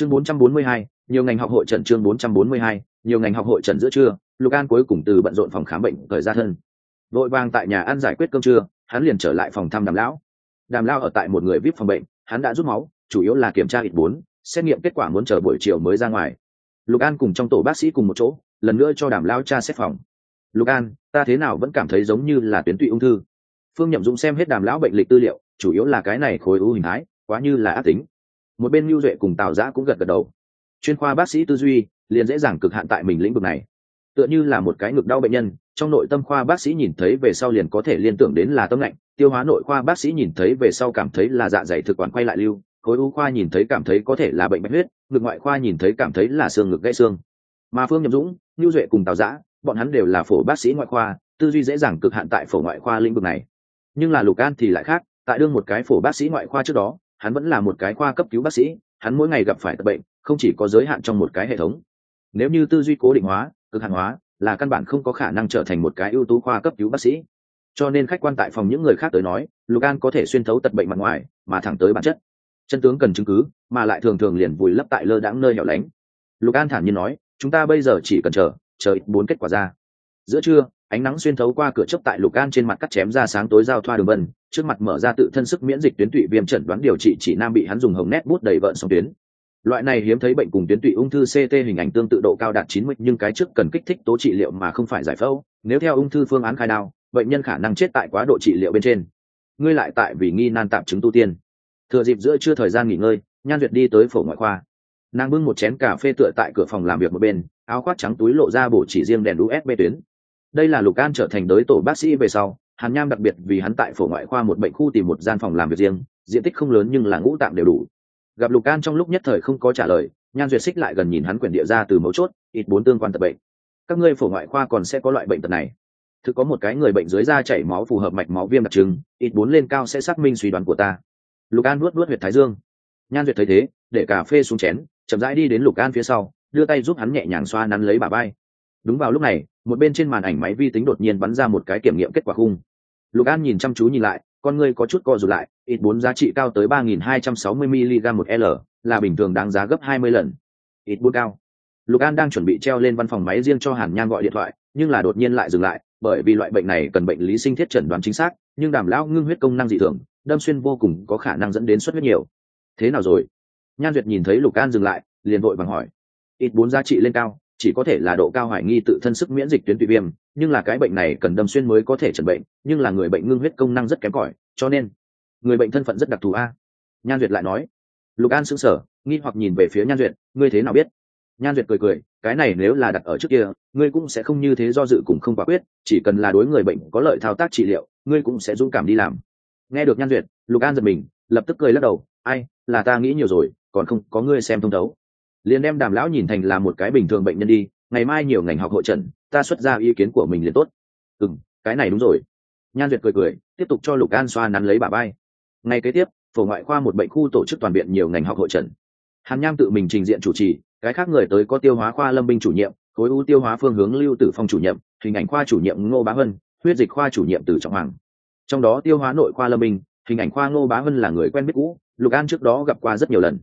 chương 442, nhiều ngành học hội trận chương 442, nhiều ngành học hội trận giữa trưa lục an cuối cùng từ bận rộn phòng khám bệnh thời ra thân. Vội vàng tại nhà ăn giải quyết cơm trưa hắn liền trở lại phòng thăm đàm lão. Đàm lao ở tại một người vip phòng bệnh hắn đã rút máu chủ yếu là kiểm tra ít bốn xét nghiệm kết quả muốn chờ buổi chiều mới ra ngoài. Lục an cùng trong tổ bác sĩ cùng một chỗ lần nữa cho đàm lao tra xét phòng. Lục an ta thế nào vẫn cảm thấy giống như là tuyến tụy ung thư? Phương nhậm dũng xem hết đàm lão bệnh lịch tư liệu chủ yếu là cái này khối u hình thái quá như là ác tính một bên lưu duệ cùng tào giã cũng gật gật đầu. Chuyên khoa bác sĩ tư duy liền dễ dàng cực hạn tại mình lĩnh vực này. Tựa như là một cái ngực đau bệnh nhân, trong nội tâm khoa bác sĩ nhìn thấy về sau liền có thể liên tưởng đến là tâm lạnh, tiêu hóa nội khoa bác sĩ nhìn thấy về sau cảm thấy là dạ dày thực quản quay lại lưu, khối u khoa nhìn thấy cảm thấy có thể là bệnh bạch huyết, ngực ngoại khoa nhìn thấy cảm thấy là xương ngực gãy xương. Mà phương nhậm dũng, lưu duệ cùng tào giã, bọn hắn đều là phổ bác sĩ ngoại khoa, tư duy dễ dàng cực hạn tại phổ ngoại khoa lĩnh vực này. Nhưng là lục an thì lại khác, tại đương một cái phổ bác sĩ ngoại khoa trước đó hắn vẫn là một cái khoa cấp cứu bác sĩ, hắn mỗi ngày gặp phải tập bệnh, không chỉ có giới hạn trong một cái hệ thống. Nếu như tư duy cố định hóa, cực hạn hóa, là căn bản không có khả năng trở thành một cái ưu tú khoa cấp cứu bác sĩ. Cho nên khách quan tại phòng những người khác tới nói, lục an có thể xuyên thấu tật bệnh mặt ngoài, mà thẳng tới bản chất. Chân tướng cần chứng cứ, mà lại thường thường liền vùi lấp tại lơ đãng nơi hẻo lánh. Lục an thản nhiên nói, chúng ta bây giờ chỉ cần chờ chờ bốn kết quả ra. Giữa trưa ánh nắng xuyên thấu qua cửa chớp tại lục an trên mặt cắt chém ra sáng tối giao thoa đường vân, trước mặt mở ra tự thân sức miễn dịch tuyến tụy viêm chẩn đoán điều trị chỉ nam bị hắn dùng hồng nét bút đầy vợn song tuyến. Loại này hiếm thấy bệnh cùng tuyến tụy ung thư ct hình ảnh tương tự độ cao đạt 90 nhưng cái trước cần kích thích tố trị liệu mà không phải giải phẫu, nếu theo ung thư phương án khai đao, bệnh nhân khả năng chết tại quá độ trị liệu bên trên. Ngươi lại tại vì nghi nan tạm chứng tu tiên. Thừa dịp giữa chưa thời gian nghỉ ngơi, nhan duyệt đi tới phổ ngoại khoa. Nàng bưng một chén cà phê tựa tại cửa phòng làm việc một bên, áo khoác trắng túi lộ ra bổ chỉ riêng đèn usb tuyến đây là lục an trở thành đới tổ bác sĩ về sau, hàn nham đặc biệt vì hắn tại phổ ngoại khoa một bệnh khu tìm một gian phòng làm việc riêng, diện tích không lớn nhưng là ngũ tạm đều đủ. Gặp lục an trong lúc nhất thời không có trả lời, nhan duyệt xích lại gần nhìn hắn quyển địa ra từ mấu chốt, ít bốn tương quan tập bệnh. Các ngươi phổ ngoại khoa còn sẽ có loại bệnh tật này. Thực có một cái người bệnh dưới da chảy máu phù hợp mạch máu viêm đặc trưng, ít bốn lên cao sẽ xác minh suy đoán của ta. Lục an nuốt nuốt huyệt thái dương. Nhan duyệt thấy thế, để cà phê xuống chén, chậm rãi đi đến lục an phía sau, đưa tay giúp hắn nhẹ nhàng xoa nắn lấy bà bay đúng vào lúc này, một bên trên màn ảnh máy vi tính đột nhiên bắn ra một cái kiểm nghiệm kết quả khung. Lục an nhìn chăm chú nhìn lại, con người có chút co rụt lại, ít bốn giá trị cao tới ba nghìn hai trăm sáu mươi mg một l, là bình thường đáng giá gấp hai mươi lần. Ít bốn cao. Lục an đang chuẩn bị treo lên văn phòng máy riêng cho hàn nham gọi điện thoại, nhưng là đột nhiên lại dừng lại, bởi vì loại bệnh này cần bệnh lý sinh thiết chẩn đoán chính xác, nhưng đảm lão ngưng huyết công năng dị thường, đâm xuyên vô cùng có khả năng dẫn đến xuất huyết nhiều. Thế nào rồi? Nhan duyệt nhìn thấy lục an dừng lại, liền vội vàng hỏi. Ít bốn giá trị lên cao chỉ có thể là độ cao hoài nghi tự thân sức miễn dịch tuyến tụy viêm, nhưng là cái bệnh này cần đâm xuyên mới có thể chẩn bệnh, nhưng là người bệnh ngưng huyết công năng rất kém cỏi, cho nên người bệnh thân phận rất đặc thù a. Nhan duyệt lại nói, lục an sững sờ, nghi hoặc nhìn về phía nhan duyệt, ngươi thế nào biết? Nhan duyệt cười cười, cái này nếu là đặt ở trước kia, ngươi cũng sẽ không như thế do dự cùng không quả quyết, chỉ cần là đối người bệnh có lợi thao tác trị liệu, ngươi cũng sẽ dũng cảm đi làm. Nghe được nhan duyệt, lục an giật mình, lập tức cười lắc đầu, ai, là ta nghĩ nhiều rồi, còn không có ngươi xem thông thấu liền đem đàm lão nhìn thành là một cái bình thường bệnh nhân đi, ngày mai nhiều ngành học hội trần, ta xuất ra ý kiến của mình liền tốt. Ừ cái này đúng rồi. Nhan duyệt cười cười, tiếp tục cho lục an xoa nắn lấy bà bay ngay kế tiếp, phổ ngoại khoa một bệnh khu tổ chức toàn viện nhiều ngành học hội trần. Hàn nham tự mình trình diện chủ trì, cái khác người tới có tiêu hóa khoa lâm binh chủ nhiệm, khối u tiêu hóa phương hướng lưu tử phong chủ nhiệm, hình ảnh khoa chủ nhiệm ngô bá hân huyết dịch khoa chủ nhiệm từ trọng hoàng. Trong đó tiêu hóa nội khoa lâm binh, hình ảnh khoa ngô bá hân là người quen biết cũ, lục an trước đó gặp qua rất nhiều lần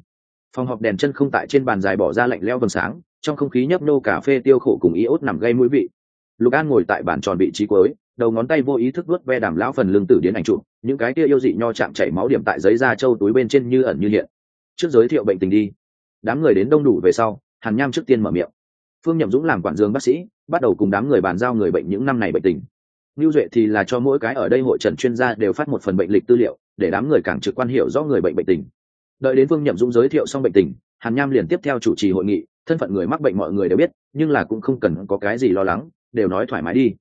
phòng họp đèn chân không tại trên bàn dài bỏ ra lạnh leo vầng sáng trong không khí nhấp nô cà phê tiêu khổ cùng iốt nằm gây mũi vị. Lục an ngồi tại bàn tròn vị trí cuối đầu ngón tay vô ý thức vớt ve đàm lão phần lương tử điến ảnh trụ những cái kia yêu dị nho chạm chảy máu điểm tại giấy da trâu túi bên trên như ẩn như hiện. Trước giới thiệu bệnh tình đi. Đám người đến đông đủ về sau hàn nham trước tiên mở miệng. Phương nhậm dũng làm quản dương bác sĩ bắt đầu cùng đám người bàn giao người bệnh những năm này bệnh tình. Nưu Duệ thì là cho mỗi cái ở đây hội trần chuyên gia đều phát một phần bệnh lịch tư liệu, để đám người càng trực quan hiểu rõ người bệnh bệnh tình. Đợi đến Vương Nhậm Dũng giới thiệu xong bệnh tình, Hàn Nham liền tiếp theo chủ trì hội nghị, thân phận người mắc bệnh mọi người đều biết, nhưng là cũng không cần có cái gì lo lắng, đều nói thoải mái đi.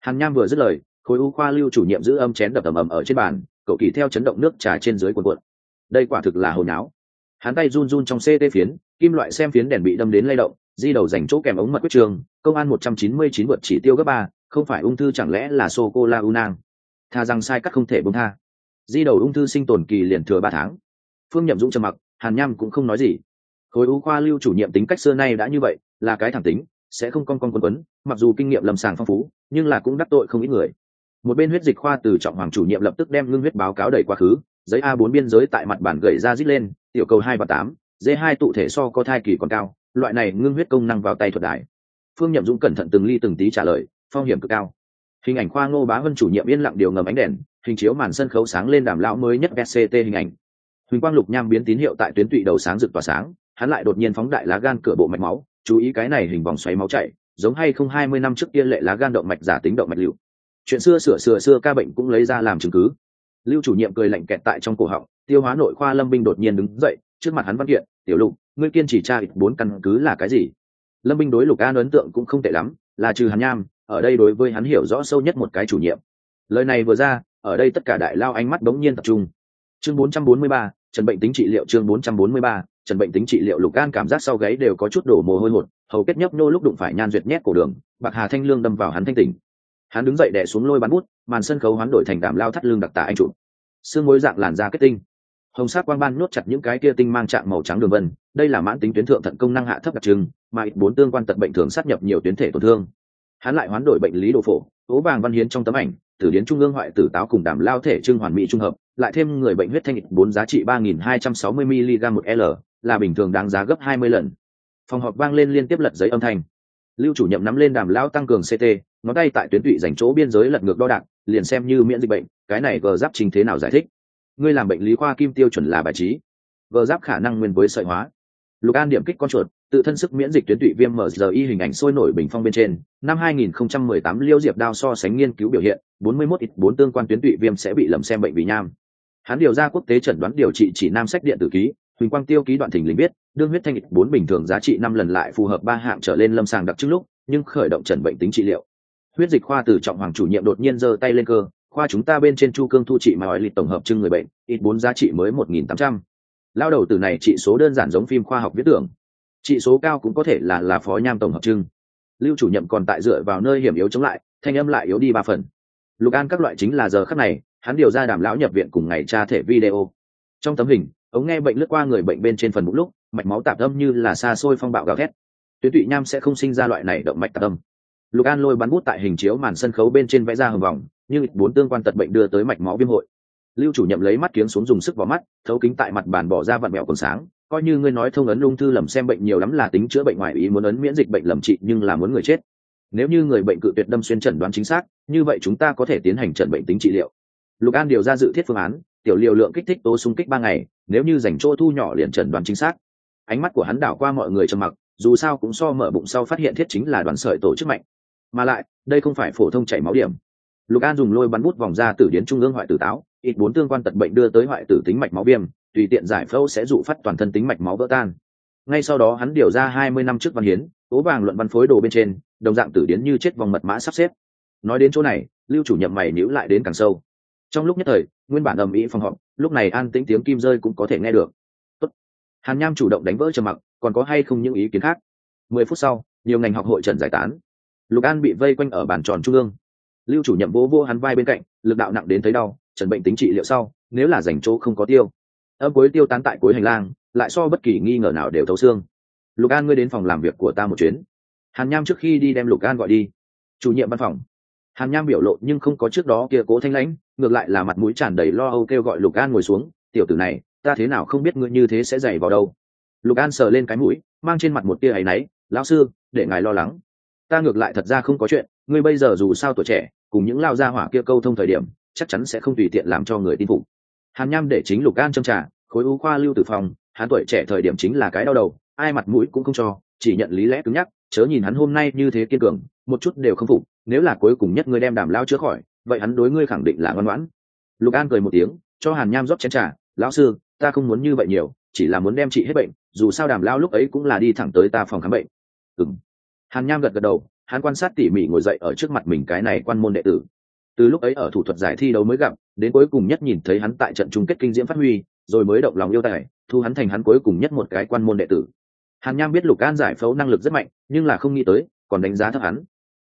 Hàn Nham vừa dứt lời, khối u khoa lưu chủ nhiệm giữ âm chén đập ầm ầm ở trên bàn, cậu kỳ theo chấn động nước trà trên dưới cuộn cuộn. Đây quả thực là hồi nháo. Hắn tay run run trong CT phiến, kim loại xem phiến đèn bị đâm đến lay động, di đầu dành chỗ kèm ống mật quyết trường, công an một trăm chín mươi chín vượt chỉ tiêu gấp ba, không phải ung thư chẳng lẽ là sô cô la u nang tha rằng sai cắt không thể bông tha di đầu ung thư sinh tồn kỳ liền thừa ba tháng phương nhậm dũng trầm mặc, hàn nham cũng không nói gì. Khối u khoa lưu chủ nhiệm tính cách xưa nay đã như vậy, là cái thẳng tính, sẽ không con con quân quấn, mặc dù kinh nghiệm lầm sàng phong phú, nhưng là cũng đắc tội không ít người. Một bên huyết dịch khoa từ trọng hoàng chủ nhiệm lập tức đem ngưng huyết báo cáo đẩy quá khứ, giấy a 4 biên giới tại mặt bản gậy ra rít lên, tiểu cầu hai và tám d hai tụ thể so có thai kỳ còn cao, loại này ngưng huyết công năng vào tay thuật đại. Phương nhậm dũng cẩn thận từng ly từng tí trả lời, phong hiểm cực cao. Hình ảnh khoa ngô bá vân chủ nhiệm yên lặng điều ngầm ánh đèn, hình chiếu màn sân khấu sáng lên đàm lão mới nhất VCT hình ảnh huỳnh quang lục nham biến tín hiệu tại tuyến tụy đầu sáng rực tỏa sáng hắn lại đột nhiên phóng đại lá gan cửa bộ mạch máu chú ý cái này hình vòng xoáy máu chảy giống hay không hai mươi năm trước kia lệ lá gan động mạch giả tính động mạch liệu. Chuyện xưa sửa sửa xưa ca bệnh cũng lấy ra làm chứng cứ. Lưu chủ nhiệm cười lạnh kẹt tại trong cổ họng tiêu hóa nội khoa lâm binh đột nhiên đứng dậy trước mặt hắn văn kiện tiểu lục ngươi kiên chỉ tra bốn căn cứ là cái gì? Lâm binh đối lục an ấn tượng cũng không tệ lắm là trừ hắn nham ở đây đối với hắn hiểu rõ sâu nhất một cái chủ nhiệm. Lời này vừa ra ở đây tất cả đại lao ánh mắt đống nhiên tập trung. Chương 443, trần bệnh tính trị liệu chương 443, trần bệnh tính trị liệu lục an cảm giác sau gáy đều có chút đổ mồ hôi hột hầu kết nhấp nô lúc đụng phải nhan duyệt nhét cổ đường bạc hà thanh lương đâm vào hắn thanh tỉnh. Hắn đứng dậy đè xuống lôi bắn bút màn sân khấu hắn đổi thành đảm lao thắt lưng đặc tả anh chủ xương mối dạng làn da kết tinh. Hồng sắc quang ban nuốt chặt những cái kia tinh mang trạng màu trắng đường vân đây là mãn tính tuyến thượng thận công năng hạ thấp đặc trưng mà ít bốn tương quan tật bệnh thường sát nhập nhiều tuyến thể tổn thương. Hắn lại hoán đổi bệnh lý đồ phổ ố vàng văn hiến trong tấm ảnh tử điến trung ương hoại tử táo cùng đảm lao thể trưng hoàn mỹ trung hợp, lại thêm người bệnh huyết thanh bốn giá trị ba nghìn hai trăm sáu mươi mg một l, là bình thường đáng giá gấp hai mươi lần. Phòng họp vang lên liên tiếp lật giấy âm thanh. Lưu chủ nhậm nắm lên đàm lao tăng cường ct ngón tay tại tuyến tụy dành chỗ biên giới lật ngược đo đạc, liền xem như miễn dịch bệnh, cái này gờ giáp trình thế nào giải thích? Ngươi làm bệnh lý khoa kim tiêu chuẩn là bài trí. Gờ giáp khả năng nguyên với sợi hóa. Lục an điểm kích con chuột tự thân sức miễn dịch tuyến tụy viêm mri hình ảnh sôi nổi bình phong bên trên. Năm 2018 liêu diệp đao so sánh nghiên cứu biểu hiện 41 ít 4 tương quan tuyến tụy viêm sẽ bị lầm xem bệnh vì nham. Hắn điều ra quốc tế chẩn đoán điều trị chỉ nam sách điện tử ký, huỳnh quang tiêu ký đoạn thỉnh lính biết đương huyết thanh ít 4 bình thường giá trị năm lần lại phù hợp ba hạng trở lên lâm sàng đặc trưng lúc, nhưng khởi động trần bệnh tính trị liệu. Huyết dịch khoa từ trọng hoàng chủ nhiệm đột nhiên giơ tay lên cơ, khoa chúng ta bên trên chu cương thu trị mà hỏi lịch tổng hợp trưng người bệnh, ít bốn giá trị mới một nghìn tám trăm. Lao đầu từ này trị số đơn giản giống phim khoa học viết tưởng trị số cao cũng có thể là là phó nham tổng hợp trưng. Lưu chủ nhiệm còn tại dựa vào nơi hiểm yếu chống lại, thanh âm lại yếu đi ba phần. Lục an các loại chính là giờ khắc này, hắn điều ra đảm lão nhập viện cùng ngày tra thể video. Trong tấm hình, ống nghe bệnh lướt qua người bệnh bên trên phần bụng lúc, mạch máu tạp âm như là xa xôi phong bạo gào thét. Tuyến tụy nham sẽ không sinh ra loại này động mạch tạp âm. Lục an lôi bắn bút tại hình chiếu màn sân khấu bên trên vẽ ra hầm vòng nhưng bốn tương quan tật bệnh đưa tới mạch máu viêm hội. Lưu chủ nhậm lấy mắt kiếng xuống dùng sức vào mắt, thấu kính tại mặt bàn bỏ ra vặn mẹo còn sáng coi như ngươi nói thông ấn ung thư lầm xem bệnh nhiều lắm là tính chữa bệnh ngoài ý muốn ấn miễn dịch bệnh lầm trị nhưng là muốn người chết. Nếu như người bệnh cự tuyệt đâm xuyên chẩn đoán chính xác, như vậy chúng ta có thể tiến hành trần bệnh tính trị liệu. Lục an điều ra dự thiết phương án, tiểu liều lượng kích thích tố xung kích ba ngày, nếu như dành chỗ thu nhỏ liền trần đoán chính xác. Ánh mắt của hắn đảo qua mọi người trầm mặc, dù sao cũng so mở bụng sau phát hiện thiết chính là đoàn sợi tổ chức mạnh. Mà lại, đây không phải phổ thông chảy máu điểm. Lục an dùng lôi bắn bút vòng ra tử điến trung ương hoại tử táo, ít bốn tương quan tật bệnh đưa tới hoại tử tính mạch máu viêm tùy tiện giải phẫu sẽ dụ phát toàn thân tính mạch máu vỡ tan. Ngay sau đó hắn điều ra hai mươi năm trước văn hiến, tố vàng luận văn phối đồ bên trên, đồng dạng tử điến như chết vòng mật mã sắp xếp. Nói đến chỗ này, lưu chủ nhậm mày níu lại đến càng sâu. Trong lúc nhất thời, nguyên bản ầm ĩ phòng họp, lúc này an tĩnh tiếng kim rơi cũng có thể nghe được. Tốt. hàn nham chủ động đánh vỡ trầm mặc, còn có hay không những ý kiến khác? Mười phút sau, nhiều ngành học hội trần giải tán. Lục an bị vây quanh ở bàn tròn trung ương. Lưu chủ nhậm vô vô hắn vai bên cạnh, lực đạo nặng đến thấy đau trần bệnh tính trị liệu sau, nếu là dành chỗ không có tiêu âm cuối tiêu tán tại cuối hành lang, lại so bất kỳ nghi ngờ nào đều thấu xương. Lục an, ngươi đến phòng làm việc của ta một chuyến. Hàn nham trước khi đi đem lục an gọi đi. Chủ nhiệm văn phòng. Hàn nham biểu lộ nhưng không có trước đó kia cố thanh lãnh, ngược lại là mặt mũi tràn đầy lo âu kêu gọi lục an ngồi xuống, tiểu tử này, ta thế nào không biết ngươi như thế sẽ dày vào đâu. Lục an sờ lên cái mũi, mang trên mặt một tia áy náy, lão sư, để ngài lo lắng. Ta ngược lại thật ra không có chuyện, ngươi bây giờ dù sao tuổi trẻ, cùng những lao gia hỏa kia câu thông thời điểm, chắc chắn sẽ không tùy tiện làm cho người tin phục hàn nham để chính lục an châm trả khối u khoa lưu tử phòng, hắn tuổi trẻ thời điểm chính là cái đau đầu, ai mặt mũi cũng không cho, chỉ nhận lý lẽ cứng nhắc, chớ nhìn hắn hôm nay như thế kiên cường, một chút đều không phục, nếu là cuối cùng nhất ngươi đem đàm lao chữa khỏi, vậy hắn đối ngươi khẳng định là ngoan ngoãn. Lục an cười một tiếng, cho hàn nham rót chén trà, lão sư, ta không muốn như vậy nhiều, chỉ là muốn đem trị hết bệnh, dù sao đàm lao lúc ấy cũng là đi thẳng tới ta phòng khám bệnh. Ừng hàn nham gật gật đầu, hắn quan sát tỉ mỉ ngồi dậy ở trước mặt mình cái này quan môn đệ tử từ lúc ấy ở thủ thuật giải thi đấu mới gặp, đến cuối cùng nhất nhìn thấy hắn tại trận chung kết kinh diễm phát huy, rồi mới động lòng yêu tài, thu hắn thành hắn cuối cùng nhất một cái quan môn đệ tử. Hàn nham biết lục an giải phẫu năng lực rất mạnh, nhưng là không nghĩ tới, còn đánh giá thấp hắn.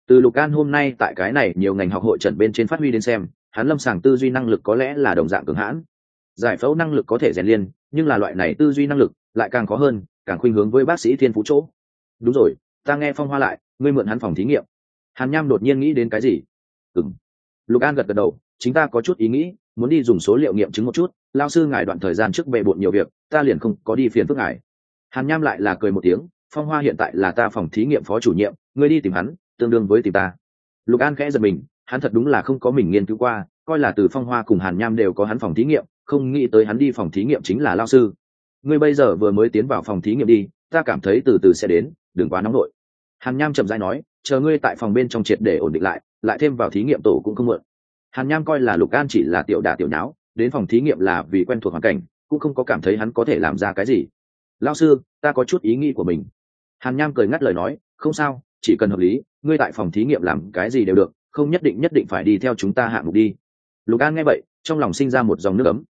Từ lục an hôm nay tại cái này nhiều ngành học hội trận bên trên phát huy đến xem, hắn lâm sàng tư duy năng lực có lẽ là đồng dạng cường hãn. Giải phẫu năng lực có thể rèn liên, nhưng là loại này tư duy năng lực lại càng khó hơn, càng khuynh hướng với bác sĩ thiên phú chỗ. Đúng rồi, ta nghe phong hoa lại, ngươi mượn hắn phòng thí nghiệm. Hàn nham đột nhiên nghĩ đến cái gì? Ừng lục an gật gật đầu, chính ta có chút ý nghĩ, muốn đi dùng số liệu nghiệm chứng một chút lao sư ngài đoạn thời gian trước bề bộn nhiều việc, ta liền không có đi phiền phức ngài. Hàn nham lại là cười một tiếng, phong hoa hiện tại là ta phòng thí nghiệm phó chủ nhiệm, ngươi đi tìm hắn, tương đương với tìm ta. Lục an khẽ giật mình, hắn thật đúng là không có mình nghiên cứu qua, coi là từ phong hoa cùng hàn nham đều có hắn phòng thí nghiệm, không nghĩ tới hắn đi phòng thí nghiệm chính là lao sư. Ngươi bây giờ vừa mới tiến vào phòng thí nghiệm đi, ta cảm thấy từ từ sẽ đến, đừng quá nóng nổi hàn nham chậm rãi nói chờ ngươi tại phòng bên trong triệt để ổn định lại lại thêm vào thí nghiệm tổ cũng không mượn hàn nham coi là lục an chỉ là tiểu đà tiểu nháo, đến phòng thí nghiệm là vì quen thuộc hoàn cảnh, cũng không có cảm thấy hắn có thể làm ra cái gì. Lao sư, ta có chút ý nghĩ của mình. Hàn nham cười ngắt lời nói, không sao, chỉ cần hợp lý, ngươi tại phòng thí nghiệm làm cái gì đều được, không nhất định nhất định phải đi theo chúng ta hạng mục đi. Lục an nghe vậy, trong lòng sinh ra một dòng nước ấm.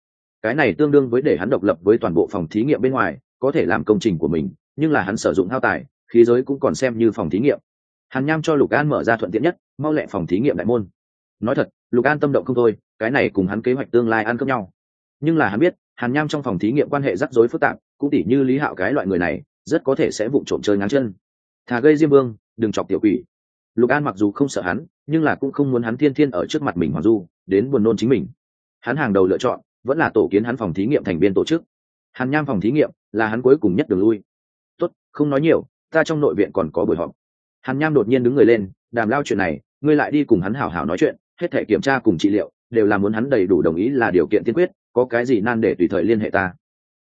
Cái này tương đương với để hắn độc lập với toàn bộ phòng thí nghiệm bên ngoài, có thể làm công trình của mình, nhưng là hắn sử dụng thao tài, khí giới cũng còn xem như phòng thí nghiệm hàn nham cho lục an mở ra thuận tiện nhất, mau lẹ phòng thí nghiệm đại môn. Nói thật, lục an tâm động không thôi, cái này cùng hắn kế hoạch tương lai ăn cướp nhau. Nhưng là hắn biết, hàn nham trong phòng thí nghiệm quan hệ rắc rối phức tạp, cũng tỉ như lý hạo cái loại người này, rất có thể sẽ vụ trộm chơi ngắn chân. Thà gây diêm vương, đừng chọc tiểu quỷ. Lục an mặc dù không sợ hắn, nhưng là cũng không muốn hắn thiên thiên ở trước mặt mình hoàng du, đến buồn nôn chính mình. Hắn hàng đầu lựa chọn, vẫn là tổ kiến hắn phòng thí nghiệm thành viên tổ chức. Hàn nham phòng thí nghiệm là hắn cuối cùng nhất đường lui. Tốt, không nói nhiều, ta trong nội viện còn có buổi họp hàn nham đột nhiên đứng người lên đàm lao chuyện này ngươi lại đi cùng hắn hảo hảo nói chuyện hết thể kiểm tra cùng trị liệu đều là muốn hắn đầy đủ đồng ý là điều kiện tiên quyết có cái gì nan để tùy thời liên hệ ta?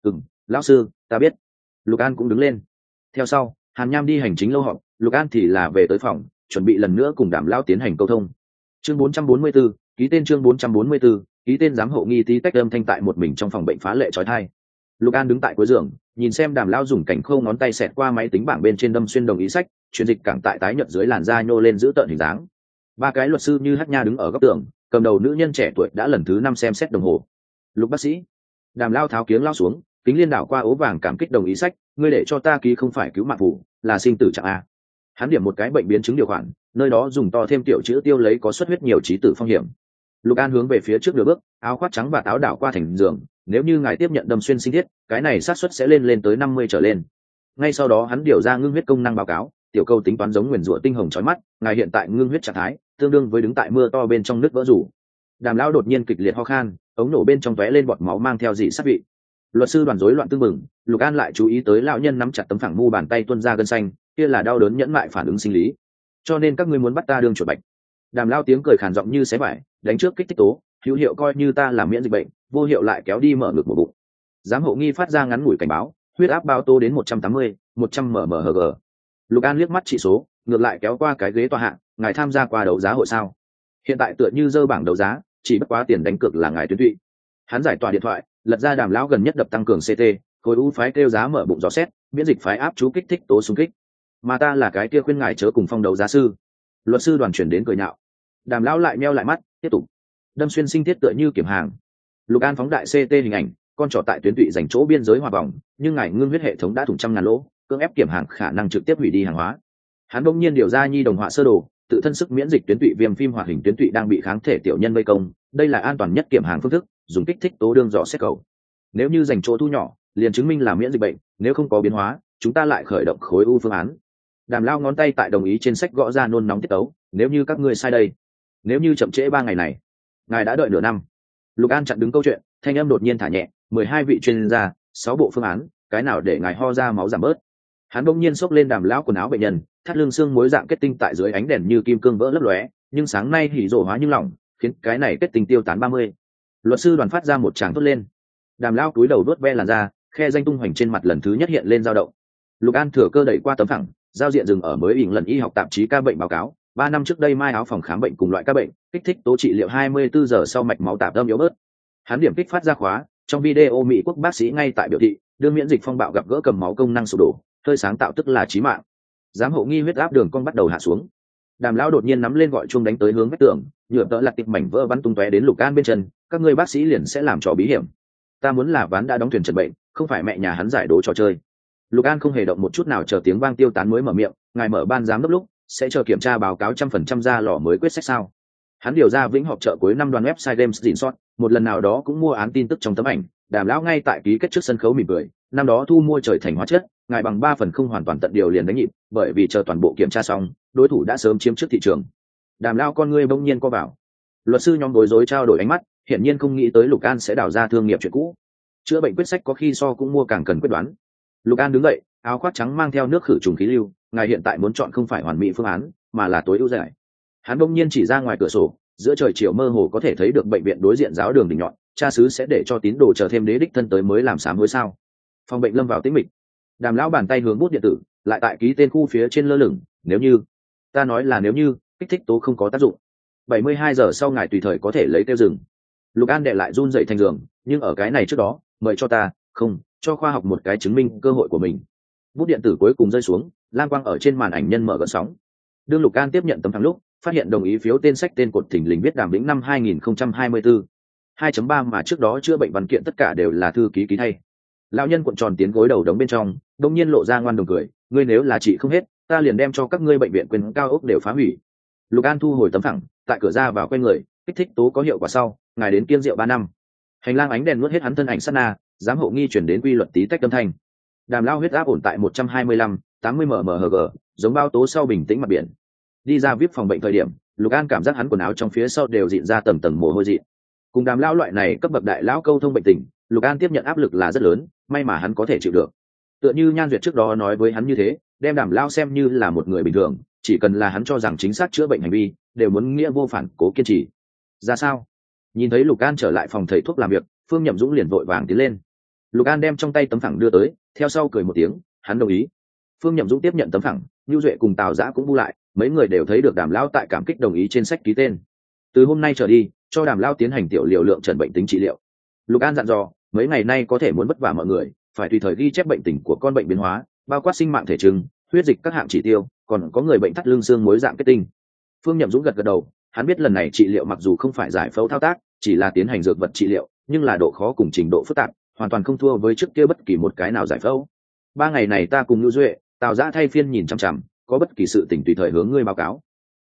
Ừ m lão sư ta biết. Lục an cũng đứng lên. Theo sau hàn nham đi hành chính lâu họp lục an thì là về tới phòng chuẩn bị lần nữa cùng đảm lao tiến hành câu thông. Chương 444, ký tên chương 444, ký tên giám hộ nghi tí tách âm thanh tại một mình trong phòng bệnh phá lệ trói thai. Lục an đứng tại cuối giường nhìn xem đàm lao dùng cảnh khâu ngón tay xẹt qua máy tính bảng bên trên đâm xuyên đồng ý sách truyền dịch cảng tại tái nhợt dưới làn da nhô lên giữ tợn hình dáng. Ba cái luật sư như hát nha đứng ở góc tường, cầm đầu nữ nhân trẻ tuổi đã lần thứ năm xem xét đồng hồ. Lục bác sĩ, đàm lao tháo kiếng lao xuống, kính liên đảo qua ố vàng cảm kích đồng ý sách, ngươi để cho ta ký không phải cứu mạng vụ, là sinh tử trạng a. Hắn điểm một cái bệnh biến chứng điều khoản, nơi đó dùng to thêm tiểu chữ tiêu lấy có xuất huyết nhiều trí tử phong hiểm. Lục an hướng về phía trước nửa bước, áo khoác trắng và táo đảo qua thành giường, nếu như ngài tiếp nhận đâm xuyên sinh thiết, cái này sát xuất sẽ lên lên tới năm mươi trở lên. Ngay sau đó hắn điều ra ngưng huyết công năng báo cáo tiểu câu tính toán giống nguyền rủa tinh hồng trói mắt, ngài hiện tại ngưng huyết trạng thái, tương đương với đứng tại mưa to bên trong nước vỡ rủ. Đàm lão đột nhiên kịch liệt ho khan, ống nổ bên trong vẽ lên bọt máu mang theo dị sát vị. Luật sư đoàn rối loạn tương mừng lục an lại chú ý tới lão nhân nắm chặt tấm phẳng mu bàn tay tuân ra gân xanh, kia là đau đớn nhẫn mại phản ứng sinh lý. Cho nên các ngươi muốn bắt ta đương chuột bạch. Đàm lao tiếng cười khàn giọng như xé vải, đánh trước kích thích tố, hữu hiệu coi như ta làm miễn dịch bệnh, vô hiệu lại kéo đi mở ngực một bụng. Giám hộ nghi phát ra ngắn ngủi cảnh báo, huyết áp bao tô đến một trăm tám mươi, một trăm mmhg lục an liếc mắt chỉ số, ngược lại kéo qua cái ghế tòa hạng ngài tham gia qua đấu giá hội sao? Hiện tại tựa như dơ bảng đấu giá, chỉ bất quá tiền đánh cược là ngài tuyến tụy hắn giải tỏa điện thoại, lật ra đàm lão gần nhất đập tăng cường ct khối u phái kêu giá mở bụng gió xét miễn dịch phái áp chú kích thích tố xung kích. Mà ta là cái kia khuyên ngài chớ cùng phong đấu giá sư. Luật sư đoàn chuyển đến cười nhạo. Đàm lão lại meo lại mắt, tiếp tục. Đâm xuyên sinh thiết tựa như kiểm hàng. Lục an phóng đại ct hình ảnh, con trỏ tại tuyến tụy dành chỗ biên giới hòa vòng, nhưng ngài ngưng huyết hệ thống đã thủng trăm ngàn lỗ cưỡng ép kiểm hàng khả năng trực tiếp hủy đi hàng hóa. Hắn đột nhiên điều ra nhi đồng họa sơ đồ, tự thân sức miễn dịch tuyến tụy viêm phim hoạt hình tuyến tụy đang bị kháng thể tiểu nhân vây công, đây là an toàn nhất kiểm hàng phương thức, dùng kích thích tố đương dò xét cầu. Nếu như dành chỗ thu nhỏ, liền chứng minh là miễn dịch bệnh, nếu không có biến hóa, chúng ta lại khởi động khối u phương án. Đàm lao ngón tay tại đồng ý trên sách gõ ra nôn nóng tiết tấu, nếu như các ngươi sai đây, nếu như chậm trễ ba ngày này, ngài đã đợi nửa năm. Lục an chặn đứng câu chuyện, thanh âm đột nhiên thả nhẹ, mười hai vị chuyên gia, sáu bộ phương án, cái nào để ngài ho ra máu giảm bớt? Hắn bỗng nhiên xốc lên đàm lão quần áo bệnh nhân, thắt lưng xương mối dạng kết tinh tại dưới ánh đèn như kim cương vỡ lấp lóe, nhưng sáng nay hỉ rộ hóa như lỏng, khiến cái này kết tinh tiêu tán ba mươi. Luật sư đoàn phát ra một tràng thốt lên. Đàm lão cúi đầu đốt ve làn da, khe danh tung hoành trên mặt lần thứ nhất hiện lên dao động. Lục an thừa cơ đẩy qua tấm thẳng, giao diện dừng ở mới ỉn lần y học tạp chí ca bệnh báo cáo, ba năm trước đây mai áo phòng khám bệnh cùng loại các bệnh, kích thích tố trị liệu hai mươi bốn giờ sau mạch máu tạp âm yếu bớt. Hắn điểm kích phát ra khóa, trong video mỹ quốc bác sĩ ngay tại biểu thị đương miễn dịch phong bạo gặp gỡ cầm máu công năng sụp đổ hơi sáng tạo tức là trí mạng. Giám hộ nghi huyết áp đường con bắt đầu hạ xuống. Đàm lão đột nhiên nắm lên gọi chuông đánh tới hướng vách tường, nhựa tợ lặt tịp mảnh vỡ bắn tung tóe đến lục an bên chân, các người bác sĩ liền sẽ làm trò bí hiểm. Ta muốn là ván đã đóng thuyền trần bệnh, không phải mẹ nhà hắn giải đố trò chơi. Lục an không hề động một chút nào chờ tiếng vang tiêu tán mới mở miệng, ngài mở ban giám đốc lúc, sẽ chờ kiểm tra báo cáo trăm phần trăm ra lò mới quyết sách sao? Hắn điều ra vĩnh họp chợ cuối năm đoàn website games dìn sót một lần nào đó cũng mua án tin tức trong tấm ảnh, đàm lão ngay tại ký kết trước sân khấu mỉm cười, năm đó thu mua trời thành hóa chất ngài bằng ba phần không hoàn toàn tận điều liền đánh nhịp, bởi vì chờ toàn bộ kiểm tra xong, đối thủ đã sớm chiếm trước thị trường. Đàm lao con ngươi bỗng nhiên co vào. Luật sư nhóm đối rối trao đổi ánh mắt, hiển nhiên không nghĩ tới lục an sẽ đào ra thương nghiệp chuyện cũ. Chữa bệnh quyết sách có khi so cũng mua càng cần quyết đoán. Lục an đứng dậy, áo khoác trắng mang theo nước khử trùng khí lưu, ngài hiện tại muốn chọn không phải hoàn mỹ phương án, mà là tối ưu giải. Hắn bỗng nhiên chỉ ra ngoài cửa sổ, giữa trời chiều mơ hồ có thể thấy được bệnh viện đối diện giáo đường đỉnh nhọn, cha sứ sẽ để cho tín đồ chờ thêm đế đích thân tới mới làm sám hối sao. Phòng bệnh lâm vào tĩnh mịch đàm lão bàn tay hướng bút điện tử, lại tại ký tên khu phía trên lơ lửng, nếu như, ta nói là nếu như, kích thích tố không có tác dụng. Bảy mươi hai giờ sau ngài tùy thời có thể lấy tiêu rừng lục an đệ lại run dậy thành giường, nhưng ở cái này trước đó, mời cho ta, không, cho khoa học một cái chứng minh cơ hội của mình. Bút điện tử cuối cùng rơi xuống lan quang ở trên màn ảnh nhân mở gợn sóng. Đương lục an tiếp nhận tấm thắng lúc, phát hiện đồng ý phiếu tên sách tên cột thỉnh lình viết đàm lĩnh năm 2024. 2.3 mà trước đó chữa bệnh văn kiện tất cả đều là thư ký ký thay lão nhân cuộn tròn tiến gối đầu đống bên trong đông nhiên lộ ra ngoan đồng cười, ngươi nếu là chị không hết, ta liền đem cho các ngươi bệnh viện quyền cao ốc đều phá hủy. Lục an thu hồi tấm thẳng tại cửa ra vào quay người, kích thích tố có hiệu quả sau, ngài đến kiên rượu ba năm. Hành lang ánh đèn nuốt hết hắn thân ảnh sát na, giám hộ nghi chuyển đến quy luật tí tách âm thanh. Đàm lao huyết áp ổn tại một trăm hai mươi lăm, tám mươi mmhg giống bao tố sau bình tĩnh mặt biển. Đi ra vip phòng bệnh thời điểm, lục an cảm giác hắn quần áo trong phía sau đều dịn ra tầng tầng mồ hôi dị. Cùng đàm lao loại này cấp bậc đại lão câu thông bệnh tình lục an tiếp nhận áp lực là rất lớn, may mà hắn có thể chịu được. Tựa như nhan duyệt trước đó nói với hắn như thế, đem đảm lao xem như là một người bình thường, chỉ cần là hắn cho rằng chính xác chữa bệnh hành vi, đều muốn nghĩa vô phản, cố kiên trì. Ra sao? Nhìn thấy lục an trở lại phòng thầy thuốc làm việc, phương nhậm dũng liền vội vàng tiến lên. Lục an đem trong tay tấm phẳng đưa tới, theo sau cười một tiếng, hắn đồng ý. Phương nhậm dũng tiếp nhận tấm phẳng như duệ cùng tào giã cũng bu lại, mấy người đều thấy được đàm lao tại cảm kích đồng ý trên sách ký tên. Từ hôm nay trở đi, cho đàm lao tiến hành tiểu liều lượng trần bệnh tính trị liệu lục an dặn dò, mấy ngày nay có thể muốn vất vả mọi người, phải tùy thời ghi chép bệnh tình của con bệnh biến hóa, bao quát sinh mạng thể trứng huyết dịch các hạng chỉ tiêu, còn có người bệnh thắt lưng xương mối dạng kết tinh. Phương nhậm dũng gật gật đầu, hắn biết lần này trị liệu mặc dù không phải giải phẫu thao tác, chỉ là tiến hành dược vật trị liệu, nhưng là độ khó cùng trình độ phức tạp, hoàn toàn không thua với trước kia bất kỳ một cái nào giải phẫu. Ba ngày này ta cùng lưu duệ, tào giã thay phiên nhìn chằm chằm, có bất kỳ sự tỉnh tùy thời hướng ngươi báo cáo.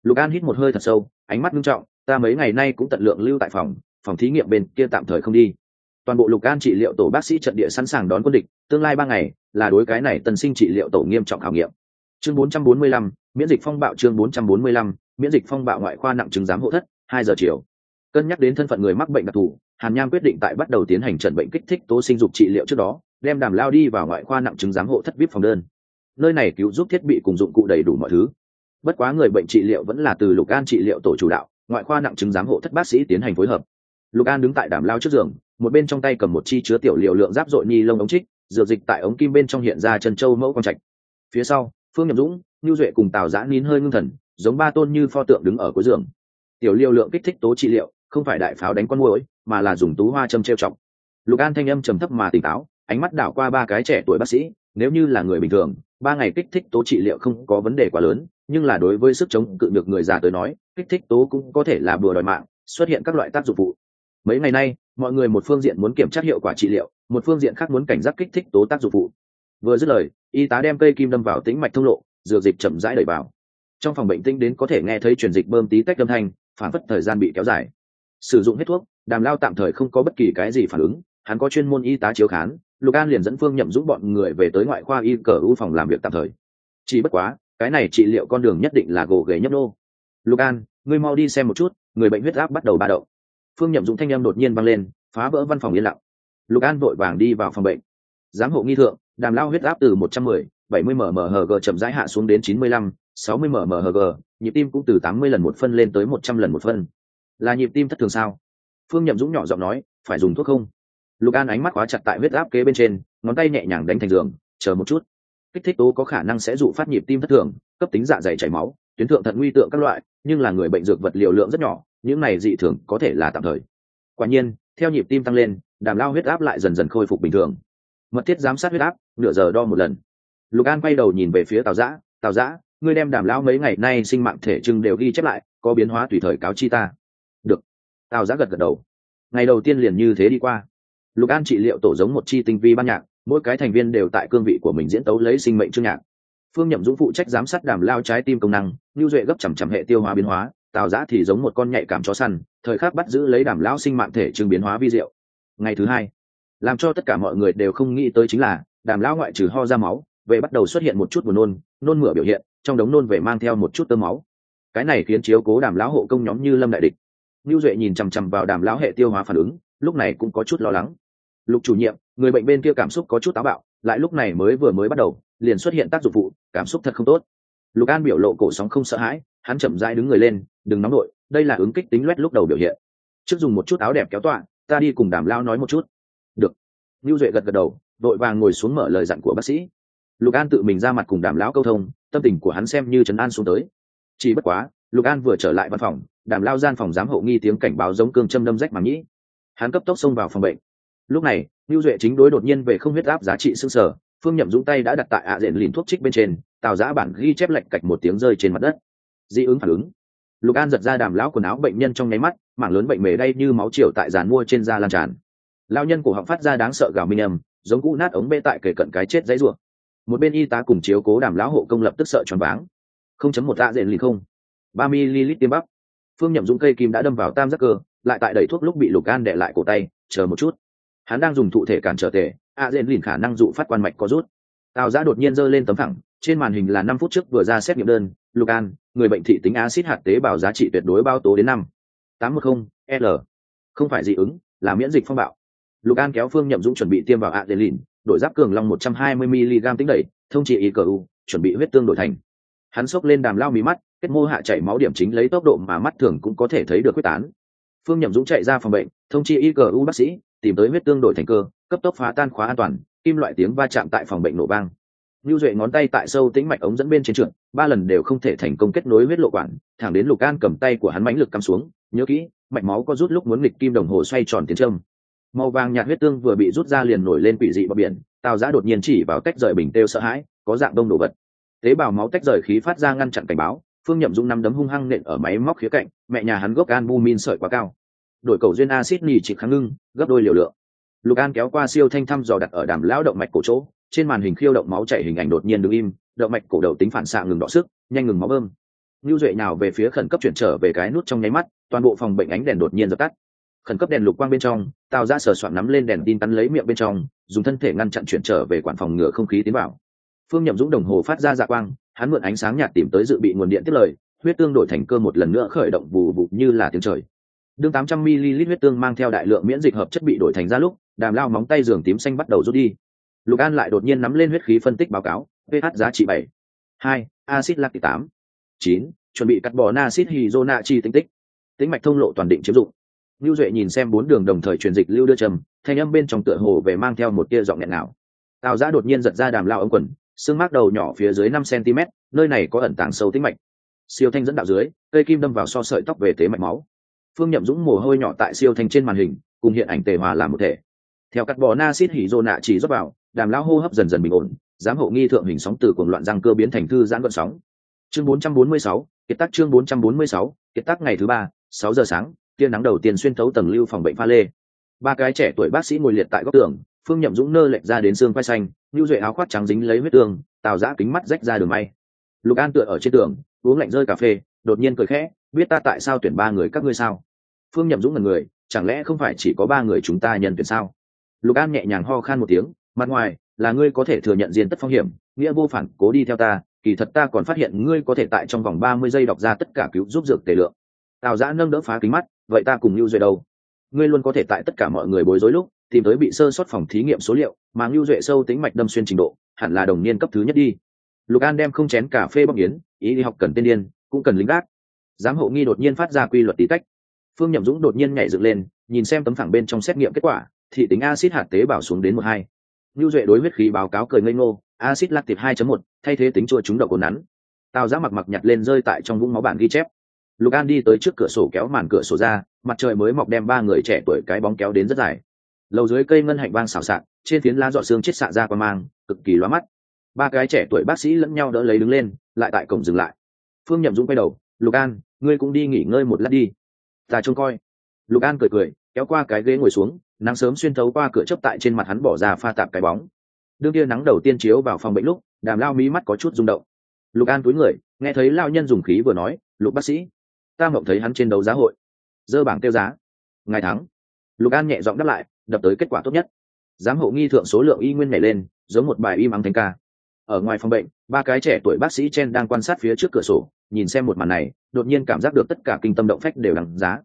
Lục an hít một hơi thật sâu, ánh mắt nghiêm trọng, ta mấy ngày nay cũng tận lượng lưu tại phòng phòng thí nghiệm bên kia tạm thời không đi toàn bộ lục an trị liệu tổ bác sĩ trận địa sẵn sàng đón quân địch tương lai ba ngày là đối cái này tân sinh trị liệu tổ nghiêm trọng khảo nghiệm. Chương 445, miễn dịch phong bạo chương 445, miễn dịch phong bạo ngoại khoa nặng chứng giám hộ thất hai giờ chiều. Cân nhắc đến thân phận người mắc bệnh đặc thù hàn nham quyết định tại bắt đầu tiến hành trận bệnh kích thích tố sinh dục trị liệu trước đó đem đàm lao đi vào ngoại khoa nặng chứng giám hộ thất vip phòng đơn. Nơi này cứu giúp thiết bị cùng dụng cụ đầy đủ mọi thứ. Bất quá người bệnh trị liệu vẫn là từ lục an trị liệu tổ chủ đạo ngoại khoa nặng chứng giám hộ thất bác sĩ tiến hành phối hợp. Lục an đứng tại đàm lao trước giường một bên trong tay cầm một chi chứa tiểu liệu lượng giáp dội ni lông ống trích, dược dịch tại ống kim bên trong hiện ra chân châu mẫu con trạch. Phía sau, phương nhậm dũng nhu duệ cùng tào giã nín hơi ngưng thần, giống ba tôn như pho tượng đứng ở cuối giường. Tiểu liệu lượng kích thích tố trị liệu, không phải đại pháo đánh con môi mà là dùng tú hoa châm treo trọng lục an thanh âm trầm thấp mà tỉnh táo, ánh mắt đảo qua ba cái trẻ tuổi bác sĩ, nếu như là người bình thường, ba ngày kích thích tố trị liệu không có vấn đề quá lớn, nhưng là đối với sức chống cự được người già tới nói, kích thích tố cũng có thể là bừa đòi mạng, xuất hiện các loại tác dụng phụ. Mấy ngày nay mọi người một phương diện muốn kiểm tra hiệu quả trị liệu, một phương diện khác muốn cảnh giác kích thích tố tác dụng phụ. Vừa dứt lời, y tá đem cây kim đâm vào tĩnh mạch thông lộ, dược dịch chậm rãi đẩy vào. Trong phòng bệnh tinh đến có thể nghe thấy truyền dịch bơm tí tách âm thanh, phản phất thời gian bị kéo dài. Sử dụng hết thuốc, đàm lao tạm thời không có bất kỳ cái gì phản ứng, hắn có chuyên môn y tá chiếu khán, lục an liền dẫn phương nhậm dũng bọn người về tới ngoại khoa y cờ u phòng làm việc tạm thời. Chỉ bất quá, cái này trị liệu con đường nhất định là gồ ghề nhấp nô. Lục an, ngươi mau đi xem một chút, người bệnh huyết áp bắt đầu ba đậu phương nhậm dũng thanh em đột nhiên văng lên, phá vỡ văn phòng yên lặng. Lục an vội vàng đi vào phòng bệnh. Giám hộ nghi thượng, đàm lao huyết áp từ một trăm mười, bảy mươi mmhg chậm rãi hạ xuống đến chín mươi lăm, sáu mươi mmhg nhịp tim cũng từ tám mươi lần một phân lên tới một trăm lần một phân. Là nhịp tim thất thường sao? Phương nhậm dũng nhỏ giọng nói, phải dùng thuốc không? Lục an ánh mắt khóa chặt tại huyết áp kế bên trên, ngón tay nhẹ nhàng đánh thành giường, chờ một chút. Kích thích tố có khả năng sẽ dụ phát nhịp tim thất thường, cấp tính dạ dày chảy máu, tuyến thượng thận nguy tượng các loại, nhưng là người bệnh dược vật liều lượng rất nhỏ những này dị thường có thể là tạm thời. Quả nhiên, theo nhịp tim tăng lên, đàm lao huyết áp lại dần dần khôi phục bình thường. Mật thiết giám sát huyết áp, nửa giờ đo một lần. Lục an quay đầu nhìn về phía tào giã tào giã ngươi đem đàm lao mấy ngày nay sinh mạng thể trưng đều ghi chép lại, có biến hóa tùy thời cáo chi ta. Được. Tào giã gật gật đầu. Ngày đầu tiên liền như thế đi qua. Lục an trị liệu tổ giống một chi tinh vi ban nhạc, mỗi cái thành viên đều tại cương vị của mình diễn tấu lấy sinh mệnh chương nhạc. Phương nhậm dũng phụ trách giám sát đàm lao trái tim công năng như duệ gấp chằm chằm hệ tiêu hóa biến hóa tào giã thì giống một con nhạy cảm chó săn, thời khắc bắt giữ lấy đàm lão sinh mạng thể chứng biến hóa vi diệu. Ngày thứ hai, làm cho tất cả mọi người đều không nghĩ tới chính là, đàm lão ngoại trừ ho ra máu, về bắt đầu xuất hiện một chút buồn nôn nôn mửa biểu hiện, trong đống nôn về mang theo một chút tơ máu. Cái này khiến chiếu cố đàm lão hộ công nhóm như lâm đại địch. Như duệ nhìn chằm chằm vào đàm lão hệ tiêu hóa phản ứng, lúc này cũng có chút lo lắng. Lục chủ nhiệm, người bệnh bên kia cảm xúc có chút táo bạo, lại lúc này mới vừa mới bắt đầu, liền xuất hiện tác dụng phụ, cảm xúc thật không tốt. Lục an biểu lộ cổ sóng không sợ hãi, hắn chậm rãi đứng người lên đừng nóng nổi đây là ứng kích tính loét lúc đầu biểu hiện. Trước dùng một chút áo đẹp kéo tọa, ta đi cùng đàm lao nói một chút. Được. Lưu duệ gật gật đầu, đội vàng ngồi xuống mở lời dặn của bác sĩ. Lục an tự mình ra mặt cùng đàm lão câu thông, tâm tình của hắn xem như trấn an xuống tới. Chỉ bất quá, lục an vừa trở lại văn phòng, đàm lao gian phòng giám hộ nghi tiếng cảnh báo giống cương châm đâm rách mà nhĩ hắn cấp tốc xông vào phòng bệnh. Lúc này, lưu duệ chính đối đột nhiên về không huyết áp giá trị xương sở, phương nhậm dũng tay đã đặt tại ạ à diện lìn thuốc trích bên trên, tào giã bản ghi chép lệnh cạch một tiếng rơi trên mặt đất. Dị ứng phản ứng lục an giật ra đàm lão quần áo bệnh nhân trong nháy mắt, mảng lớn bệnh mề đay như máu chiều tại giàn mua trên da lan tràn. Lao nhân cổ họng phát ra đáng sợ gào minh âm, giống cũ nát ống bê tại kể cận cái chết dãy ruộng. Một bên y tá cùng chiếu cố đàm lão hộ công lập tức sợ choáng váng. Không chấm một tạ diện lì không. Ba ml tiêm bắp. Phương nhậm dũng cây kim đã đâm vào tam giác cơ, lại tại đẩy thuốc lúc bị lục an đệ lại cổ tay, chờ một chút. Hắn đang dùng thụ thể cản trở tể a dện lìn khả năng dụ phát quan mạch có rút. Tào giã đột nhiên giơ lên tấm thẳng trên màn hình là năm phút trước vừa ra xét nghiệm đơn lucan người bệnh thị tính acid hạt tế bào giá trị tuyệt đối bao tố đến năm. tám mươi không, l. Không phải dị ứng, là miễn dịch phong bạo. Lucan kéo phương nhậm dũng chuẩn bị tiêm vào adelin đổi giáp cường long một trăm hai mươi mg tính đẩy, thông trị y cờ u chuẩn bị huyết tương đổi thành. Hắn xốc lên đàm lao mí mắt, kết mô hạ chảy máu điểm chính lấy tốc độ mà mắt thường cũng có thể thấy được quyết tán. Phương nhậm dũng chạy ra phòng bệnh, thông chi y cờ u bác sĩ, tìm tới huyết tương đổi thành cơ, cấp tốc phá tan khóa an toàn, kim loại tiếng va chạm tại phòng bệnh nổ vang. Nưu Duệ ngón tay tại sâu tĩnh mạch ống dẫn bên trên trượt, ba lần đều không thể thành công kết nối huyết lộ quản, thẳng đến Lục An cầm tay của hắn mãnh lực cắm xuống, nhớ kỹ, mạch máu có rút lúc muốn nghịch kim đồng hồ xoay tròn tiến châm. Màu vàng nhạt huyết tương vừa bị rút ra liền nổi lên quỷ dị bọ biển, Tào Giá đột nhiên chỉ vào tách rời bình têu sợ hãi, có dạng đông đồ vật. Tế bào máu tách rời khí phát ra ngăn chặn cảnh báo, Phương Nhậm Dung năm đấm hung hăng nện ở máy móc khía cạnh, mẹ nhà hắn gốc albumin sợi quá cao. Đổi cầu duyên axit nỉ chỉ kháng ngưng, gấp đôi liều lượng lục an kéo qua siêu thanh thăm dò đặt ở đàm lão động mạch cổ chỗ trên màn hình khiêu động máu chảy hình ảnh đột nhiên đứng im, động mạch cổ đầu tính phản xạ ngừng đỏ sức, nhanh ngừng máu bơm. Lưu duệ nào về phía khẩn cấp chuyển trở về cái nút trong nháy mắt, toàn bộ phòng bệnh ánh đèn đột nhiên dập tắt. Khẩn cấp đèn lục quang bên trong tạo ra sờ soạn nắm lên đèn tin tắn lấy miệng bên trong, dùng thân thể ngăn chặn chuyển trở về quản phòng ngừa không khí tiến vào. Phương nhậm dũng đồng hồ phát ra dạ quang, hắn mượn ánh sáng nhạt tìm tới dự bị nguồn điện tiếp lời, huyết tương đổi thành cơ một lần nữa khởi động bù bù như là tiếng trời. Đương 800 ml huyết tương mang theo đại lượng miễn dịch hợp chất bị đổi thành ra lúc, đàm lao móng tay giường tím xanh bắt đầu rút đi lục an lại đột nhiên nắm lên huyết khí phân tích báo cáo, ph giá trị bảy, hai acid lactic tám, chín, chuẩn bị cắt bỏ acid na chi tính tích. Tính mạch thông lộ toàn định chiếm dụng. Lưu duệ nhìn xem bốn đường đồng thời truyền dịch lưu đưa trầm, thanh âm bên trong tựa hồ về mang theo một tia giọng nghẹn nào tào giã đột nhiên giật ra đàm lao ống quần, xương mác đầu nhỏ phía dưới năm cm nơi này có ẩn tàng sâu tính mạch. Siêu thanh dẫn đạo dưới, cây kim đâm vào so sợi tóc về tế mạch máu. Phương nhậm dũng mồ hôi nhỏ tại siêu thanh trên màn hình, cùng hiện ảnh tề hòa làm một thể. Theo cắt bò na xít hỉ dô nạ chỉ rót vào đàm lão hô hấp dần dần bình ổn giám hộ nghi thượng hình sóng từ cuồng loạn răng cơ biến thành thư giãn vận sóng. Chương 446, kiệt tác chương 446, kiệt tác ngày thứ ba sáu giờ sáng tia nắng đầu tiên xuyên thấu tầng lưu phòng bệnh pha lê. Ba cái trẻ tuổi bác sĩ ngồi liệt tại góc tường phương nhậm dũng nơ lệch ra đến xương quai xanh nhu duệ áo khoác trắng dính lấy huyết tương tào giã kính mắt rách ra đường may. Lục an tựa ở trên tường uống lạnh rơi cà phê đột nhiên cười khẽ biết ta tại sao tuyển ba người các ngươi sao? Phương nhậm dũng là người chẳng lẽ không phải chỉ có ba người chúng ta nhân tuyển sao? Lục an nhẹ nhàng ho khan một tiếng mặt ngoài, là ngươi có thể thừa nhận diên tất phong hiểm, nghĩa vô phản, cố đi theo ta, kỳ thật ta còn phát hiện ngươi có thể tại trong vòng ba mươi giây đọc ra tất cả cứu giúp dược tề lượng. Tào giã nâng đỡ phá kính mắt, vậy ta cùng lưu duệ đâu? Ngươi luôn có thể tại tất cả mọi người bối rối lúc, tìm tới bị sơ sót phòng thí nghiệm số liệu, mà lưu duệ sâu tính mạch đâm xuyên trình độ, hẳn là đồng niên cấp thứ nhất đi. Lục an đem không chén cà phê bóc yến, ý đi học cần tên điên, cũng cần lính gác. Giám hộ nghi đột nhiên phát ra quy luật tí cách phương nhậm dũng đột nhiên nhảy dựng lên, nhìn xem tấm phẳng bên trong xét nghiệm kết quả, thị tính acid hạt tế bào xuống đến một hai. Nưu duệ đối huyết khí báo cáo cười ngây ngô acid lactic 2.1, thay thế tính chua chúng đậu cồn nắn. Tào giác mặc mặc nhặt lên rơi tại trong vũng máu bản ghi chép. Lục an đi tới trước cửa sổ kéo màn cửa sổ ra mặt trời mới mọc đem ba người trẻ tuổi cái bóng kéo đến rất dài. Lầu dưới cây ngân hạnh vang xào xạc trên phiến lá rọ xương chết xạ ra qua mang cực kỳ loa mắt. Ba cái trẻ tuổi bác sĩ lẫn nhau đỡ lấy đứng lên lại tại cổng dừng lại. Phương nhậm dũng quay đầu lục an ngươi cũng đi nghỉ ngơi một lát đi. Ta trông coi. Lục an cười cười kéo qua cái ghế ngồi xuống nắng sớm xuyên thấu qua cửa chấp tại trên mặt hắn bỏ ra pha tạp cái bóng. Đương kia nắng đầu tiên chiếu vào phòng bệnh lúc, đàm lao mí mắt có chút rung động. Lục an túi người, nghe thấy lao nhân dùng khí vừa nói, lục bác sĩ, ta mộng thấy hắn trên đấu giá hội. Dơ bảng tiêu giá. Ngày thắng. lục an nhẹ giọng đáp lại, đập tới kết quả tốt nhất. Giám hộ nghi thượng số lượng y nguyên nhảy lên, giống một bài im ắng thành ca. Ở ngoài phòng bệnh, ba cái trẻ tuổi bác sĩ chen đang quan sát phía trước cửa sổ, nhìn xem một màn này, đột nhiên cảm giác được tất cả kinh tâm động phách đều đằng giá.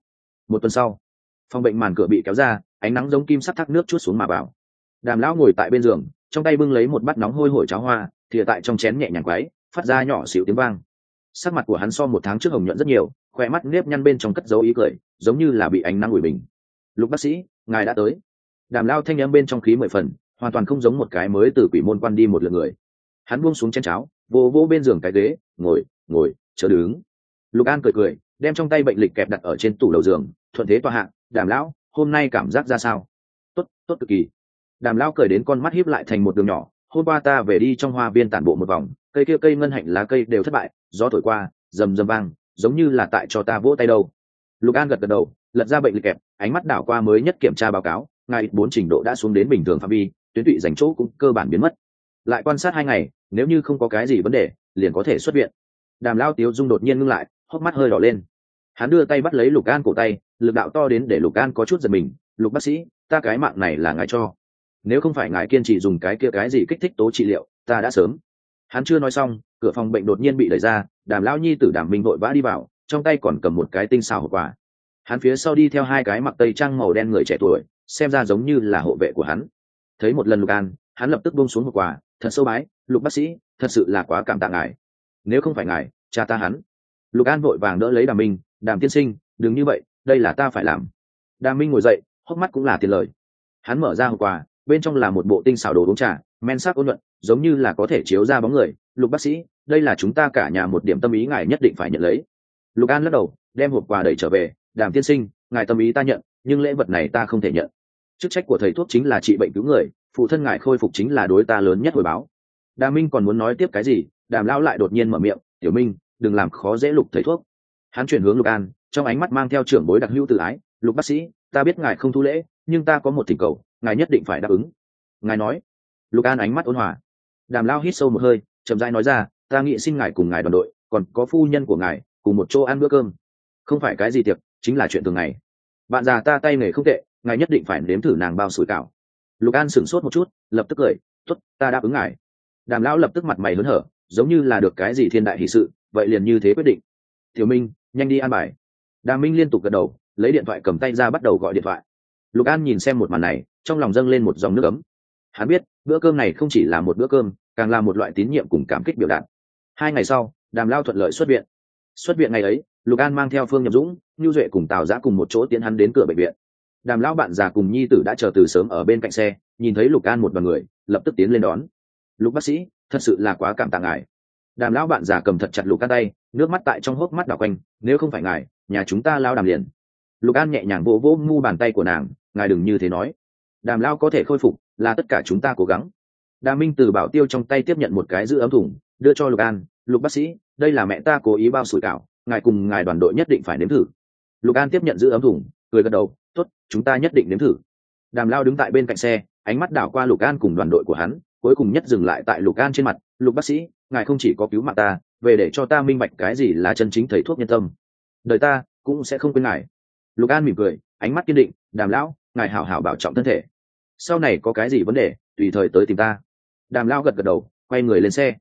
Một tuần sau phòng bệnh màn cửa bị kéo ra, ánh nắng giống kim sắt thác nước chút xuống mà vào. Đàm lão ngồi tại bên giường, trong tay bưng lấy một bát nóng hôi hổi cháo hoa, thìa tại trong chén nhẹ nhàng quáy phát ra nhỏ xịu tiếng vang. Sắc mặt của hắn so một tháng trước hồng nhuận rất nhiều khoe mắt nếp nhăn bên trong cất dấu ý cười, giống như là bị ánh nắng ủi mình. Lục bác sĩ, ngài đã tới. Đàm lao thanh n m bên trong khí mười phần, hoàn toàn không giống một cái mới từ quỷ môn quan đi một lượt người. Hắn buông xuống chén cháo, vô vô bên giường cái ghế, ngồi ngồi chờ đứng. Lục an cười cười, đem trong tay bệnh lịch kẹp đặt ở trên tủ đầu giường, thuận thế tòa hạng đàm lão, hôm nay cảm giác ra sao? Tốt tốt cực kỳ. Đàm lão cười đến con mắt hiếp lại thành một đường nhỏ, hôm qua ta về đi trong hoa viên tản bộ một vòng, cây kia cây ngân hạnh lá cây đều thất bại, gió thổi qua, rầm rầm vang, giống như là tại cho ta vỗ tay đâu. Lục an gật gật đầu, lật ra bệnh lịch kẹp, ánh mắt đảo qua mới nhất kiểm tra báo cáo, ngài bốn trình độ đã xuống đến bình thường phạm vi, tuyến tụy dành chỗ cũng cơ bản biến mất. Lại quan sát hai ngày, nếu như không có cái gì vấn đề, liền có thể xuất viện. Đàm lao tiếu dung đột nhiên ngưng lại, hốc mắt hơi đỏ lên. Hắn đưa tay bắt lấy lục an cổ tay lực đạo to đến để lục an có chút giật mình, lục bác sĩ, ta cái mạng này là ngài cho. Nếu không phải ngài kiên trì dùng cái kia cái gì kích thích tố trị liệu, ta đã sớm. Hắn chưa nói xong, cửa phòng bệnh đột nhiên bị đẩy ra, đàm lão nhi tử đàm minh vội vã đi vào, trong tay còn cầm một cái tinh xào hộp quà. Hắn phía sau đi theo hai cái mặc tây trang màu đen người trẻ tuổi, xem ra giống như là hộ vệ của hắn. Thấy một lần lục an, hắn lập tức bông xuống hộp quà, thật sâu bái, lục bác sĩ, thật sự là quá cảm tạ ngài. Nếu không phải ngài, cha ta hắn. Lục an vội vàng đỡ lấy đàm minh, đàm tiên sinh, đừng như vậy đây là ta phải làm. Đa minh ngồi dậy, hốc mắt cũng là tiền lời. Hắn mở ra hộp quà, bên trong là một bộ tinh xảo đồ uống trà, men sắc ôn luận giống như là có thể chiếu ra bóng người. Lục bác sĩ, đây là chúng ta cả nhà một điểm tâm ý ngài nhất định phải nhận lấy. Lục an lắc đầu, đem hộp quà đẩy trở về. Đàm tiên sinh, ngài tâm ý ta nhận, nhưng lễ vật này ta không thể nhận. Chức trách của thầy thuốc chính là trị bệnh cứu người, phụ thân ngài khôi phục chính là đối ta lớn nhất hồi báo. Đà minh còn muốn nói tiếp cái gì? Đàm lão lại đột nhiên mở miệng, tiểu minh, đừng làm khó dễ lục thầy thuốc. Hắn chuyển hướng lục an trong ánh mắt mang theo trưởng bối đặc hữu tự ái, lục bác sĩ, ta biết ngài không thu lễ, nhưng ta có một thỉnh cầu, ngài nhất định phải đáp ứng. Ngài nói. Lục an ánh mắt ôn hòa. Đàm lao hít sâu một hơi, chậm rãi nói ra, ta nghĩ xin ngài cùng ngài đoàn đội, còn có phu nhân của ngài, cùng một chỗ ăn bữa cơm. Không phải cái gì tiệc, chính là chuyện thường ngày. Bạn già ta tay nghề không tệ, ngài nhất định phải nếm thử nàng bao sủi cảo. Lục an sửng sốt một chút, lập tức cười t ố t ta đáp ứng ngài. Đàm lão lập tức mặt mày hớn hở, giống như là được cái gì thiên đại hì sự, vậy liền như thế quyết định. Thiếu minh, nhanh đi an bài. Đà minh liên tục gật đầu, lấy điện thoại cầm tay ra bắt đầu gọi điện thoại. Lục an nhìn xem một màn này, trong lòng dâng lên một dòng nước ấm. Hắn biết, bữa cơm này không chỉ là một bữa cơm, càng là một loại tín nhiệm cùng cảm kích biểu đạt. Hai ngày sau, đàm lao thuận lợi xuất viện. Xuất viện ngày ấy, lục an mang theo phương nhập dũng nhu duệ cùng tào giã cùng một chỗ tiến hắn đến cửa bệnh viện. Đàm lão bạn già cùng nhi tử đã chờ từ sớm ở bên cạnh xe, nhìn thấy lục an một đoàn người, lập tức tiến lên đón. Lục bác sĩ, thật sự là quá cảm tạ ngài. Đàm lão bạn già cầm thật chặt lục an tay, nước mắt tại trong hốc mắt đảo quanh, nếu không phải ngài nhà chúng ta lao đàm liền. Lục an nhẹ nhàng vỗ vỗ ngu bàn tay của nàng, ngài đừng như thế nói. Đàm lao có thể khôi phục, là tất cả chúng ta cố gắng. Đà minh từ bảo tiêu trong tay tiếp nhận một cái giữ ấm thùng, đưa cho lục an, lục bác sĩ, đây là mẹ ta cố ý bao sủi cảo, ngài cùng ngài đoàn đội nhất định phải nếm thử. Lục an tiếp nhận giữ ấm thùng, cười gật đầu, tốt, chúng ta nhất định nếm thử. Đàm lao đứng tại bên cạnh xe, ánh mắt đảo qua lục an cùng đoàn đội của hắn, cuối cùng nhất dừng lại tại lục an trên mặt, lục bác sĩ, ngài không chỉ có cứu mạng ta, về để cho ta minh bạch cái gì là chân chính thầy thuốc nhân tâm đời ta cũng sẽ không quên ngài. Lục an mỉm cười, ánh mắt kiên định, đàm lão, ngài hảo hảo bảo trọng thân thể. Sau này có cái gì vấn đề, tùy thời tới tìm ta. Đàm lao gật gật đầu, quay người lên xe.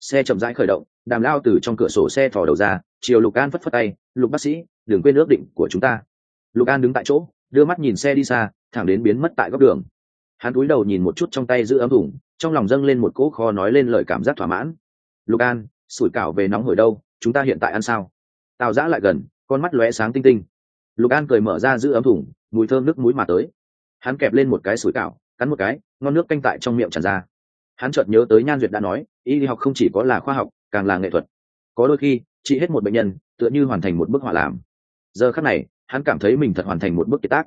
Xe chậm rãi khởi động, đàm lao từ trong cửa sổ xe thò đầu ra, chiều lục an phất phất tay, lục bác sĩ, đừng quên ước định của chúng ta. Lục an đứng tại chỗ, đưa mắt nhìn xe đi xa, thẳng đến biến mất tại góc đường. Hắn cúi đầu nhìn một chút trong tay giữ ấm thủng trong lòng dâng lên một cỗ kho nói lên lời cảm giác thỏa mãn. Lục an, sủi cảo về nóng hổi đâu, chúng ta hiện tại ăn sao? Tào giã lại gần con mắt lóe sáng tinh tinh. Lục an cười mở ra giữ ấm thủng mùi thơm nước mũi mà tới. Hắn kẹp lên một cái sủi cảo cắn một cái ngon nước canh tại trong miệng tràn ra. Hắn chợt nhớ tới nhan duyệt đã nói y học không chỉ có là khoa học càng là nghệ thuật. Có đôi khi trị hết một bệnh nhân tựa như hoàn thành một bức họa làm. Giờ khắc này hắn cảm thấy mình thật hoàn thành một bức kiệt tác.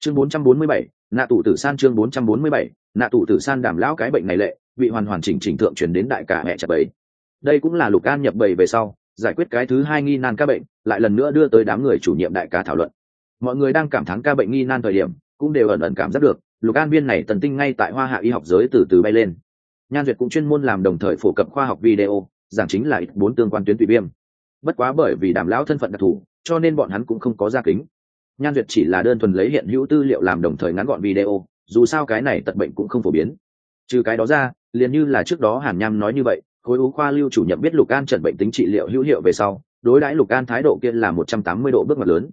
Chương 447, nạ tụ tử san chương 447, nạ tụ tử san đảm lão cái bệnh này lệ bị hoàn hoàn chỉnh chỉnh thượng truyền đến đại cả mẹ chặt bầy. Đây cũng là lục an nhập bầy về sau giải quyết cái thứ hai nghi nan ca bệnh, lại lần nữa đưa tới đám người chủ nhiệm đại ca thảo luận. Mọi người đang cảm thán ca bệnh nghi nan thời điểm, cũng đều ẩn ẩn cảm giác được, lục an viên này tần tinh ngay tại hoa hạ y học giới từ từ bay lên. Nhan duyệt cũng chuyên môn làm đồng thời phổ cập khoa học video, giảng chính là ít bốn tương quan tuyến tụy viêm. Bất quá bởi vì đảm lão thân phận đặc thù, cho nên bọn hắn cũng không có gia kính. Nhan duyệt chỉ là đơn thuần lấy hiện hữu tư liệu làm đồng thời ngắn gọn video, dù sao cái này tật bệnh cũng không phổ biến. Trừ cái đó ra, liền như là trước đó hàn nham nói như vậy khối u khoa lưu chủ nhiệm biết lục an trần bệnh tính trị liệu hữu hiệu về sau, đối đãi lục an thái độ kia là một trăm tám mươi độ bước ngoặt lớn.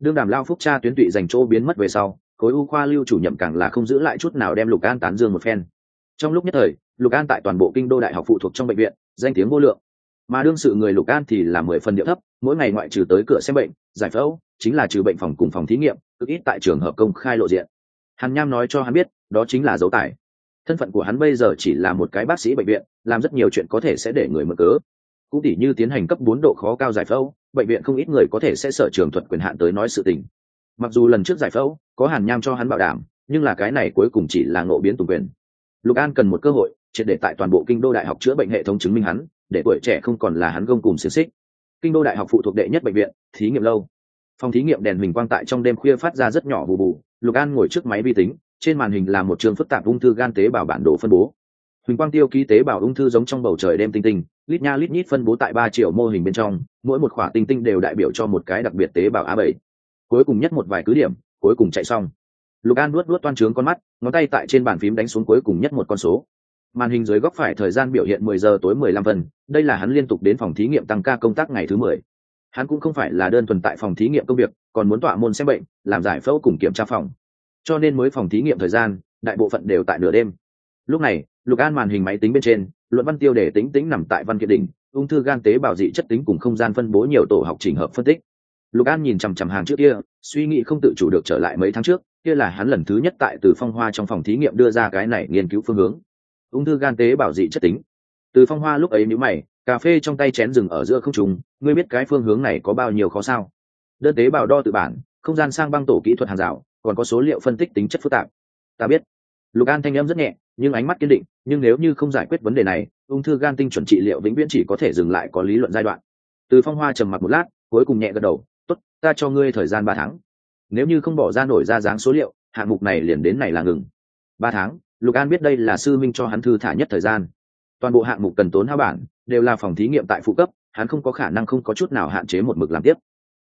Đương đàm lao phúc cha tuyến tụy dành chỗ biến mất về sau, khối u khoa lưu chủ nhiệm càng là không giữ lại chút nào đem lục an tán dương một phen. Trong lúc nhất thời, lục an tại toàn bộ kinh đô đại học phụ thuộc trong bệnh viện, danh tiếng vô lượng. Mà đương sự người lục an thì là mười phần địa thấp, mỗi ngày ngoại trừ tới cửa xem bệnh, giải phẫu, chính là trừ bệnh phòng cùng phòng thí nghiệm, cực ít tại trường hợp công khai lộ diện. Hàn nham nói cho hắn biết, đó chính là dấu tài thân phận của hắn bây giờ chỉ là một cái bác sĩ bệnh viện, làm rất nhiều chuyện có thể sẽ để người mở cớ. Cũng tỉ như tiến hành cấp bốn độ khó cao giải phẫu, bệnh viện không ít người có thể sẽ sở trường thuật quyền hạn tới nói sự tình. Mặc dù lần trước giải phẫu, có hàn nham cho hắn bảo đảm, nhưng là cái này cuối cùng chỉ là ngộ biến tùng quyền. Lục an cần một cơ hội, triệt để tại toàn bộ kinh đô đại học chữa bệnh hệ thống chứng minh hắn, để tuổi trẻ không còn là hắn gông cùng xiềng xích. Kinh đô đại học phụ thuộc đệ nhất bệnh viện, thí nghiệm lâu. Phòng thí nghiệm đèn huỳnh quang tại trong đêm khuya phát ra rất nhỏ bù bù. Lục an ngồi trước máy vi tính trên màn hình là một trường phức tạp ung thư gan tế bào bản đồ phân bố. Huỳnh quang tiêu ký tế bào ung thư giống trong bầu trời đêm tinh tinh lít nha lít nhít phân bố tại ba triệu mô hình bên trong mỗi một khỏa tinh tinh đều đại biểu cho một cái đặc biệt tế bào a bảy. Cuối cùng nhất một vài cứ điểm cuối cùng chạy xong. Lục an luốt luốt toan trướng con mắt ngón tay tại trên bàn phím đánh xuống cuối cùng nhất một con số. Màn hình dưới góc phải thời gian biểu hiện 10 giờ tối 15 phần, đây là hắn liên tục đến phòng thí nghiệm tăng ca công tác ngày thứ 10. hắn cũng không phải là đơn thuần tại phòng thí nghiệm công việc còn muốn tọa môn xem bệnh làm giải phẫu cùng kiểm tra phòng cho nên mới phòng thí nghiệm thời gian, đại bộ phận đều tại nửa đêm. Lúc này, lục an màn hình máy tính bên trên, luận văn tiêu đề tính tính nằm tại văn kiện đỉnh, ung thư gan tế bào dị chất tính cùng không gian phân bố nhiều tổ học trình hợp phân tích. Lục an nhìn chằm chằm hàng trước kia, suy nghĩ không tự chủ được trở lại mấy tháng trước, kia là hắn lần thứ nhất tại từ phong hoa trong phòng thí nghiệm đưa ra cái này nghiên cứu phương hướng. Ung thư gan tế bào dị chất tính. Từ phong hoa lúc ấy nhữ mày, cà phê trong tay chén rừng ở giữa không trùng ngươi biết cái phương hướng này có bao nhiêu khó sao? Đơn tế bào đo tự bản, không gian sang băng tổ kỹ thuật hàng rào còn có số liệu phân tích tính chất phức tạp. Ta biết. Lục an thanh em rất nhẹ, nhưng ánh mắt kiên định, nhưng nếu như không giải quyết vấn đề này, ung thư gan tinh chuẩn trị liệu vĩnh viễn chỉ có thể dừng lại có lý luận giai đoạn. Từ phong hoa trầm mặc một lát, cuối cùng nhẹ gật đầu, tốt, ta cho ngươi thời gian ba tháng. Nếu như không bỏ ra nổi ra dáng số liệu, hạng mục này liền đến này là ngừng. Ba tháng, lục an biết đây là sư minh cho hắn thư thả nhất thời gian. Toàn bộ hạng mục cần tốn hao bản, đều là phòng thí nghiệm tại phụ cấp, hắn không có khả năng không có chút nào hạn chế một mực làm tiếp.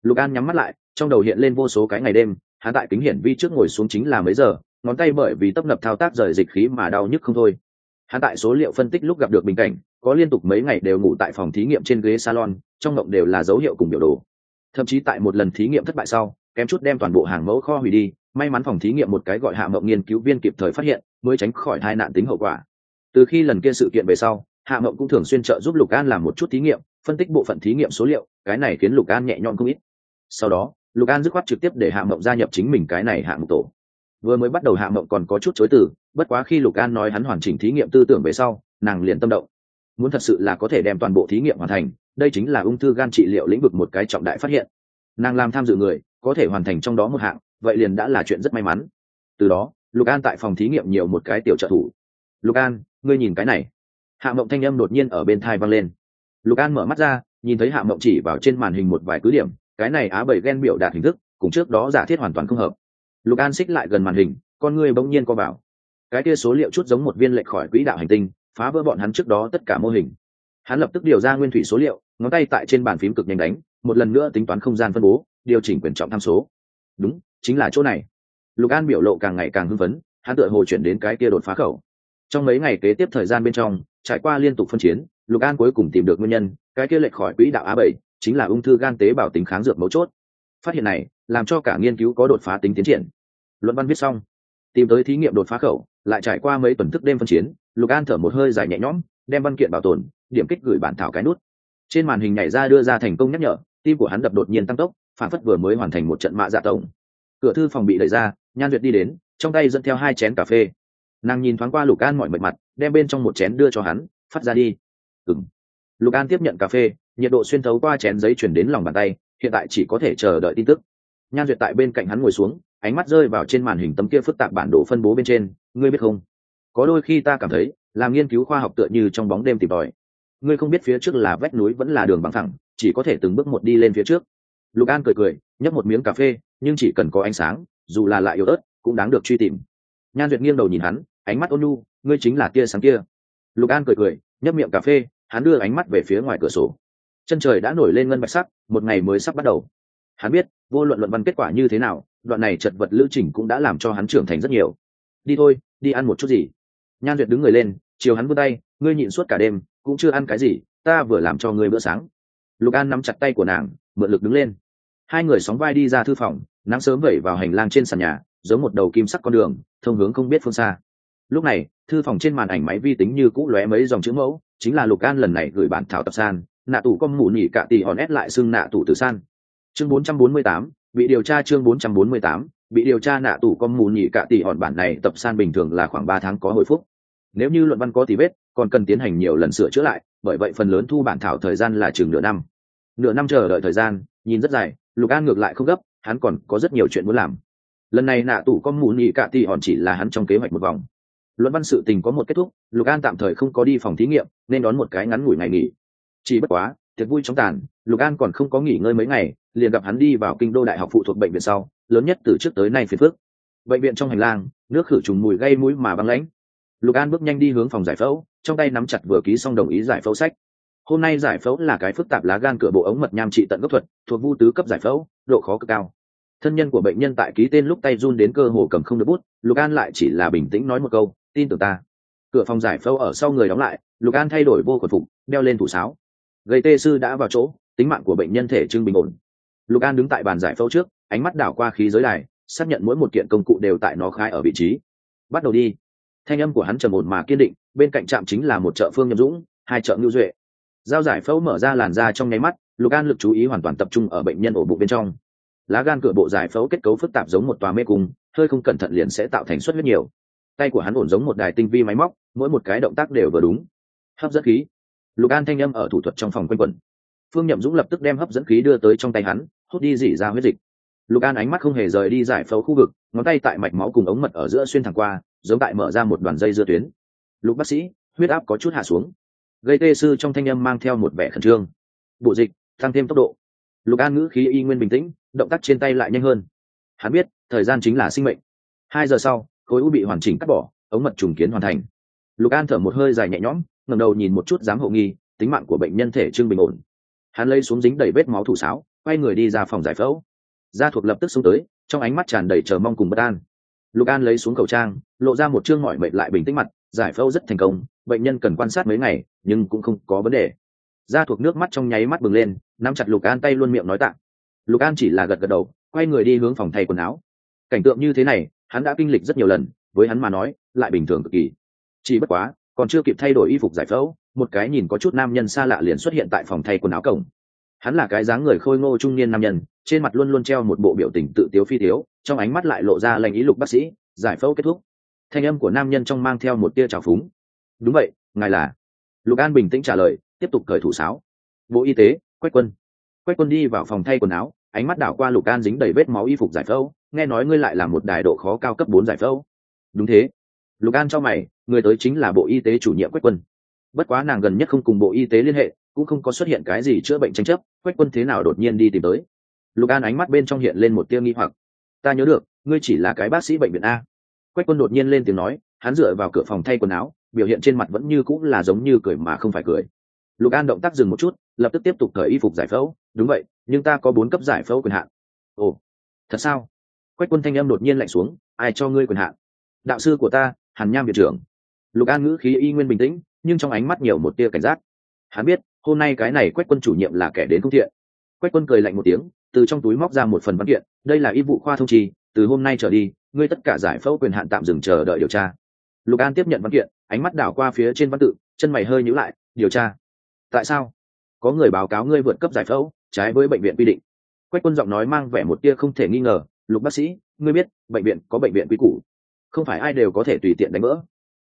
Lục an nhắm mắt lại, trong đầu hiện lên vô số cái ngày đêm hắn tại kính hiển vi trước ngồi xuống chính là mấy giờ, ngón tay bởi vì tấp nập thao tác rời dịch khí mà đau nhức không thôi. Hắn tại số liệu phân tích lúc gặp được bình cảnh, có liên tục mấy ngày đều ngủ tại phòng thí nghiệm trên ghế salon, trong ngộng đều là dấu hiệu cùng biểu đồ. Thậm chí tại một lần thí nghiệm thất bại sau, kém chút đem toàn bộ hàng mẫu kho hủy đi, may mắn phòng thí nghiệm một cái gọi hạ mộng nghiên cứu viên kịp thời phát hiện, mới tránh khỏi tai nạn tính hậu quả. Từ khi lần kia sự kiện về sau, hạ mộng cũng thường xuyên trợ giúp lục an làm một chút thí nghiệm, phân tích bộ phận thí nghiệm số liệu, cái này khiến lục an nhẹ nhõm không ít. Sau đó lục an dứt khoát trực tiếp để hạ mộng gia nhập chính mình cái này hạng mộng tổ. Vừa mới bắt đầu hạ mộng còn có chút chối từ, bất quá khi lục an nói hắn hoàn chỉnh thí nghiệm tư tưởng về sau, nàng liền tâm động. Muốn thật sự là có thể đem toàn bộ thí nghiệm hoàn thành, đây chính là ung thư gan trị liệu lĩnh vực một cái trọng đại phát hiện. Nàng làm tham dự người, có thể hoàn thành trong đó một hạng, vậy liền đã là chuyện rất may mắn. Từ đó, lục an tại phòng thí nghiệm nhiều một cái tiểu trợ thủ. Lục an, ngươi nhìn cái này. Hạ mộng thanh âm đột nhiên ở bên thai vang lên. Lục an mở mắt ra, nhìn thấy hạ mộng chỉ vào trên màn hình một vài cứ điểm cái này á bảy ghen biểu đạt hình thức, cùng trước đó giả thiết hoàn toàn không hợp. Lục an xích lại gần màn hình, con người bỗng nhiên co vào. Cái kia số liệu chút giống một viên lệch khỏi quỹ đạo hành tinh, phá vỡ bọn hắn trước đó tất cả mô hình. Hắn lập tức điều ra nguyên thủy số liệu, ngón tay tại trên bàn phím cực nhanh đánh, một lần nữa tính toán không gian phân bố, điều chỉnh quyền trọng tham số. Đúng, chính là chỗ này. Lục an biểu lộ càng ngày càng hưng phấn, hắn tựa hồ chuyển đến cái kia đột phá khẩu. Trong mấy ngày kế tiếp thời gian bên trong, trải qua liên tục phân chiến, lục an cuối cùng tìm được nguyên nhân, cái kia lệch khỏi quỹ đạo á bảy chính là ung thư gan tế bào tính kháng dược mấu chốt. Phát hiện này, làm cho cả nghiên cứu có đột phá tính tiến triển. Luận văn viết xong, tìm tới thí nghiệm đột phá khẩu, lại trải qua mấy tuần thức đêm phân chiến, lục an thở một hơi dài nhẹ nhõm, đem văn kiện bảo tồn, điểm kích gửi bản thảo cái nút. Trên màn hình nhảy ra đưa ra thành công nhắc nhở, tim của hắn đập đột nhiên tăng tốc, phản phất vừa mới hoàn thành một trận mạ dạ tổng. Cửa thư phòng bị đẩy ra, nhan duyệt đi đến, trong tay dẫn theo hai chén cà phê. Nàng nhìn thoáng qua lục an mọi mệt mặt, đem bên trong một chén đưa cho hắn, phát ra đi. Ừng lục an tiếp nhận cà phê nhiệt độ xuyên thấu qua chén giấy chuyển đến lòng bàn tay, hiện tại chỉ có thể chờ đợi tin tức. Nhan duyệt tại bên cạnh hắn ngồi xuống, ánh mắt rơi vào trên màn hình tấm kia phức tạp bản đồ phân bố bên trên, ngươi biết không? Có đôi khi ta cảm thấy, làm nghiên cứu khoa học tựa như trong bóng đêm tìm tòi. Ngươi không biết phía trước là vách núi vẫn là đường bằng thẳng, chỉ có thể từng bước một đi lên phía trước. Lục an cười cười, nhấp một miếng cà phê, nhưng chỉ cần có ánh sáng, dù là lại yếu ớt, cũng đáng được truy tìm. Nhan duyệt nghiêng đầu nhìn hắn, ánh mắt ôn nhu, ngươi chính là tia sáng kia. Lục an cười cười, nhấp miệng cà phê, hắn đưa ánh mắt về phía ngoài cửa sổ chân trời đã nổi lên ngân bạch sắc, một ngày mới sắp bắt đầu. Hắn biết, vô luận luận văn kết quả như thế nào, đoạn này chật vật lữ trình cũng đã làm cho hắn trưởng thành rất nhiều. Đi thôi, đi ăn một chút gì. Nhan duyệt đứng người lên, chiều hắn vươn tay, ngươi nhịn suốt cả đêm, cũng chưa ăn cái gì, ta vừa làm cho ngươi bữa sáng. Lục an nắm chặt tay của nàng, mượn lực đứng lên. Hai người sóng vai đi ra thư phòng, nắng sớm vẩy vào hành lang trên sàn nhà, giống một đầu kim sắc con đường, thông hướng không biết phương xa. Lúc này, thư phòng trên màn ảnh máy vi tính như cũ lóe mấy dòng chữ mẫu, chính là lục an lần này gửi bản thảo tập san nạ tù con mù nhỉ cả tỷ hòn ép lại xưng nạ tù tử san. Chương 448, bị điều tra chương 448, bị điều tra nạ tù con mù nhị cả tỷ hòn bản này tập san bình thường là khoảng ba tháng có hồi phúc. Nếu như luận văn có tí vết còn cần tiến hành nhiều lần sửa chữa lại bởi vậy phần lớn thu bản thảo thời gian là chừng nửa năm. Nửa năm chờ đợi thời gian nhìn rất dài lục an ngược lại không gấp hắn còn có rất nhiều chuyện muốn làm. Lần này nạ tù con mù nhị cả tỷ hòn chỉ là hắn trong kế hoạch một vòng. Luận văn sự tình có một kết thúc lục an tạm thời không có đi phòng thí nghiệm nên đón một cái ngắn ngủi ngày nghỉ chỉ bất quá thiệt vui trong tàn, lục an còn không có nghỉ ngơi mấy ngày, liền gặp hắn đi vào kinh đô đại học phụ thuộc bệnh viện sau, lớn nhất từ trước tới nay phiền phước bệnh viện trong hành lang, nước khử trùng mùi gây mũi mà băng lãnh. Lục an bước nhanh đi hướng phòng giải phẫu, trong tay nắm chặt vừa ký xong đồng ý giải phẫu sách. Hôm nay giải phẫu là cái phức tạp lá gan cửa bộ ống mật nham trị tận gốc thuật, thuộc vu tứ cấp giải phẫu, độ khó cực cao. Thân nhân của bệnh nhân tại ký tên lúc tay run đến cơ hồ cầm không được bút, lục an lại chỉ là bình tĩnh nói một câu, tin tưởng ta. Cửa phòng giải phẫu ở sau người đóng lại, lục an thay đổi vô quần phục, đeo lên thủ sáo gây tê sư đã vào chỗ, tính mạng của bệnh nhân thể trưng bình ổn. Lục an đứng tại bàn giải phẫu trước, ánh mắt đảo qua khí giới đài, xác nhận mỗi một kiện công cụ đều tại nó khai ở vị trí. Bắt đầu đi. Thanh âm của hắn trầm ổn mà kiên định, bên cạnh trạm chính là một chợ phương nhậm dũng, hai chợ ngưu duệ. Giao giải phẫu mở ra làn da trong nháy mắt, lục an lực chú ý hoàn toàn tập trung ở bệnh nhân ổ bụng bên trong. Lá gan cửa bộ giải phẫu kết cấu phức tạp giống một tòa mê cung, hơi không cẩn thận liền sẽ tạo thành suất huyết nhiều. Tay của hắn ổn giống một đài tinh vi máy móc, mỗi một cái động tác đều vừa đúng. Hấp dẫn khí lục an thanh âm ở thủ thuật trong phòng quanh quẩn. Phương nhậm dũng lập tức đem hấp dẫn khí đưa tới trong tay hắn, hút đi dỉ ra huyết dịch. Lục an ánh mắt không hề rời đi giải phẫu khu vực, ngón tay tại mạch máu cùng ống mật ở giữa xuyên thẳng qua, giống tại mở ra một đoàn dây dưa tuyến. Lục bác sĩ, huyết áp có chút hạ xuống. Gây tê sư trong thanh âm mang theo một vẻ khẩn trương. Bộ dịch, tăng thêm tốc độ. Lục an ngữ khí y nguyên bình tĩnh, động tác trên tay lại nhanh hơn. Hắn biết, thời gian chính là sinh mệnh. Hai giờ sau, khối u bị hoàn chỉnh cắt bỏ, ống mật trùng kiến hoàn thành. Lục an thở một hơi dài nhẹ nhõm ngẩng đầu nhìn một chút dám hộ nghi, tính mạng của bệnh nhân thể trưng bình ổn. Hắn lấy xuống dính đầy vết máu thủ sáo, quay người đi ra phòng giải phẫu. Gia thuộc lập tức xuống tới, trong ánh mắt tràn đầy chờ mong cùng bất an. Lục an lấy xuống khẩu trang, lộ ra một chương mỏi mệt lại bình tĩnh mặt, giải phẫu rất thành công, bệnh nhân cần quan sát mấy ngày, nhưng cũng không có vấn đề. Gia thuộc nước mắt trong nháy mắt bừng lên, nắm chặt lục an tay luôn miệng nói tạng lục an chỉ là gật gật đầu, quay người đi hướng phòng thay quần áo. Cảnh tượng như thế này, hắn đã kinh lịch rất nhiều lần, với hắn mà nói, lại bình thường cực kỳ. Chỉ bất quá còn chưa kịp thay đổi y phục giải phẫu, một cái nhìn có chút nam nhân xa lạ liền xuất hiện tại phòng thay quần áo cổng. Hắn là cái dáng người khôi ngô trung niên nam nhân, trên mặt luôn luôn treo một bộ biểu tình tự tiếu phi tiếu, trong ánh mắt lại lộ ra lệnh ý lục bác sĩ, giải phẫu kết thúc. Thanh âm của nam nhân trong mang theo một tia trào phúng. Đúng vậy, ngài là. Lục an bình tĩnh trả lời, tiếp tục cởi thủ sáo. Bộ y tế, quách quân. Quách quân đi vào phòng thay quần áo, ánh mắt đảo qua lục an dính đầy vết máu y phục giải phẫu, nghe nói ngươi lại là một đài độ khó cao cấp bốn giải phẫu. Đúng thế. Lục an cho mày người tới chính là bộ y tế chủ nhiệm quách quân. Bất quá nàng gần nhất không cùng bộ y tế liên hệ, cũng không có xuất hiện cái gì chữa bệnh tranh chấp, quách quân thế nào đột nhiên đi tìm tới. Lục an ánh mắt bên trong hiện lên một tia nghi hoặc. Ta nhớ được, ngươi chỉ là cái bác sĩ bệnh viện a. Quách quân đột nhiên lên tiếng nói, hắn dựa vào cửa phòng thay quần áo, biểu hiện trên mặt vẫn như cũng là giống như cười mà không phải cười. Lục an động tác dừng một chút, lập tức tiếp tục cởi y phục giải phẫu, đúng vậy, nhưng ta có bốn cấp giải phẫu quyền hạn. Ồ, thật sao? Quách quân thanh âm đột nhiên lạnh xuống, ai cho ngươi quyền hạn? Đạo sư của ta, hàn nham viện trưởng lục an ngữ khí y nguyên bình tĩnh, nhưng trong ánh mắt nhiều một tia cảnh giác. Hắn biết, hôm nay cái này quách quân chủ nhiệm là kẻ đến không thiện. Quách quân cười lạnh một tiếng, từ trong túi móc ra một phần văn kiện, đây là y vụ khoa thông trì, từ hôm nay trở đi, ngươi tất cả giải phẫu quyền hạn tạm dừng chờ đợi điều tra. Lục an tiếp nhận văn kiện, ánh mắt đảo qua phía trên văn tự, chân mày hơi nhíu lại, điều tra? Tại sao? Có người báo cáo ngươi vượt cấp giải phẫu, trái với bệnh viện quy định. Quách quân giọng nói mang vẻ một tia không thể nghi ngờ, lục bác sĩ, ngươi biết, bệnh viện có bệnh viện quy củ. Không phải ai đều có thể tùy tiện đánh vỡ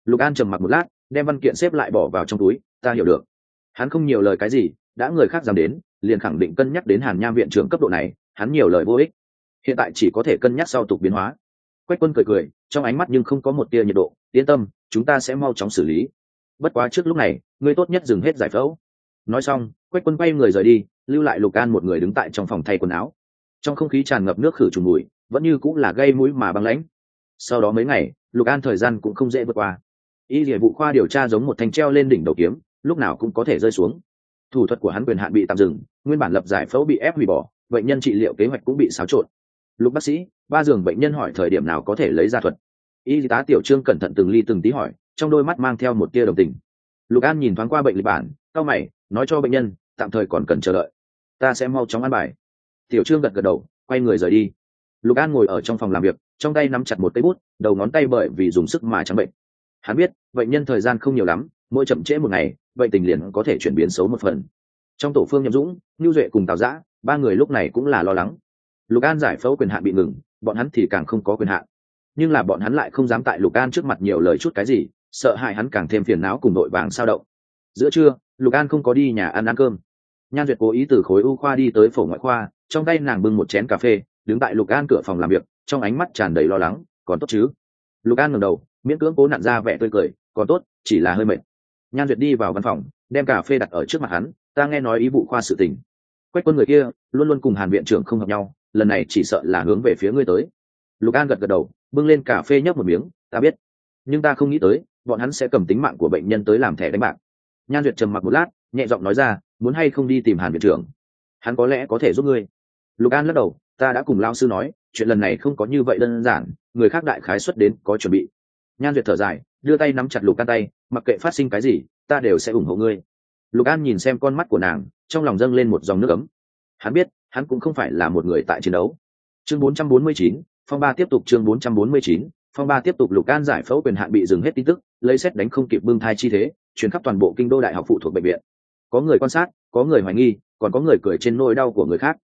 lục an trầm mặc một lát, đem văn kiện xếp lại bỏ vào trong túi, ta hiểu được. Hắn không nhiều lời cái gì, đã người khác dám đến, liền khẳng định cân nhắc đến hàn nham viện trưởng cấp độ này, hắn nhiều lời vô ích. Hiện tại chỉ có thể cân nhắc sau tục biến hóa. Quách quân cười cười, trong ánh mắt nhưng không có một tia nhiệt độ, yên tâm, chúng ta sẽ mau chóng xử lý. Bất quá trước lúc này, ngươi tốt nhất dừng hết giải phẫu. Nói xong, quách quân quay người rời đi, lưu lại lục an một người đứng tại trong phòng thay quần áo. Trong không khí tràn ngập nước khử trùng mùi, vẫn như cũng là gây mũi mà băng lãnh. Sau đó mấy ngày, lục an thời gian cũng không dễ vượt qua y địa vụ khoa điều tra giống một thanh treo lên đỉnh đầu kiếm, lúc nào cũng có thể rơi xuống. Thủ thuật của hắn quyền hạn bị tạm dừng, nguyên bản lập giải phẫu bị ép hủy bỏ, bệnh nhân trị liệu kế hoạch cũng bị xáo trộn. Lục bác sĩ, ba giường bệnh nhân hỏi thời điểm nào có thể lấy ra thuật. Y tá tiểu trương cẩn thận từng ly từng tí hỏi, trong đôi mắt mang theo một tia đồng tình. Lục an nhìn thoáng qua bệnh lịch bản cao mày, nói cho bệnh nhân, tạm thời còn cần chờ đợi. Ta sẽ mau chóng ăn bài. Tiểu trương gật gật đầu, quay người rời đi. Lục an ngồi ở trong phòng làm việc, trong tay nắm chặt một cây bút, đầu ngón tay bởi vì dùng sức mà trắng bệnh hắn biết, bệnh nhân thời gian không nhiều lắm, mỗi chậm trễ một ngày, bệnh tình liền có thể chuyển biến xấu một phần. Trong tổ phương nhậm dũng nhu duệ cùng tào giã, ba người lúc này cũng là lo lắng. Lục an giải phẫu quyền hạn bị ngừng, bọn hắn thì càng không có quyền hạn. Nhưng là bọn hắn lại không dám tại lục an trước mặt nhiều lời chút cái gì, sợ hại hắn càng thêm phiền não cùng nội vàng sao động. Giữa trưa, lục an không có đi nhà ăn ăn cơm. Nhan duyệt cố ý từ khối u khoa đi tới phổ ngoại khoa, trong tay nàng bưng một chén cà phê, đứng tại lục an cửa phòng làm việc, trong ánh mắt tràn đầy lo lắng, còn tốt chứ? Lục an ngẩng đầu miễn cưỡng cố nặn ra vẻ tươi cười, còn tốt, chỉ là hơi mệt. Nhan duyệt đi vào văn phòng, đem cà phê đặt ở trước mặt hắn, ta nghe nói ý vụ khoa sự tình. Quách quân người kia, luôn luôn cùng hàn viện trưởng không hợp nhau, lần này chỉ sợ là hướng về phía ngươi tới. Lục an gật gật đầu, bưng lên cà phê nhấp một miếng, ta biết, nhưng ta không nghĩ tới, bọn hắn sẽ cầm tính mạng của bệnh nhân tới làm thẻ đánh bạc. Nhan duyệt trầm mặc một lát, nhẹ giọng nói ra, muốn hay không đi tìm hàn viện trưởng? Hắn có lẽ có thể giúp ngươi. Lục an lắc đầu, ta đã cùng lao sư nói, chuyện lần này không có như vậy đơn giản, người khác đại khái xuất đến có chuẩn bị nhan duyệt thở dài đưa tay nắm chặt lục an tay mặc kệ phát sinh cái gì ta đều sẽ ủng hộ ngươi. Lục an nhìn xem con mắt của nàng trong lòng dâng lên một dòng nước ấm. Hắn biết hắn cũng không phải là một người tại chiến đấu. Chương 449, phong ba tiếp tục chương 449, phong ba tiếp tục lục an giải phẫu quyền hạn bị dừng hết tin tức lấy xét đánh không kịp bưng thai chi thế chuyển khắp toàn bộ kinh đô đại học phụ thuộc bệnh viện. Có người quan sát có người hoài nghi còn có người cười trên nỗi đau của người khác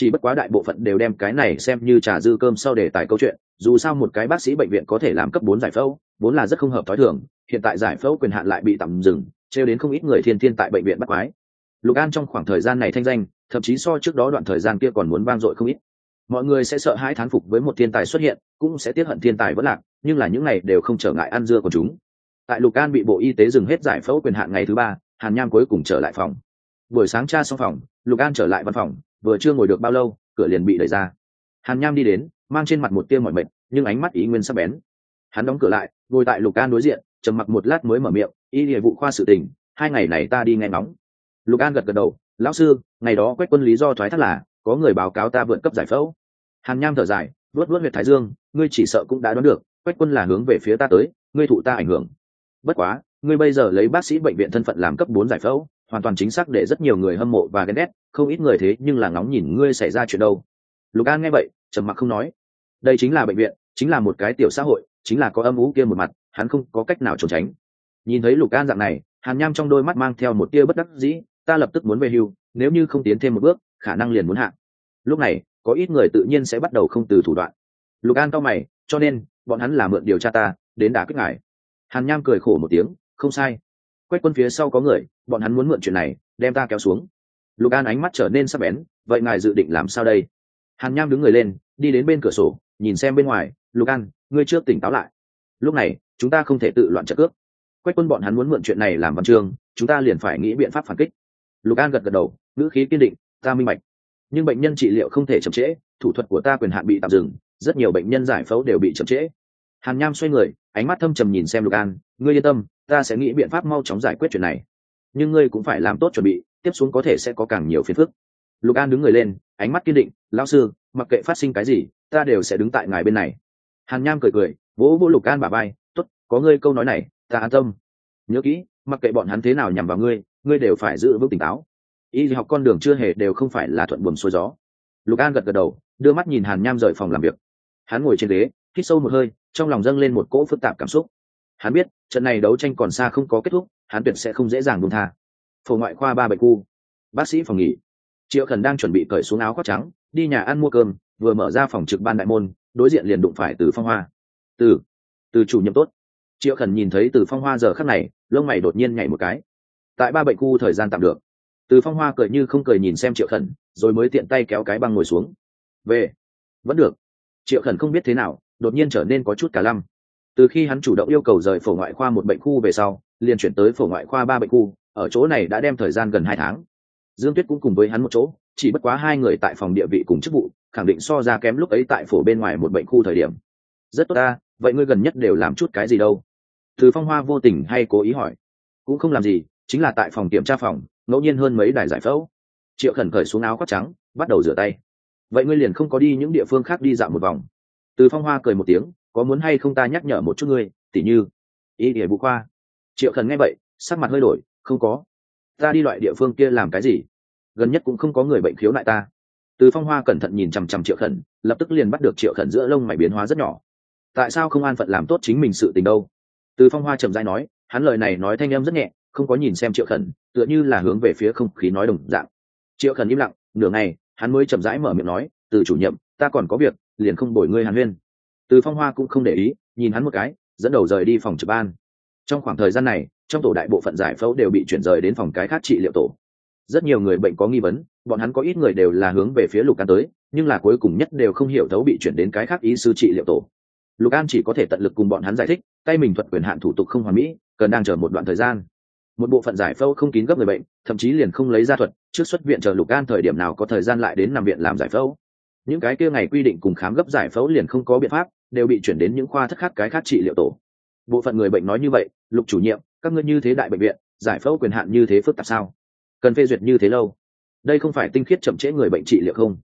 chỉ bất quá đại bộ phận đều đem cái này xem như trà dư cơm sau để tài câu chuyện, dù sao một cái bác sĩ bệnh viện có thể làm cấp bốn giải phẫu, vốn là rất không hợp t h ó i thường, hiện tại giải phẫu quyền hạn lại bị tạm dừng, trêu đến không ít người thiên thiên tại bệnh viện bắt quái. Lục an trong khoảng thời gian này thanh danh, thậm chí so trước đó đoạn thời gian kia còn muốn vang dội không ít. Mọi người sẽ sợ hãi thán phục với một thiên tài xuất hiện, cũng sẽ tiếp hận thiên tài vẫn lạc, nhưng là những này đều không trở ngại ăn dưa của chúng. Tại lục an bị bộ y tế dừng hết giải phẫu quyền hạn ngày thứ ba, hàn nham cuối cùng trở lại phòng. Buổi sáng tra xong phòng, lục an trở lại văn phòng vừa chưa ngồi được bao lâu, cửa liền bị đẩy ra. Hàn nham đi đến, mang trên mặt một tia mọi mệt, nhưng ánh mắt ý nguyên sắc bén. Hắn đóng cửa lại, ngồi tại lục an đối diện, trầm mặc một lát mới mở miệng, y địa vụ khoa sự tình, hai ngày này ta đi nghe ngóng. Lục an gật gật đầu, lão sư, ngày đó quét quân lý do thoái thác là, có người báo cáo ta vượt cấp giải phẫu. Hàn nham thở dài, luốt luốt huyện thái dương, ngươi chỉ sợ cũng đã đoán được quét quân là hướng về phía ta tới, ngươi thụ ta ảnh hưởng. Bất quá, ngươi bây giờ lấy bác sĩ bệnh viện thân phận làm cấp bốn giải phẫu, hoàn toàn chính xác để rất nhiều người hâm mộ và ghen ghét không ít người thế nhưng là ngóng nhìn ngươi xảy ra chuyện đâu. Lục an nghe vậy, trầm mặc không nói. Đây chính là bệnh viện, chính là một cái tiểu xã hội, chính là có âm ú kia một mặt, hắn không có cách nào trốn tránh. Nhìn thấy lục an dạng này, hàn nham trong đôi mắt mang theo một tia bất đắc dĩ, ta lập tức muốn về hưu, nếu như không tiến thêm một bước, khả năng liền muốn hạ. Lúc này, có ít người tự nhiên sẽ bắt đầu không từ thủ đoạn. Lục an cao mày, cho nên, bọn hắn là mượn điều tra ta, đến đả kích ngài. Hàn nham cười khổ một tiếng, không sai. Quét quân phía sau có người, bọn hắn muốn mượn chuyện này, đem ta kéo xuống lục an ánh mắt trở nên sắc bén, vậy ngài dự định làm sao đây? Hàn nham đứng người lên, đi đến bên cửa sổ, nhìn xem bên ngoài, lục an, ngươi trước tỉnh táo lại. Lúc này, chúng ta không thể tự loạn trợ cướp. Quách quân bọn hắn muốn mượn chuyện này làm văn chương, chúng ta liền phải nghĩ biện pháp phản kích. Lục an gật gật đầu, ngữ khí kiên định, ta minh mạch. nhưng bệnh nhân trị liệu không thể chậm trễ, thủ thuật của ta quyền hạn bị tạm dừng, rất nhiều bệnh nhân giải phẫu đều bị chậm trễ. Hàn nham xoay người, ánh mắt thâm trầm nhìn xem lục an, ngươi yên tâm, ta sẽ nghĩ biện pháp mau chóng giải quyết chuyện này. Nhưng ngươi cũng phải làm tốt chuẩn bị tiếp xuống có thể sẽ có càng nhiều phiền phức. Lục an đứng người lên, ánh mắt kiên định, lão sư, mặc kệ phát sinh cái gì, ta đều sẽ đứng tại ngài bên này. Hàn nham cười cười, vỗ vỗ lục an bà bay t ố t có ngươi câu nói này, ta an tâm. Nhớ kỹ, mặc kệ bọn hắn thế nào nhằm vào ngươi ngươi đều phải giữ vững tỉnh táo. Y học con đường chưa hề đều không phải là thuận buồm xuôi gió. Lục an gật gật đầu, đưa mắt nhìn hàn nham rời phòng làm việc. Hắn ngồi trên ghế, hít sâu một hơi, trong lòng dâng lên một cỗ phức tạp cảm xúc. Hắn biết, trận này đấu tranh còn xa không có kết thúc, hắn tuyệt sẽ không dễ dàng buông tha phổ ngoại khoa ba bệnh khu. Bác sĩ phòng nghỉ. Triệu khẩn đang chuẩn bị cởi xuống áo khoác trắng, đi nhà ăn mua cơm, vừa mở ra phòng trực ban đại môn, đối diện liền đụng phải từ phong hoa. Từ từ chủ nhiệm tốt. Triệu khẩn nhìn thấy từ phong hoa giờ khắc này, lông mày đột nhiên nhảy một cái. Tại ba bệnh khu thời gian tạm được. Từ phong hoa cười như không cười nhìn xem triệu khẩn, rồi mới tiện tay kéo cái băng ngồi xuống. Về. Vẫn được. Triệu khẩn không biết thế nào, đột nhiên trở nên có chút cả lăm. Từ khi hắn chủ động yêu cầu rời phổ ngoại khoa một bệnh khu về sau, liền chuyển tới phổ ngoại khoa ba bệnh khu ở chỗ này đã đem thời gian gần hai tháng. Dương tuyết cũng cùng với hắn một chỗ, chỉ bất quá hai người tại phòng địa vị cùng chức vụ, khẳng định so ra kém lúc ấy tại phổ bên ngoài một bệnh khu thời điểm. Rất tốt ta, vậy ngươi gần nhất đều làm chút cái gì đâu? Từ phong hoa vô tình hay cố ý hỏi. Cũng không làm gì, chính là tại phòng kiểm tra phòng, ngẫu nhiên hơn mấy đài giải phẫu. Triệu khẩn cởi xuống áo khoác trắng, bắt đầu rửa tay. Vậy ngươi liền không có đi những địa phương khác đi dạo một vòng. Từ phong hoa cười một tiếng, có muốn hay không ta nhắc nhở một chút ngươi, tỉ như? Ý địa vũ khoa. Triệu khẩn nghe vậy, sắc mặt hơi đổi không có. Ta đi loại địa phương kia làm cái gì? Gần nhất cũng không có người bệnh khiếu nại ta. Từ phong hoa cẩn thận nhìn chằm chằm triệu khẩn, lập tức liền bắt được triệu khẩn giữa lông mày biến hóa rất nhỏ. Tại sao không an phận làm tốt chính mình sự tình đâu? Từ phong hoa chậm rãi nói, hắn lời này nói thanh âm rất nhẹ, không có nhìn xem triệu khẩn, tựa như là hướng về phía không khí nói đồng dạng. Triệu khẩn im lặng, nửa ngày, hắn mới chậm rãi mở miệng nói, từ chủ nhiệm, ta còn có việc, liền không đổi ngươi hàn huyên. Từ phong hoa cũng không để ý, nhìn hắn một cái, dẫn đầu rời đi phòng trực ban trong khoảng thời gian này, trong tổ đại bộ phận giải phẫu đều bị chuyển rời đến phòng cái khác trị liệu tổ. Rất nhiều người bệnh có nghi vấn, bọn hắn có ít người đều là hướng về phía lục an tới, nhưng là cuối cùng nhất đều không hiểu thấu bị chuyển đến cái khác ý sư trị liệu tổ. Lục an chỉ có thể tận lực cùng bọn hắn giải thích, tay mình thuật quyền hạn thủ tục không hoàn mỹ, cần đang chờ một đoạn thời gian. Một bộ phận giải phẫu không kín gấp người bệnh, thậm chí liền không lấy ra thuật, trước xuất viện chờ lục an thời điểm nào có thời gian lại đến nằm viện làm giải phẫu. Những cái kia ngày quy định cùng khám gấp giải phẫu liền không có biện pháp, đều bị chuyển đến những khoa thất khác cái khác trị liệu tổ bộ phận người bệnh nói như vậy, lục chủ nhiệm, các ngươi như thế đại bệnh viện, giải phẫu quyền hạn như thế phức tạp sao? Cần phê duyệt như thế lâu. Đây không phải tinh khiết chậm trễ người bệnh trị liệu không?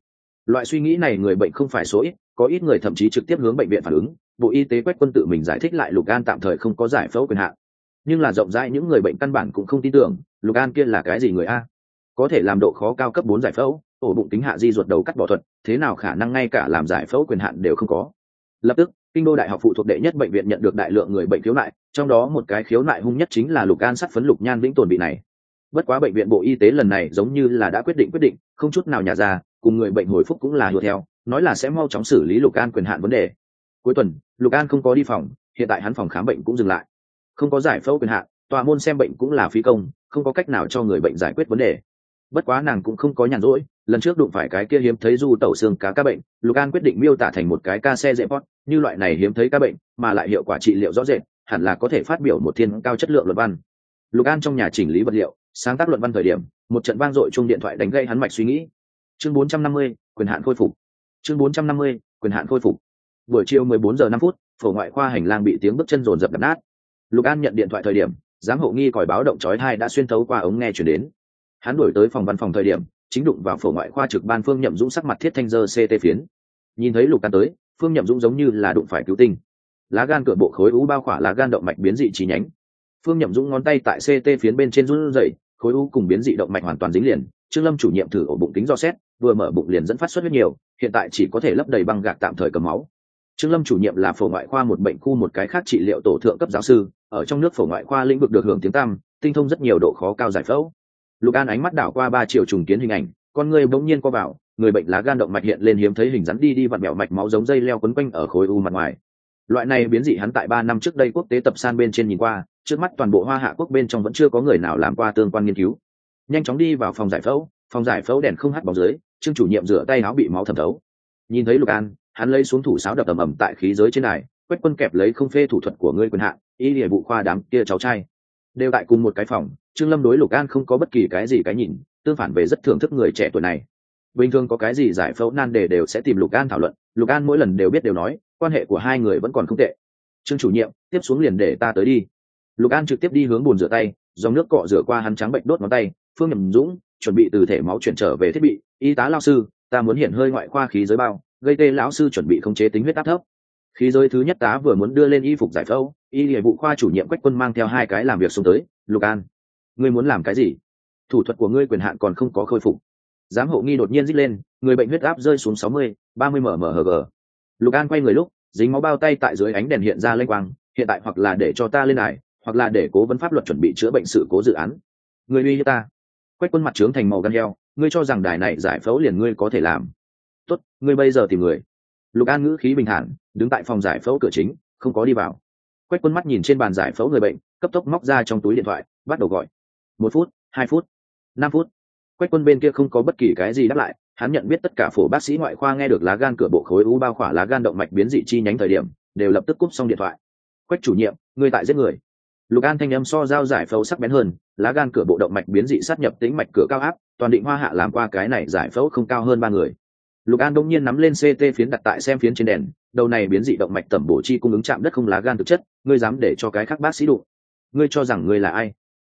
Loại suy nghĩ này người bệnh không phải số ít, có ít người thậm chí trực tiếp hướng bệnh viện phản ứng. Bộ y tế quét quân tự mình giải thích lại lục an tạm thời không có giải phẫu quyền hạn. Nhưng là rộng rãi những người bệnh căn bản cũng không tin tưởng, lục an kia là cái gì người a? Có thể làm độ khó cao cấp bốn giải phẫu, ổ bụng tính hạ di ruột đầu cắt bỏ thuật, thế nào khả năng ngay cả làm giải phẫu quyền hạn đều không có? Lập tức, kinh đô đại học phụ thuộc đệ nhất bệnh viện nhận được đại lượng người bệnh khiếu nại, trong đó một cái khiếu nại hung nhất chính là lục an sắt phấn lục nhan vĩnh tồn bị này. Bất quá bệnh viện bộ y tế lần này giống như là đã quyết định quyết định, không chút nào nhà ra, cùng người bệnh hồi phúc cũng là hùa theo, nói là sẽ mau chóng xử lý lục an quyền hạn vấn đề. Cuối tuần, lục an không có đi phòng, hiện tại hắn phòng khám bệnh cũng dừng lại. Không có giải phẫu quyền hạn, tòa môn xem bệnh cũng là phí công, không có cách nào cho người bệnh giải quyết vấn đề. Bất quá nàng cũng không có nhàn rỗi lần trước đụng phải cái kia hiếm thấy du tẩu xương cá ca bệnh lục an quyết định miêu tả thành một cái ca xe dễ pot như loại này hiếm thấy ca bệnh mà lại hiệu quả trị liệu rõ rệt hẳn là có thể phát biểu một thiên cao chất lượng luận văn. Lục an trong nhà chỉnh lý vật liệu sáng tác luận văn thời điểm một trận vang dội chung điện thoại đánh gây hắn mạch suy nghĩ. Chương 450, quyền hạn khôi phục. Chương 450, quyền hạn khôi phục. Buổi chiều 14 giờ 5 phút phổ ngoại khoa hành lang bị tiếng bước chân rồn rập đập nát. Lục an nhận điện thoại thời điểm giám hộ nghi còi báo động chói tai đã xuyên thấu qua ống nghe chuyển đến. Hắn đổi tới phòng văn phòng thời điểm chính đụng vào phổ ngoại khoa trực ban phương nhậm dũng sắc mặt thiết thanh dơ ct phiến. Nhìn thấy lục can tới, phương nhậm dũng giống như là đụng phải cứu tinh. Lá gan cửa bộ khối u bao khỏa lá gan động mạch biến dị trí nhánh. Phương nhậm dũng ngón tay tại ct phiến bên trên run rẩy, khối u cùng biến dị động mạch hoàn toàn dính liền. Trương lâm chủ nhiệm thử ổ bụng tính do xét, vừa mở bụng liền dẫn phát xuất huyết nhiều, hiện tại chỉ có thể lấp đầy băng gạc tạm thời cầm máu. Trương lâm chủ nhiệm là phổ ngoại khoa một bệnh khu một cái khác trị liệu tổ thượng cấp giáo sư, ở trong nước phổ ngoại khoa lĩnh vực được hưởng tiếng tăm, tinh thông rất nhiều độ khó cao giải phẫu lục an ánh mắt đảo qua ba triệu trùng kiến hình ảnh, con người bỗng nhiên qua vào, người bệnh lá gan động mạch hiện lên hiếm thấy hình rắn đi đi vặn mẹo mạch máu giống dây leo quấn quanh ở khối u mặt ngoài. Loại này biến dị hắn tại ba năm trước đây quốc tế tập san bên trên nhìn qua, trước mắt toàn bộ hoa hạ quốc bên trong vẫn chưa có người nào làm qua tương quan nghiên cứu. Nhanh chóng đi vào phòng giải phẫu, phòng giải phẫu đèn không hắt bóng dưới, trương chủ nhiệm rửa tay áo bị máu thẩm thấu. Nhìn thấy lục an, hắn lấy xuống thủ sáo đập ầm ầm tại khí giới trên này quét quân kẹp lấy không phê thủ thuật của ngươi quyền hạn, y địa vụ khoa đám kia cháu trai đều tại cùng một cái phòng, trương lâm đối lục an không có bất kỳ cái gì cái nhìn, tương phản về rất thưởng thức người trẻ tuổi này. Bình thường có cái gì giải phẫu nan đề đều sẽ tìm lục an thảo luận, lục an mỗi lần đều biết đều nói, quan hệ của hai người vẫn còn không tệ. Trương chủ nhiệm, tiếp xuống liền để ta tới đi. Lục an trực tiếp đi hướng bồn rửa tay, dòng nước cọ rửa qua hắn trắng bệnh đốt ngón tay, phương nhầm dũng, chuẩn bị từ thể máu chuyển trở về thiết bị, y tá lao sư, ta muốn hiện hơi ngoại khoa khí giới bao, gây tê lão sư chuẩn bị khống chế tính huyết áp thấp khí giới thứ nhất tá vừa muốn đưa lên y phục giải phẫu, y địa vụ khoa chủ nhiệm quách quân mang theo hai cái làm việc xuống tới, lục an, ngươi muốn làm cái gì? Thủ thuật của ngươi quyền hạn còn không có khôi phục. Giám hộ nghi đột nhiên dít lên, người bệnh huyết áp rơi xuống sáu mươi, ba mươi mmhg lục an quay người lúc, dính máu bao tay tại dưới ánh đèn hiện ra lênh quang, hiện tại hoặc là để cho ta lên này hoặc là để cố vấn pháp luật chuẩn bị chữa bệnh sự cố dự án. Người uy hiếp ta. Quách quân mặt trướng thành màu gan heo, ngươi cho rằng đài này giải phẫu liền ngươi có thể làm. Tốt, ngươi bây giờ tìm người. Lục an ngữ khí bình thản đứng tại phòng giải phẫu cửa chính, không có đi vào. Quách quân mắt nhìn trên bàn giải phẫu người bệnh, cấp tốc móc ra trong túi điện thoại, bắt đầu gọi. Một phút, hai phút, năm phút. Quách quân bên kia không có bất kỳ cái gì đáp lại, hắn nhận biết tất cả phổ bác sĩ ngoại khoa nghe được lá gan cửa bộ khối u bao khỏa lá gan động mạch biến dị chi nhánh thời điểm, đều lập tức cúp xong điện thoại. Quách chủ nhiệm, người tại giết người. Lục an thanh âm so dao giải phẫu sắc bén hơn, lá gan cửa bộ động mạch biến dị sát nhập tính mạch cửa cao áp, toàn định hoa hạ làm qua cái này giải phẫu không cao hơn ba người lục an đông nhiên nắm lên ct phiến đặt tại xem phiến trên đèn, đầu này biến dị động mạch tẩm bổ chi cung ứng chạm đất không lá gan thực chất, ngươi dám để cho cái khác bác sĩ đụng. Ngươi cho rằng ngươi là ai?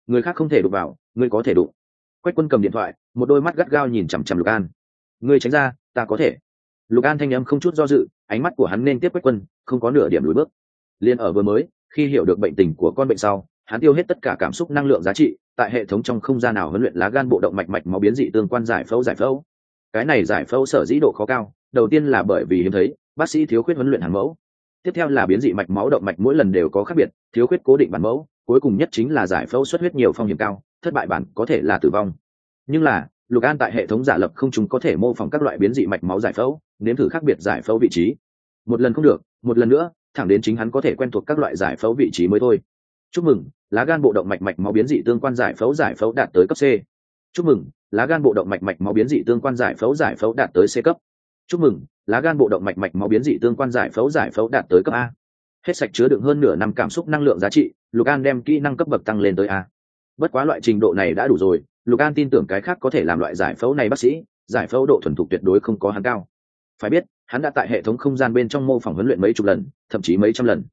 Người khác không thể đụng vào, ngươi có thể đụng. Quách quân cầm điện thoại, một đôi mắt gắt gao nhìn chằm chằm lục an. Ngươi tránh ra, ta có thể. Lục an thanh âm không chút do dự, ánh mắt của hắn nên tiếp quách quân, không có nửa điểm lùi bước. Liên ở vừa mới, khi hiểu được bệnh tình của con bệnh sau, hắn tiêu hết tất cả cảm xúc năng lượng giá trị, tại hệ thống trong không gian nào huấn luyện lá gan bộ động mạch mạch máu biến dị tương quan giải phẫu giải phẫu cái này giải phẫu sở dĩ độ khó cao, đầu tiên là bởi vì hiếm thấy, bác sĩ thiếu khuyết huấn luyện hàng mẫu. Tiếp theo là biến dị mạch máu động mạch mỗi lần đều có khác biệt, thiếu khuyết cố định bản mẫu, cuối cùng nhất chính là giải phẫu xuất huyết nhiều phong hiểm cao, thất bại bản có thể là tử vong. Nhưng là, lục an tại hệ thống giả lập không chúng có thể mô phỏng các loại biến dị mạch máu giải phẫu, nếm thử khác biệt giải phẫu vị trí. Một lần không được, một lần nữa, thẳng đến chính hắn có thể quen thuộc các loại giải phẫu vị trí mới thôi. Chúc mừng, lá gan bộ động mạch mạch máu biến dị tương quan giải phẫu giải phẫu đạt tới cấp c. Chúc mừng lá gan bộ động mạch mạch máu biến dị tương quan giải phẫu giải phẫu đạt tới c cấp. Chúc mừng, lá gan bộ động mạch mạch máu biến dị tương quan giải phẫu giải phẫu đạt tới cấp a. Hết sạch chứa đựng hơn nửa năm cảm xúc năng lượng giá trị, lục an đem kỹ năng cấp bậc tăng lên tới a. Bất quá loại trình độ này đã đủ rồi, lục an tin tưởng cái khác có thể làm loại giải phẫu này bác sĩ, giải phẫu độ thuần thục tuyệt đối không có hắn cao. Phải biết, hắn đã tại hệ thống không gian bên trong mô phỏng huấn luyện mấy chục lần, thậm chí mấy trăm lần.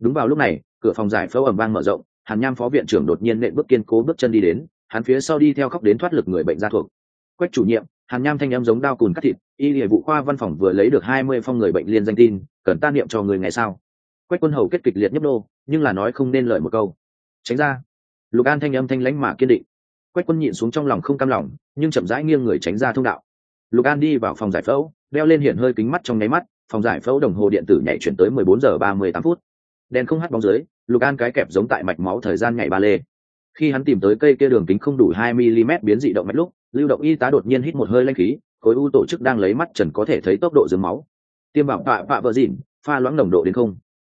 Đúng vào lúc này, cửa phòng giải phẫu ầm vang mở rộng, hàn nham phó viện trưởng đột nhiên nện bước kiên cố bước chân đi đến hắn phía sau đi theo khóc đến thoát lực người bệnh ra thuộc. Quách chủ nhiệm, hàn nham thanh em giống đao cùn cắt thịt, y địa vụ khoa văn phòng vừa lấy được hai mươi phong người bệnh liên danh tin, cần ta niệm cho người ngày sau. Quách quân hầu kết kịch liệt nhấp đô nhưng là nói không nên lời một câu. Tránh ra. Lục an thanh âm thanh lãnh mà kiên định. Quách quân nhịn xuống trong lòng không cam lòng, nhưng chậm rãi nghiêng người tránh ra thông đạo. Lục an đi vào phòng giải phẫu, đeo lên hiện hơi kính mắt trong nháy mắt, phòng giải phẫu đồng hồ điện tử nhảy chuyển tới mười bốn giờ ba mươi tám phút. Đèn không hắt bóng dưới, lục an cái kẹp giống tại mạch máu thời gian ngày ba lê khi hắn tìm tới cây kia đường kính không đủ hai mm biến dị động mạch lúc, lưu động y tá đột nhiên hít một hơi lanh khí, khối u tổ chức đang lấy mắt trần có thể thấy tốc độ dướng máu. Tiêm bảo pạ vạ vợ dịn, pha loãng nồng độ đến không.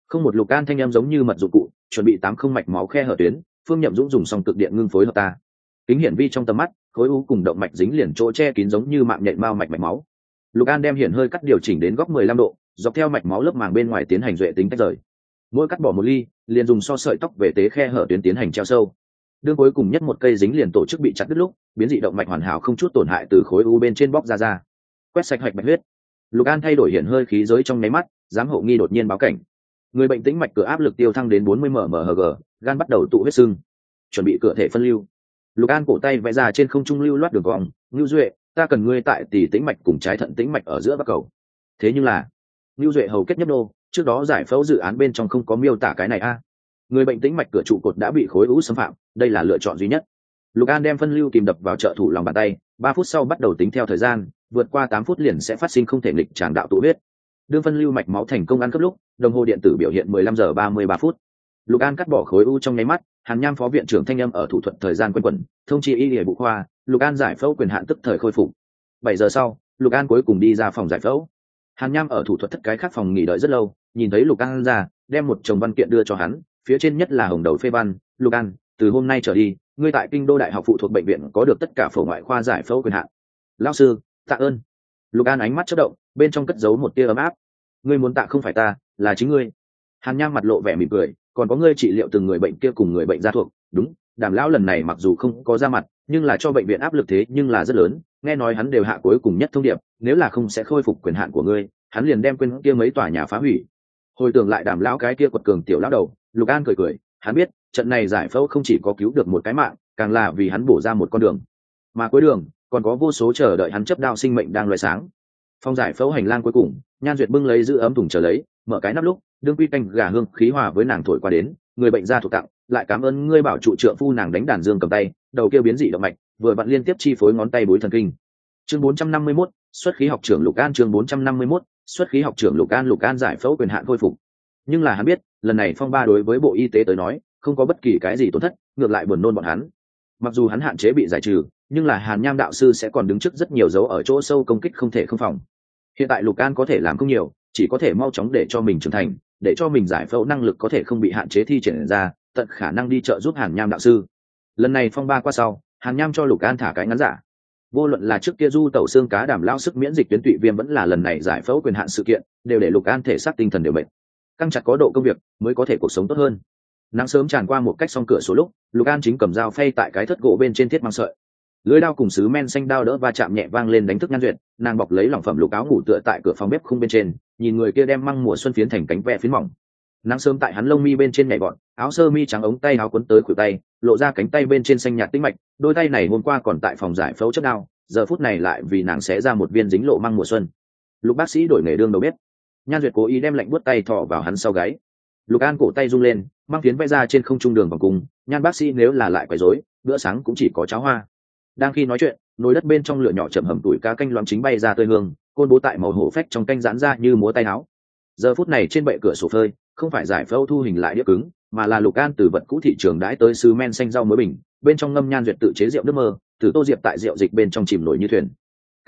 Không một lục an thanh em giống như mật dụng cụ, chuẩn bị tám không mạch máu khe hở tuyến, phương nhậm dũng dùng song cực điện ngưng phối hợp ta. Kính hiển vi trong tầm mắt, khối u cùng động mạch dính liền chỗ che kín giống như mạng nhện mao mạch mạch máu. Lục an đem hiển hơi cắt điều chỉnh đến góc mười lăm độ, dọc theo mạch máu lớp màng bên ngoài tiến hành duệ tính tách rời. Mỗi cắt bỏ một ly, liền dùng so sợi tóc về tế khe hở tuyến tiến hành treo sâu đương cuối cùng nhất một cây dính liền tổ chức bị chặt đứt lúc, biến dị động mạch hoàn hảo không chút tổn hại từ khối u bên trên bóc ra ra. Quét sạch hạch bạch huyết. Lục an thay đổi hiện hơi khí giới trong nháy mắt, giám hộ nghi đột nhiên báo cảnh. Người bệnh tĩnh mạch cửa áp lực tiêu thăng đến 40 mmHg gan bắt đầu tụ huyết sưng. Chuẩn bị cửa thể phân lưu. Lục an cổ tay vẽ ra trên không trung lưu loát đường cong, ngưu duệ, ta cần ngươi tại tỷ tĩnh mạch cùng trái thận tĩnh mạch ở giữa bắc cầu. Thế nhưng là, ngưu duệ hầu kết nhấp nô, trước đó giải phẫu dự án bên trong không có miêu tả cái này a người bệnh tĩnh mạch cửa trụ cột đã bị khối u xâm phạm, đây là lựa chọn duy nhất. Lục an đem phân lưu kìm đập vào trợ thủ lòng bàn tay, ba phút sau bắt đầu tính theo thời gian, vượt qua tám phút liền sẽ phát sinh không thể nghịch tràng đạo tụ huyết. Đương phân lưu mạch máu thành công ăn cấp lúc, đồng hồ điện tử biểu hiện 15 giờ 33 phút. Lục an cắt bỏ khối u trong nháy mắt, hàn nham phó viện trưởng thanh âm ở thủ thuật thời gian quân quẩn, thông chi y hệ bộ khoa, lục an giải phẫu quyền hạn tức thời khôi phục. Bảy giờ sau, lục an cuối cùng đi ra phòng giải phẫu. Hàn nham ở thủ thuật thất cái khác phòng nghỉ đợi rất lâu, nhìn thấy lục an ra, đem một chồng văn kiện đưa cho hắn phía trên nhất là hồng đầu phê văn, lục an, từ hôm nay trở đi, ngươi tại kinh đô đại học phụ thuộc bệnh viện có được tất cả phổ ngoại khoa giải phẫu quyền hạn. Lao sư, tạ ơn. Lục an ánh mắt chất động, bên trong cất giấu một tia ấm áp. Ngươi muốn tạ không phải ta, là chính ngươi. Hàn nham mặt lộ vẻ mỉm cười, còn có ngươi trị liệu từng người bệnh kia cùng người bệnh gia thuộc. Đúng, đàm lão lần này mặc dù không có ra mặt, nhưng là cho bệnh viện áp lực thế nhưng là rất lớn. Nghe nói hắn đều hạ cuối cùng nhất thông điệp, nếu là không sẽ khôi phục quyền hạn của ngươi, hắn liền đem quên kia mấy tòa nhà phá hủy. Hồi tưởng lại đàm lão cái kia quật cường tiểu lão đầu lục an cười cười hắn biết trận này giải phẫu không chỉ có cứu được một cái mạng càng là vì hắn bổ ra một con đường. Mà cuối đường còn có vô số chờ đợi hắn chấp đao sinh mệnh đang loại sáng. Phong giải phẫu hành lang cuối cùng nhan duyệt bưng lấy giữ ấm thùng chờ lấy mở cái nắp lúc đương quy canh gà hương khí hòa với nàng thổi qua đến người bệnh ra thuộc tặng lại cảm ơn ngươi bảo trụ trợ phu nàng đánh đàn dương cầm tay đầu kêu biến dị động mạch vừa vặn liên tiếp chi phối ngón tay bối thần kinh. Chương 451, xuất khí học trưởng lục an chương 451, xuất khí học trưởng lục an lục an giải phẫu quyền hạn khôi phục. Nhưng là hắn biết lần này phong ba đối với bộ y tế tới nói, không có bất kỳ cái gì tổn thất, ngược lại buồn nôn bọn hắn. Mặc dù hắn hạn chế bị giải trừ, nhưng là hàn nham đạo sư sẽ còn đứng trước rất nhiều dấu ở chỗ sâu công kích không thể không phòng. Hiện tại lục an có thể làm không nhiều, chỉ có thể mau chóng để cho mình trưởng thành, để cho mình giải phẫu năng lực có thể không bị hạn chế thi triển ra, tận khả năng đi trợ giúp hàn nham đạo sư. Lần này phong ba qua sau, hàn nham cho lục an thả cái ngắn giả. Vô luận là trước kia du tẩu xương cá đảm lao sức miễn dịch tuyến tụy viêm vẫn là lần này giải phẫu quyền hạn sự kiện, đều để lục an thể xác tinh thần đều bệnh căng chặt có độ công việc mới có thể cuộc sống tốt hơn. Nắng sớm tràn qua một cách xong cửa số lúc, lục an chính cầm dao phay tại cái thất gỗ bên trên thiết mang sợi. Lưới đao cùng sứ men xanh đao đỡ va chạm nhẹ vang lên đánh thức nhan duyệt, nàng bọc lấy lỏng phẩm lục áo ngủ tựa tại cửa phòng bếp khung bên trên, nhìn người kia đem măng mùa xuân phiến thành cánh ve phiến mỏng. Nắng sớm tại hắn lông mi bên trên nhảy bọn áo sơ mi trắng ống tay áo quấn tới khuỷu tay, lộ ra cánh tay bên trên xanh nhạt tĩnh mạch, đôi tay này hôm qua còn tại phòng giải phẫu chất đao, giờ phút này lại vì nàng sẽ ra một viên dính lộ măng mùa xuân. Lục bác sĩ đổi nghề đương đầu bếp nhan duyệt cố ý đem lạnh buốt tay thọ vào hắn sau gáy. Lục an cổ tay rung lên, mang phiến vẽ ra trên không trung đường vòng cung, nhan bác sĩ nếu là lại quấy rối, bữa sáng cũng chỉ có cháo hoa. Đang khi nói chuyện, nồi đất bên trong lửa nhỏ chậm hầm tuổi cá canh loáng chính bay ra tơi hương, côn bố tại màu hổ phách trong canh giãn ra như múa tay áo. Giờ phút này trên bệ cửa sổ phơi, không phải giải phẫu thu hình lại đĩa cứng, mà là lục an từ vật cũ thị trường đãi tới sứ men xanh rau mới bình, bên trong ngâm nhan duyệt tự chế rượu nước mơ, từ tô diệp tại rượu dịch bên trong chìm nổi như thuyền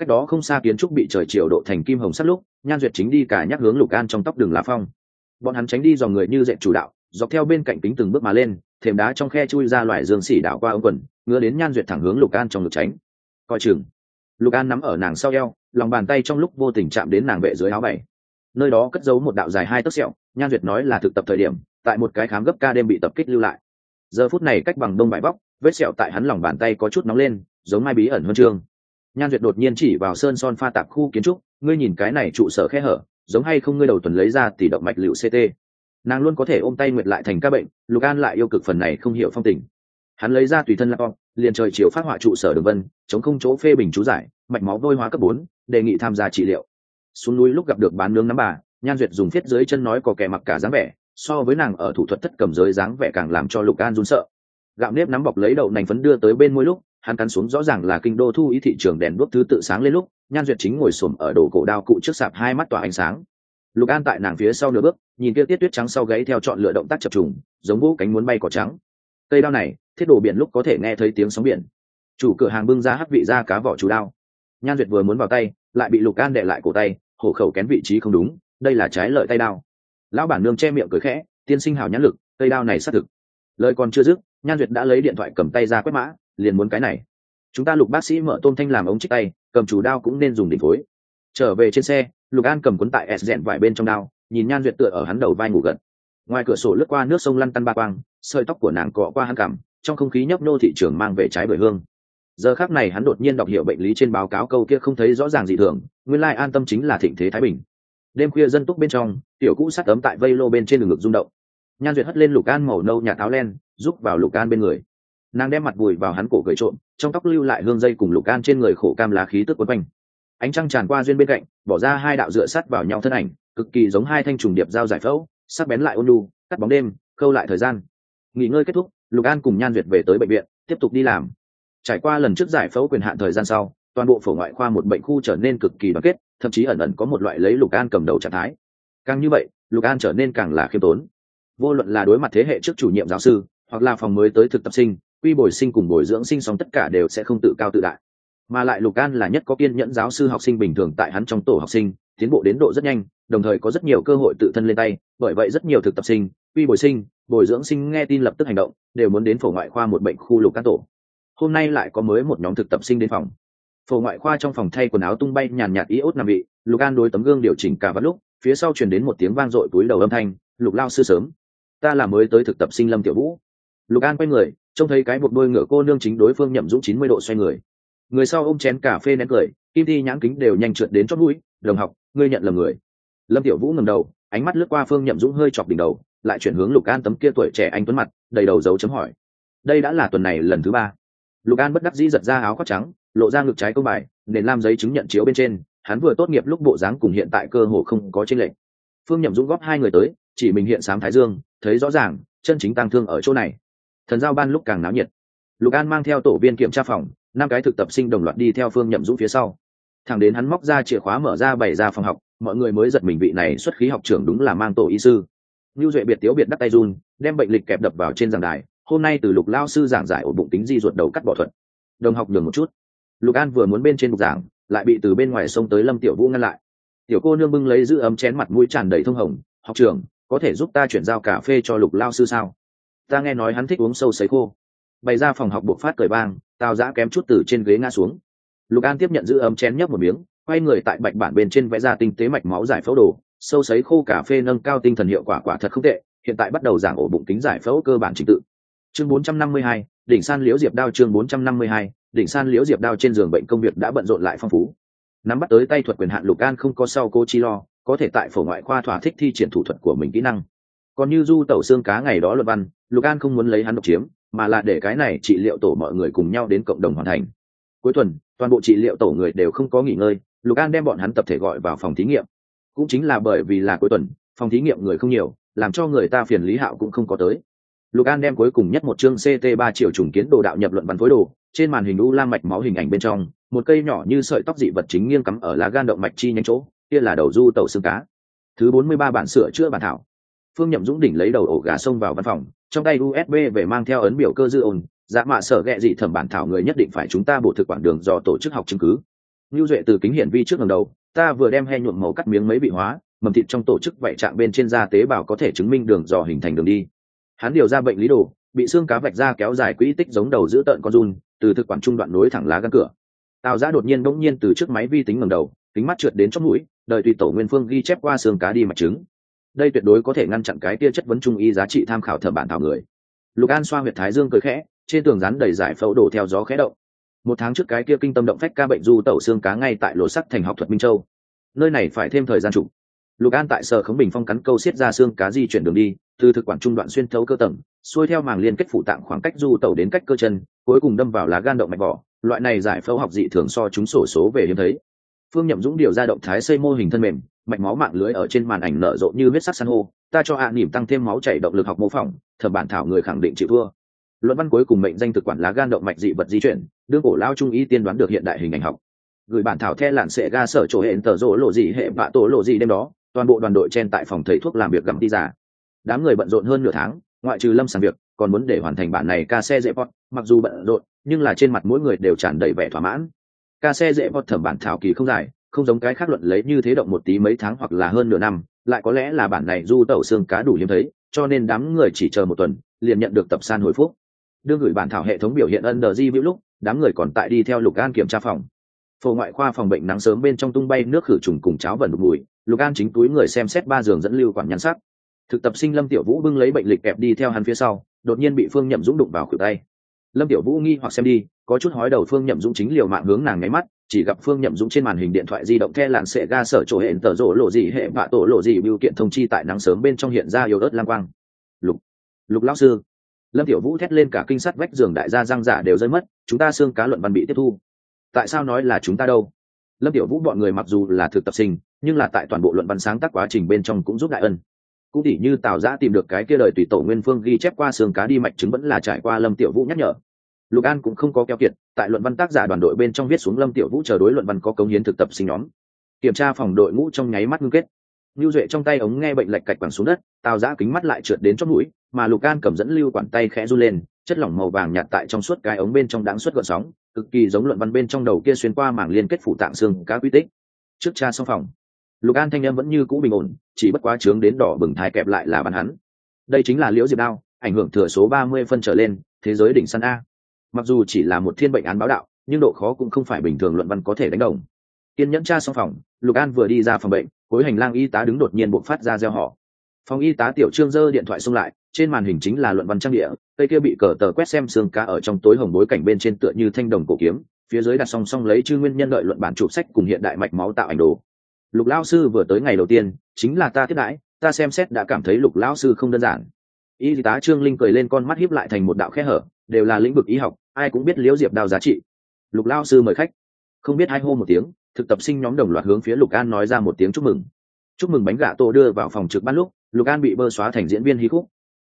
cách đó không xa kiến trúc bị trời chiều độ thành kim hồng sắt lúc, nhan duyệt chính đi cả nhắc hướng lục an trong tóc đường lá phong. Bọn hắn tránh đi dòng người như dẹp chủ đạo, dọc theo bên cạnh kính từng bước mà lên, thềm đá trong khe chui ra loại dương xỉ đảo qua ống quần, ngứa đến nhan duyệt thẳng hướng lục an trong ngực tránh. Coi chừng. Lục an nắm ở nàng sau eo, lòng bàn tay trong lúc vô tình chạm đến nàng vệ dưới áo bảy nơi đó cất giấu một đạo dài hai tấc sẹo, nhan duyệt nói là thực tập thời điểm, tại một cái khám gấp ca đêm bị tập kích lưu lại. Giờ phút này cách bằng đông bãi bóc, vết sẹo tại hắn lòng bàn tay có chút nóng lên, giống mai bí ẩn hơn trương nhan duyệt đột nhiên chỉ vào sơn son pha tạp khu kiến trúc, ngươi nhìn cái này trụ sở khe hở, giống hay không ngươi đầu tuần lấy ra tỷ động mạch liệu ct nàng luôn có thể ôm tay nguyệt lại thành ca bệnh, lục an lại yêu cực phần này không hiểu phong tình. Hắn lấy ra tùy thân laptop, liền trời chiều phát họa trụ sở đường vân, chống không chỗ phê bình chú giải, mạch máu vôi hóa cấp bốn, đề nghị tham gia trị liệu. Xuống núi lúc gặp được bán nướng nắm bà, nhan duyệt dùng thiết dưới chân nói có kẻ mặc cả dáng vẻ, so với nàng ở thủ thuật thất cầm giới dáng vẻ càng làm cho lục an run sợ. Gạo nếp nắm bọc lấy đậu nành phấn đưa tới bên môi lúc hắn cắn xuống rõ ràng là kinh đô thu ý thị trường đèn đuốc thứ tự sáng lên lúc, nhan duyệt chính ngồi xổm ở đồ cổ đao cụ trước sạp hai mắt tỏa ánh sáng. Lục an tại nàng phía sau nửa bước, nhìn kia tiết tuyết trắng sau gáy theo chọn lựa động tác chập trùng, giống vũ cánh muốn bay cỏ trắng. Cây đao này, thiết đồ biển lúc có thể nghe thấy tiếng sóng biển. Chủ cửa hàng bưng ra hắc vị ra cá vỏ chú đao. Nhan duyệt vừa muốn vào tay, lại bị lục an đệ lại cổ tay, hổ khẩu kén vị trí không đúng, đây là trái lợi tay đao. Lão bản nương che miệng cười khẽ, tiên sinh hào nhãn lực, cây đao này xác thực. Lời còn chưa dứt, nhan duyệt đã lấy điện thoại cầm tay ra quét mã liền muốn cái này. Chúng ta lục bác sĩ mở tôm thanh làm ống trích tay, cầm chủ đao cũng nên dùng đỉnh phối. Trở về trên xe, lục an cầm cuốn tại s dẹn vải bên trong đao, nhìn nhan duyệt tựa ở hắn đầu vai ngủ gật. Ngoài cửa sổ lướt qua nước sông lăn tăn ba quang, sợi tóc của nàng cọ qua hắn cảm trong không khí nhấp nô thị trường mang về trái bưởi hương. Giờ khác này hắn đột nhiên đọc hiểu bệnh lý trên báo cáo câu kia không thấy rõ ràng gì thường, nguyên lai an tâm chính là thịnh thế thái bình. Đêm khuya dân túc bên trong, tiểu cũ sắt ấm tại vây lô bên trên đường ngực rung động. Nhan duyệt hất lên lục an màu nâu nhà táo len giúp vào lục an bên người nàng đem mặt vùi vào hắn cổ cười trộm, trong tóc lưu lại hương dây cùng lục an trên người khổ cam lá khí tức quấn quanh. Ánh trăng tràn qua duyên bên cạnh, bỏ ra hai đạo dựa sắt vào nhau thân ảnh, cực kỳ giống hai thanh trùng điệp dao giải phẫu, sắc bén lại ôn lu cắt bóng đêm, khâu lại thời gian. Nghỉ ngơi kết thúc, lục an cùng nhan duyệt về tới bệnh viện, tiếp tục đi làm. Trải qua lần trước giải phẫu quyền hạn thời gian sau, toàn bộ phổ ngoại khoa một bệnh khu trở nên cực kỳ đoàn kết, thậm chí ẩn ẩn có một loại lấy lục an cầm đầu trạng thái. Càng như vậy, lục an trở nên càng là khiêm tốn. Vô luận là đối mặt thế hệ trước chủ nhiệm giáo sư, hoặc là phòng mới tới thực tập sinh quy bồi sinh cùng bồi dưỡng sinh sống tất cả đều sẽ không tự cao tự đại. Mà lại lục an là nhất có kiên nhẫn giáo sư học sinh bình thường tại hắn trong tổ học sinh, tiến bộ đến độ rất nhanh, đồng thời có rất nhiều cơ hội tự thân lên tay, bởi vậy rất nhiều thực tập sinh, quy bồi sinh, bồi dưỡng sinh nghe tin lập tức hành động, đều muốn đến phổ ngoại khoa một bệnh khu lục an tổ. Hôm nay lại có mới một nhóm thực tập sinh đến phòng. Phổ ngoại khoa trong phòng thay quần áo tung bay nhàn nhạt iốt nằm vị lục an đối tấm gương điều chỉnh cả vào lúc, phía sau truyền đến một tiếng vang dội túi đầu âm thanh, lục lao sư sớm, ta là mới tới thực tập sinh lâm tiểu vũ lục an quay người, trông thấy cái buộc đôi ngựa cô nương chính đối phương nhậm dũng chín mươi độ xoay người. Người sau ôm chén cà phê nén cười, kim thi nhãn kính đều nhanh trượt đến chót mũi, đồng học, ngươi nhận lầm người. Lâm tiểu vũ ngầm đầu, ánh mắt lướt qua phương nhậm dũng hơi chọc đỉnh đầu, lại chuyển hướng lục an tấm kia tuổi trẻ anh tuấn mặt, đầy đầu dấu chấm hỏi, đây đã là tuần này lần thứ ba? Lục an bất đắc dĩ giật ra áo khoác trắng, lộ ra ngực trái công bài, nền lam giấy chứng nhận chiếu bên trên, hắn vừa tốt nghiệp lúc bộ dáng cùng hiện tại cơ hồ không có trên lệ. phương nhậm dũng góp hai người tới, chỉ mình hiện sáng thái dương, thấy rõ ràng, chân chính tăng thương ở chỗ này thần giao ban lúc càng náo nhiệt. Lục an mang theo tổ viên kiểm tra phòng, năm cái thực tập sinh đồng loạt đi theo phương nhậm dũng phía sau. Thằng đến hắn móc ra chìa khóa mở ra bày ra phòng học, mọi người mới giật mình vị này xuất khí học trưởng đúng là mang tổ y sư. Như duệ biệt tiếu biệt đắc tay run, đem bệnh lịch kẹp đập vào trên giảng đài, hôm nay từ lục lao sư giảng giải ổ bụng tính di ruột đầu cắt bỏ thuật. Đồng học nhường một chút. Lục an vừa muốn bên trên bục giảng, lại bị từ bên ngoài xông tới lâm tiểu vũ ngăn lại. Tiểu cô nương bưng lấy giữ ấm chén mặt mũi tràn đầy thông hồng, học trưởng, có thể giúp ta chuyển giao cà phê cho lục lao sư sao? Ta nghe nói hắn thích uống sâu sấy khô. Bày ra phòng học buộc phát cởi bang tào giã kém chút từ trên ghế ngã xuống. Lục an tiếp nhận giữ ấm chén nhấp một miếng quay người tại bạch bản bên trên vẽ ra tinh tế mạch máu giải phẫu đồ. Sâu sấy khô cà phê nâng cao tinh thần hiệu quả quả thật không tệ hiện tại bắt đầu giảng ổ bụng kính giải phẫu cơ bản trình tự. Chương 452, đỉnh san liễu diệp đao chương 452, đỉnh san liễu diệp đao trên giường bệnh công việc đã bận rộn lại phong phú. Nắm bắt tới tay thuật quyền hạn lục an không có sau cô chi lo có thể tại phổ ngoại khoa thỏa thích thi triển thủ thuật của mình kỹ năng. Còn như du tẩu xương cá ngày đó luật văn lục an không muốn lấy hắn độc chiếm, mà là để cái này trị liệu tổ mọi người cùng nhau đến cộng đồng hoàn thành. Cuối tuần, toàn bộ trị liệu tổ người đều không có nghỉ ngơi, lục an đem bọn hắn tập thể gọi vào phòng thí nghiệm. Cũng chính là bởi vì là cuối tuần, phòng thí nghiệm người không nhiều, làm cho người ta phiền lý hạo cũng không có tới. Lục an đem cuối cùng nhất một chương ct ba triệu trùng kiến đồ đạo nhập luận văn phối đồ, trên màn hình u lam mạch máu hình ảnh bên trong, một cây nhỏ như sợi tóc dị vật chính nghiêng cắm ở lá gan động mạch chi nhánh chỗ, kia là đầu du tàu xương cá. Thứ bốn mươi ba bản sửa chữa bản thảo. Phương nhậm dũng đỉnh lấy đầu ổ gà xông vào văn phòng trong tay usb về mang theo ấn biểu cơ dư ồn dạ mạ sở ghẹ dị thẩm bản thảo người nhất định phải chúng ta bổ thực quản đường do tổ chức học chứng cứ. Lưu duệ từ kính hiển vi trước lần đầu, ta vừa đem he nhuộm màu cắt miếng mấy bị hóa, mầm thịt trong tổ chức vậy trạng bên trên da tế bào có thể chứng minh đường dò hình thành đường đi. Hắn điều ra bệnh lý đồ, bị xương cá vạch ra kéo dài quỹ tích giống đầu giữ tợn con run, từ thực quản trung đoạn nối thẳng lá gắn cửa. Tào ra đột nhiên bỗng nhiên từ trước máy vi tính ngầm đầu, kính mắt trượt đến trong mũi, đợi tùy tổ nguyên phương ghi chép qua xương cá đi mạch trứng đây tuyệt đối có thể ngăn chặn cái tia chất vấn trung y giá trị tham khảo thẩm bản thảo người. Lục an xoa huyệt thái dương cười khẽ, trên tường rắn đầy giải phẫu đổ theo gió khẽ động. Một tháng trước cái kia kinh tâm động phách ca bệnh du tẩu xương cá ngay tại lộ sắc thành học thuật minh châu. Nơi này phải thêm thời gian chủ. Lục an tại sở khống bình phong cắn câu xiết ra xương cá di chuyển đường đi, từ thực quản trung đoạn xuyên thấu cơ tầng, xuôi theo màng liên kết phụ tạng khoảng cách du tẩu đến cách cơ chân, cuối cùng đâm vào lá gan động mạch vỏ. Loại này giải phẫu học dị thường so chúng sổ số về hiếm thấy. Phương nhậm dũng điều ra động thái xây mô hình thân mềm mạch máu mạng lưới ở trên màn ảnh nở rộ như huyết sắc san hô, ta cho hạ à nỉm tăng thêm máu chảy động lực học mô phỏng, thẩm bản thảo người khẳng định chịu thua. Luận văn cuối cùng mệnh danh thực quản lá gan động mạch dị vật di chuyển, đương cổ lao trung y tiên đoán được hiện đại hình ảnh học. Gửi bản thảo the lạn sệ ga sở chỗ hẹn tờ rỗ lộ dị hệ vạ tổ lộ dị đêm đó, toàn bộ đoàn đội trên tại phòng thầy thuốc làm việc gặm đi giả đám người bận rộn hơn nửa tháng, ngoại trừ lâm sàng việc, còn muốn để hoàn thành bản này ca xe dễ vọt, mặc dù bận rộn, nhưng là trên mặt mỗi người đều tràn đầy vẻ thỏa mãn. Ca xe dễ vọt thẩm bản thảo kỳ không dài không giống cái khác luận lấy như thế động một tí mấy tháng hoặc là hơn nửa năm, lại có lẽ là bản này du tẩu xương cá đủ hiếm thấy, cho nên đám người chỉ chờ một tuần, liền nhận được tập san hồi phúc. Đưa gửi bản thảo hệ thống biểu hiện ân đờ di lúc, đám người còn tại đi theo lục an kiểm tra phòng. Phổ ngoại khoa phòng bệnh nắng sớm bên trong tung bay nước khử trùng cùng cháo vẩn đục mùi, lục an chính túi người xem xét ba giường dẫn lưu quản nhắn sắc. Thực tập sinh lâm tiểu vũ bưng lấy bệnh lịch kẹp đi theo hắn phía sau, đột nhiên bị phương nhậm dũng đụng vào khuỷu tay. Lâm tiểu vũ nghi hoặc xem đi, có chút hói đầu phương nhậm dũng chính liều mạng hướng nàng ngáy mắt chỉ gặp phương nhậm dũng trên màn hình điện thoại di động the lạn sệ ga sở chỗ hẹn tờ rổ lộ gì, hệ vạ tổ lộ gì biểu kiện thông chi tại nắng sớm bên trong hiện ra yếu ớt lang quang. Lục lục lão sư. Lâm tiểu vũ thét lên cả kinh sắt vách giường đại gia răng giả đều rơi mất, chúng ta xương cá luận văn bị tiếp thu. Tại sao nói là chúng ta đâu? Lâm tiểu vũ bọn người mặc dù là thực tập sinh, nhưng là tại toàn bộ luận văn sáng tác quá trình bên trong cũng giúp đại ân. Cũng tỉ như tào giã tìm được cái kia lời tùy tổ nguyên phương ghi chép qua xương cá đi mạch chứng vẫn là trải qua lâm tiểu vũ nhắc nhở lục an cũng không có keo kiệt, tại luận văn tác giả đoàn đội bên trong viết xuống lâm tiểu vũ chờ đối luận văn có cống hiến thực tập sinh nhóm. Kiểm tra phòng đội ngũ trong nháy mắt ngưng kết. Lưu duệ trong tay ống nghe bệnh lạch cạch quẳng xuống đất tào giã kính mắt lại trượt đến chót mũi, mà lục an cầm dẫn lưu quản tay khẽ run lên, chất lỏng màu vàng nhạt tại trong suốt cái ống bên trong đáng suốt gọn sóng, cực kỳ giống luận văn bên trong đầu kia xuyên qua mảng liên kết phủ tạng xương cá quy tích. Trước cha xong phòng, lục an thanh em vẫn như cũ bình ổn, chỉ bất quá trướng đến đỏ bừng thái kẹp lại là bắn hắn. Đây chính là liễu diệp đao, ảnh hưởng thừa số ba mươi phân trở lên, thế giới đỉnh săn a mặc dù chỉ là một thiên bệnh án báo đạo, nhưng độ khó cũng không phải bình thường luận văn có thể đánh đồng. Kiên nhẫn tra xong phòng, lục an vừa đi ra phòng bệnh, cuối hành lang y tá đứng đột nhiên buộc phát ra gieo họ phòng y tá tiểu trương giơ điện thoại xung lại, trên màn hình chính là luận văn trang địa, cây kia bị cờ tờ quét xem xương cá ở trong tối hồng bối cảnh bên trên tựa như thanh đồng cổ kiếm, phía dưới đặt song song lấy chư nguyên nhân lợi luận bản chụp sách cùng hiện đại mạch máu tạo ảnh đồ. Lục lao sư vừa tới ngày đầu tiên, chính là ta tiếp đãi, ta xem xét đã cảm thấy lục lao sư không đơn giản. Y tá trương linh cười lên con mắt hiếp lại thành một đạo khe hở đều là lĩnh vực y học, ai cũng biết liễu diệp đao giá trị. Lục lao sư mời khách. Không biết hai hô một tiếng, thực tập sinh nhóm đồng loạt hướng phía lục an nói ra một tiếng chúc mừng. Chúc mừng bánh gà tô đưa vào phòng trực ban lúc, lục an bị bơ xóa thành diễn viên hí khúc.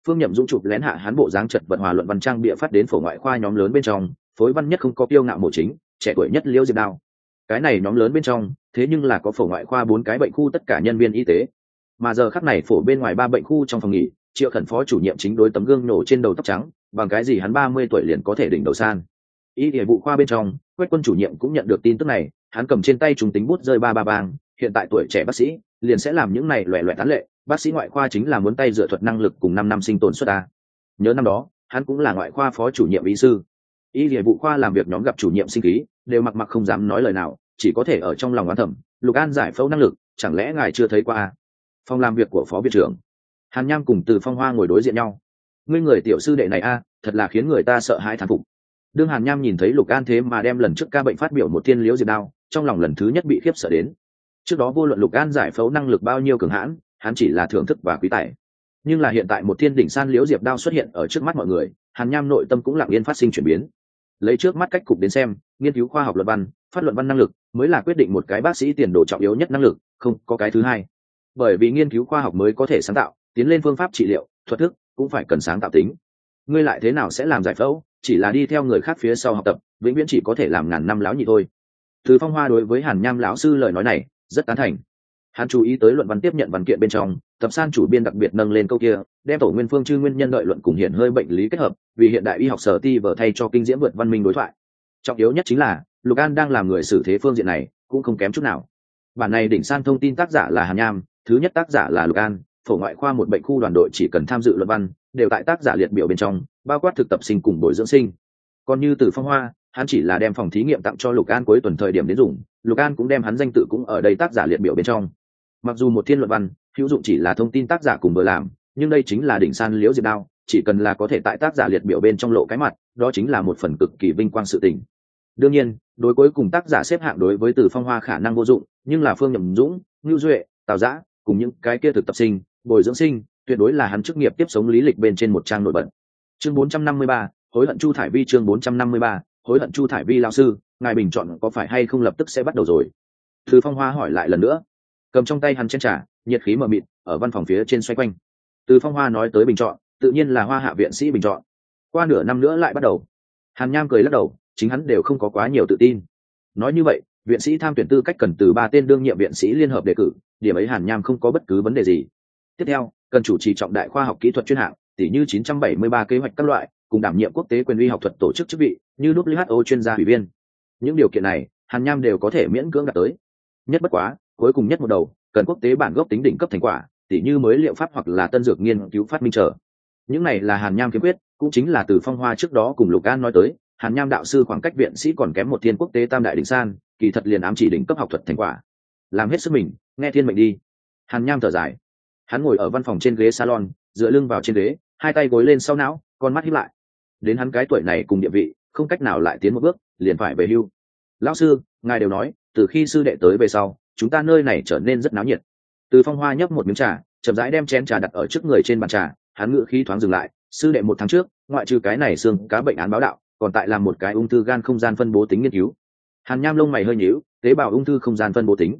Phương nhậm dũng chụp lén hạ hán bộ dáng chật vận hòa luận văn trang bịa phát đến phổ ngoại khoa nhóm lớn bên trong, phối văn nhất không có kiêu ngạo mổ chính, trẻ tuổi nhất liễu diệp đao. Cái này nhóm lớn bên trong, thế nhưng là có phổ ngoại khoa bốn cái bệnh khu tất cả nhân viên y tế. Mà giờ khắc này phổ bên ngoài ba bệnh khu trong phòng nghỉ, triệu khẩn phó chủ nhiệm chính đối tấm gương nổ trên đầu tóc trắng bằng cái gì hắn ba mươi tuổi liền có thể đỉnh đầu san. Y địa vụ khoa bên trong, quách quân chủ nhiệm cũng nhận được tin tức này, hắn cầm trên tay trùng tính bút rơi ba ba bang, hiện tại tuổi trẻ bác sĩ, liền sẽ làm những này loẹ loẹ tán lệ, bác sĩ ngoại khoa chính là muốn tay dựa thuật năng lực cùng năm năm sinh tồn xuất ta. Nhớ năm đó, hắn cũng là ngoại khoa phó chủ nhiệm y sư. Y địa vụ khoa làm việc nhóm gặp chủ nhiệm sinh khí, đều mặc mặc không dám nói lời nào, chỉ có thể ở trong lòng oán thẩm lục an giải phẫu năng lực, chẳng lẽ ngài chưa thấy qua à? phòng làm việc của phó viện trưởng. Hàn nham cùng từ phong hoa ngồi đối diện nhau ngươi người tiểu sư đệ này a, thật là khiến người ta sợ hãi thán phục. Đương hàn nham nhìn thấy lục an thế mà đem lần trước ca bệnh phát biểu một thiên liễu diệt đao, trong lòng lần thứ nhất bị khiếp sợ đến. Trước đó vô luận lục an giải phẫu năng lực bao nhiêu cường hãn, hắn chỉ là thưởng thức và quý tài. Nhưng là hiện tại một thiên đỉnh san liễu diệp đao xuất hiện ở trước mắt mọi người, hàn nham nội tâm cũng lặng yên phát sinh chuyển biến. Lấy trước mắt cách cục đến xem, nghiên cứu khoa học luật văn, phát luận văn năng lực, mới là quyết định một cái bác sĩ tiền đồ trọng yếu nhất năng lực, không có cái thứ hai. Bởi vì nghiên cứu khoa học mới có thể sáng tạo, tiến lên phương pháp trị liệu, thuật thức cũng phải cần sáng tạo tính. Ngươi lại thế nào sẽ làm giải phẫu? Chỉ là đi theo người khác phía sau học tập, vĩnh viễn chỉ có thể làm ngàn năm lão nhị thôi. Từ phong hoa đối với hàn nham lão sư lời nói này, rất tán thành. Hắn chú ý tới luận văn tiếp nhận văn kiện bên trong, tập san chủ biên đặc biệt nâng lên câu kia, đem tổ nguyên phương chư nguyên nhân lợi luận cùng hiện hơi bệnh lý kết hợp, vì hiện đại y học sở ti vở thay cho kinh diễn vượt văn minh đối thoại. Trọng yếu nhất chính là, lục an đang làm người xử thế phương diện này, cũng không kém chút nào. Bản này đỉnh san thông tin tác giả là hàn nham, thứ nhất tác giả là lục an phổ ngoại khoa một bệnh khu đoàn đội chỉ cần tham dự luận văn, đều tại tác giả liệt biểu bên trong, bao quát thực tập sinh cùng bồi dưỡng sinh. Còn như từ phong hoa, hắn chỉ là đem phòng thí nghiệm tặng cho lục an cuối tuần thời điểm đến dùng, lục an cũng đem hắn danh tự cũng ở đây tác giả liệt biểu bên trong. Mặc dù một thiên luận văn, hữu dụng chỉ là thông tin tác giả cùng vừa làm, nhưng đây chính là đỉnh san liễu diệp đao, chỉ cần là có thể tại tác giả liệt biểu bên trong lộ cái mặt, đó chính là một phần cực kỳ vinh quang sự tình. Đương nhiên, đối cuối cùng tác giả xếp hạng đối với từ phong hoa khả năng vô dụng, nhưng là phương nhậm dũng, ngưu duệ, tào giã, cùng những cái kia thực tập sinh bồi dưỡng sinh tuyệt đối là hắn chức nghiệp tiếp sống lý lịch bên trên một trang nổi bật. Chương 453, hối hận chu thải vi chương 453, hối hận chu thải vi lao sư ngài bình chọn có phải hay không lập tức sẽ bắt đầu rồi? Thư phong hoa hỏi lại lần nữa. Cầm trong tay hắn chen trà nhiệt khí mờ mịt ở văn phòng phía trên xoay quanh. Từ phong hoa nói tới bình chọn tự nhiên là hoa hạ viện sĩ bình chọn. Qua nửa năm nữa lại bắt đầu. Hàn nham cười lắc đầu chính hắn đều không có quá nhiều tự tin. Nói như vậy viện sĩ tham tuyển tư cách cần từ ba tên đương nhiệm viện sĩ liên hợp đề cử điểm ấy hàn nham không có bất cứ vấn đề gì tiếp theo, cần chủ trì trọng đại khoa học kỹ thuật chuyên hạng tỷ như 973 kế hoạch các loại, cùng đảm nhiệm quốc tế quyền uy học thuật tổ chức chức vị, như WHO chuyên gia ủy viên. Những điều kiện này, hàn nham đều có thể miễn cưỡng đạt tới. Nhất bất quá, cuối cùng nhất một đầu, cần quốc tế bản gốc tính đỉnh cấp thành quả tỷ như mới liệu pháp hoặc là tân dược nghiên cứu phát minh trở những này là hàn nham kiếm quyết, cũng chính là từ phong hoa trước đó cùng lục an nói tới, hàn nham đạo sư khoảng cách viện sĩ còn kém một thiên quốc tế tam đại đỉnh san, kỳ thật liền ám chỉ đỉnh cấp học thuật thành quả. Làm hết sức mình, nghe thiên mệnh đi. Hàn nham thở dài hắn ngồi ở văn phòng trên ghế salon, dựa lưng vào trên ghế, hai tay gối lên sau não, con mắt hiếp lại. Đến hắn cái tuổi này cùng địa vị, không cách nào lại tiến một bước, liền phải về hưu. Lão sư, ngài đều nói, từ khi sư đệ tới về sau, chúng ta nơi này trở nên rất náo nhiệt. Từ phong hoa nhấp một miếng trà, chậm rãi đem chén trà đặt ở trước người trên bàn trà, hắn ngự khí thoáng dừng lại, sư đệ một tháng trước, ngoại trừ cái này xương cá bệnh án báo đạo, còn tại làm một cái ung thư gan không gian phân bố tính nghiên cứu. Hàn nham lông mày hơi nhíu, tế bào ung thư không gian phân bố tính.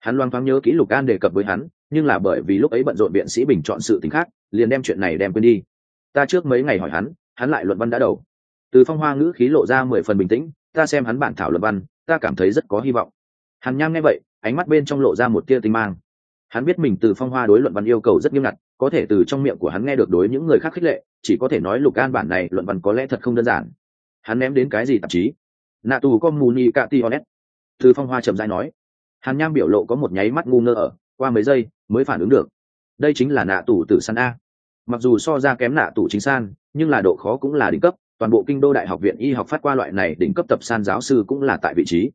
Hắn loang thoáng nhớ kỹ lục an đề cập với hắn nhưng là bởi vì lúc ấy bận rộn viện sĩ bình chọn sự t khác, liền đem chuyện này đem quên đi. Ta trước mấy ngày hỏi hắn hắn lại luận văn đã đầu. Từ phong hoa ngữ khí lộ ra mười phần bình tĩnh, ta xem hắn bản thảo luận văn, ta cảm thấy rất có hy vọng. Hàn nham nghe vậy, ánh mắt bên trong lộ ra một tia tinh mang. Hắn biết mình từ phong hoa đối luận văn yêu cầu rất nghiêm ngặt, có thể từ trong miệng của hắn nghe được đối những người khác khích lệ, chỉ có thể nói lục an bản này luận văn có lẽ thật không đơn giản. Hắn ném đến cái gì tạp chí? Nạ tù có mù ni cà tionet từ phong hoa chậm dãi nói. Hàn nham biểu lộ có một nháy mắt ngu ngơ ở, qua mấy giây mới phản ứng được. Đây chính là nạ tù tử san a. Mặc dù so ra kém nạ tù chính san, nhưng là độ khó cũng là đỉnh cấp. Toàn bộ kinh đô đại học viện y học phát qua loại này đỉnh cấp tập san giáo sư cũng là tại vị trí.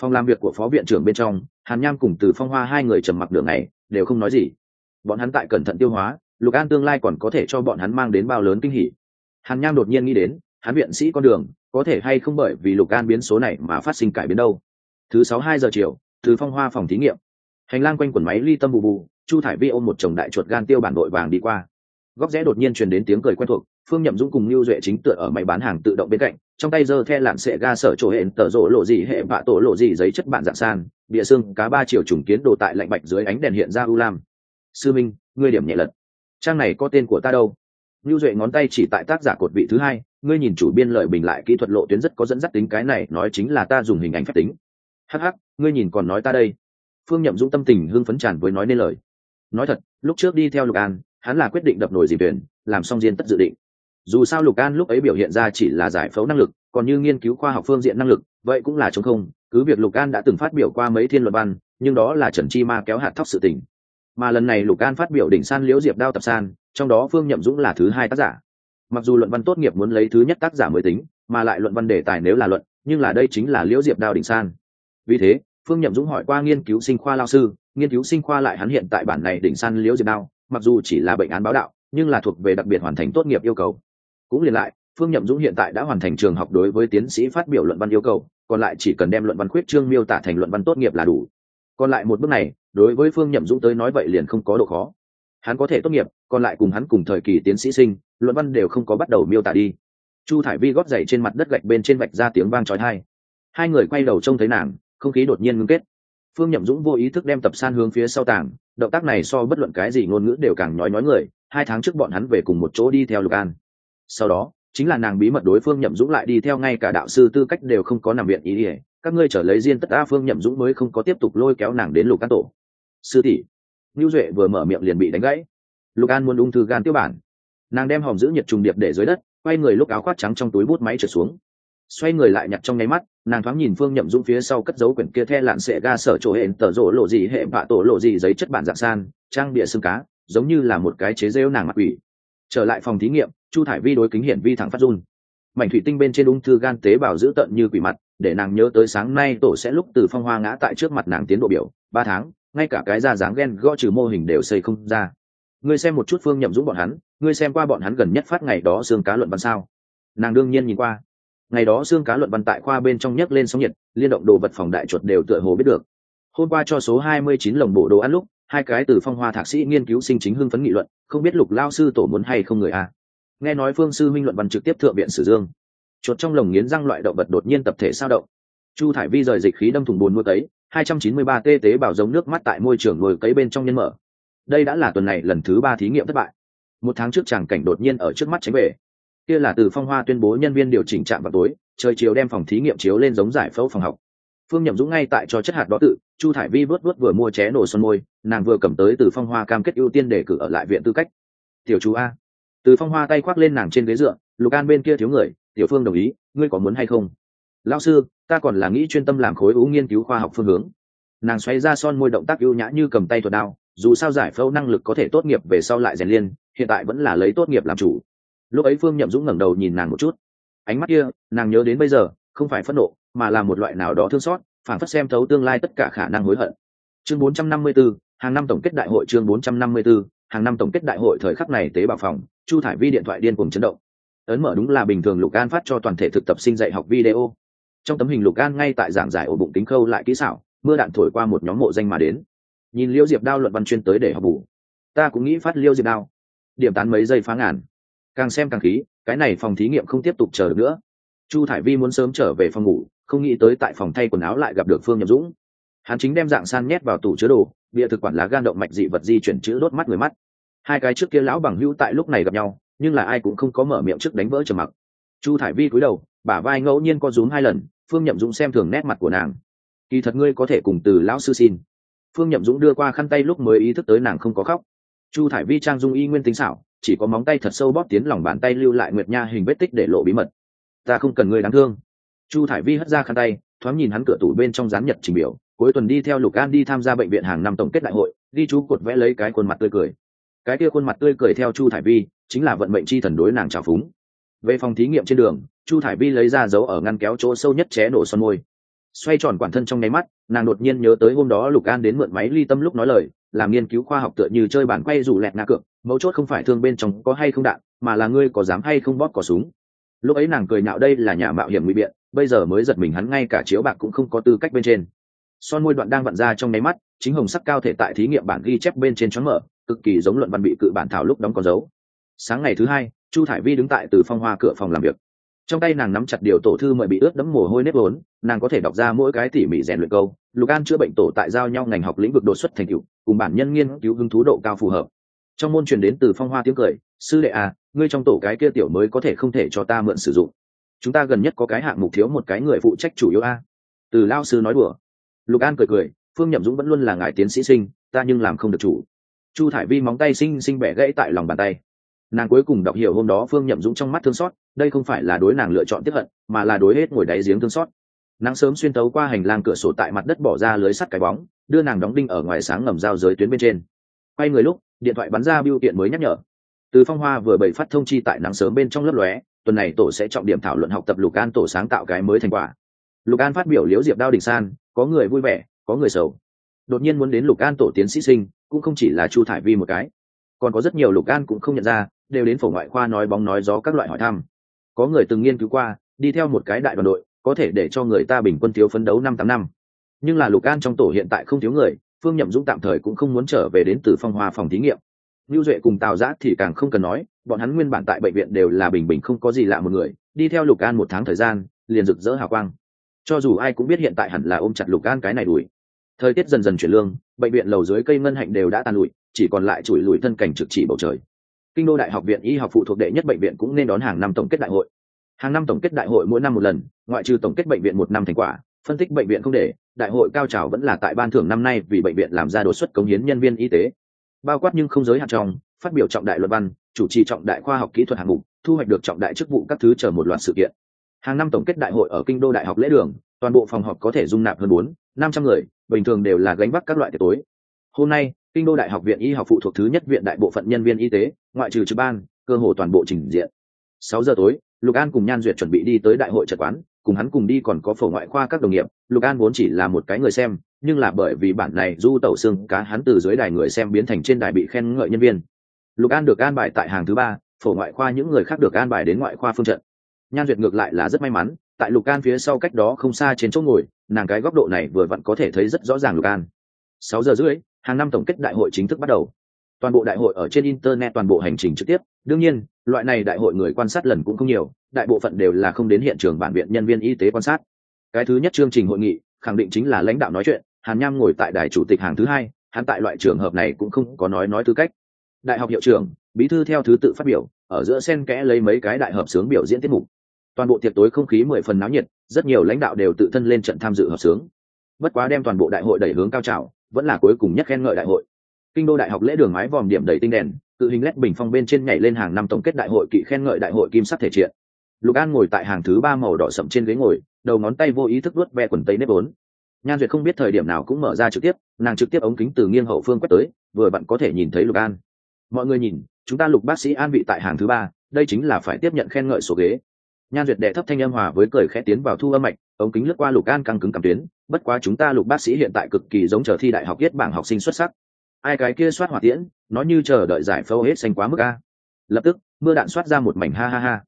Phòng làm việc của phó viện trưởng bên trong, hàn nham cùng từ phong hoa hai người trầm mặc đường này đều không nói gì. Bọn hắn tại cẩn thận tiêu hóa, lục an tương lai còn có thể cho bọn hắn mang đến bao lớn kinh hỉ. Hàn nham đột nhiên nghĩ đến, hắn viện sĩ con đường, có thể hay không bởi vì lục an biến số này mà phát sinh cải biến đâu. Thứ sáu hai giờ chiều, từ phong hoa phòng thí nghiệm hành lang quanh quần máy ly tâm bù bù, chu thải vi ôm một chồng đại chuột gan tiêu bản đội vàng đi qua. Góc rẽ đột nhiên truyền đến tiếng cười quen thuộc, phương nhậm dũng cùng lưu duệ chính tựa ở máy bán hàng tự động bên cạnh, trong tay giơ the lạn sệ ga sở chỗ hẹn tờ rộ lộ gì hệ vạ tổ lộ gì giấy chất bạn dạng san địa xương, cá ba chiều trùng kiến đồ tại lạnh bạch dưới ánh đèn hiện ra u lam. Sư minh, ngươi điểm nhẹ lật. Trang này có tên của ta đâu? Lưu duệ ngón tay chỉ tại tác giả cột vị thứ hai, ngươi nhìn chủ biên lợi bình lại kỹ thuật lộ tuyến rất có dẫn dắt tính, cái này nói chính là ta dùng hình ảnh phép tính. Hh ngươi nhìn còn nói ta đây phương nhậm dũng tâm tình hưng phấn tràn với nói nên lời. Nói thật, lúc trước đi theo lục an, hắn là quyết định đập nổi dìm tuyển làm xong diên tất dự định. Dù sao lục an lúc ấy biểu hiện ra chỉ là giải phẫu năng lực, còn như nghiên cứu khoa học phương diện năng lực, vậy cũng là chống không. Cứ việc lục an đã từng phát biểu qua mấy thiên luận văn, nhưng đó là trần chi ma kéo hạt thóc sự tình. Mà lần này lục an phát biểu đỉnh san liễu diệp đao tập san, trong đó phương nhậm dũng là thứ hai tác giả. Mặc dù luận văn tốt nghiệp muốn lấy thứ nhất tác giả mới tính, mà lại luận văn đề tài nếu là luận, nhưng là đây chính là liễu diệp đao đỉnh san. Vì thế phương nhậm dũng hỏi qua nghiên cứu sinh khoa lao sư, nghiên cứu sinh khoa lại hắn hiện tại bản này đỉnh san liễu diệp đao, mặc dù chỉ là bệnh án báo đạo, nhưng là thuộc về đặc biệt hoàn thành tốt nghiệp yêu cầu. Cũng liền lại, phương nhậm dũng hiện tại đã hoàn thành trường học đối với tiến sĩ phát biểu luận văn yêu cầu, còn lại chỉ cần đem luận văn khuyết trương miêu tả thành luận văn tốt nghiệp là đủ. Còn lại một bước này, đối với phương nhậm dũng tới nói vậy liền không có độ khó. Hắn có thể tốt nghiệp, còn lại cùng hắn cùng thời kỳ tiến sĩ sinh, luận văn đều không có bắt đầu miêu tả đi. Chu thải vi góp giày trên mặt đất gạch bên trên vạch ra tiếng vang trói thai hai người quay đầu trông thấy nàng không khí đột nhiên ngưng kết. Phương nhậm dũng vô ý thức đem tập san hướng phía sau tảng, động tác này so bất luận cái gì ngôn ngữ đều càng nói nói người, hai tháng trước bọn hắn về cùng một chỗ đi theo lục an. Sau đó, chính là nàng bí mật đối phương nhậm dũng lại đi theo ngay cả đạo sư tư cách đều không có nằm viện ý ỉa các ngươi trở lấy riêng tất a phương nhậm dũng mới không có tiếp tục lôi kéo nàng đến lục an tổ. Sư tỷ ngưu duệ vừa mở miệng liền bị đánh gãy. Lục an muốn ung thư gan tiêu bản. Nàng đem hòm giữ nhiệt trùng điệp để dưới đất, quay người lúc áo khoác trắng trong túi bút máy trượt xuống xoay người lại nhặt trong nháy mắt, nàng thoáng nhìn phương nhậm dũng phía sau cất dấu quyển kia the lạn sệ ga sở chỗ hẹn tờ rỗ lộ gì, hệ bạ tổ lộ gì giấy chất bản dạng san, trang bịa xương cá, giống như là một cái chế rêu nàng mặc quỷ. Trở lại phòng thí nghiệm, chu thải vi đối kính hiển vi thẳng phát run. Mảnh thủy tinh bên trên ung thư gan tế bào giữ tận như quỷ mặt, để nàng nhớ tới sáng nay tổ sẽ lúc từ phong hoa ngã tại trước mặt nàng tiến độ biểu, ba tháng, ngay cả cái da dáng ghen gõ trừ mô hình đều xây không ra. Ngươi xem một chút phương nhậm dũng bọn hắn, ngươi xem qua bọn hắn gần nhất phát ngày đó xương cá luận văn sao? Nàng đương nhiên nhìn qua ngày đó xương cá luận văn tại khoa bên trong nhấc lên sóng nhiệt, liên động đồ vật phòng đại chuột đều tựa hồ biết được. Hôm qua cho số 29 lồng bộ đồ ăn lúc, hai cái từ phong hoa thạc sĩ nghiên cứu sinh chính hưng phấn nghị luận, không biết lục lao sư tổ muốn hay không người a. Nghe nói phương sư minh luận văn trực tiếp thượng viện sử dương. Chuột trong lồng nghiến răng loại động vật đột nhiên tập thể sao động. Chu thải vi rời dịch khí đâm thủng bùn nuôi cấy 293 t tế bào giống nước mắt tại môi trường nuôi cấy bên trong nhân mở. Đây đã là tuần này lần thứ ba thí nghiệm thất bại. Một tháng trước chàng cảnh đột nhiên ở trước mắt tránh về kia là từ phong hoa tuyên bố nhân viên điều chỉnh trạm vào tối, trời chiều đem phòng thí nghiệm chiếu lên giống giải phẫu phòng học. Phương nhậm dũng ngay tại cho chất hạt đó tự, chu thải vi vớt vớt vừa mua ché nổ son môi, nàng vừa cầm tới từ phong hoa cam kết ưu tiên để cử ở lại viện tư cách. Tiểu chú a. Từ phong hoa tay khoác lên nàng trên ghế dựa, lục an bên kia thiếu người, tiểu phương đồng ý, ngươi có muốn hay không? Lao sư, ta còn là nghĩ chuyên tâm làm khối ú nghiên cứu khoa học phương hướng. Nàng xoay ra son môi động tác ưu nhã như cầm tay thuật đao, dù sao giải phẫu năng lực có thể tốt nghiệp về sau lại rèn liên, hiện tại vẫn là lấy tốt nghiệp làm chủ lúc ấy phương nhậm dũng ngẩng đầu nhìn nàng một chút. Ánh mắt kia nàng nhớ đến bây giờ không phải phẫn nộ mà là một loại nào đó thương xót phản phất xem thấu tương lai tất cả khả năng hối hận. Chương 454, hàng năm tổng kết đại hội chương 454, hàng năm tổng kết đại hội thời khắc này tế bào phòng chu thải vi điện thoại điên cuồng chấn động. Ấn mở đúng là bình thường lục an phát cho toàn thể thực tập sinh dạy học video. Trong tấm hình lục an ngay tại giảng giải ổ bụng tính khâu lại kỹ xảo mưa đạn thổi qua một nhóm mộ danh mà đến. Nhìn liêu diệp đao luận văn chuyên tới để học bù. Ta cũng nghĩ phát liêu diệp đao. Điểm tán mấy giây phá ngàn càng xem càng khí, cái này phòng thí nghiệm không tiếp tục chờ được nữa. Chu thải vi muốn sớm trở về phòng ngủ, không nghĩ tới tại phòng thay quần áo lại gặp được phương nhậm dũng. Hắn chính đem dạng san nhét vào tủ chứa đồ, bịa thực quản lá gan động mạch dị vật di chuyển chữ đốt mắt người mắt. Hai cái trước kia lão bằng hữu tại lúc này gặp nhau, nhưng là ai cũng không có mở miệng trước đánh vỡ trầm mặc. Chu thải vi cúi đầu, bả vai ngẫu nhiên co rúm hai lần, phương nhậm dũng xem thường nét mặt của nàng. Kỳ thật ngươi có thể cùng từ lão sư xin. Phương nhậm dũng đưa qua khăn tay lúc mới ý thức tới nàng không có khóc. Chu thải vi trang dung y nguyên tính xảo chỉ có móng tay thật sâu bóp tiến lòng bàn tay lưu lại nguyệt nha hình vết tích để lộ bí mật. Ta không cần người đáng thương. Chu thải vi hất ra khăn tay, thoáng nhìn hắn cửa tủ bên trong gián nhật trình biểu, cuối tuần đi theo lục an đi tham gia bệnh viện hàng năm tổng kết đại hội đi chú cột vẽ lấy cái khuôn mặt tươi cười. Cái kia khuôn mặt tươi cười theo chu thải vi, chính là vận mệnh chi thần đối nàng trào phúng. Về phòng thí nghiệm trên đường, chu thải vi lấy ra dấu ở ngăn kéo chỗ sâu nhất ché nổ son môi. Xoay tròn quản thân trong nháy mắt, nàng đột nhiên nhớ tới hôm đó lục an đến mượn máy ly tâm lúc nói lời, làm nghiên cứu khoa học tựa như chơi bản quay rủ lẹt nga cược mấu chốt không phải thương bên trong có hay không đạn, mà là ngươi có dám hay không bóp cỏ súng. Lúc ấy nàng cười nhạo đây là nhà mạo hiểm nguy biện, bây giờ mới giật mình hắn ngay cả chiếu bạc cũng không có tư cách bên trên. Son môi đoạn đang vặn ra trong nháy mắt, chính hồng sắc cao thể tại thí nghiệm bản ghi chép bên trên chóng mở, cực kỳ giống luận văn bị cự bản thảo lúc đóng con dấu. Sáng ngày thứ hai, chu thải vi đứng tại từ phong hoa cửa phòng làm việc. Trong tay nàng nắm chặt điều tổ thư mời bị ướt đẫm mồ hôi nếp vốn, nàng có thể đọc ra mỗi cái tỉ mỉ rèn luyện câu. Lục an chữa bệnh tổ tại giao nhau ngành học lĩnh vực đột xuất thành tựu, cùng bản nhân nghiên cứu hứng thú độ cao phù hợp trong môn truyền đến từ phong hoa tiếng cười, sư đệ à ngươi trong tổ cái kia tiểu mới có thể không thể cho ta mượn sử dụng. Chúng ta gần nhất có cái hạng mục thiếu một cái người phụ trách chủ yếu a. Từ lao sư nói đùa. Lục an cười cười, phương nhậm dũng vẫn luôn là ngài tiến sĩ sinh, ta nhưng làm không được chủ. Chu thải vi móng tay xinh xinh bẻ gãy tại lòng bàn tay. Nàng cuối cùng đọc hiểu hôm đó phương nhậm dũng trong mắt thương xót, đây không phải là đối nàng lựa chọn tiếp hận, mà là đối hết ngồi đáy giếng thương xót. Nắng sớm xuyên tấu qua hành lang cửa sổ tại mặt đất bỏ ra lưới sắt cái bóng, đưa nàng đóng đinh ở ngoài sáng ngầm giao giới tuyến bên trên quay người lúc, điện thoại bắn ra biêu kiện mới nhắc nhở. Từ phong hoa vừa bày phát thông chi tại nắng sớm bên trong lớp lóe, tuần này tổ sẽ trọng điểm thảo luận học tập lục an tổ sáng tạo cái mới thành quả. Lục an phát biểu liễu diệp đao đình san, có người vui vẻ, có người sầu. Đột nhiên muốn đến lục an tổ tiến sĩ sinh, cũng không chỉ là chu thải vi một cái. Còn có rất nhiều lục an cũng không nhận ra, đều đến phổ ngoại khoa nói bóng nói gió các loại hỏi thăm. Có người từng nghiên cứu qua, đi theo một cái đại đoàn đội, có thể để cho người ta bình quân thiếu phấn đấu năm tám năm. Nhưng là lục an trong tổ hiện tại không thiếu người phương nhậm dũng tạm thời cũng không muốn trở về đến từ phong hoa phòng thí nghiệm. Lưu duệ cùng tào giã thì càng không cần nói, bọn hắn nguyên bản tại bệnh viện đều là bình bình không có gì lạ một người, đi theo lục an một tháng thời gian, liền rực rỡ hào quang. Cho dù ai cũng biết hiện tại hẳn là ôm chặt lục an cái này đuổi. Thời tiết dần dần chuyển lương, bệnh viện lầu dưới cây ngân hạnh đều đã tan lụi, chỉ còn lại chùi lùi thân cảnh trực chỉ bầu trời. Kinh đô đại học viện y học phụ thuộc đệ nhất bệnh viện cũng nên đón hàng năm tổng kết đại hội. Hàng năm tổng kết đại hội mỗi năm một lần, ngoại trừ tổng kết bệnh viện một năm thành quả, phân tích bệnh viện không để đại hội cao trào vẫn là tại ban thưởng năm nay vì bệnh viện làm ra đột xuất cống hiến nhân viên y tế. Bao quát nhưng không giới hạn trong, phát biểu trọng đại luận văn, chủ trì trọng đại khoa học kỹ thuật hạng mục, thu hoạch được trọng đại chức vụ các thứ chờ một loạt sự kiện. Hàng năm tổng kết đại hội ở kinh đô đại học lễ đường, toàn bộ phòng họp có thể dung nạp hơn bốn, năm trăm người, bình thường đều là gánh vác các loại tiệc tối. Hôm nay, kinh đô đại học viện y học phụ thuộc thứ nhất viện đại bộ phận nhân viên y tế, ngoại trừ trực ban, cơ hồ toàn bộ trình diện sáu giờ tối, lục an cùng nhan duyệt chuẩn bị đi tới đại hội trật quán, cùng hắn cùng đi còn có phổ ngoại khoa các đồng nghiệp, lục an vốn chỉ là một cái người xem, nhưng là bởi vì bản này du tẩu xương cá hắn từ dưới đài người xem biến thành trên đài bị khen ngợi nhân viên. Lục an được an bài tại hàng thứ ba, phổ ngoại khoa những người khác được an bài đến ngoại khoa phương trận. Nhan duyệt ngược lại là rất may mắn, tại lục an phía sau cách đó không xa trên chỗ ngồi, nàng cái góc độ này vừa vặn có thể thấy rất rõ ràng lục an. Sáu giờ rưỡi, hàng năm tổng kết đại hội chính thức bắt đầu toàn bộ đại hội ở trên internet toàn bộ hành trình trực tiếp. Đương nhiên, loại này đại hội người quan sát lần cũng không nhiều, đại bộ phận đều là không đến hiện trường bản viện nhân viên y tế quan sát. Cái thứ nhất chương trình hội nghị, khẳng định chính là lãnh đạo nói chuyện, hàn nham ngồi tại đài chủ tịch hàng thứ hai, hắn tại loại trường hợp này cũng không có nói nói tư cách. Đại học hiệu trưởng, bí thư theo thứ tự phát biểu, ở giữa sen kẽ lấy mấy cái đại hợp sướng biểu diễn tiết mục. Toàn bộ tiệc tối không khí mười phần náo nhiệt, rất nhiều lãnh đạo đều tự thân lên trận tham dự hợp sướng. Bất quá đem toàn bộ đại hội đẩy hướng cao trào, vẫn là cuối cùng nhất khen ngợi đại hội kinh đô đại học lễ đường mái vòm điểm đầy tinh đèn tự hình lét bình phong bên trên nhảy lên hàng năm tổng kết đại hội kỵ khen ngợi đại hội kim sắc thể triện. Lục an ngồi tại hàng thứ ba màu đỏ sậm trên ghế ngồi, đầu ngón tay vô ý thức đuốt ve quần tây nếp vốn. Nhan duyệt không biết thời điểm nào cũng mở ra trực tiếp, nàng trực tiếp ống kính từ nghiêng hậu phương quét tới, vừa bạn có thể nhìn thấy lục an. Mọi người nhìn, chúng ta lục bác sĩ an vị tại hàng thứ ba, đây chính là phải tiếp nhận khen ngợi số ghế. Nhan duyệt đệ thấp thanh âm hòa với cười khẽ tiến vào thu âm mạch, ống kính lướt qua lục an căng cứng cảm tuyến, bất quá chúng ta lục bác sĩ hiện tại cực kỳ giống chờ thi đại học viết bảng học sinh xuất sắc ai cái kia soát hỏa tiễn, nó như chờ đợi giải phẫu hết xanh quá mức a. Lập tức, mưa đạn soát ra một mảnh ha ha ha.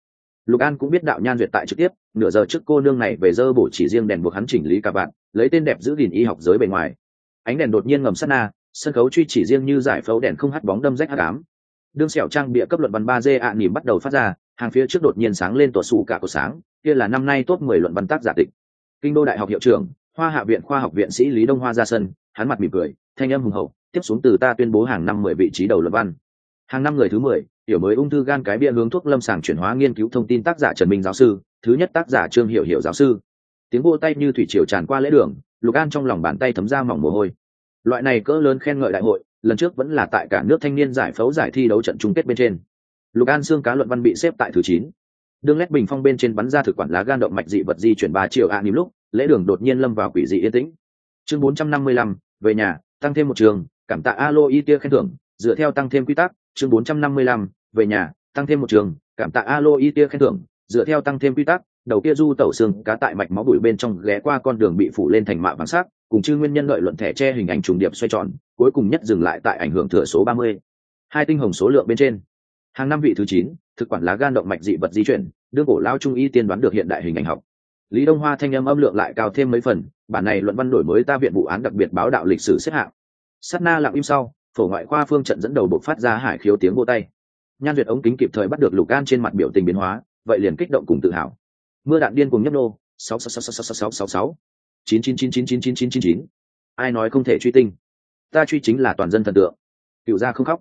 Lục an cũng biết đạo nhan duyệt tại trực tiếp, nửa giờ trước cô nương này về dơ bổ chỉ riêng đèn buộc hắn chỉnh lý cả bạn, lấy tên đẹp giữ gìn y học giới bề ngoài. Ánh đèn đột nhiên ngầm sát na, sân khấu truy chỉ riêng như giải phẫu đèn không hắt bóng đâm rách hát ám. Đương xẻo trang bịa cấp luận văn ba d ạ nỉm bắt đầu phát ra, hàng phía trước đột nhiên sáng lên tuột xù cả cuộc sáng, kia là năm nay top mười luận văn tác giả tịch. Kinh đô đại học hiệu trưởng, hoa hạ viện khoa học viện sĩ lý đông hoa ra sân, hắn mặt mỉm cười, thanh âm hùng hậu tiếp xuống từ ta tuyên bố hàng năm mười vị trí đầu luận văn. Hàng năm người thứ mười hiểu mới ung thư gan cái bia hướng thuốc lâm sàng chuyển hóa nghiên cứu thông tin tác giả trần minh giáo sư, thứ nhất tác giả trương hiểu hiểu giáo sư. Tiếng vô tay như thủy triều tràn qua lễ đường, lục an trong lòng bàn tay thấm ra mỏng mồ hôi. Loại này cỡ lớn khen ngợi đại hội, lần trước vẫn là tại cả nước thanh niên giải phẫu giải thi đấu trận chung kết bên trên. Lục an xương cá luận văn bị xếp tại thứ chín. Đương lét bình phong bên trên bắn ra thực quản lá gan động mạch dị vật di chuyển ba triệu a à lúc, lễ đường đột nhiên lâm vào quỷ dị yên tĩnh. Chương bốn trăm năm mươi lăm, về nhà, tăng thêm một trường cảm tạ alo y tia khen thưởng, dựa theo tăng thêm quy tắc, chương bốn trăm năm mươi lăm, về nhà, tăng thêm một trường, cảm tạ alo y tia khen thưởng, dựa theo tăng thêm quy tắc, đầu kia du tẩu xương cá tại mạch máu bụi bên trong ghé qua con đường bị phủ lên thành mạ vàng sắc, cùng chư nguyên nhân lợi luận thẻ che hình ảnh trùng điệp xoay tròn, cuối cùng nhất dừng lại tại ảnh hưởng thừa số ba mươi. Hai tinh hồng số lượng bên trên. Hàng năm vị thứ chín, thực quản lá gan động mạch dị vật di chuyển, đương cổ lao trung y tiên đoán được hiện đại hình ảnh học. Lý đông hoa thanh âm âm lượng lại cao thêm mấy phần, bản này luận văn đổi mới ta viện vụ án đặc biệt báo đạo lịch sử xếp hạng sát na lặng im sau, phổ ngoại khoa phương trận dẫn đầu bộc phát ra hải khiếu tiếng vô tay. Nhan duyệt ống kính kịp thời bắt được lục an trên mặt biểu tình biến hóa, vậy liền kích động cùng tự hào. Mưa đạn điên cùng nhấp nô, sáu sáu sáu sáu sáu sáu sáu sáu chín chín chín chín chín chín chín chín chín. Ai nói không thể truy tinh? Ta truy chính là toàn dân thần tượng. Cựu gia không khóc.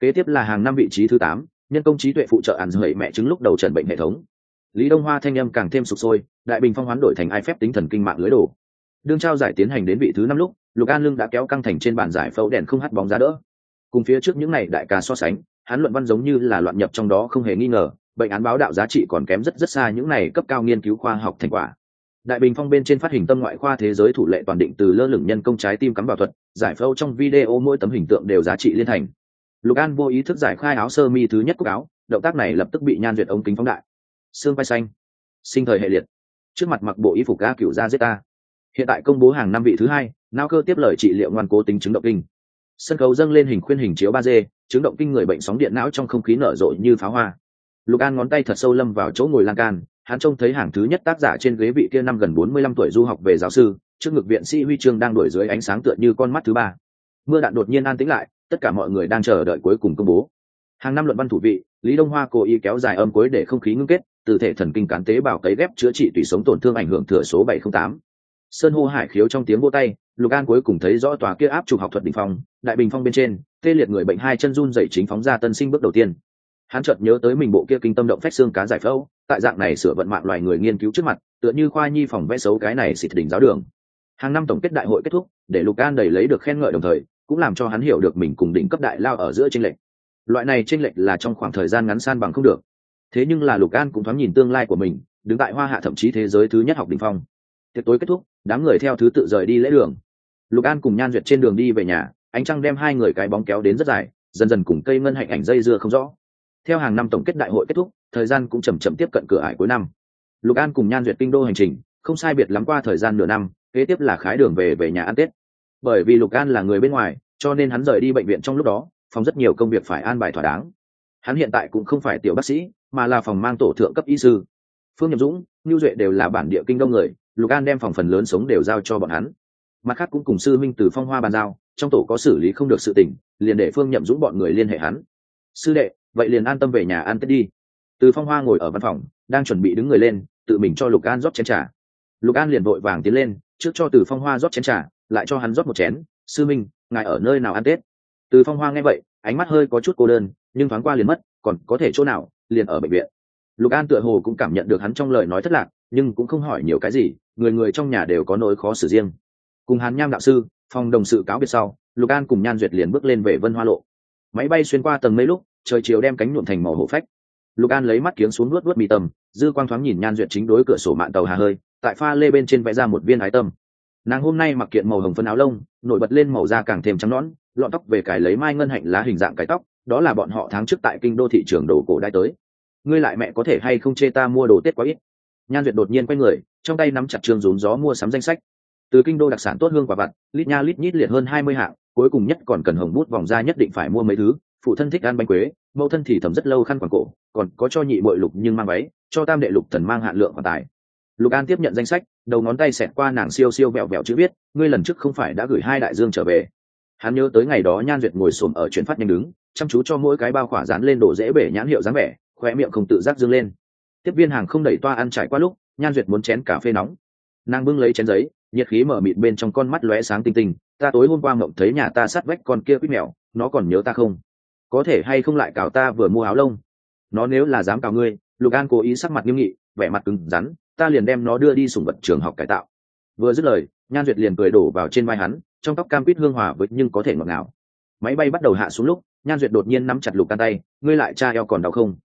Kế tiếp là hàng năm vị trí thứ tám, nhân công trí tuệ phụ trợ ăn dậy mẹ chứng lúc đầu trần bệnh hệ thống. Lý đông hoa thanh âm càng thêm sụp sôi, đại bình phong hoán đổi thành ai phép tính thần kinh mạng lưới đồ. Đương trao giải tiến hành đến vị thứ năm lúc lục an lưng đã kéo căng thành trên bàn giải phẫu đèn không hắt bóng ra đỡ. Cùng phía trước những n à y đại ca so sánh, hắn luận văn giống như là loạn nhập trong đó không hề nghi ngờ, bệnh án báo đạo giá trị còn kém rất rất xa những n à y cấp cao nghiên cứu khoa học thành quả. Đại bình phong bên trên phát hình tâm ngoại khoa thế giới thủ lệ toàn định từ lơ lửng nhân công trái tim cắm vào thuật, giải phẫu trong video mỗi tấm hình tượng đều giá trị liên thành. Lục an vô ý thức giải khai áo sơ mi thứ nhất cúc áo, động tác này lập tức bị nhan duyệt ống kính phóng đại. Xương vai xanh. Sinh thời hệ liệt. Trước mặt mặc bộ y phục ga cựu ra giết ta hiện tại công bố hàng năm vị thứ hai nao cơ tiếp lời trị liệu ngoan cố tính chứng động kinh. Sân khấu dâng lên hình khuyên hình chiếu ba d, chứng động kinh người bệnh sóng điện não trong không khí nở rộ như pháo hoa. Lục an ngón tay thật sâu lâm vào chỗ ngồi lan can, hắn trông thấy hàng thứ nhất tác giả trên ghế vị kia năm gần bốn mươi lăm tuổi du học về giáo sư, trước ngực viện sĩ huy chương đang đổi dưới ánh sáng tựa như con mắt thứ ba. Mưa đạn đột nhiên an tĩnh lại, tất cả mọi người đang chờ đợi cuối cùng công bố. Hàng năm luận văn thủ vị, lý đông hoa cố ý kéo dài âm cuối để không khí ngưng kết, từ thể thần kinh cán tế bào cấy ghép chữa trị tùy sống tổn thương ảnh hưởng thừa số bảy trăm tám. Sơn hô hải khiếu trong tiếng vô tay lục an cuối cùng thấy rõ tòa kia áp trục học thuật đ ỉ n h phong, đại bình phong bên trên, tê liệt người bệnh hai chân run dậy chính phóng ra tân sinh bước đầu tiên. Hắn chợt nhớ tới mình bộ kia kinh tâm động phách xương cá giải phẫu, tại dạng này sửa vận mạng loài người nghiên cứu trước mặt, tựa như khoa nhi phòng vẽ xấu cái này xịt đỉnh giáo đường. Hàng năm tổng kết đại hội kết thúc, để lục an đầy lấy được khen ngợi đồng thời, cũng làm cho hắn hiểu được mình cùng đỉnh cấp đại lao ở giữa tranh lệch. Loại này tranh lệch là trong khoảng thời gian ngắn san bằng không được. Thế nhưng là lục an cũng thoáng nhìn tương lai của mình, đứng tại hoa hạ thậm chí thế giới thứ nhất học đ ỉ n h phong. Tiệc tối kết thúc, đám người theo thứ tự rời đi lễ đường lục an cùng nhan duyệt trên đường đi về nhà, ánh trăng đem hai người cái bóng kéo đến rất dài, dần dần cùng cây ngân hạnh ảnh dây dưa không rõ. Theo hàng năm tổng kết đại hội kết thúc, thời gian cũng chầm chậm tiếp cận cửa ải cuối năm. Lục an cùng nhan duyệt kinh đô hành trình, không sai biệt lắm qua thời gian nửa năm, kế tiếp là khái đường về về nhà ăn tết. Bởi vì lục an là người bên ngoài, cho nên hắn rời đi bệnh viện trong lúc đó, phòng rất nhiều công việc phải an bài thỏa đáng. Hắn hiện tại cũng không phải tiểu bác sĩ, mà là phòng mang tổ thượng cấp y sư. Phương nhậm dũng ngưu duệ đều là bản địa kinh đông người, lục an đem phòng phần lớn sống đều giao cho bọn hắn mặt khác cũng cùng sư minh từ phong hoa bàn giao, trong tổ có xử lý không được sự tình, liền để phương nhậm dũng bọn người liên hệ hắn. Sư đệ, vậy liền an tâm về nhà ăn tết đi. Từ phong hoa ngồi ở văn phòng, đang chuẩn bị đứng người lên, tự mình cho lục an rót chén t r à lục an liền vội vàng tiến lên, trước cho từ phong hoa rót chén t r à lại cho hắn rót một chén. Sư minh, ngài ở nơi nào ăn tết? Từ phong hoa nghe vậy, ánh mắt hơi có chút cô đơn, nhưng thoáng qua liền mất, còn có thể chỗ nào, liền ở bệnh viện. Lục an tựa hồ cũng cảm nhận được hắn trong lời nói thất lạc, nhưng cũng không hỏi nhiều cái gì, người người trong nhà đều có nỗi khó xử riêng cùng Hàn nham đạo sư phòng đồng sự cáo biệt sau lục an cùng nhan duyệt liền bước lên về vân hoa lộ. Máy bay xuyên qua tầng mấy lúc trời chiều đem cánh nhuộm thành màu hổ phách. Lục an lấy mắt kiếng xuống nuốt nuốt mi tầm, dư quang thoáng nhìn nhan duyệt chính đối cửa sổ mạng tàu hà hơi tại pha lê bên trên vẽ ra một viên ái tâm. Nàng hôm nay mặc kiện màu hồng phân áo lông nổi bật lên màu da càng thêm trắng nõn lọn tóc về cài lấy mai ngân hạnh lá hình dạng cái tóc đó là bọn họ tháng trước tại kinh đô thị trường đồ cổ đai tới. Ngươi lại mẹ có thể hay không chê ta mua đồ tết quá ít? Nhan duyệt đột nhiên quay người trong tay nắm chặt trường rốn gió mua sắm danh sách từ kinh đô đặc sản tốt hương quả vặt, lít nha lít nhít liệt hơn hai mươi hạng, cuối cùng nhất còn cần hồng bút vòng da nhất định phải mua mấy thứ. Phụ thân thích ăn bánh quế, mẫu thân thì thầm rất lâu khăn quàng cổ, còn có cho nhị bội lục nhưng mang váy, cho tam đệ lục thần mang hạn lượng khoản tài. Lục an tiếp nhận danh sách, đầu ngón tay xẹt qua nàng siêu siêu vẹo vẹo chữ viết, ngươi lần trước không phải đã gửi hai đại dương trở về? Hắn nhớ tới ngày đó nhan duyệt ngồi xổm ở chuyển phát nhanh đứng, chăm chú cho mỗi cái bao khỏa dán lên đổ dễ bể nhãn hiệu dáng vẻ khoe miệng không tự giác dương lên. Tiếp viên hàng không đẩy toa ăn trải qua lúc, nhan duyệt muốn chén cà phê nóng. Nàng bưng lấy chén giấy nhiệt khí mở mịt bên trong con mắt lóe sáng tinh tinh, ta tối hôm qua ngộng thấy nhà ta sát vách con kia quýt mèo, nó còn nhớ ta không? Có thể hay không lại cào ta vừa mua áo lông? Nó nếu là dám cào ngươi, lục an cố ý sắc mặt nghiêm nghị, vẻ mặt cứng rắn, ta liền đem nó đưa đi sùng vật trường học cải tạo. Vừa dứt lời, nhan duyệt liền cười đổ vào trên vai hắn, trong tóc cam quýt hương hòa với nhưng có thể ngọt ngào. Máy bay bắt đầu hạ xuống lúc, nhan duyệt đột nhiên nắm chặt lục an tay, ngươi lại cha eo còn đau không?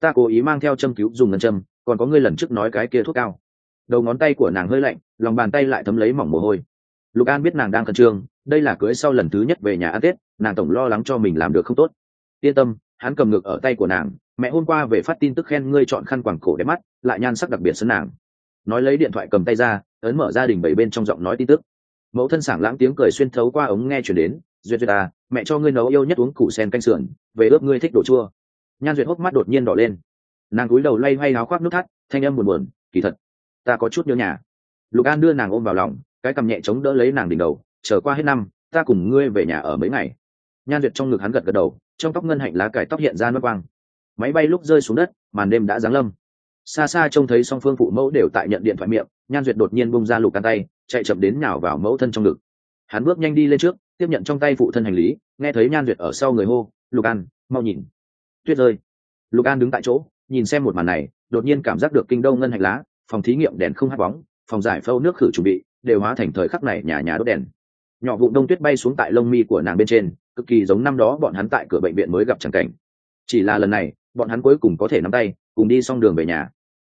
Ta cố ý mang theo châm cứu dùng ngân châm, còn có ngươi lần trước nói cái kia thuốc cao đầu ngón tay của nàng hơi lạnh, lòng bàn tay lại thấm lấy mỏng mồ hôi. Lục an biết nàng đang khẩn trương, đây là cưới sau lần thứ nhất về nhà ăn tết, nàng tổng lo lắng cho mình làm được không tốt. Yên tâm, hắn cầm ngực ở tay của nàng, mẹ hôm qua về phát tin tức khen ngươi chọn khăn quàng cổ đẹp mắt, lại nhan sắc đặc biệt sân nàng. Nói lấy điện thoại cầm tay ra, ấn mở gia đình bảy bên trong giọng nói tin tức. Mẫu thân sảng lãng tiếng cười xuyên thấu qua ống nghe chuyển đến, duyệt duyệt à mẹ cho ngươi nấu yêu nhất uống củ sen canh sườn, về ướp ngươi thích đồ chua. Nhan duyệt hốc mắt đột nhiên đỏ lên. Nàng cúi đầu lay hay áo khoác nút thắt, thanh âm buồn buồn, kỳ thật ta có chút nhớ nhà. Lục an đưa nàng ôm vào lòng, cái cầm nhẹ chống đỡ lấy nàng đỉnh đầu Trở qua hết năm, ta cùng ngươi về nhà ở mấy ngày. Nhan duyệt trong ngực hắn gật gật đầu, trong tóc ngân hạnh lá cải tóc hiện ra mất quang. Máy bay lúc rơi xuống đất, màn đêm đã giáng lâm. Xa xa trông thấy song phương phụ mẫu đều tại nhận điện thoại miệng, nhan duyệt đột nhiên bung ra lục can tay, chạy chậm đến nhào vào mẫu thân trong ngực. Hắn bước nhanh đi lên trước, tiếp nhận trong tay phụ thân hành lý, nghe thấy nhan duyệt ở sau người hô, lục an, mau nhìn. Tuyết rơi. Lục an đứng tại chỗ, nhìn xem một màn này, đột nhiên cảm giác được kinh đông ngân hạnh lá phòng thí nghiệm đèn không hát bóng phòng giải phâu nước khử chuẩn bị đều hóa thành thời khắc này nhà nhà đốt đèn. Nhỏ vụ đông tuyết bay xuống tại lông mi của nàng bên trên cực kỳ giống năm đó bọn hắn tại cửa bệnh viện mới gặp chẳng cảnh. Chỉ là lần này bọn hắn cuối cùng có thể nắm tay cùng đi xong đường về nhà.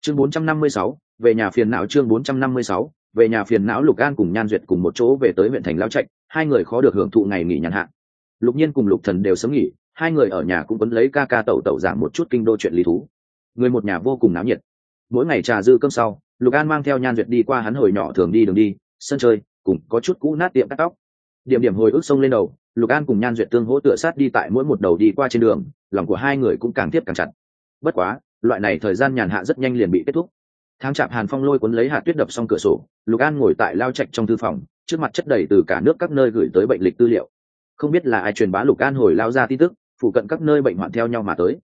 Chương 456, về nhà phiền não chương 456, về nhà phiền não lục an cùng nhan duyệt cùng một chỗ về tới huyện thành lao trạch hai người khó được hưởng thụ ngày nghỉ nhàn hạ. Lục nhiên cùng lục thần đều sớm nghỉ hai người ở nhà cũng vẫn lấy ca ca tẩu tẩu giảng một chút kinh đô chuyện lý thú. Người một nhà vô cùng náo nhiệt mỗi ngày trà dư cơm sau, lục an mang theo nhan duyệt đi qua hắn hồi nhỏ thường đi đường đi, sân chơi, cùng có chút cũ nát tiệm cắt tóc. Điểm điểm hồi ức sông lên đầu, lục an cùng nhan duyệt tương hỗ tựa sát đi tại mỗi một đầu đi qua trên đường, lòng của hai người cũng càng tiếp càng chặt. Bất quá, loại này thời gian nhàn hạ rất nhanh liền bị kết thúc. Tháng chạp hàn phong lôi cuốn lấy hạt tuyết đập xong cửa sổ, lục an ngồi tại lao trạch trong thư phòng, trước mặt chất đầy từ cả nước các nơi gửi tới bệnh lịch tư liệu. Không biết là ai truyền bá lục an hồi lao ra tin tức, phụ cận các nơi bệnh hoạn theo nhau mà tới.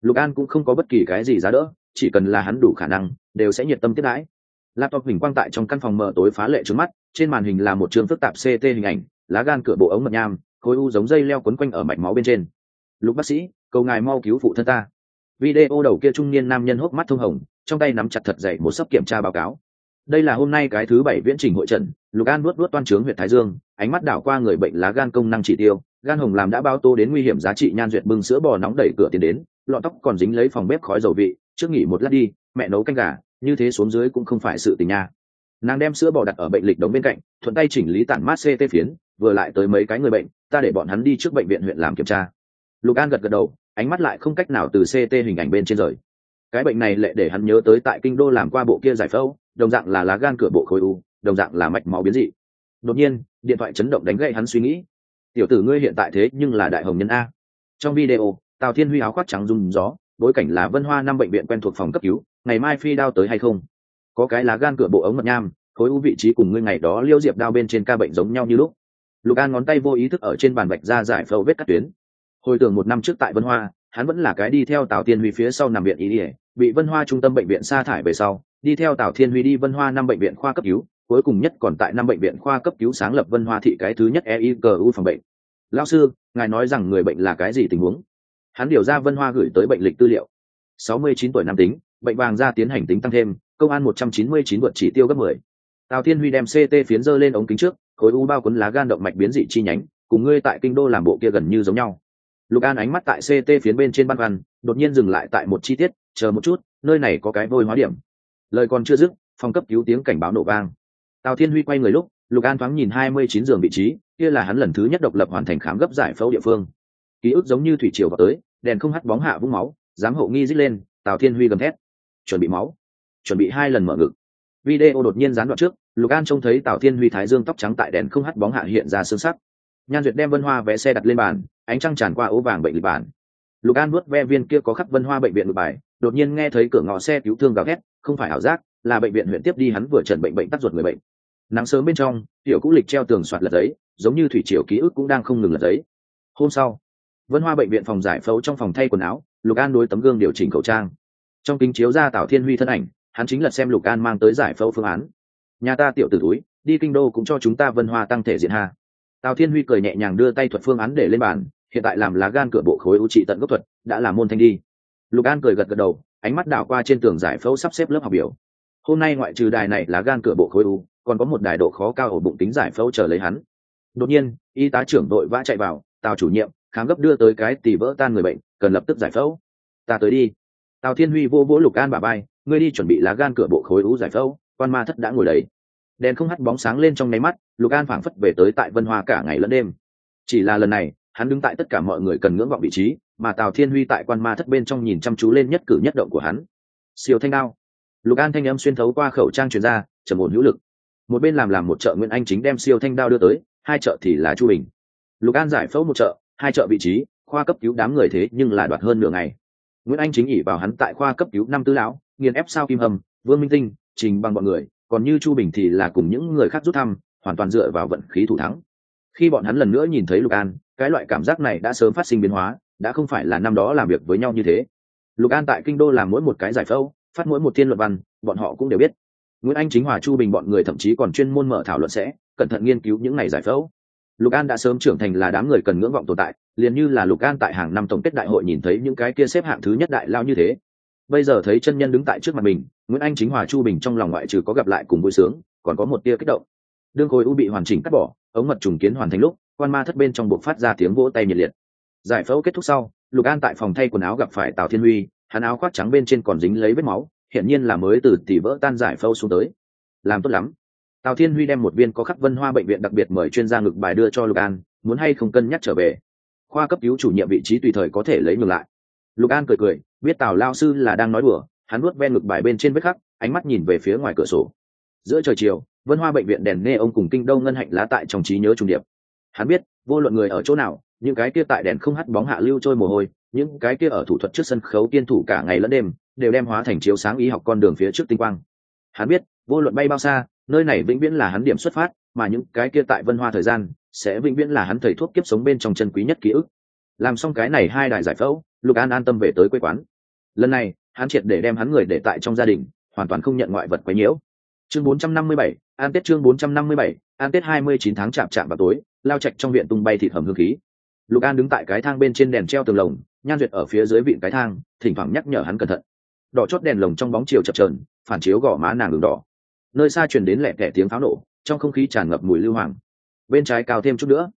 Lục an cũng không có bất kỳ cái gì giá đỡ chỉ cần là hắn đủ khả năng, đều sẽ nhiệt tâm tiếp đãi. Laptop hình quang tại trong căn phòng mở tối phá lệ trước mắt, trên màn hình là một chương phức tạp ct hình ảnh, lá gan cửa bộ ống mật nham, khối u giống dây leo quấn quanh ở mạch máu bên trên. Lục bác sĩ, cầu ngài mau cứu phụ thân ta. Video đầu kia trung niên nam nhân hốc mắt thông hồng, trong tay nắm chặt thật dậy một sấp kiểm tra báo cáo. Đây là hôm nay cái thứ bảy viễn trình hội trận, lục an nuốt nuốt toan trướng huyện thái dương, ánh mắt đảo qua người bệnh lá gan công năng chỉ tiêu, gan hồng làm đã bao tô đến nguy hiểm giá trị nhan duyệt bưng sữa bò nóng đẩy cửa tiến đến lọ tóc còn dính lấy phòng bếp khói dầu vị, trước nghỉ một lát đi, mẹ nấu canh gà, như thế xuống dưới cũng không phải sự tình nha. Nàng đem sữa bò đặt ở bệnh lịch đống bên cạnh, thuận tay chỉnh lý tản mát ct phiến, vừa lại tới mấy cái người bệnh, ta để bọn hắn đi trước bệnh viện huyện làm kiểm tra. Lục an gật gật đầu, ánh mắt lại không cách nào từ ct hình ảnh bên trên rời. Cái bệnh này lệ để hắn nhớ tới tại kinh đô làm qua bộ kia giải phẫu, đồng dạng là lá gan cửa bộ khối u, đồng dạng là mạch máu biến dị. Đột nhiên, điện thoại chấn động đánh gậy hắn suy nghĩ. Tiểu tử ngươi hiện tại thế nhưng là đại hồng nhân a. Trong video tào thiên huy áo khoác trắng rung gió, bối cảnh là vân hoa năm bệnh viện quen thuộc phòng cấp cứu, ngày mai phi đao tới hay không? Có cái lá gan cửa bộ ống mật nham, khối u vị trí cùng ngươi ngày đó liêu diệp đao bên trên ca bệnh giống nhau như lúc. Lục an ngón tay vô ý thức ở trên bàn bạch ra giải phẫu vết cắt tuyến. Hồi tưởng một năm trước tại vân hoa, hắn vẫn là cái đi theo tào thiên huy phía sau nằm viện ý ỉa bị vân hoa trung tâm bệnh viện sa thải về sau, đi theo tào thiên huy đi vân hoa năm bệnh viện khoa cấp cứu, cuối cùng nhất còn tại năm bệnh viện khoa cấp cứu sáng lập vân hoa thị cái thứ nhất eicu phòng bệnh. Lao sư, ngài nói rằng người bệnh là cái gì tình huống? Hắn điều ra vân hoa gửi tới bệnh lịch tư liệu. Sáu mươi chín tuổi nam tính, bệnh vàng da tiến hành tính tăng thêm, công an một trăm chín mươi chín vượt chỉ tiêu gấp mười. Tào thiên huy đem ct phiến dơ lên ống kính trước, khối u bao quấn lá gan động mạch biến dị chi nhánh, cùng ngươi tại kinh đô làm bộ kia gần như giống nhau. Lục an ánh mắt tại ct phiến bên trên băn khoăn, đột nhiên dừng lại tại một chi tiết, chờ một chút, nơi này có cái vôi hóa điểm. Lời còn chưa dứt, phòng cấp cứu tiếng cảnh báo nổ vang. Tào thiên huy quay người lúc, lục an thoáng nhìn hai mươi chín giường vị trí, kia là hắn lần thứ nhất độc lập hoàn thành khám gấp giải phẫu địa phương ký ức giống như thủy triều vào tới, đèn không hắt bóng hạ vũng máu dám hậu nghi dít lên, tào thiên huy gầm thét. Chuẩn bị máu. Chuẩn bị hai lần mở ngực. Video đột nhiên gián đoạn trước, lục an trông thấy tào thiên huy thái dương tóc trắng tại đèn không hắt bóng hạ hiện ra xương sắc nhan duyệt đem vân hoa vẽ xe đặt lên bàn, ánh trăng tràn qua ố vàng bệnh lịch bàn lục an nuốt ve viên kia có khắc vân hoa bệnh viện ngược bài, đột nhiên nghe thấy cửa ngõ xe cứu thương gào thét, không phải ảo giác, là bệnh viện huyện tiếp đi hắn vừa trần bệnh bệnh tắc ruột người bệnh. Nắng sớm bên trong, tiểu cũ lịch treo tường soạt lật giấy, giống như thủy triều ký ức cũng đang không ngừng lật giấy. Hôm sau vân hoa bệnh viện phòng giải phẫu trong phòng thay quần áo, lục an đối tấm gương điều chỉnh khẩu trang. Trong kính chiếu ra tào thiên huy thân ảnh, hắn chính là xem lục an mang tới giải phẫu phương án. Nhà ta tiểu t túi, đi kinh đô cũng cho chúng ta vân hoa tăng thể diện ha. Tào thiên huy cười nhẹ nhàng đưa tay thuật phương án để lên bàn, hiện tại làm lá gan cửa bộ khối ưu trị tận gốc thuật, đã là môn thanh đi. Lục an cười gật gật đầu, ánh mắt đảo qua trên tường giải phẫu sắp xếp lớp học biểu. Hôm nay ngoại trừ đài này là gan cửa bộ khối u, còn có một đài độ khó cao ở bụng tính giải phẫu chờ lấy hắn. Đột nhiên, y tá trưởng đội vã chạy vào, tào chủ nhiệm khám gấp đưa tới cái tỷ vỡ tan người bệnh, cần lập tức giải phẫu. Ta tới đi. Tào thiên huy vô vỗ lục an bà bay ngươi đi chuẩn bị lá gan cửa bộ khối u giải phẫu, quan ma thất đã ngồi đấy. Đèn không hắt bóng sáng lên trong nháy mắt, lục an phảng phất về tới tại vân hoa cả ngày lẫn đêm. Chỉ là lần này, hắn đứng tại tất cả mọi người cần ngưỡng vọng vị trí, mà tào thiên huy tại quan ma thất bên trong nhìn chăm chú lên nhất cử nhất động của hắn. Siêu thanh đao. Lục an thanh âm xuyên thấu qua khẩu trang truyền ra, trầm ổn hữu lực. Một bên làm làm một chợ nguyễn anh chính đem siêu thanh đao đưa tới, hai chợ thì là chu bình. Lục an giải phẫu một chợ hai chợ vị trí, khoa cấp cứu đám người thế nhưng là đoạt hơn nửa ngày. Nguyễn anh chính ỉ vào hắn tại khoa cấp cứu năm tư lão, nghiền ép sao kim hầm vương minh tinh, trình bằng bọn người, còn như chu bình thì là cùng những người khác rút thăm, hoàn toàn dựa vào vận khí thủ thắng. Khi bọn hắn lần nữa nhìn thấy lục an, cái loại cảm giác này đã sớm phát sinh biến hóa, đã không phải là năm đó làm việc với nhau như thế. Lục an tại kinh đô làm mỗi một cái giải phẫu, phát mỗi một thiên luận văn, bọn họ cũng đều biết. Nguyễn anh chính hòa chu bình bọn người thậm chí còn chuyên môn mở thảo luận sẽ, cẩn thận nghiên cứu những ngày giải phẫu lục an đã sớm trưởng thành là đám người cần ngưỡng vọng tồn tại, liền như là lục an tại hàng năm tổng kết đại hội nhìn thấy những cái kia xếp hạng thứ nhất đại lao như thế. Bây giờ thấy chân nhân đứng tại trước mặt mình, nguyễn anh chính, hòa chu bình trong lòng ngoại trừ có gặp lại cùng vui sướng, còn có một tia kích động. Đương khối u bị hoàn chỉnh cắt bỏ, ống mật trùng kiến hoàn thành lúc, quan ma thất bên trong buộc phát ra tiếng vỗ tay nhiệt liệt. Giải phẫu kết thúc sau, lục an tại phòng thay quần áo gặp phải tào thiên huy, hắn áo khoác trắng bên trên còn dính lấy vết máu, hiển nhiên là mới từ tỉ vỡ tan giải phẫu xuống tới. Làm tốt lắm tào thiên huy đem một viên có khắc vân hoa bệnh viện đặc biệt mời chuyên gia ngực bài đưa cho lục an, muốn hay không cân nhắc trở về. Khoa cấp cứu chủ nhiệm vị trí tùy thời có thể lấy ngược lại. Lục an cười cười, biết tào lao sư là đang nói đùa, hắn nuốt ven ngực bài bên trên vết khắc, ánh mắt nhìn về phía ngoài cửa sổ. Giữa trời chiều, vân hoa bệnh viện đèn nghe ông cùng kinh đô ngân hạnh lá tại trong trí nhớ trung điệp. Hắn biết, vô luận người ở chỗ nào, những cái kia tại đèn không hắt bóng hạ lưu trôi mồ hôi, những cái kia ở thủ thuật trước sân khấu kiên thủ cả ngày lẫn đêm, đều đem hóa thành chiếu sáng y học con đường phía trước tinh quang. Hắn biết, vô luận bay bao xa nơi này vĩnh viễn là hắn điểm xuất phát mà những cái kia tại vân hoa thời gian sẽ vĩnh viễn là hắn thầy thuốc kiếp sống bên trong chân quý nhất ký ức. Làm xong cái này hai đại giải phẫu lục an an tâm về tới quê quán. Lần này hắn triệt để đem hắn người để tại trong gia đình hoàn toàn không nhận ngoại vật quấy nhiễu. Chương 457, an tết chương 457, an tết 29 tháng chạm chạm vào tối lao chạch trong viện tung bay thịt hầm hương khí. Lục an đứng tại cái thang bên trên đèn treo tường lồng nhan duyệt ở phía dưới vịn cái thang thỉnh thoảng nhắc nhở hắn cẩn thận. Đỏ chót đèn lồng trong bóng chiều chập trờn phản chiếu gò má nàng đường đỏ nơi xa truyền đến lẻ tẻ tiếng pháo nổ, trong không khí tràn ngập mùi lưu hoàng bên trái cao thêm chút nữa.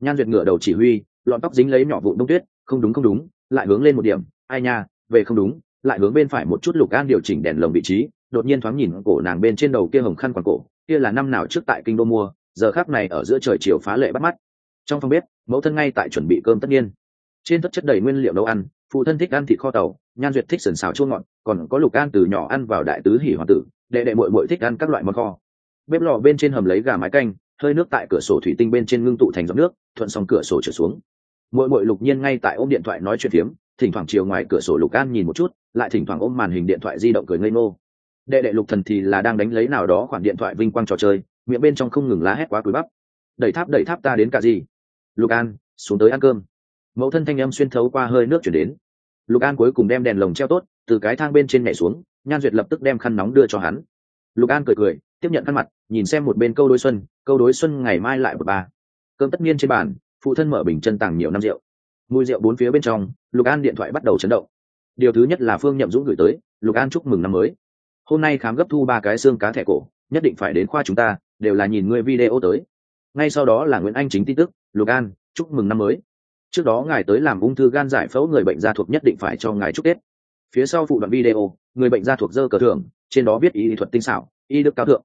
Nhan duyệt ngửa đầu chỉ huy, lọn tóc dính lấy nhỏ vụn đông tuyết, không đúng không đúng, lại hướng lên một điểm, ai nha, về không đúng, lại hướng bên phải một chút lục an điều chỉnh đèn lồng vị trí, đột nhiên thoáng nhìn cổ nàng bên trên đầu kia hồng khăn quàng cổ, kia là năm nào trước tại kinh đô mua, giờ khác này ở giữa trời chiều phá lệ bắt mắt. Trong phòng bếp, mẫu thân ngay tại chuẩn bị cơm tất nhiên. Trên tất chất đầy nguyên liệu nấu ăn, phụ thân thích ăn thịt kho tàu, nhan duyệt thích sần xào chua ngọt, còn có lục an từ nhỏ ăn vào đại tứ hỉ hoàng tử đệ đệ mội mội thích ăn các loại món kho. Bếp lò bên trên hầm lấy gà mái canh, hơi nước tại cửa sổ thủy tinh bên trên ngưng tụ thành giọt nước, thuận xong cửa sổ trở xuống. Muội muội lục nhiên ngay tại ôm điện thoại nói chuyện phiếm, thỉnh thoảng chiều ngoài cửa sổ lục an nhìn một chút, lại thỉnh thoảng ôm màn hình điện thoại di động cười ngây ngô. Đệ đệ lục thần thì là đang đánh lấy nào đó khoản điện thoại vinh quang trò chơi, miệng bên trong không ngừng lá hét quá cúi bắp. Đẩy tháp đẩy tháp ta đến cả gì? Lục an, xuống tới ăn cơm. Mẫu thân thanh âm xuyên thấu qua hơi nước chuyển đến. Lục an cuối cùng đem đèn lồng treo tốt, từ cái thang bên trên nhảy xuống nhan duyệt lập tức đem khăn nóng đưa cho hắn. Lục an cười cười, tiếp nhận khăn mặt, nhìn xem một bên câu đối xuân, câu đối xuân ngày mai lại một ba. Cơm tất nhiên trên bàn, phụ thân mở bình chân tàng nhiều năm rượu. Mùi rượu bốn phía bên trong, lục an điện thoại bắt đầu chấn động. Điều thứ nhất là phương nhậm dũng gửi tới, lục an chúc mừng năm mới. Hôm nay khám gấp thu ba cái xương cá thẻ cổ, nhất định phải đến khoa chúng ta, đều là nhìn người video tới. Ngay sau đó là nguyễn anh chính tin tức, lục an, chúc mừng năm mới. Trước đó ngài tới làm ung thư gan giải phẫu người bệnh gia thuộc nhất định phải cho ngài chúc tết phía sau phụ đoạn video, người bệnh gia thuộc dơ cờ thường trên đó viết y thuật tinh xảo, y đức cao thượng.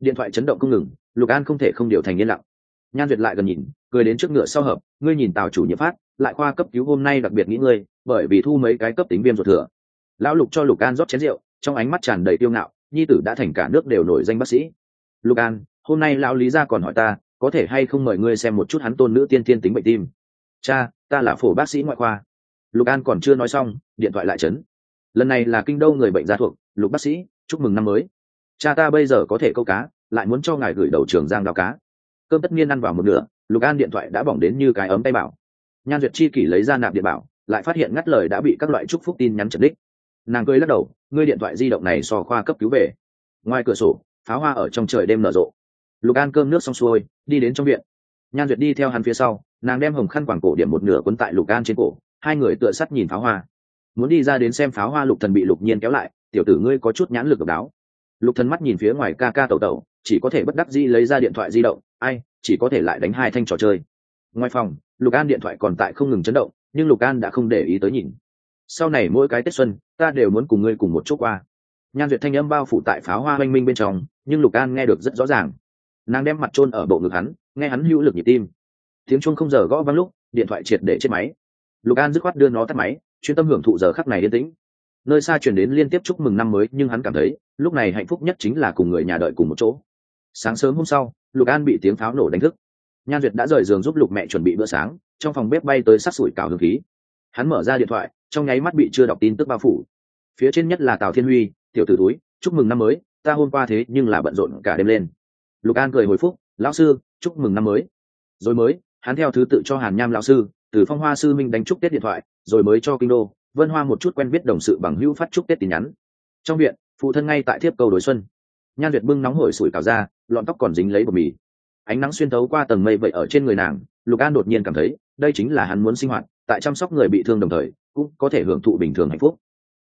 Điện thoại chấn động không ngừng, lục an không thể không điều thành yên lặng. Nhan duyệt lại gần nhìn, cười đến trước ngựa sau hợp, ngươi nhìn tào chủ nhiệm phát, lại khoa cấp cứu hôm nay đặc biệt nghĩ ngươi, bởi vì thu mấy cái cấp tính viêm ruột thừa. Lão lục cho lục an rót chén rượu, trong ánh mắt tràn đầy tiêu ngạo, nhi tử đã thành cả nước đều nổi danh bác sĩ. Lục an, hôm nay lão lý gia còn hỏi ta, có thể hay không mời ngươi xem một chút hắn tôn nữ tiên tiên tính bệnh tim? Cha, ta là phổ bác sĩ ngoại khoa. Lục an còn chưa nói xong, điện thoại lại chấn lần này là kinh đô người bệnh gia thuộc, lục bác sĩ, chúc mừng năm mới. Cha ta bây giờ có thể câu cá, lại muốn cho ngài gửi đầu trường giang đào cá. Cơm tất nhiên ăn vào một nửa, lục an điện thoại đã bỏng đến như cái ấm tay bảo. Nhan duyệt chi kỷ lấy ra nạp điện bảo, lại phát hiện ngắt lời đã bị các loại chúc phúc tin nhắn trật đích. Nàng cười lắc đầu, ngươi điện thoại di động này so khoa cấp cứu về. Ngoài cửa sổ, pháo hoa ở trong trời đêm nở rộ. Lục an cơm nước xong xuôi, đi đến trong viện. Nhan duyệt đi theo hắn phía sau, nàng đem hồng khăn quảng cổ điểm một nửa quấn tại lục an trên cổ, hai người tựa sắt nhìn pháo hoa muốn đi ra đến xem pháo hoa lục thần bị lục nhiên kéo lại, tiểu tử ngươi có chút nhãn lực độc đáo. Lục thần mắt nhìn phía ngoài ca ca tẩu tẩu, chỉ có thể bất đắc dĩ lấy ra điện thoại di động, ai, chỉ có thể lại đánh hai thanh trò chơi. Ngoài phòng, lục an điện thoại còn tại không ngừng chấn động, nhưng lục an đã không để ý tới nhìn. Sau này mỗi cái tết xuân, ta đều muốn cùng ngươi cùng một chỗ qua. Nhan duyệt thanh âm bao phủ tại pháo hoa oanh minh bên trong, nhưng lục an nghe được rất rõ ràng. Nàng đem mặt trôn ở bộ ngực hắn, nghe hắn hữu lực nhịp tim. Tiếng chuông không giờ gõ văng lúc, điện thoại triệt để chết máy. Lục an dứt khoát đưa nó tắt máy chuyên tâm hưởng thụ giờ khắc này yên tĩnh. Nơi xa truyền đến liên tiếp chúc mừng năm mới, nhưng hắn cảm thấy, lúc này hạnh phúc nhất chính là cùng người nhà đợi cùng một chỗ. Sáng sớm hôm sau, lục an bị tiếng pháo nổ đánh thức. Nhan duyệt đã rời giường giúp lục mẹ chuẩn bị bữa sáng, trong phòng bếp bay tới sắc sủi cào hương khí. Hắn mở ra điện thoại, trong nháy mắt bị chưa đọc tin tức bao phủ. Phía trên nhất là tào thiên huy, tiểu tử túi chúc mừng năm mới, ta hôm qua thế nhưng là bận rộn cả đêm lên. Lục an cười hồi phúc, lão sư, chúc mừng năm mới. Rồi mới, hắn theo thứ tự cho hàn nham lão sư, từ phong hoa sư minh đánh chúc tết điện thoại rồi mới cho kinh đô. Vân hoa một chút quen biết đồng sự bằng hữu phát chúc tết tin nhắn. Trong viện, phụ thân ngay tại thiếp cầu đối xuân. Nhan việt bưng nóng hổi sủi cào ra, lọn tóc còn dính lấy bột mì. Ánh nắng xuyên thấu qua tầng mây vậy ở trên người nàng, lục an đột nhiên cảm thấy, đây chính là hắn muốn sinh hoạt, tại chăm sóc người bị thương đồng thời, cũng có thể hưởng thụ bình thường hạnh phúc.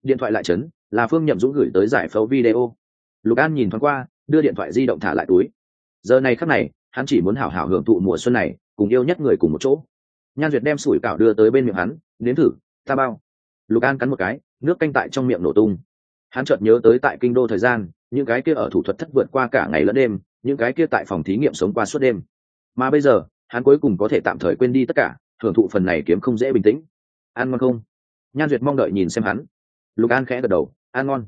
Điện thoại lại chấn, là phương nhậm dũng gửi tới giải phẫu video. Lục an nhìn thoáng qua, đưa điện thoại di động thả lại túi. Giờ này khắc này, hắn chỉ muốn hảo hảo hưởng thụ mùa xuân này, cùng yêu nhất người cùng một chỗ. Nhan duyệt đem sủi cảo đưa tới bên miệng hắn nếm thử, ta bao. Lục an cắn một cái, nước canh tại trong miệng nổ tung. Hắn chợt nhớ tới tại kinh đô thời gian, những cái kia ở thủ thuật thất vượt qua cả ngày lẫn đêm, những cái kia tại phòng thí nghiệm sống qua suốt đêm. Mà bây giờ, hắn cuối cùng có thể tạm thời quên đi tất cả, hưởng thụ phần này kiếm không dễ bình tĩnh. Ăn ngon không? Nhan duyệt mong đợi nhìn xem hắn. Lục an khẽ gật đầu, ăn ngon.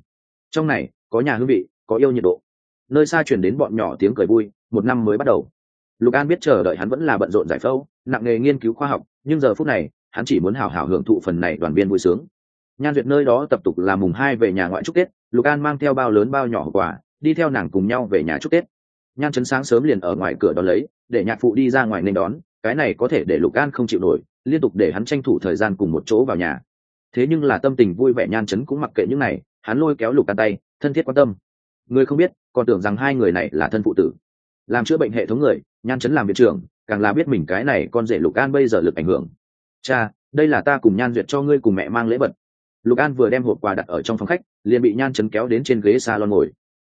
Trong này, có nhà hương vị, có yêu nhiệt độ. Nơi xa chuyển đến bọn nhỏ tiếng cười vui, một năm mới bắt đầu. Lục an biết chờ đợi hắn vẫn là bận rộn giải phẫu, nặng nghề nghiên cứu khoa học, nhưng giờ phút này hắn chỉ muốn hào hào hưởng thụ phần này đoàn viên vui sướng. Nhan duyệt nơi đó tập tục là mùng hai về nhà ngoại chúc tết, lục an mang theo bao lớn bao nhỏ quà, đi theo nàng cùng nhau về nhà chúc tết. Nhan chấn sáng sớm liền ở ngoài cửa đón lấy, để nhạc phụ đi ra ngoài nên đón, cái này có thể để lục an không chịu nổi, liên tục để hắn tranh thủ thời gian cùng một chỗ vào nhà. Thế nhưng là tâm tình vui vẻ nhan chấn cũng mặc kệ những này, hắn lôi kéo lục an tay, thân thiết quan tâm. Người không biết, còn tưởng rằng hai người này là thân phụ tử. Làm chữa bệnh hệ thống người, nhan chấn làm viện trưởng, càng là biết mình cái này con rể lục an bây giờ lực ảnh hưởng cha, đây là ta cùng nhan duyệt cho ngươi cùng mẹ mang lễ vật. Lục an vừa đem hộp quà đặt ở trong phòng khách, liền bị nhan chấn kéo đến trên ghế xa lon ngồi.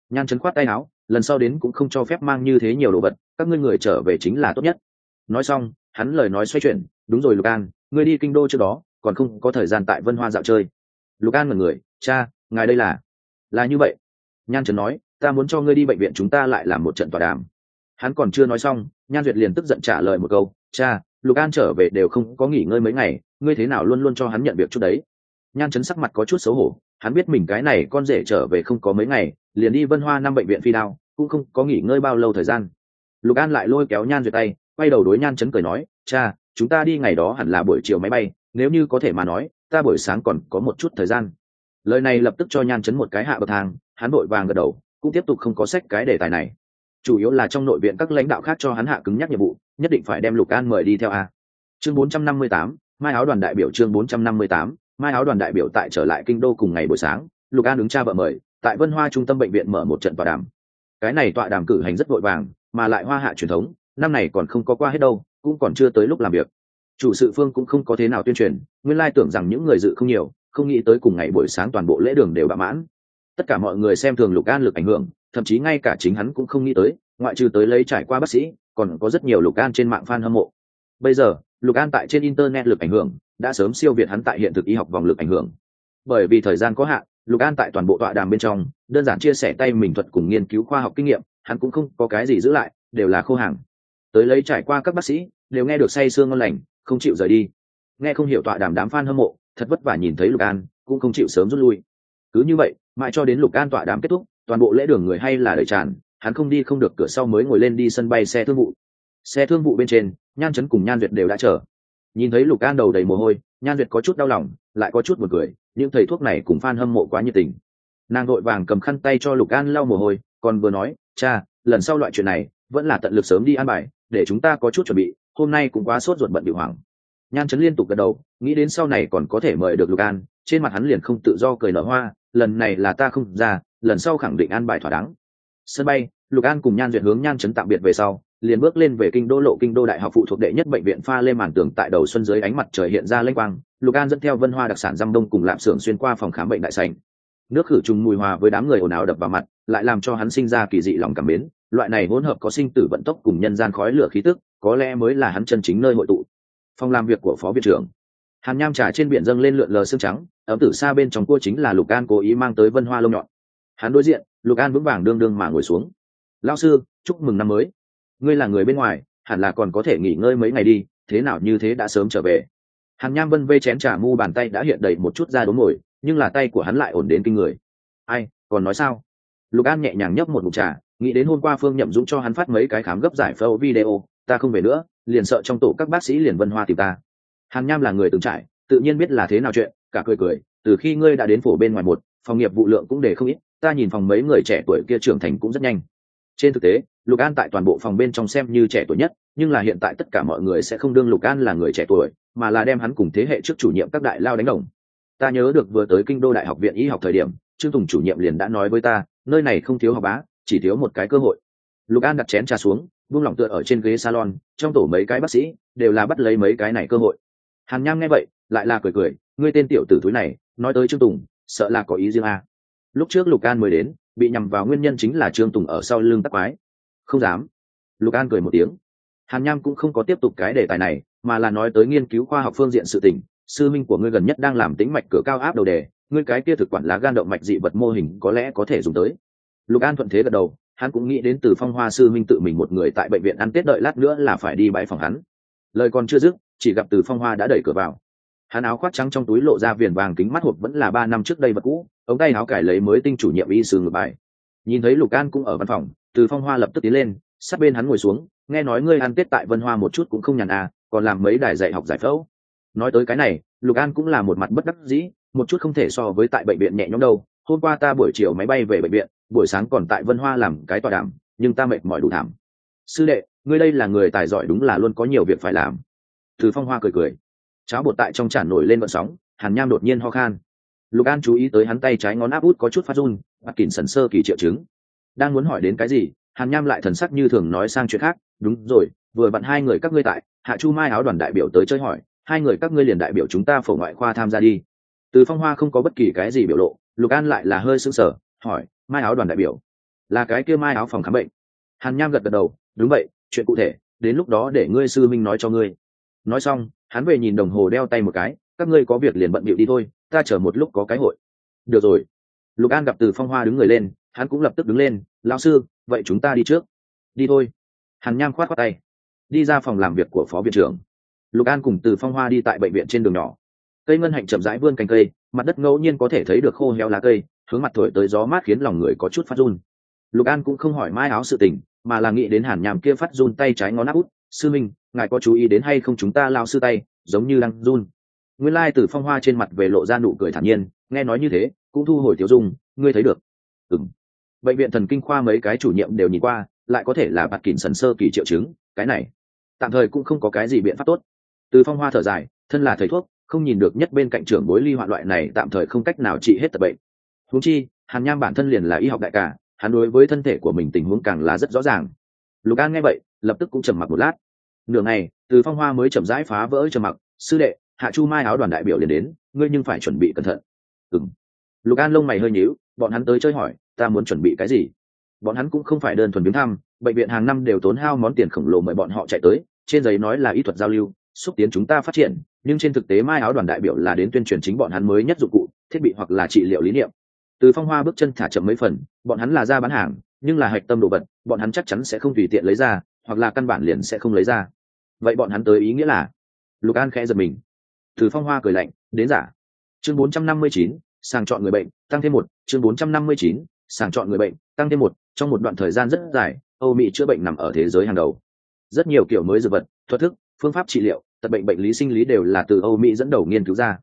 Nhan chấn khoát tay áo, lần sau đến cũng không cho phép mang như thế nhiều đồ vật, các ngươi người trở về chính là tốt nhất. Nói xong, hắn lời nói xoay chuyển, đúng rồi lục an, ngươi đi kinh đô trước đó, còn không có thời gian tại vân hoa dạo chơi. Lục an mật người, cha, ngài đây là là như vậy. Nhan Trấn nói, ta muốn cho ngươi đi bệnh viện chúng ta lại làm một trận tọa đàm. Hắn còn chưa nói xong, nhan duyệt liền tức giận trả lời một câu, cha lục an trở về đều không có nghỉ ngơi mấy ngày, ngươi thế nào luôn luôn cho hắn nhận việc chút đấy? Nhan chấn sắc mặt có chút xấu hổ, hắn biết mình cái này con rể trở về không có mấy ngày, liền đi vân hoa năm bệnh viện phi đao, cũng không có nghỉ ngơi bao lâu thời gian. Lục an lại lôi kéo nhan duyệt tay, quay đầu đối nhan chấn cười nói, cha, chúng ta đi ngày đó hẳn là buổi chiều máy bay, nếu như có thể mà nói, ta buổi sáng còn có một chút thời gian. Lời này lập tức cho nhan chấn một cái hạ bậc thang, hắn vội vàng gật đầu, cũng tiếp tục không có sách cái đề tài này. Chủ yếu là trong nội viện các lãnh đạo khác cho hắn hạ cứng nhắc nhiệm vụ nhất định phải đem lục an mời đi theo a. Chương 458, mai áo đoàn đại biểu chương 458, mai áo đoàn đại biểu tại trở lại kinh đô cùng ngày buổi sáng lục an ứng cha vợ mời tại vân hoa trung tâm bệnh viện mở một trận tọa đàm. Cái này tọa đàm cử hành rất vội vàng mà lại hoa hạ truyền thống năm này còn không có qua hết đâu cũng còn chưa tới lúc làm việc. Chủ sự phương cũng không có thế nào tuyên truyền nguyên lai tưởng rằng những người dự không nhiều không nghĩ tới cùng ngày buổi sáng toàn bộ lễ đường đều bạ mãn. Tất cả mọi người xem thường lục an lực ảnh hưởng thậm chí ngay cả chính hắn cũng không nghĩ tới ngoại trừ tới lấy trải qua bác sĩ còn có rất nhiều lục an trên mạng fan hâm mộ. Bây giờ, lục an tại trên internet lực ảnh hưởng, đã sớm siêu việt hắn tại hiện thực y học vòng lực ảnh hưởng. Bởi vì thời gian có hạn, lục an tại toàn bộ tọa đàm bên trong, đơn giản chia sẻ tay mình thuật cùng nghiên cứu khoa học kinh nghiệm, hắn cũng không có cái gì giữ lại, đều là khô hàng. Tới lấy trải qua các bác sĩ, đều nghe được say sương ngon lành, không chịu rời đi. Nghe không hiểu tọa đàm đám f a n hâm mộ, thật vất vả nhìn thấy lục an, cũng không chịu sớm rút lui. Cứ như vậy, mãi cho đến lục an tọa đàm kết thúc, toàn bộ lễ đường người hay là đợi tràn hắn không đi không được cửa sau mới ngồi lên đi sân bay xe thương vụ. Xe thương vụ bên trên, nhan chấn cùng nhan duyệt đều đã chờ. Nhìn thấy lục an đầu đầy mồ hôi, nhan duyệt có chút đau lòng, lại có chút một cười, những thầy thuốc này cùng f a n hâm mộ quá nhiệt tình. Nàng vội vàng cầm khăn tay cho lục an lau mồ hôi, còn vừa nói, cha, lần sau loại chuyện này, vẫn là tận lực sớm đi an bài, để chúng ta có chút chuẩn bị, hôm nay cũng quá sốt ruột bận bị hoảng. Nhan chấn liên tục gật đầu, nghĩ đến sau này còn có thể mời được lục an, trên mặt hắn liền không tự do cười nở hoa, lần này là ta không ra, lần sau khẳng định an bài thỏa đáng sân bay, lục an cùng nhan duyệt hướng nhan chấn tạm biệt về sau, liền bước lên về kinh đô lộ kinh đô đại học phụ thuộc đệ nhất bệnh viện pha lê màn tường tại đầu xuân dưới ánh mặt trời hiện ra lênh quang, lục an dẫn theo vân hoa đặc sản răm đông cùng lạm xưởng xuyên qua phòng khám bệnh đại sành nước khử trùng mùi hòa với đám người ồn ào đập vào mặt, lại làm cho hắn sinh ra kỳ dị lòng cảm mến, loại này hỗn hợp có sinh tử vận tốc cùng nhân gian khói lửa khí tức, có lẽ mới là hắn chân chính nơi hội tụ. Phòng làm việc của phó viện trưởng. Hàn nham trà trên biển dâng lên lượn lờ xương trắng, ấm tử xa bên trong cua chính là lục an cố ý mang tới vân hoa lông nhọn. Hắn đối diện lục an vững vàng đương đương mà ngồi xuống. Lao sư, chúc mừng năm mới. Ngươi là người bên ngoài, hẳn là còn có thể nghỉ ngơi mấy ngày đi, thế nào như thế đã sớm trở về. Hàn nham vân vê chén trà mu bàn tay đã hiện đầy một chút ra đốn ngồi nhưng là tay của hắn lại ổn đến kinh người. Ai, còn nói sao? Lục an nhẹ nhàng nhấp một mục trà, nghĩ đến hôm qua phương nhậm dũng cho hắn phát mấy cái khám gấp giải phẫu video, ta không về nữa, liền sợ trong tổ các bác sĩ liền vân hoa tìm ta. Hàn nham là người từng trải, tự nhiên biết là thế nào chuyện, cả cười cười, từ khi ngươi đã đến phổ bên ngoài một, phòng nghiệp vụ lượng cũng để không ít ta nhìn phòng mấy người trẻ tuổi kia trưởng thành cũng rất nhanh. Trên thực tế, lục an tại toàn bộ phòng bên trong xem như trẻ tuổi nhất, nhưng là hiện tại tất cả mọi người sẽ không đương lục an là người trẻ tuổi, mà là đem hắn cùng thế hệ trước chủ nhiệm các đại lao đánh đồng. Ta nhớ được vừa tới kinh đô đại học viện y học thời điểm, trương tùng chủ nhiệm liền đã nói với ta, nơi này không thiếu học bá, chỉ thiếu một cái cơ hội. Lục an đặt chén trà xuống, buông lỏng tựa ở trên ghế salon, trong tổ mấy cái bác sĩ đều là bắt lấy mấy cái này cơ hội. Hàn nham nghe vậy, lại là cười cười, ngươi tên tiểu tử túi này, nói tới trương tùng, sợ là có ý riêng à lúc trước lục an mới đến, bị nhằm vào nguyên nhân chính là trương tùng ở sau lưng tắc quái. Không dám. Lục an cười một tiếng. Hàn nham cũng không có tiếp tục cái đề tài này, mà là nói tới nghiên cứu khoa học phương diện sự tình. Sư minh của ngươi gần nhất đang làm tính mạch cửa cao áp đầu đề, ngươi cái kia thực quản lá gan động mạch dị vật mô hình có lẽ có thể dùng tới. Lục an thuận thế gật đầu, hắn cũng nghĩ đến từ phong hoa sư minh tự mình một người tại bệnh viện ăn tết đợi lát nữa là phải đi bãi phòng hắn. Lời còn chưa dứt, chỉ gặp từ phong hoa đã đẩy cửa vào hắn áo khoác trắng trong túi lộ ra viền vàng kính mắt hộp vẫn là ba năm trước đây vật cũ, ống tay áo cải lấy mới tinh chủ nhiệm y sư ngược bài. Nhìn thấy lục an cũng ở văn phòng, từ phong hoa lập tức tiến lên, sát bên hắn ngồi xuống, nghe nói ngươi ăn tết tại vân hoa một chút cũng không nhàn à còn làm mấy đài dạy học giải phẫu. Nói tới cái này, lục an cũng là một mặt bất đắc dĩ, một chút không thể so với tại bệnh viện nhẹ nhõm đâu, hôm qua ta buổi chiều máy bay về bệnh viện, buổi sáng còn tại vân hoa làm cái tọa đàm, nhưng ta mệt mỏi đủ thảm. Sư đệ, ngươi đây là người tài giỏi đúng là luôn có nhiều việc phải làm. Từ phong hoa cười cười cháo bột tại trong chản nổi lên vận sóng, hàn nham đột nhiên ho khan. Lục an chú ý tới hắn tay trái ngón áp út có chút phát run mặt kỉnh sần sơ kỳ triệu chứng. Đang muốn hỏi đến cái gì, hàn nham lại thần sắc như thường nói sang chuyện khác. Đúng rồi, vừa vặn hai người các ngươi tại, hạ chu mai áo đoàn đại biểu tới chơi hỏi, hai người các ngươi liền đại biểu chúng ta phổ ngoại khoa tham gia đi. Từ phong hoa không có bất kỳ cái gì biểu lộ, lục an lại là hơi sững sờ, hỏi, mai áo đoàn đại biểu, là cái kia mai áo phòng khám bệnh? Hàn nham gật gật đầu, đúng vậy, chuyện cụ thể, đến lúc đó để ngươi sư minh nói cho ngươi. Nói xong hắn về nhìn đồng hồ đeo tay một cái, các ngươi có việc liền bận bịu đi thôi, ta chờ một lúc có cái hội. Được rồi. Lục an gặp từ phong hoa đứng người lên, hắn cũng lập tức đứng lên, lão sư, vậy chúng ta đi trước. Đi thôi. Hàn nham khoát khoát tay. Đi ra phòng làm việc của phó viện trưởng. Lục an cùng từ phong hoa đi tại bệnh viện trên đường nhỏ. Cây ngân hạnh chậm rãi vươn cành cây, mặt đất ngẫu nhiên có thể thấy được khô heo lá cây, hướng mặt thổi tới gió mát khiến lòng người có chút phát run. Lục an cũng không hỏi mai áo sự tình, mà là nghĩ đến hàn nhàm kia phát run tay trái ngón áp út, sư minh ngài có chú ý đến hay không chúng ta lao sư tay, giống như lăng run. Nguyên lai từ phong hoa trên mặt về lộ ra nụ cười thản nhiên, nghe nói như thế, cũng thu hồi tiêu dung, ngươi thấy được. Ừng bệnh viện thần kinh khoa mấy cái chủ nhiệm đều nhìn qua, lại có thể là bạt kỉn sần sơ kỳ triệu chứng, cái này. Tạm thời cũng không có cái gì biện pháp tốt. Từ phong hoa thở dài, thân là thầy thuốc, không nhìn được nhất bên cạnh trưởng bối ly hoạn loại này, tạm thời không cách nào trị hết tập bệnh. Huống chi, hàn nham bản thân liền là y học đại cả hắn đối với thân thể của mình tình huống càng là rất rõ ràng. Lục an nghe vậy, lập tức cũng trầm mặc một lát nửa ngày, từ phong hoa mới chậm rãi phá vỡ trầm mặc. Sư đệ, hạ chu mai áo đoàn đại biểu liền đến, ngươi nhưng phải chuẩn bị cẩn thận. Ừ lục an lông mày hơi nhíu, bọn hắn tới chơi hỏi, ta muốn chuẩn bị cái gì? Bọn hắn cũng không phải đơn thuần viếng thăm, bệnh viện hàng năm đều tốn hao món tiền khổng lồ mời bọn họ chạy tới, trên giấy nói là y thuật giao lưu, xúc tiến chúng ta phát triển, nhưng trên thực tế mai áo đoàn đại biểu là đến tuyên truyền chính bọn hắn mới nhất dụng cụ, thiết bị hoặc là trị liệu lý niệm. Từ phong hoa bước chân thả chậm mấy phần, bọn hắn là ra bán hàng, nhưng là hạch tâm đồ vật, bọn hắn chắc chắn sẽ không tùy tiện lấy ra, hoặc là căn bản liền sẽ không lấy ra vậy bọn hắn tới ý nghĩa là? Lục an khẽ giật mình. Từ phong hoa cười lạnh đến giả. Chương 459, sàng chọn người bệnh tăng thêm một chương 459, sàng chọn người bệnh tăng thêm một trong một đoạn thời gian rất dài âu mỹ chữa bệnh nằm ở thế giới hàng đầu. Rất nhiều kiểu mới dược vật thuật thức phương pháp trị liệu tật bệnh bệnh lý sinh lý đều là từ âu mỹ dẫn đầu nghiên cứu ra.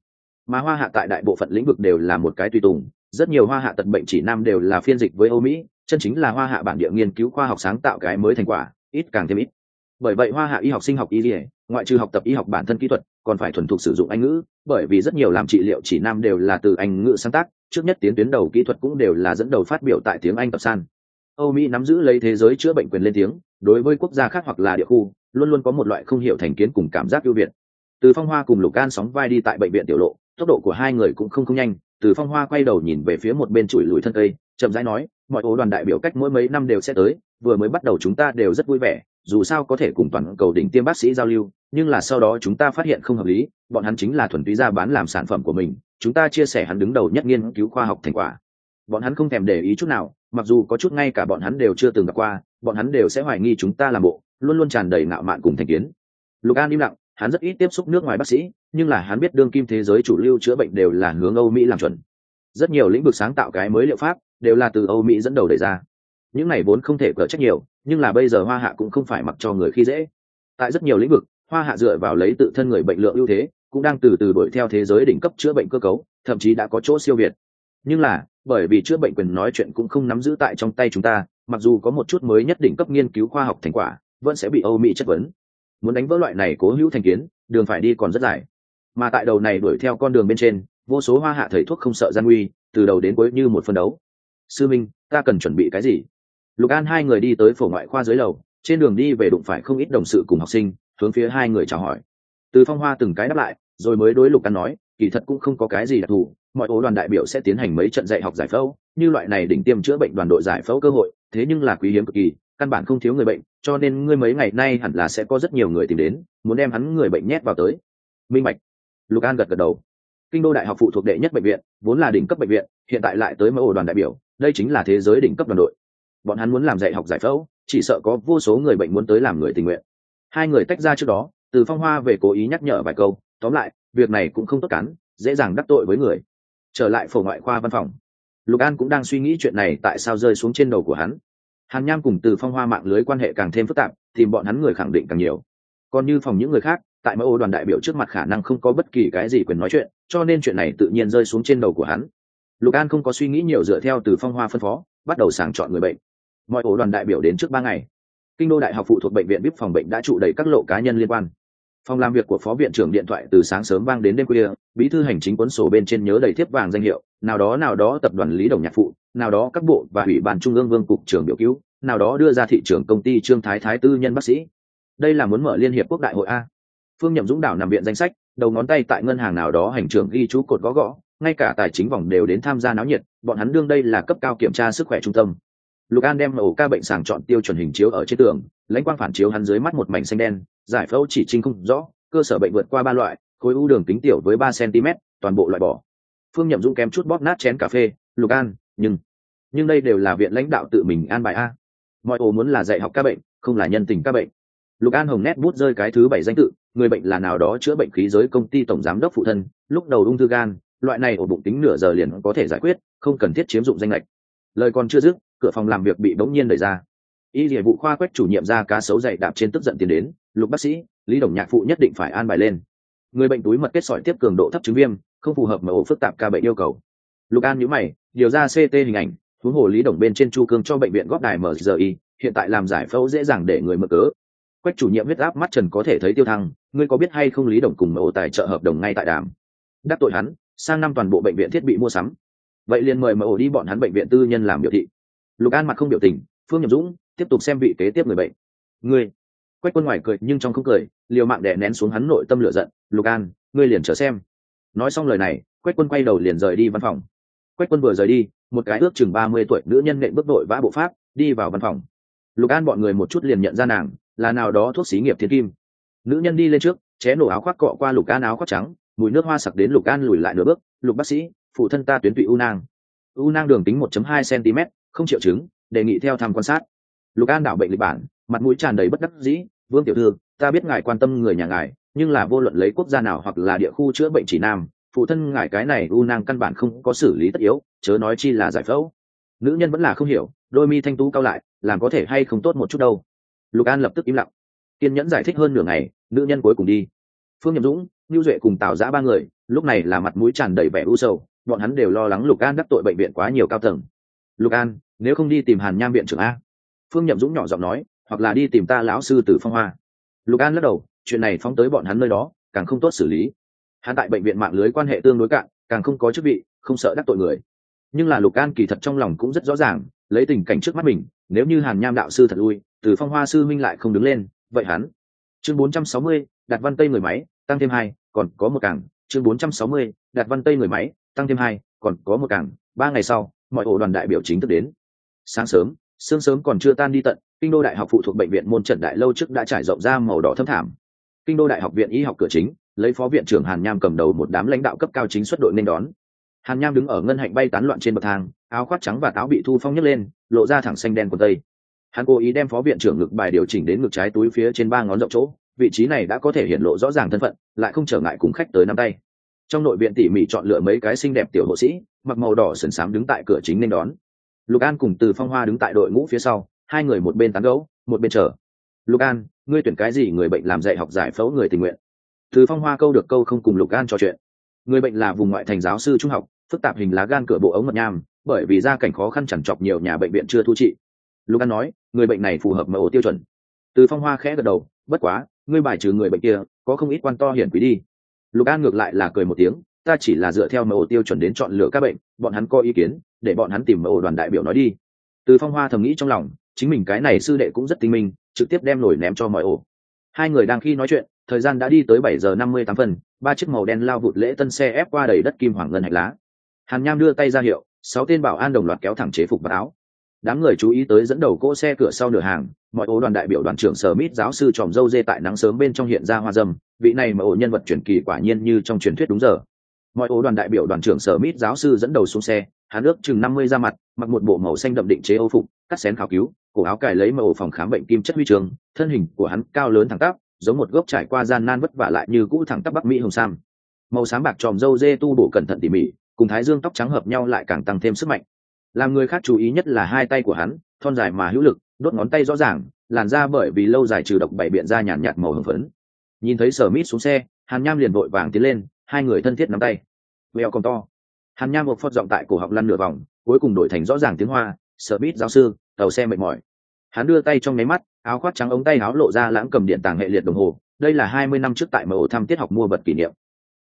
Mà hoa hạ tại đại bộ phận lĩnh vực đều là một cái tùy tùng rất nhiều hoa hạ tật bệnh chỉ nam đều là phiên dịch với âu mỹ chân chính là hoa hạ bản địa nghiên cứu khoa học sáng tạo cái mới thành quả ít càng thêm ít bởi vậy hoa hạ y học sinh học y dỉa ngoại trừ học tập y học bản thân kỹ thuật, còn phải thuần thục sử dụng anh ngữ, bởi vì rất nhiều làm trị liệu chỉ nam đều là từ anh ngữ sáng tác, trước nhất tiến tuyến đầu kỹ thuật cũng đều là dẫn đầu phát biểu tại tiếng anh tập san. Âu mỹ nắm giữ lấy thế giới chữa bệnh quyền lên tiếng, đối với quốc gia khác hoặc là địa khu, luôn luôn có một loại không hiểu thành kiến cùng cảm giác ưu việt. Từ phong hoa cùng lục can sóng vai đi tại bệnh viện tiểu lộ, tốc độ của hai người cũng không không nhanh, từ phong hoa quay đầu nhìn về phía một bên chùi lùi thân cây, chậm rãi nói, mọi ố đoàn đại biểu cách mỗi mấy năm đều sẽ tới, vừa mới bắt đầu chúng ta đều rất vui vẻ dù sao có thể cùng toàn cầu đỉnh tiêm bác sĩ giao lưu, nhưng là sau đó chúng ta phát hiện không hợp lý, bọn hắn chính là thuần túy ra bán làm sản phẩm của mình, chúng ta chia sẻ hắn đứng đầu nhất nghiên cứu khoa học thành quả. Bọn hắn không thèm để ý chút nào, mặc dù có chút ngay cả bọn hắn đều chưa từng gặp qua, bọn hắn đều sẽ hoài nghi chúng ta làm bộ, luôn luôn tràn đầy ngạo mạn cùng thành kiến. Lục an im lặng, hắn rất ít tiếp xúc nước ngoài bác sĩ, nhưng là hắn biết đương kim thế giới chủ lưu chữa bệnh đều là hướng âu mỹ làm chuẩn. Rất nhiều lĩnh vực sáng tạo cái mới liệu pháp, đều là từ âu mỹ dẫn đầu đề ra những này vốn không thể cỡ trách nhiều, nhưng là bây giờ hoa hạ cũng không phải mặc cho người khi dễ. Tại rất nhiều lĩnh vực, hoa hạ dựa vào lấy tự thân người bệnh lượng ưu thế, cũng đang từ từ đuổi theo thế giới đỉnh cấp chữa bệnh cơ cấu, thậm chí đã có chỗ siêu việt. Nhưng là, bởi vì chữa bệnh quyền nói chuyện cũng không nắm giữ tại trong tay chúng ta, mặc dù có một chút mới nhất đỉnh cấp nghiên cứu khoa học thành quả, vẫn sẽ bị âu mỹ chất vấn. Muốn đánh vỡ loại này cố hữu thành kiến, đường phải đi còn rất dài. Mà tại đầu này đuổi theo con đường bên trên, vô số hoa hạ thầy thuốc không sợ gian nguy, từ đầu đến cuối như một phân đấu. Sư minh, ta cần chuẩn bị cái gì? Lục an hai người đi tới phổ ngoại khoa dưới lầu, trên đường đi về đụng phải không ít đồng sự cùng học sinh, hướng phía hai người chào hỏi. Từ phong hoa từng cái đáp lại, rồi mới đối lục an nói, kỳ thật cũng không có cái gì đặc thù, mọi ố đoàn đại biểu sẽ tiến hành mấy trận dạy học giải phẫu, như loại này đỉnh tiêm chữa bệnh đoàn đội giải phẫu cơ hội, thế nhưng là quý hiếm cực kỳ, căn bản không thiếu người bệnh, cho nên ngươi mấy ngày nay hẳn là sẽ có rất nhiều người tìm đến, muốn đem hắn người bệnh nhét vào tới. Minh mạch. lục an gật gật đầu. Kinh đô đại học phụ thuộc đệ nhất bệnh viện, vốn là đỉnh cấp bệnh viện, hiện tại lại tới mẫu ổ đoàn đại biểu, đây chính là thế giới đỉnh cấp đoàn đội bọn hắn muốn làm dạy học giải phẫu, chỉ sợ có vô số người bệnh muốn tới làm người tình nguyện. Hai người tách ra trước đó, từ phong hoa về cố ý nhắc nhở vài câu, tóm lại, việc này cũng không tốt cắn, dễ dàng đắc tội với người. Trở lại phổ ngoại khoa văn phòng. Lục an cũng đang suy nghĩ chuyện này tại sao rơi xuống trên đầu của hắn. Hàn nham cùng từ phong hoa mạng lưới quan hệ càng thêm phức tạp thì bọn hắn người khẳng định càng nhiều. Còn như phòng những người khác, tại mẫu đoàn đại biểu trước mặt khả năng không có bất kỳ cái gì quyền nói chuyện, cho nên chuyện này tự nhiên rơi xuống trên đầu của hắn. Lục an không có suy nghĩ nhiều dựa theo từ phong hoa phân phó, bắt đầu sàng chọn người bệnh mọi ổ đoàn đại biểu đến trước ba ngày. Kinh đô đại học phụ thuộc bệnh viện vip phòng bệnh đã trụ đầy các lộ cá nhân liên quan. Phòng làm việc của phó viện trưởng điện thoại từ sáng sớm vang đến đêm khuya, bí thư hành chính cuốn sổ bên trên nhớ đầy thiếp vàng danh hiệu, nào đó nào đó tập đoàn lý đồng nhạc phụ, nào đó các bộ và ủy ban trung ương vương cục trưởng biểu cứu, nào đó đưa ra thị trường công ty trương thái thái tư nhân bác sĩ. Đây là muốn mở liên hiệp quốc đại hội a. Phương nhậm dũng đảo nằm viện danh sách, đầu ngón tay tại ngân hàng nào đó hành trưởng ghi chú cột gõ gõ, ngay cả tài chính vòng đều đến tham gia náo nhiệt, bọn hắn đương đây là cấp cao kiểm tra sức khỏe trung tâm lucan đem ổ ca bệnh sàng chọn tiêu chuẩn hình chiếu ở trên tường, lãnh quang phản chiếu hắn dưới mắt một mảnh xanh đen, giải phẫu chỉ trinh không rõ, cơ sở bệnh vượt qua ba loại, khối u đường kính tiểu với ba cm toàn bộ loại bỏ. Phương nhậm dũng kém chút bóp nát chén cà phê lucan nhưng nhưng đây đều là viện lãnh đạo tự mình an bài a. Mọi ổ muốn là dạy học ca bệnh, không là nhân tình ca bệnh. Lục an hồng nét bút rơi cái thứ bảy danh tự, người bệnh là nào đó chữa bệnh khí giới công ty tổng giám đốc phụ thân, lúc đầu ung thư gan, loại này ổ bụng tính nửa giờ liền có thể giải quyết, không cần thiết chiếm dụng danh lệch. Lời còn chưa dứt cửa phòng làm việc bị bỗng nhiên đẩy ra. Y địa vụ khoa quét chủ nhiệm ra cá sấu dạy đạp trên tức giận tiến đến, lục bác sĩ, lý đồng nhạc phụ nhất định phải an bài lên. Người bệnh túi mật kết sỏi tiếp cường độ thấp chứng viêm, không phù hợp mà ổ phức tạp ca bệnh yêu cầu. Lục an nhữ mày, điều ra ct hình ảnh thú hồ lý đồng bên trên chu cương cho bệnh viện góp đài MRI. hiện tại làm giải phẫu dễ dàng để người mở cớ. Quách chủ nhiệm huyết áp mắt trần có thể thấy tiêu thăng, ngươi có biết hay không lý đồng cùng mẫu tài trợ hợp đồng ngay tại đàm? Đắc tội hắn, sang năm toàn bộ bệnh viện thiết bị mua sắm. Vậy liền mời mẫu đi bọn hắn bệnh viện tư nhân làm biểu thị lục an mặt không biểu tình, phương nhậm dũng tiếp tục xem vị kế tiếp người bệnh. Ngươi, quách quân ngoài cười nhưng trong không cười, liều mạng đè nén xuống hắn nội tâm lửa giận. Lục an, ngươi liền chờ xem. Nói xong lời này, quách quân quay đầu liền rời đi văn phòng. Quách quân vừa rời đi, một cái ước chừng ba mươi tuổi nữ nhân nghệ bước đội vã bộ pháp, đi vào văn phòng. Lục an bọn người một chút liền nhận ra nàng, là nào đó thuốc xí nghiệp thiên kim. Nữ nhân đi lên trước, ché nổ áo khoác cọ qua lục an áo khoác trắng, mùi nước hoa sặc đến lục an lùi lại nửa bước. Lục bác sĩ, phụ thân ta tuyến tụy u nang. U nang đường tính 1 hai cm không triệu chứng, đề nghị theo thăm quan sát. Lục an đảo bệnh lịch bản, mặt mũi tràn đầy bất đắc dĩ, vương tiểu thư, ta biết ngài quan tâm người nhà ngài, nhưng là vô luận lấy quốc gia nào hoặc là địa khu chữa bệnh chỉ nam, phụ thân ngài cái này u nang căn bản không có xử lý tất yếu, chớ nói chi là giải phẫu. Nữ nhân vẫn là không hiểu, đôi mi thanh tú cao lại, làm có thể hay không tốt một chút đâu? Lục an lập tức im lặng. Kiên nhẫn giải thích hơn nửa ngày, nữ nhân cuối cùng đi. Phương nhậm dũng ngưu duệ cùng tào giã ba người, lúc này là mặt mũi tràn đầy vẻ u sầu, bọn hắn đều lo lắng lục an đắc tội bệnh viện quá nhiều cao tầng. Lục an nếu không đi tìm hàn nham viện trưởng a. Phương nhậm dũng nhỏ giọng nói hoặc là đi tìm ta lão sư từ phong hoa lục an lắc đầu chuyện này phóng tới bọn hắn nơi đó càng không tốt xử lý. Hắn tại bệnh viện mạng lưới quan hệ tương đối cạn càng không có chức vị không sợ đắc tội người. Nhưng là lục an kỳ thật trong lòng cũng rất rõ ràng lấy tình cảnh trước mắt mình nếu như hàn nham đạo sư thật lui từ phong hoa sư minh lại không đứng lên vậy hắn. Chương 460, đặt văn tây người máy tăng thêm hai còn có một cảng chương 460, đặt văn tây người máy tăng thêm hai còn có một cảng ba ngày sau mọi ổ đoàn đại biểu chính thức đến sáng sớm, sương sớm còn chưa tan đi tận, kinh đô đại học phụ thuộc bệnh viện môn trận đại lâu trước đã trải rộng ra màu đỏ thâm thảm. Kinh đô đại học viện y học cửa chính, lấy phó viện trưởng hàn nham cầm đầu một đám lãnh đạo cấp cao chính xuất đội nên đón. Hàn nham đứng ở ngân hạnh bay tán loạn trên bậc thang, áo khoác trắng và táo bị thu phong nhấc lên, lộ ra thẳng xanh đen của tây. Hắn cố ý đem phó viện trưởng ngực bài điều chỉnh đến ngực trái túi phía trên ba ngón rộng chỗ, vị trí này đã có thể hiện lộ rõ ràng thân phận, lại không trở ngại cùng khách tới nắm tay. Trong nội viện tỉ mỉ chọn lựa mấy cái xinh đẹp tiểu hộ sĩ, mặc màu đỏ sần sám đứng tại cửa chính nên đón lục an cùng từ phong hoa đứng tại đội ngũ phía sau, hai người một bên tán gấu một bên chờ. Lục an, ngươi tuyển cái gì người bệnh làm dạy học giải phẫu người tình nguyện? Từ phong hoa câu được câu không cùng lục an trò chuyện. Người bệnh là vùng ngoại thành giáo sư trung học, phức tạp hình lá gan cửa bộ ống mật nham, bởi vì gia cảnh khó khăn chẳng chọc nhiều nhà bệnh viện chưa thu trị. Lục an nói, người bệnh này phù hợp mẫu tiêu chuẩn. Từ phong hoa khẽ gật đầu, bất quá, ngươi bài trừ người bệnh kia, có không ít quan to hiển quý đi. Lục an ngược lại là cười một tiếng ta chỉ là dựa theo mẫu tiêu chuẩn đến chọn lựa các bệnh, bọn hắn có ý kiến, để bọn hắn tìm mẫu đoàn đại biểu nói đi. Từ phong hoa thầm nghĩ trong lòng, chính mình cái này sư đệ cũng rất tinh minh, trực tiếp đem nổi ném cho mọi ổ. Hai người đang khi nói chuyện, thời gian đã đi tới bảy giờ năm mươi tám phần, ba chiếc màu đen lao vụt lễ tân xe ép qua đầy đất kim hoàng ngân hạch lá. Hàn nham đưa tay ra hiệu, sáu tên bảo an đồng loạt kéo thẳng chế phục và áo. Đám người chú ý tới dẫn đầu cỗ xe cửa sau nửa hàng, mọi ố đoàn đại biểu đoàn trưởng sở mít giáo sư tròm dâu dê tại nắng sớm bên trong hiện ra hoa dâm, vị này mà ổ nhân vật truyền kỳ quả nhiên như trong truyền thuyết đúng giờ mọi ô đoàn đại biểu đoàn trưởng sở mít giáo sư dẫn đầu xuống xe, hắn ước chừng năm mươi ra mặt, mặc một bộ màu xanh đậm định chế âu phục, cắt xén khảo cứu, cổ áo cài lấy màu phòng khám bệnh kim chất huy trường, thân hình của hắn cao lớn thẳng tắp, giống một gốc trải qua gian nan vất vả lại như cũ thẳng tắp bắc mỹ hồng sam. Màu sáng bạc tròm râu dê tu bổ cẩn thận tỉ mỉ, cùng thái dương tóc trắng hợp nhau lại càng tăng thêm sức mạnh. Làm người khác chú ý nhất là hai tay của hắn, thon dài mà hữu lực, đốt ngón tay rõ ràng, làn da bởi vì lâu dài trừ độc bảy biện ra nhàn nhạt màu hồng phấn. Nhìn thấy sở mít xuống xe, hàn nham liền vội vàng tiến lên hai người thân thiết nắm tay veo còn to hàn nham một phót giọng tại cổ học lăn nửa vòng cuối cùng đổi thành rõ ràng tiếng hoa sở bít giáo sư tàu xe mệt mỏi hắn đưa tay trong nháy mắt áo khoác trắng ống tay áo lộ ra lãng cầm điện tàng hệ liệt đồng hồ đây là hai mươi năm trước tại mở ổ thăm tiết học mua vật kỷ niệm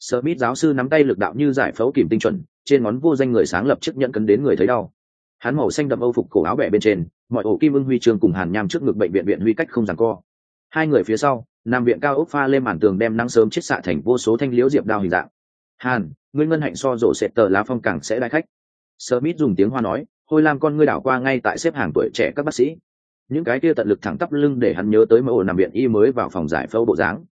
Smith giáo sư nắm tay lực đạo như giải phẫu kìm tinh chuẩn, trên ngón vô danh người sáng lập chức nhận cấn đến người thấy đau. Hắn màu xanh đậm âu phục cổ áo bẻ bên trên, mọi ổ kim ưng huy chương cùng hàn nham trước ngực bệnh viện viện huy cách không giằng co. Hai người phía sau, nam viện cao ốc pha lên màn tường đem nắng sớm chết xạ thành vô số thanh liễu diệp đao hình dạng. Hàn, ngươi ngân hạnh so rộ sệt tờ lá phong cảng sẽ đại khách. Smith dùng tiếng hoa nói, hôi lam con ngươi đảo qua ngay tại xếp hàng tuổi trẻ các bác sĩ những cái kia tận lực thẳng tắp lưng để hắn nhớ tới mẫu nằm viện y mới vào phòng giải phẫu bộ dáng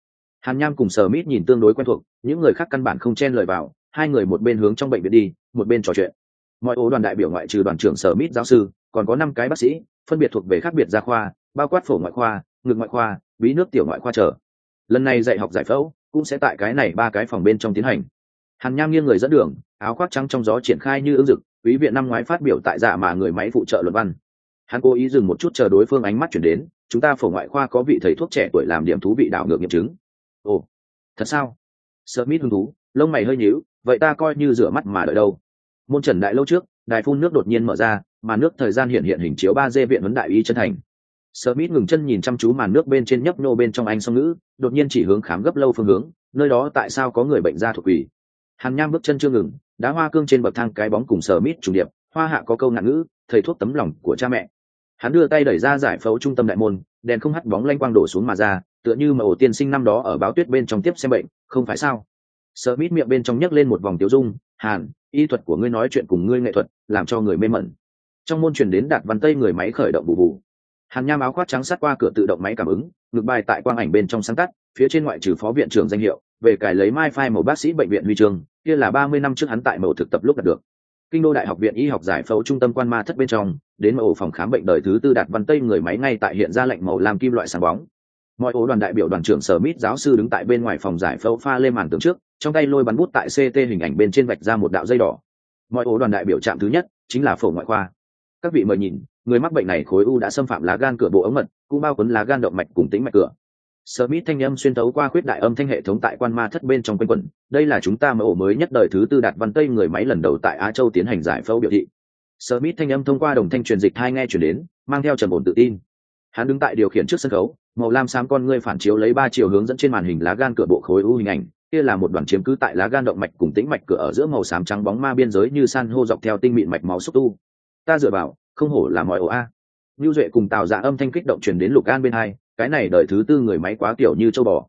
hàn nham cùng sơ mít nhìn tương đối quen thuộc những người khác căn bản không chen lời vào hai người một bên hướng trong bệnh viện đi một bên trò chuyện mọi ố đoàn đại biểu ngoại trừ đoàn trưởng sở mít giáo sư còn có năm cái bác sĩ phân biệt thuộc về khác biệt gia khoa bao quát phổ ngoại khoa ngực ngoại khoa bí nước tiểu ngoại khoa trở. Lần này dạy học giải phẫu cũng sẽ tại cái này ba cái phòng bên trong tiến hành. Hàn nham nghiêng người dẫn đường, áo khoác trắng trong gió triển khai như ứng dực, quý viện năm ngoái phát biểu tại dạ mà người máy phụ trợ luận văn. Hắn cố ý dừng một chút chờ đối phương ánh mắt chuyển đến, chúng ta phổ ngoại khoa có vị thầy thuốc trẻ tuổi làm điểm thú vị đảo ngược nghiệm chứng. Ồ, thật sao? Sợ mít hứng thú, lông mày hơi nhíu, vậy ta coi như rửa mắt mà đợi đâu. Môn trần đại lâu trước, đài phun nước đột nhiên mở ra, mà nước thời gian hiện hiện hình chiếu ba d viện vấn đại y chân thành. Smith ngừng chân nhìn chăm chú màn nước bên trên nhấp nô bên trong anh song ngữ, đột nhiên chỉ hướng khám gấp lâu phương hướng, nơi đó tại sao có người bệnh ra thuộc quỷ. Hàn Nham bước chân chưa ngừng, đá hoa cương trên bậc thang cái bóng cùng Smith chủ điệp, hoa hạ có câu ngạn ngữ, thầy thuốc tấm lòng của cha mẹ. Hắn đưa tay đẩy ra giải phẫu trung tâm đại môn, đèn không hắt bóng lanh quang đổ xuống mà ra, tựa như mà ổ tiên sinh năm đó ở báo tuyết bên trong tiếp xem bệnh, không phải sao? Smith miệng bên trong nhấc lên một vòng tiêu dung, "Hàn, y thuật của ngươi nói chuyện cùng ngươi nghệ thuật, làm cho người mê mẩn." Trong môn truyền đến đạt văn tây người máy khởi động bù bù hàn nham áo khoác trắng sát qua cửa tự động máy cảm ứng ngược bài tại quang ảnh bên trong sáng tắt, phía trên ngoại trừ phó viện trưởng danh hiệu, về cải lấy mai phai màu bác sĩ bệnh viện huy trường kia là ba mươi năm trước hắn tại mẫu thực tập lúc đạt được. Kinh đô đại học viện y học giải phẫu trung tâm quan ma thất bên trong, đến mẫu phòng khám bệnh đời thứ tư đạt văn tây người máy ngay tại hiện ra lệnh màu làm kim loại sáng bóng. Mọi ố đoàn đại biểu đoàn trưởng sở mít giáo sư đứng tại bên ngoài phòng giải phẫu pha lên màn tường trước, trong tay lôi bắn bút tại ct hình ảnh bên trên vạch ra một đạo dây đỏ. Mọi ố đoàn đại biểu trạm thứ nhất chính là phổ ngoại khoa. Các vị mời nhìn người mắc bệnh này khối u đã xâm phạm lá gan cửa bộ ống mật cũng bao quấn lá gan động mạch cùng tính mạch cửa Smith thanh âm xuyên tấu qua khuyết đại âm thanh hệ thống tại quan ma thất bên trong quanh quẩn, đây là chúng ta mẫu mới nhất đời thứ tư đạt văn tây người máy lần đầu tại Á Châu tiến hành giải phẫu biểu thị. Smith thanh âm thông qua đồng thanh truyền dịch hai nghe truyền đến, mang theo trầm ổn tự tin. Hắn đứng tại điều khiển trước sân khấu, màu lam xám con ngươi phản chiếu lấy ba chiều hướng dẫn trên màn hình lá gan cửa bộ khối u hình ảnh, kia là một đoàn chiếm cứ tại lá gan động mạch cùng tĩnh mạch cửa ở giữa màu xám trắng bóng ma biên giới như san hô dọc theo tinh mịn mạch máu xúc tu. Ta dựa vào, không hổ là mọi ổ a lưu Duệ cùng Tào Dạ âm thanh kích động truyền đến Lục An bên hai, cái này đời thứ tư người máy quá tiểu như châu bò.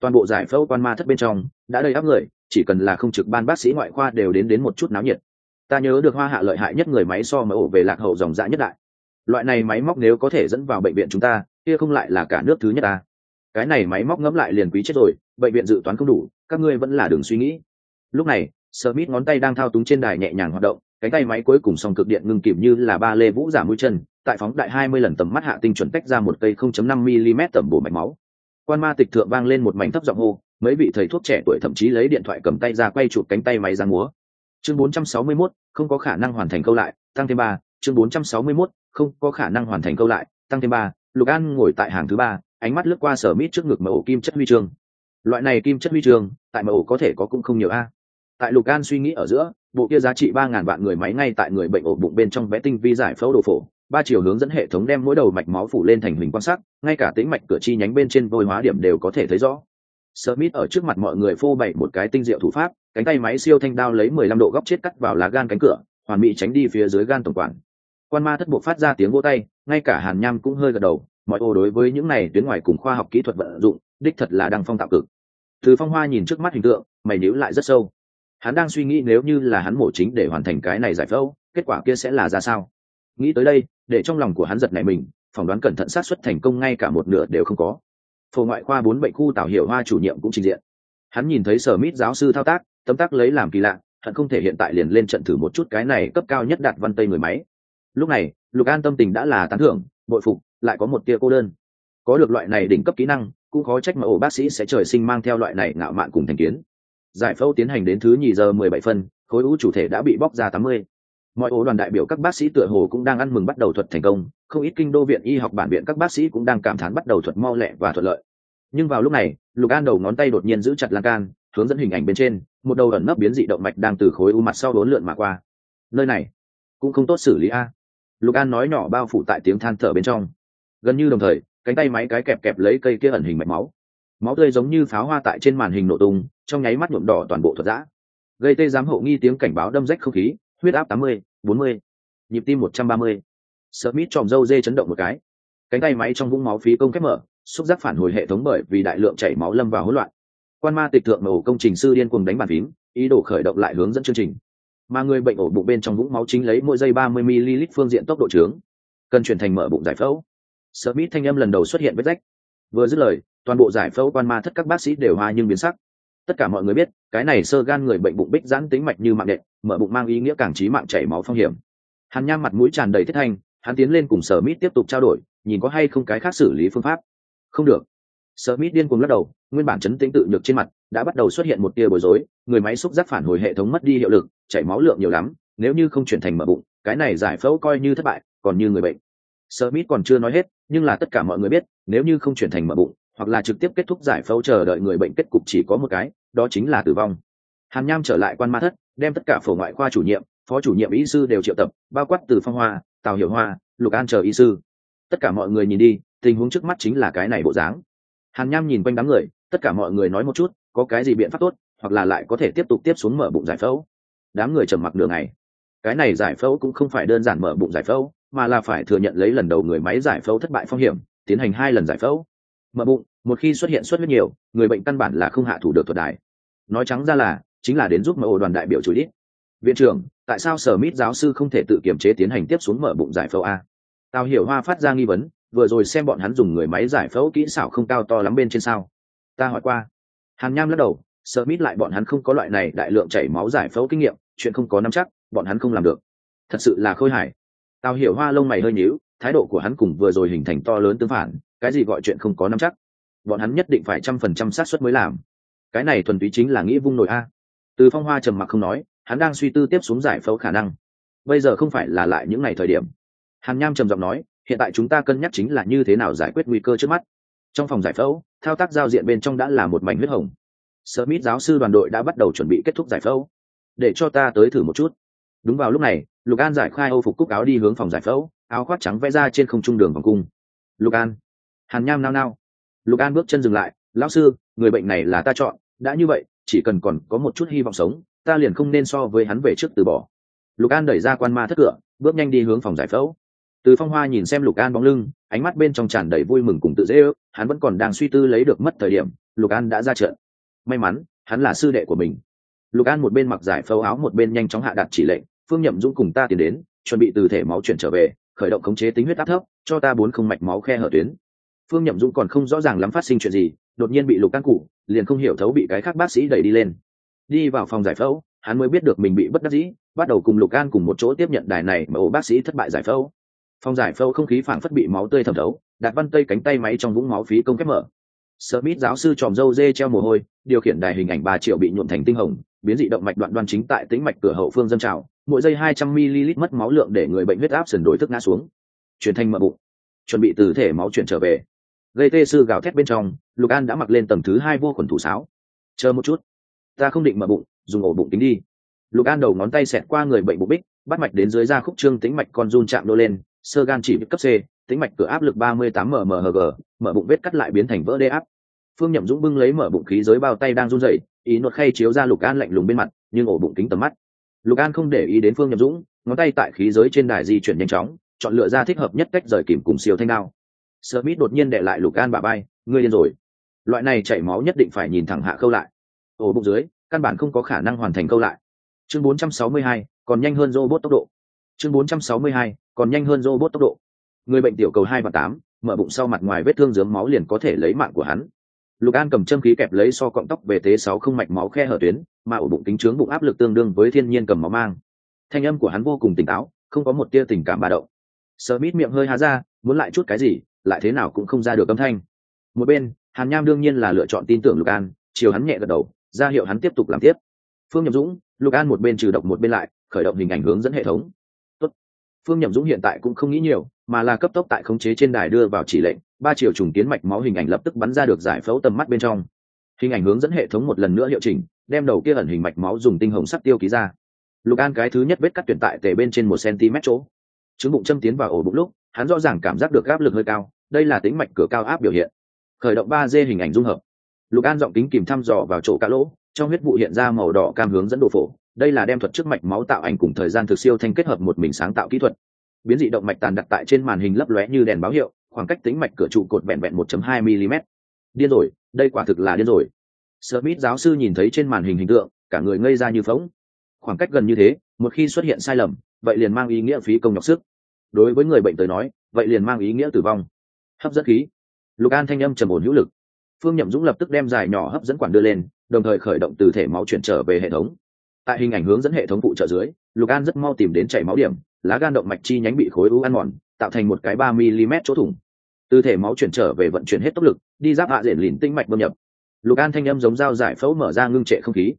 Toàn bộ giải phẫu quan ma thất bên trong đã đầy áp người, chỉ cần là không trực ban bác sĩ ngoại khoa đều đến đến một chút náo nhiệt. Ta nhớ được Hoa Hạ lợi hại nhất người máy so với ổ về lạc hậu dòng dã nhất đại. Loại này máy móc nếu có thể dẫn vào bệnh viện chúng ta, kia không lại là cả nước thứ nhất ta. Cái này máy móc ngẫm lại liền quý chết rồi, bệnh viện dự toán không đủ, các ngươi vẫn là đường suy nghĩ. Lúc này, Smith ngón tay đang thao túng trên đài nhẹ nhàng hoạt động, cánh tay máy cuối cùng song cực điện ngưng kìm như là ba lê vũ giả mũi chân tại phóng đại hai mươi lần tầm mắt hạ tinh chuẩn tách ra một cây không chấm năm mm tầm bổ mạch máu. Quan ma tịch thượng vang lên một mảnh thấp giọng hô mấy vị thầy thuốc trẻ tuổi thậm chí lấy điện thoại cầm tay ra quay chụp cánh tay máy ra múa. Chương 461, không có khả năng hoàn thành câu lại tăng thêm ba chương 461, không có khả năng hoàn thành câu lại tăng thêm ba lục an ngồi tại hàng thứ ba ánh mắt lướt qua sở mít trước ngực mẫu kim chất huy chương. Loại này kim chất huy chương tại mẫu có thể có cũng không nhiều a tại lục an suy nghĩ ở giữa, bộ kia giá trị ba ngàn vạn người máy ngay tại người bệnh ổ bụng bên trong vẽ tinh vi giải phẫu đồ phổ. Ba chiều hướng dẫn hệ thống đem mỗi đầu mạch máu phủ lên thành hình quan sát, ngay cả tĩnh mạch cửa chi nhánh bên trên vôi hóa điểm đều có thể thấy rõ. Smith ở trước mặt mọi người phô bày một cái tinh diệu thủ pháp, cánh tay máy siêu thanh đao lấy mười lăm độ góc chết cắt vào lá gan cánh cửa, hoàn mỹ tránh đi phía dưới gan tổng quản. Quan ma thất bộ phát ra tiếng vỗ tay, ngay cả hàn nham cũng hơi gật đầu, mọi ô đối với những này tuyến ngoài cùng khoa học kỹ thuật vận dụng, đích thật là đăng phong tạo cực. Từ phong hoa nhìn trước mắt hình tượng, mày níu lại rất sâu hắn đang suy nghĩ nếu như là hắn mổ chính để hoàn thành cái này giải phẫu, kết quả kia sẽ là ra sao? Nghĩ tới đây, để trong lòng của hắn giật này mình, phỏng đoán cẩn thận sát xuất thành công ngay cả một nửa đều không có. Phổ ngoại khoa bốn bệnh khu tảo hiệu hoa chủ nhiệm cũng trình diện. Hắn nhìn thấy sở mít giáo sư thao tác, tấm tác lấy làm kỳ lạ hắn không thể hiện tại liền lên trận thử một chút cái này cấp cao nhất đạt văn tây người máy. Lúc này, lục an tâm tình đã là tán thưởng, bội phục, lại có một tia cô đơn. Có được loại này đỉnh cấp kỹ năng, cũng khó trách mà ổ bác sĩ sẽ trời sinh mang theo loại này ngạo mạn cùng thành kiến giải phẫu tiến hành đến thứ nhì giờ mười bảy phân, khối u chủ thể đã bị bóc ra tám mươi. Mọi ố đoàn đại biểu các bác sĩ tựa hồ cũng đang ăn mừng bắt đầu thuật thành công, không ít kinh đô viện y học bản viện các bác sĩ cũng đang cảm thán bắt đầu thuật mau lẹ và thuận lợi. Nhưng vào lúc này, lục an đầu ngón tay đột nhiên giữ chặt lan can, hướng dẫn hình ảnh bên trên, một đầu ẩn nấp biến dị động mạch đang từ khối u mặt sau bốn lượn mà qua. Nơi này, cũng không tốt xử lý a. Lục an nói nhỏ bao phủ tại tiếng than thở bên trong. Gần như đồng thời, cánh tay máy cái kẹp kẹp lấy cây kia ẩn hình mạch máu máu tươi giống như pháo hoa tại trên màn hình nổ tung, trong nháy mắt nhuộm đỏ toàn bộ thuật giã. Gây tê giám hộ nghi tiếng cảnh báo đâm rách không khí, huyết áp tám mươi, bốn mươi, nhịp tim một trăm ba mươi. Sợ mít tròm dâu dê chấn động một cái. Cánh tay máy trong vũng máu phí công khép mở, xúc giác phản hồi hệ thống bởi vì đại lượng chảy máu lâm vào hỗn loạn. Quan ma tịch thượng ổ công trình sư điên cuồng đánh bàn phím, ý đồ khởi động lại hướng dẫn chương trình. Mà người bệnh ổ bụng bên trong vũng máu chính lấy mỗi giây ba mươi ml phương diện tốc độ trướng. Cần chuyển thành mở bụng giải phẫu. Smith thanh âm lần đầu xuất hiện vết rách. Vừa dứt lời toàn bộ giải phẫu quan ma thất các bác sĩ đều hoa nhưng biến sắc. Tất cả mọi người biết cái này sơ gan người bệnh bụng bích giãn tính mạch như mạng đệm mở bụng mang ý nghĩa càng trí mạng chảy máu phong hiểm. Hàn nham mặt mũi tràn đầy thiết thanh hắn tiến lên cùng sở mít tiếp tục trao đổi nhìn có hay không cái khác xử lý phương pháp. Không được. Sở mít điên cuồng lắc đầu nguyên bản chấn tĩnh tự nhược trên mặt đã bắt đầu xuất hiện một tia bối rối người máy xúc giác phản hồi hệ thống mất đi hiệu lực chảy máu lượng nhiều lắm nếu như không chuyển thành mở bụng cái này giải phẫu coi như thất bại còn như người bệnh. Sở mít còn chưa nói hết, nhưng là tất cả mọi người biết, nếu như không chuyển thành mở bụng, hoặc là trực tiếp kết thúc giải phẫu chờ đợi người bệnh kết cục chỉ có một cái, đó chính là tử vong. Hàn Nham trở lại quan ma thất, đem tất cả phổ ngoại khoa chủ nhiệm, phó chủ nhiệm y sư đều triệu tập, bao quát từ Phong Hoa, Tào Hiểu Hoa, Lục An chờ y sư. Tất cả mọi người nhìn đi, tình huống trước mắt chính là cái này bộ dáng. Hàn Nham nhìn quanh đám người, tất cả mọi người nói một chút, có cái gì biện pháp tốt, hoặc là lại có thể tiếp tục tiếp xuống mở bụng giải phẫu. Đám người trầm mặc nửa ngày. Cái này giải phẫu cũng không phải đơn giản mở bụng giải phẫu, mà là phải thừa nhận lấy lần đầu người máy giải phẫu thất bại phong hiểm tiến hành hai lần giải phẫu mở bụng, một khi xuất hiện xuất huyết nhiều, người bệnh căn bản là không hạ thủ được thuật đài. Nói trắng ra là, chính là đến giúp mở ổ đoàn đại biểu chủ đi. viện trưởng, tại sao sở mít giáo sư không thể tự kiểm chế tiến hành tiếp xuống mở bụng giải phẫu a? Tào hiểu hoa phát ra nghi vấn, vừa rồi xem bọn hắn dùng người máy giải phẫu kỹ xảo không cao to lắm bên trên sao. Ta hỏi qua. Hàn nham lắc đầu, sở mít lại bọn hắn không có loại này đại lượng chảy máu giải phẫu kinh nghiệm, chuyện không có nắm chắc, bọn hắn không làm được. Thật sự là khôi hài. Tào hiểu hoa lông mày hơi nhíu, thái độ của hắn cùng vừa rồi hình thành to lớn tương phản cái gì gọi chuyện không có nắm chắc? Bọn hắn nhất định phải trăm phần trăm xác suất mới làm. Cái này thuần túy chính là nghĩ vung nổi a. Từ phong hoa trầm mặc không nói, hắn đang suy tư tiếp xuống giải phẫu khả năng. Bây giờ không phải là lại những ngày thời điểm. Hàn nham trầm giọng nói, hiện tại chúng ta cân nhắc chính là như thế nào giải quyết nguy cơ trước mắt. Trong phòng giải phẫu, thao tác giao diện bên trong đã là một mảnh huyết hồng. Smith giáo sư đoàn đội đã bắt đầu chuẩn bị kết thúc giải phẫu. Để cho ta tới thử một chút. Đúng vào lúc này, lục an giải khai âu phục cúc áo đi hướng phòng giải phẫu, áo khoác trắng vẽ ra trên không trung đường vòng cung. Lục an hàn nham nao nao. Lục an bước chân dừng lại, lão sư, người bệnh này là ta chọn, đã như vậy, chỉ cần còn có một chút hy vọng sống, ta liền không nên so với hắn về trước từ bỏ. Lục an đẩy ra quan ma thất cửa, bước nhanh đi hướng phòng giải phẫu. Từ phong hoa nhìn xem lục an bóng lưng, ánh mắt bên trong tràn đầy vui mừng cùng tự dễ ước, hắn vẫn còn đang suy tư lấy được mất thời điểm, lục an đã ra trận. May mắn, hắn là sư đệ của mình. Lục an một bên mặc giải phẫu áo một bên nhanh chóng hạ đặt chỉ lệnh, phương nhậm dũng cùng ta tiến đến, chuẩn bị từ thể máu chuyển trở về, khởi động khống chế tính huyết áp thấp, cho ta bốn không mạch máu khe hở tuyến phương nhậm dũng còn không rõ ràng lắm phát sinh chuyện gì đột nhiên bị lục căn cụ liền không hiểu thấu bị cái khác bác sĩ đẩy đi lên đi vào phòng giải phẫu hắn mới biết được mình bị bất đắc dĩ bắt đầu cùng lục an cùng một chỗ tiếp nhận đài này mà ổ bác sĩ thất bại giải phẫu phòng giải phẫu không khí phảng phất bị máu tươi thẩm thấu đặt văn tây cánh tay máy trong vũng máu phí công kép mở Smith giáo sư tròm dâu dê treo mồ hôi, điều khiển đài hình ảnh ba triệu bị nhuộm thành tinh hồng, biến dị động mạch đoạn đoan chính tại tĩnh mạch cửa hậu phương dâng trào, mỗi giây 200 ml mất máu lượng để người bệnh huyết áp sần đối thức ngã xuống. Chuyển thành mở bụng, chuẩn bị từ thể máu chuyển trở về. Gây tê sư gào thét bên trong, Lục An đã mặc lên tầng thứ hai vô khuẩn thủ sáo. Chờ một chút, ta không định mở bụng, dùng ổ bụng tính đi. Lục An đầu ngón tay xẹt qua người bệnh bụng bích, bắt mạch đến dưới da khúc trương tĩnh mạch con run chạm đô lên, sơ gan chỉ cấp C, tĩnh mạch cửa áp lực 38 mmHg, mở bụng vết cắt lại biến thành vỡ đê áp phương nhậm dũng bưng lấy mở bụng khí giới bao tay đang run rẩy ý nuốt khay chiếu ra lục an lạnh lùng bên mặt nhưng ổ bụng kính tầm mắt lục an không để ý đến phương nhậm dũng ngón tay tại khí giới trên đài di chuyển nhanh chóng chọn lựa ra thích hợp nhất cách rời kìm cùng siêu thanh đao smith đột nhiên đè lại lục an bà bay ngươi điên rồi. Loại này chảy máu nhất định phải nhìn thẳng hạ câu lại. Ổ bụng dưới căn bản không có khả năng hoàn thành câu lại. Chương 462, còn nhanh hơn robot tốc độ. Chương 462, còn nhanh hơn robot tốc độ. Người bệnh tiểu cầu hai và tám mở bụng sau mặt ngoài vết thương dướng máu liền có thể lấy mạng của hắn. Lục an cầm châm khí kẹp lấy so cọng tóc về thế sáu không mạch máu khe hở tuyến mà ổ bụng kính trướng bụng áp lực tương đương với thiên nhiên cầm máu mang. Thanh âm của hắn vô cùng tỉnh táo không có một tia tình cảm bà động. Smith mít miệng hơi há ra muốn lại chút cái gì? Lại thế nào cũng không ra được âm thanh. Một bên, hàn nham đương nhiên là lựa chọn tin tưởng lục an, chiều hắn nhẹ gật đầu, ra hiệu hắn tiếp tục làm tiếp. Phương nhậm dũng, lục an một bên trừ độc một bên lại, khởi động hình ảnh hướng dẫn hệ thống. Tốt. phương nhậm dũng hiện tại cũng không nghĩ nhiều, mà là cấp tốc tại khống chế trên đài đưa vào chỉ lệnh, ba chiều trùng tiến mạch máu hình ảnh lập tức bắn ra được giải phẫu tầm mắt bên trong. Hình ảnh hướng dẫn hệ thống một lần nữa hiệu chỉnh, đem đầu kia ẩn hình mạch máu dùng tinh hồng sắc tiêu ký ra. Lục an cái thứ nhất vết cắt tuyển tại tề bên trên một cm chỗ. Chứng bụng châm tiến vào ổ bụng lúc hắn rõ ràng cảm giác được áp lực hơi cao, đây là tính mạch cửa cao áp biểu hiện. Khởi động ba d hình ảnh dung hợp. Lục an giọng kính kìm thăm dò vào chỗ cá lỗ, trong huyết vụ hiện ra màu đỏ cam hướng dẫn độ phổ, đây là đem thuật trước mạch máu tạo ảnh cùng thời gian thực siêu thanh kết hợp một mình sáng tạo kỹ thuật. Biến dị động mạch tàn đặt tại trên màn hình lấp lóe như đèn báo hiệu, khoảng cách tính mạch cửa trụ cột vẹn vẹn 1.2 mm điên rồi, đây quả thực là điên rồi. Smith giáo sư nhìn thấy trên màn hình hình tượng, cả người ngây ra như phóng. Khoảng cách gần như thế, một khi xuất hiện sai lầm, vậy liền mang ý nghĩa phí công nhọc sức đối với người bệnh tới nói, vậy liền mang ý nghĩa tử vong. Hấp dẫn khí. Lục an thanh âm trầm ổn hữu lực. Phương nhậm dũng lập tức đem dài nhỏ hấp dẫn quản đưa lên, đồng thời khởi động từ thể máu chuyển trở về hệ thống. Tại hình ảnh hướng dẫn hệ thống phụ trợ dưới, lục an rất mau tìm đến chảy máu điểm, lá gan động mạch chi nhánh bị khối u ăn mòn, tạo thành một cái ba mm chỗ thủng. Từ thể máu chuyển trở về vận chuyển hết tốc lực, đi giáp hạ diện lìn tinh mạch bơm nhập. Lục an thanh âm giống dao giải phẫu mở ra ngưng trệ không khí.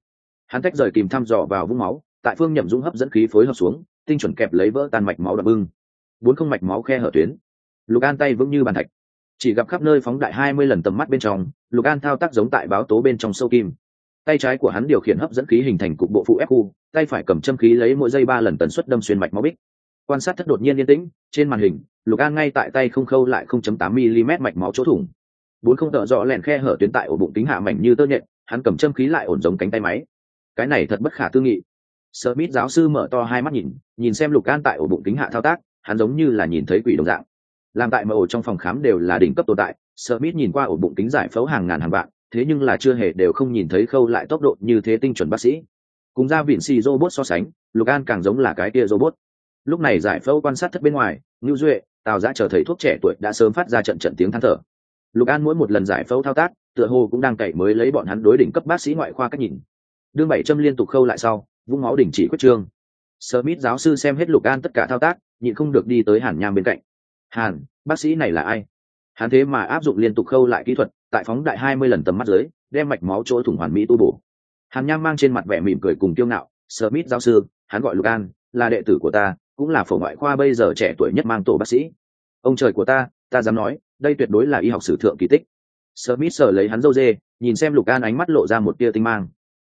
Hắn tách rời kìm thăm dò vào vũng máu, tại phương nhậm dũng hấp dẫn khí phối hợp xuống, tinh chuẩn kẹp lấy vỡ tan mạch máu đập bưng bốn không mạch máu khe hở tuyến. Lục an tay vững như bàn thạch. Chỉ gặp khắp nơi phóng đại hai mươi lần tầm mắt bên trong lục an thao tác giống tại báo tố bên trong sâu kim. Tay trái của hắn điều khiển hấp dẫn khí hình thành cục bộ phụ ép khu tay phải cầm châm khí lấy mỗi giây ba lần tần suất đâm xuyên mạch máu bích. Quan sát thất đột nhiên yên tĩnh trên màn hình lục an ngay tại tay không khâu lại 0.8 mm mạch máu chỗ thủng. Bốn không tợ rõ lẹn khe hở tuyến tại ổ bụng tính hạ mảnh như tơ nhện hắn cầm châm khí lại ổn giống cánh tay máy. Cái này thật bất khả tư nghị. Smith giáo sư mở to hai mắt nhìn, nhìn xem Lục An tại ổ bụng kính hạ thao tác, hắn giống như là nhìn thấy quỷ đồng dạng. Làm tại mà ổ trong phòng khám đều là đỉnh cấp tồn tại, Smith nhìn qua ổ bụng kính giải phẫu hàng ngàn hàng vạn, thế nhưng là chưa hề đều không nhìn thấy khâu lại tốc độ như thế tinh chuẩn bác sĩ. Cùng ra viện xì robot so sánh, Lục An càng giống là cái kia robot. Lúc này giải phẫu quan sát thất bên ngoài, Nưu Duệ, Tào Giã chờ thầy thuốc trẻ tuổi đã sớm phát ra trận trận tiếng than thở. Lục An mỗi một lần giải phẫu thao tác, tựa hồ cũng đang cậy mới lấy bọn hắn đối đỉnh cấp bác sĩ ngoại khoa cách nhìn. Đương bảy châm liên tục khâu lại sau, vung máu đình chỉ quyết trương smith giáo sư xem hết lục an tất cả thao tác nhịn không được đi tới hàn nham bên cạnh. Hàn bác sĩ này là ai? Hắn thế mà áp dụng liên tục khâu lại kỹ thuật tại phóng đại hai mươi lần tầm mắt dưới đem mạch máu chỗ thủng hoàn mỹ tu bổ. Hàn nham mang trên mặt vẻ mỉm cười cùng kiêu ngạo smith giáo sư hắn gọi Lucan, là đệ tử của ta cũng là phổ ngoại khoa bây giờ trẻ tuổi nhất mang tổ bác sĩ. Ông trời của ta ta dám nói đây tuyệt đối là y học sử thượng kỳ tích. Smith sờ lấy hắn dâu dê nhìn xem Lucan ánh mắt lộ ra một tia tinh mang.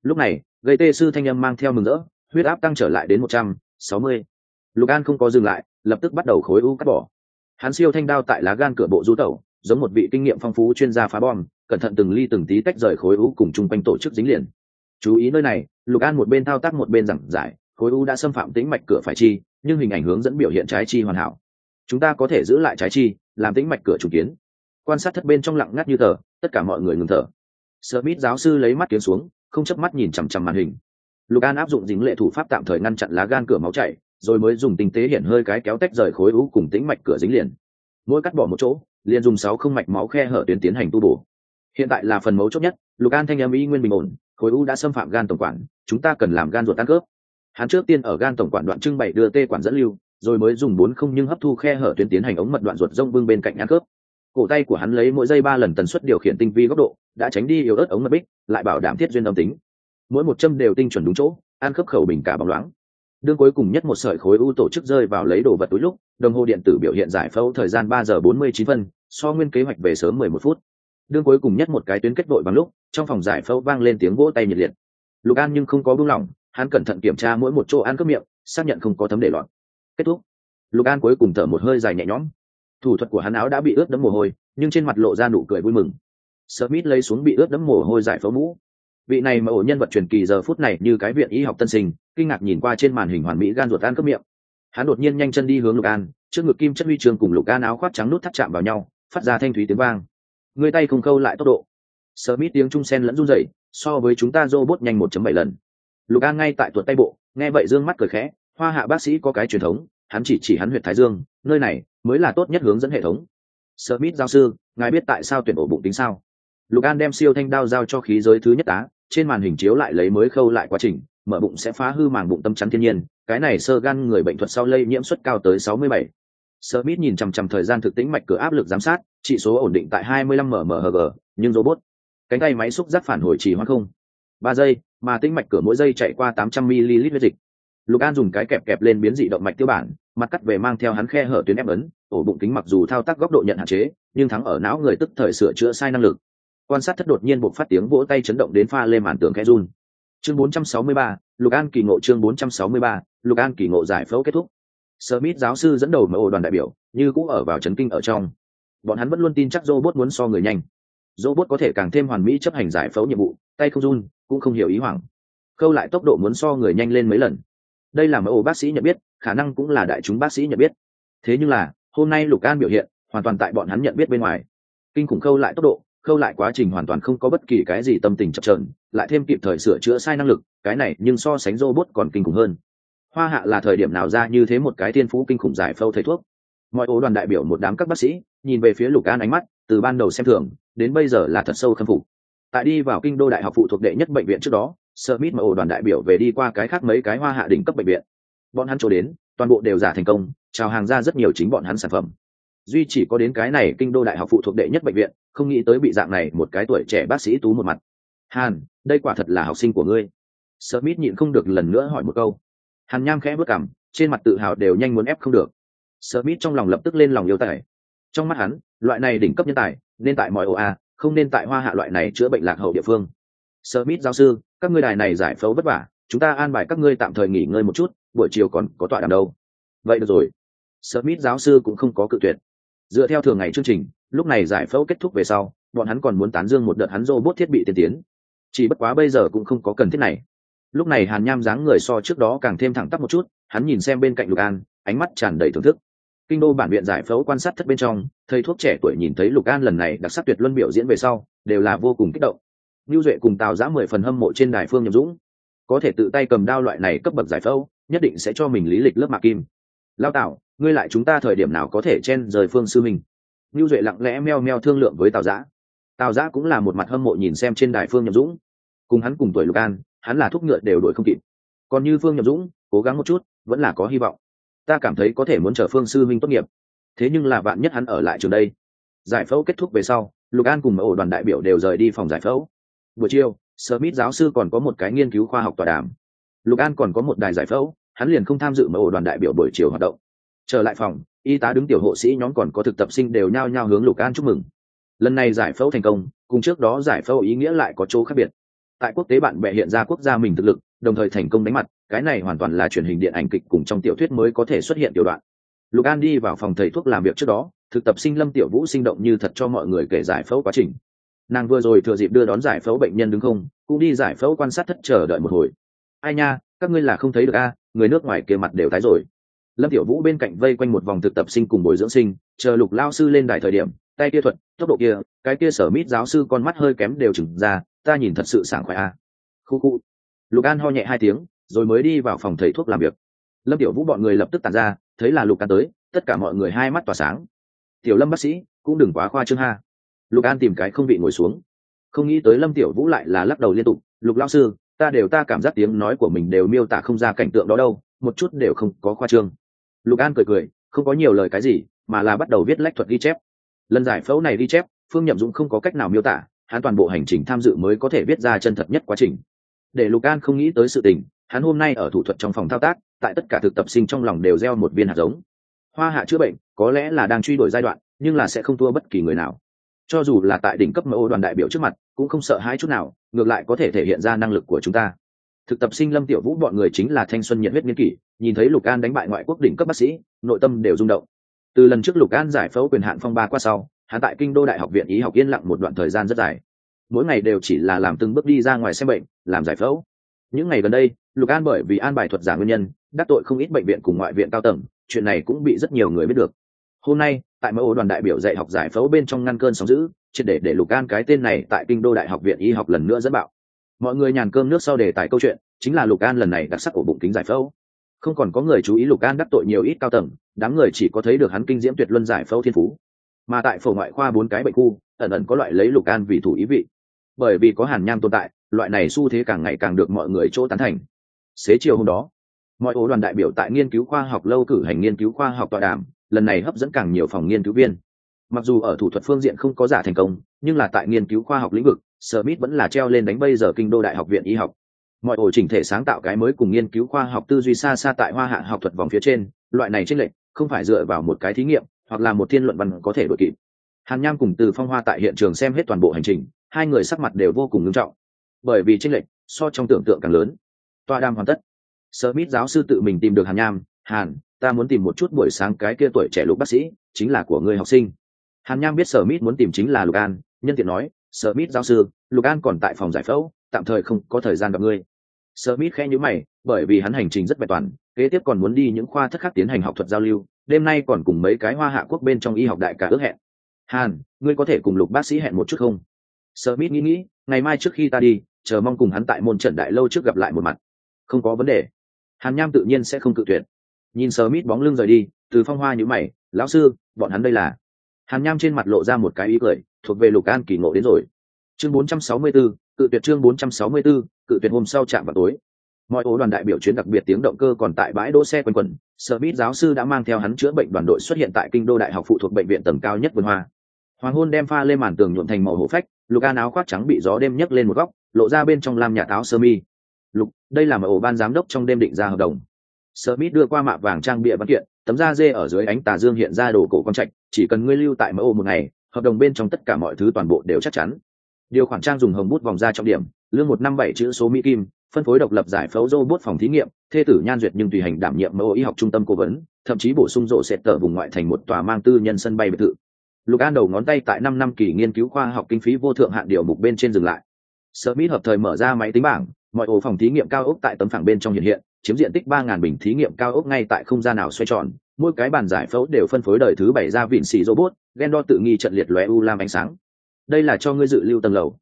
Lúc này gây tê sư thanh âm mang theo mừng rỡ huyết áp tăng trở lại đến một trăm sáu mươi lục an không có dừng lại, lập tức bắt đầu khối u cắt bỏ. Hắn siêu thanh đao tại lá gan cửa bộ du tẩu, giống một vị kinh nghiệm phong phú chuyên gia phá bom, cẩn thận từng ly từng tí tách rời khối u cùng chung quanh tổ chức dính liền. Chú ý nơi này, lục an một bên thao tác một bên giảng giải, khối u đã xâm phạm tĩnh mạch cửa phải chi, nhưng hình ảnh hướng dẫn biểu hiện trái chi hoàn hảo. Chúng ta có thể giữ lại trái chi, làm tĩnh mạch cửa chủ kiến. Quan sát thất bên trong lặng ngắt như tờ, tất cả mọi người ngừng thở. Smith giáo sư lấy mắt kiếm xuống, không chớp mắt nhìn chằm chằm màn hình. Lục an áp dụng dính lệ thủ pháp tạm thời ngăn chặn lá gan cửa máu chảy rồi mới dùng tinh tế hiện hơi cái kéo tách rời khối u cùng tĩnh mạch cửa dính liền. Mỗi cắt bỏ một chỗ, liền dùng sáu không mạch máu khe hở tuyến tiến hành tu bổ. Hiện tại là phần mấu chốt nhất, lục an thanh âm y nguyên bình ổn, khối u đã xâm phạm gan tổng quản, chúng ta cần làm gan ruột tăng cướp. Hắn trước tiên ở gan tổng quản đoạn trưng bày đưa tê quản dẫn lưu, rồi mới dùng bốn không nhưng hấp thu khe hở tuyến tiến hành ống mật đoạn ruột rông bưng bên cạnh ăn cướp. Cổ tay của hắn lấy mỗi giây ba lần tần suất điều khiển tinh vi góc độ, đã tránh đi yếu ớt ống mật bích, lại bảo đảm thiết duyên âm tính. Mỗi một châm đều tinh chuẩn đúng chỗ, ăn khớp khẩu bình cả bóng loáng đương cuối cùng nhất một sợi khối u tổ chức rơi vào lấy đồ vật túi lúc, đồng hồ điện tử biểu hiện giải phẫu thời gian ba giờ bốn mươi chín phân, so nguyên kế hoạch về sớm mười một phút. Đương cuối cùng nhất một cái tuyến kết đội bằng lúc, trong phòng giải phẫu vang lên tiếng vỗ tay nhiệt liệt. Lục an nhưng không có buông lỏng, hắn cẩn thận kiểm tra mỗi một chỗ ăn cướp miệng, xác nhận không có thấm để loạn. Kết thúc. Lục an cuối cùng thở một hơi dài nhẹ nhõm. Thủ thuật của hắn áo đã bị ướt đẫm mồ hôi, nhưng trên mặt lộ ra nụ cười vui mừng. Smith lấy xuống bị ướt đẫm mồ hôi giải phẫu mũ. Vị này mà ổ nhân vật truyền kỳ giờ phút này như cái viện y học tân sinh kinh ngạc nhìn qua trên màn hình hoàn mỹ gan ruột an cấp miệng. Hắn đột nhiên nhanh chân đi hướng lục an, trước ngực kim chất huy trường cùng lục an áo khoác trắng nút thắt chạm vào nhau, phát ra thanh thúy tiếng vang. Người tay không khâu lại tốc độ. Smith tiếng trung sen lẫn run rẩy, so với chúng ta robot nhanh 1.7 lần. Lục an ngay tại tuột tay bộ, nghe vậy dương mắt cười khẽ, hoa hạ bác sĩ có cái truyền thống, hắn chỉ chỉ hắn huyện thái dương, nơi này mới là tốt nhất hướng dẫn hệ thống. Smith giáo sư, ngài biết tại sao tuyển ổ bụng tính sao? Lục an đem siêu thanh đao giao cho khí giới thứ nhất tá, trên màn hình chiếu lại lấy mới khâu lại quá trình mở bụng sẽ phá hư màng bụng tâm chắn thiên nhiên cái này sơ gan người bệnh thuật sau lây nhiễm suất cao tới 67. Smith nhìn chằm chằm thời gian thực tĩnh mạch cửa áp lực giám sát, chỉ số ổn định tại 25 mmHg, nhưng robot, cánh tay máy xúc giác phản hồi chỉ hoãn không. 3 giây, mà tĩnh mạch cửa mỗi giây chạy qua 800 ml huyết dịch. Lục An dùng cái kẹp kẹp lên biến dị động mạch tiêu bản, mặt cắt về mang theo hắn khe hở tuyến ép ấn, ổ bụng kính mặc dù thao tác góc độ nhận hạn chế, nhưng thắng ở não người tức thời sửa chữa sai năng lực, quan sát thất đột nhiên buộc phát tiếng vỗ tay chấn động đến pha lên màn tường khe run chương 463, lục an kỳ ngộ chương 463, lục an kỳ ngộ giải phẫu kết thúc. Smith giáo sư dẫn đầu mở đoàn đại biểu như cũng ở vào trấn kinh ở trong. Bọn hắn vẫn luôn tin chắc robot muốn so người nhanh. Robot có thể càng thêm hoàn mỹ chấp hành giải phẫu nhiệm vụ tay không run cũng không hiểu ý hoảng. Khâu lại tốc độ muốn so người nhanh lên mấy lần. Đây là mẫu bác sĩ nhận biết khả năng cũng là đại chúng bác sĩ nhận biết. Thế nhưng là hôm nay lục an biểu hiện hoàn toàn tại bọn hắn nhận biết bên ngoài. Kinh khủng khâu lại tốc độ khâu lại quá trình hoàn toàn không có bất kỳ cái gì tâm tình chập trờn lại thêm kịp thời sửa chữa sai năng lực, cái này nhưng so sánh robot còn kinh khủng hơn. Hoa hạ là thời điểm nào ra như thế một cái tiên phú kinh khủng giải phâu thầy thuốc. Mọi ố đoàn đại biểu một đám các bác sĩ, nhìn về phía lục an ánh mắt, từ ban đầu xem thường, đến bây giờ là thật sâu khâm phục. Tại đi vào kinh đô đại học phụ thuộc đệ nhất bệnh viện trước đó smith mà ổ đoàn đại biểu về đi qua cái khác mấy cái hoa hạ đỉnh cấp bệnh viện. Bọn hắn chỗ đến, toàn bộ đều giả thành công trào hàng ra rất nhiều chính bọn hắn sản phẩm duy chỉ có đến cái này kinh đô đại học phụ thuộc đệ nhất bệnh viện, không nghĩ tới bị dạng này một cái tuổi trẻ bác sĩ tú một mặt. Hàn, đây quả thật là học sinh của ngươi. Smith nhịn không được lần nữa hỏi một câu. Hàn nham khẽ bước cảm trên mặt tự hào đều nhanh muốn ép không được. Smith trong lòng lập tức lên lòng yêu tài. Trong mắt hắn, loại này đỉnh cấp nhân tài, nên tại mọi oa a không nên tại hoa hạ loại này chữa bệnh lạc hậu địa phương. Smith giáo sư, các ngươi đài này giải phẫu vất vả, chúng ta an bài các ngươi tạm thời nghỉ ngơi một chút, buổi chiều còn có tọa đàm đâu. Vậy được rồi. Smith giáo sư cũng không có cự tuyệt dựa theo thường ngày chương trình lúc này giải phẫu kết thúc về sau bọn hắn còn muốn tán dương một đợt hắn robot thiết bị tiên tiến. Chỉ bất quá bây giờ cũng không có cần thiết này. Lúc này hàn nham dáng người so trước đó càng thêm thẳng tắp một chút hắn nhìn xem bên cạnh lục an ánh mắt tràn đầy thưởng thức. Kinh đô bản viện giải phẫu quan sát thất bên trong thầy thuốc trẻ tuổi nhìn thấy lục an lần này đặc sắc tuyệt luân biểu diễn về sau đều là vô cùng kích động. Nưu Duệ cùng Tào Giã mười phần hâm mộ trên đài Phương Nhậm Dũng, có thể tự tay cầm đao loại này cấp bậc giải phẫu, nhất định sẽ cho mình lý lịch lớp mạc kim. Lao Tào, ngươi lại chúng ta thời điểm nào có thể chen rời Phương sư mình? Nưu Duệ lặng lẽ meo meo thương lượng với Tào Giã. Tào Giã cũng là một mặt hâm mộ nhìn xem trên đài Phương Nhậm Dũng, cùng hắn cùng tuổi Lục An, hắn là thúc ngựa đều đuổi không kịp. Còn như Phương Nhậm Dũng, cố gắng một chút, vẫn là có hy vọng. Ta cảm thấy có thể muốn chờ Phương sư minh tốt nghiệp. Thế nhưng là bạn nhất hắn ở lại trường đây. Giải phẫu kết thúc về sau, Lục An cùng ổ đoàn đại biểu đều rời đi phòng giải phẫu buổi chiều smith giáo sư còn có một cái nghiên cứu khoa học tọa đàm lục an còn có một đài giải phẫu hắn liền không tham dự mở ổ đoàn đại biểu buổi chiều hoạt động trở lại phòng, y tá đứng tiểu hộ sĩ nhóm còn có thực tập sinh đều nhao nhao hướng lục an chúc mừng. Lần này giải phẫu thành công, cùng trước đó giải phẫu ý nghĩa lại có chỗ khác biệt. Tại quốc tế bạn bè hiện ra quốc gia mình thực lực, đồng thời thành công đánh mặt, cái này hoàn toàn là truyền hình điện ảnh kịch cùng trong tiểu thuyết mới có thể xuất hiện tiểu đoạn. Lục an đi vào phòng thầy thuốc làm việc trước đó, thực tập sinh lâm tiểu vũ sinh động như thật cho mọi người kể giải phẫu quá trình. Nàng vừa rồi thừa dịp đưa đón giải phẫu bệnh nhân đứng không, cũng đi giải phẫu quan sát thất chờ đợi một hồi. Ai nha, các ngươi là không thấy được a, người nước ngoài kia mặt đều tái rồi lâm tiểu vũ bên cạnh vây quanh một vòng thực tập sinh cùng bồi dưỡng sinh, chờ lục lao sư lên đài thời điểm, tay kia thuật, tốc độ kia, cái kia sở mít giáo sư con mắt hơi kém đều chừng ra, ta nhìn thật sự sảng khoái a. Khu khu. Lục an ho nhẹ hai tiếng, rồi mới đi vào phòng thầy thuốc làm việc. Lâm tiểu vũ bọn người lập tức tàn ra, thấy là lục an tới, tất cả mọi người hai mắt tỏa sáng. Tiểu lâm bác sĩ, cũng đừng quá khoa trương ha. Lục an tìm cái không vị ngồi xuống. Không nghĩ tới lâm tiểu vũ lại là lắc đầu liên tục, lục lao sư, ta đều ta cảm giác tiếng nói của mình đều miêu tả không ra cảnh tượng đó đâu, một chút đều không có khoa trương lục an cười cười, không có nhiều lời cái gì, mà là bắt đầu viết lách thuật ghi chép. Lần giải phẫu này ghi chép, phương nhậm dũng không có cách nào miêu tả, hắn toàn bộ hành trình tham dự mới có thể viết ra chân thật nhất quá trình. Để lục an không nghĩ tới sự tình, hắn hôm nay ở thủ thuật trong phòng thao tác, tại tất cả thực tập sinh trong lòng đều gieo một viên hạt giống. Hoa hạ chữa bệnh, có lẽ là đang truy đuổi giai đoạn, nhưng là sẽ không thua bất kỳ người nào. Cho dù là tại đỉnh cấp mẫu đoàn đại biểu trước mặt, cũng không sợ hai chút nào, ngược lại có thể thể hiện ra năng lực của chúng ta thực tập sinh lâm tiểu vũ bọn người chính là thanh xuân nhiệt huyết nghiên kỷ, nhìn thấy lục an đánh bại ngoại quốc đỉnh cấp bác sĩ, nội tâm đều rung động. Từ lần trước lục an giải phẫu quyền hạn phong ba qua sau, hắn tại kinh đô đại học viện ý học yên lặng một đoạn thời gian rất dài. Mỗi ngày đều chỉ là làm từng bước đi ra ngoài xem bệnh, làm giải phẫu. Những ngày gần đây, lục an bởi vì an bài thuật giả nguyên nhân, đắc tội không ít bệnh viện cùng ngoại viện cao tầng, chuyện này cũng bị rất nhiều người biết được. Hôm nay, tại mẫu đoàn đại biểu dạy học giải phẫu bên trong ngăn cơn sóng giữ triệt để để lục an cái tên này tại kinh đô đại học viện y học lần nữa dẫn bạo mọi người nhàn cơm nước sau đề tài câu chuyện, chính là lục an lần này đặc sắc của bụng kính giải phẫu. Không còn có người chú ý lục an đắc tội nhiều ít cao tầng, đám người chỉ có thấy được hắn kinh diễm tuyệt luân giải phẫu thiên phú. Mà tại phổ ngoại khoa bốn cái bệnh khu, ẩn ẩn có loại lấy lục an vì thủ ý vị. Bởi vì có hàn nham tồn tại, loại này xu thế càng ngày càng được mọi người chỗ tán thành. Xế chiều hôm đó, mọi ố đoàn đại biểu tại nghiên cứu khoa học lâu cử hành nghiên cứu khoa học tọa đàm, lần này hấp dẫn càng nhiều phòng nghiên cứu viên. Mặc dù ở thủ thuật phương diện không có giả thành công, nhưng là tại nghiên cứu khoa học lĩnh vực smith vẫn là treo lên đánh bây giờ kinh đô đại học viện y học. Mọi ổ chỉnh thể sáng tạo cái mới cùng nghiên cứu khoa học tư duy xa xa tại hoa hạ học thuật vòng phía trên, loại này tranh lệch, không phải dựa vào một cái thí nghiệm, hoặc là một thiên luận văn có thể đội kịp. Hàn nham cùng từ phong hoa tại hiện trường xem hết toàn bộ hành trình, hai người sắc mặt đều vô cùng nghiêm trọng. Bởi vì tranh lệch, so trong tưởng tượng càng lớn. Toa đam hoàn tất. Smith giáo sư tự mình tìm được hàn nham, hàn, ta muốn tìm một chút buổi sáng cái kia tuổi trẻ lục bác sĩ, chính là của người học sinh. Hàn nham biết Smith muốn tìm chính là lục an, nhân tiện nói sở mít giáo sư, lục an còn tại phòng giải phẫu, tạm thời không có thời gian gặp ngươi. Sở mít khe nhữ mày, bởi vì hắn hành trình rất bài toàn, kế tiếp còn muốn đi những khoa thất khác tiến hành học thuật giao lưu, đêm nay còn cùng mấy cái hoa hạ quốc bên trong y học đại cả ước hẹn. Hàn, ngươi có thể cùng lục bác sĩ hẹn một chút không? Smith nghĩ nghĩ, ngày mai trước khi ta đi, chờ mong cùng hắn tại môn trận đại lâu trước gặp lại một mặt. Không có vấn đề. Hàn nham tự nhiên sẽ không cự tuyệt. Nhìn smith bóng lưng rời đi, từ phong hoa nhữ mày, lão sư, bọn hắn đây là? Hàn nham trên mặt lộ ra một cái ý cười thuộc về lục an kỳ ngộ đến rồi. Chương 464, cự tuyệt chương 464, cự tuyệt hôm sau chạm vào tối. Mọi ố đoàn đại biểu chuyến đặc biệt tiếng động cơ còn tại bãi đỗ xe quanh quẩn Smith giáo sư đã mang theo hắn chữa bệnh đoàn đội xuất hiện tại kinh đô đại học phụ thuộc bệnh viện tầng cao nhất vườn hoa. Hoàng hôn đem pha lên màn tường nhuộm thành màu hổ phách lục an áo khoác trắng bị gió đêm nhấc lên một góc lộ ra bên trong lam nhà táo sơ mi. Lục đây là mở ổ ban giám đốc trong đêm định ra hợp đồng. Smith đưa qua mạ vàng trang bịa văn kiện tấm da dê ở dưới ánh tà dương hiện ra đồ cổ con trạch chỉ cần ngươi lưu tại mẫu một ngày hợp đồng bên trong tất cả mọi thứ toàn bộ đều chắc chắn. Điều khoản trang dùng hồng bút vòng ra trọng điểm, lương một năm bảy chữ số mỹ kim, phân phối độc lập giải phẫu robot phòng thí nghiệm, thê tử nhan duyệt nhưng tùy hành đảm nhiệm mẫu y học trung tâm cố vấn, thậm chí bổ sung rộ sẽ tờ vùng ngoại thành một tòa mang tư nhân sân bay biệt thự. Lục an đầu ngón tay tại năm năm kỳ nghiên cứu khoa học kinh phí vô thượng hạn điều mục bên trên dừng lại. Smith hợp thời mở ra máy tính bảng, mọi ổ phòng thí nghiệm cao ốc tại tấm phẳng bên trong hiện hiện chiếm diện tích ba ngàn bình thí nghiệm cao ốc ngay tại không gian nào xoay tròn, mỗi cái bàn giải phẫu đều phân phối đời thứ bảy ra vịn xì robot ghen đo tự nghi trận liệt lóe u lam ánh sáng. Đây là cho ngươi dự lưu tầng lầu.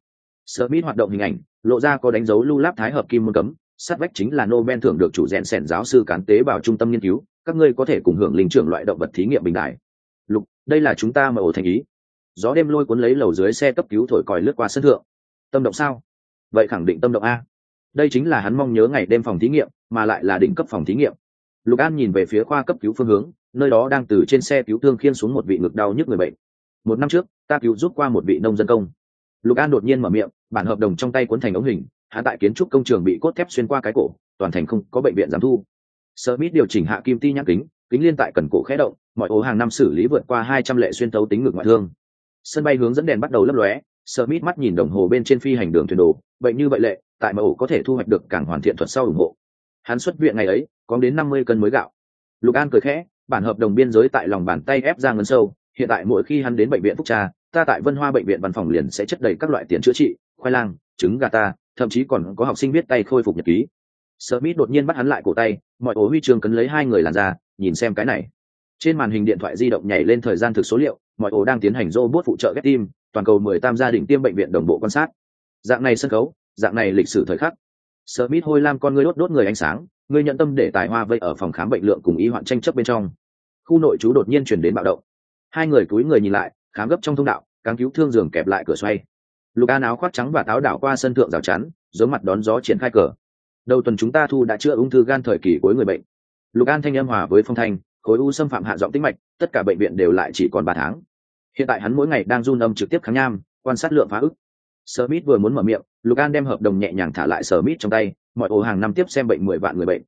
Smith hoạt động hình ảnh, lộ ra có đánh dấu lưu láp thái hợp kim môn cấm, sát vách chính là Nobel thưởng được chủ rèn sèn giáo sư cán tế bảo trung tâm nghiên cứu, các ngươi có thể cùng hưởng linh trưởng loại động vật thí nghiệm bình đại. Lục, đây là chúng ta mở ổ thành ý. Gió đêm lôi cuốn lấy lầu dưới xe cấp cứu thổi còi lướt qua sân thượng. Tâm động sao? Vậy khẳng định tâm động a. Đây chính là hắn mong nhớ ngày đêm phòng thí nghiệm mà lại là đỉnh cấp phòng thí nghiệm. Lục an nhìn về phía khoa cấp cứu phương hướng, nơi đó đang từ trên xe cứu thương khiên xuống một vị ngực đau nhức người bệnh. Một năm trước, ta cứu giúp qua một vị nông dân công. Lục an đột nhiên mở miệng, bản hợp đồng trong tay cuốn thành ống hình, hạ tại kiến trúc công trường bị cốt thép xuyên qua cái cổ, toàn thành không có bệnh viện giám thu. Smith điều chỉnh hạ kim ti nhãn kính kính liên tại cần cổ khẽ động, mọi ố hàng năm xử lý vượt qua hai trăm lệ xuyên tấu tính ngực ngoại thương. Sân bay hướng dẫn đèn bắt đầu lấp lóe, Smith mắt nhìn đồng hồ bên trên phi hành đường thuyền đồ, bệnh như vậy lệ, tại mà ổ có thể thu hoạch được càng hoàn thiện thuật sau ủng hộ hắn xuất viện ngày ấy, có đến năm mươi cân mới gạo. Lục an cười khẽ, bản hợp đồng biên giới tại lòng bàn tay ép ra ngân sâu, hiện tại mỗi khi hắn đến bệnh viện phúc tra, ta tại vân hoa bệnh viện văn phòng liền sẽ chất đầy các loại tiền chữa trị, khoai lang, trứng gà ta, thậm chí còn có học sinh viết tay khôi phục nhật ký. Smith đột nhiên bắt hắn lại cổ tay, mọi ố huy trường cấn lấy hai người làn ra, nhìn xem cái này. Trên màn hình điện thoại di động nhảy lên thời gian thực số liệu, mọi ố đang tiến hành robot phụ trợ ghép tim, toàn cầu mười tam gia đình tiêm bệnh viện đồng bộ quan sát. Dạng này sân khấu, dạng này lịch sử thời khắc. Smith hôi lam con ngươi đốt đốt người ánh sáng, ngươi nhận tâm để tài hoa vây ở phòng khám bệnh lượng cùng y hoạn tranh chấp bên trong. Khu nội trú đột nhiên chuyển đến bạo động. Hai người cúi người nhìn lại, khám gấp trong thông đạo càng cứu thương giường kẹp lại cửa xoay. Luca áo khoác trắng và táo đảo qua sân thượng rào chắn giống mặt đón gió triển khai cờ. Đầu tuần chúng ta thu đã chữa ung thư gan thời kỳ cuối người bệnh. Lục thanh âm hòa với phong thanh, khối u xâm phạm hạ giọng tĩnh mạch, tất cả bệnh viện đều lại chỉ còn ba tháng. Hiện tại hắn mỗi ngày đang run âm trực tiếp kháng nham, quan sát lượng phá ức. Smith vừa muốn mở miệng, Lucan đem hợp đồng nhẹ nhàng thả lại Smith trong tay, mọi ổ hàng năm tiếp xem bệnh mười vạn người bệnh.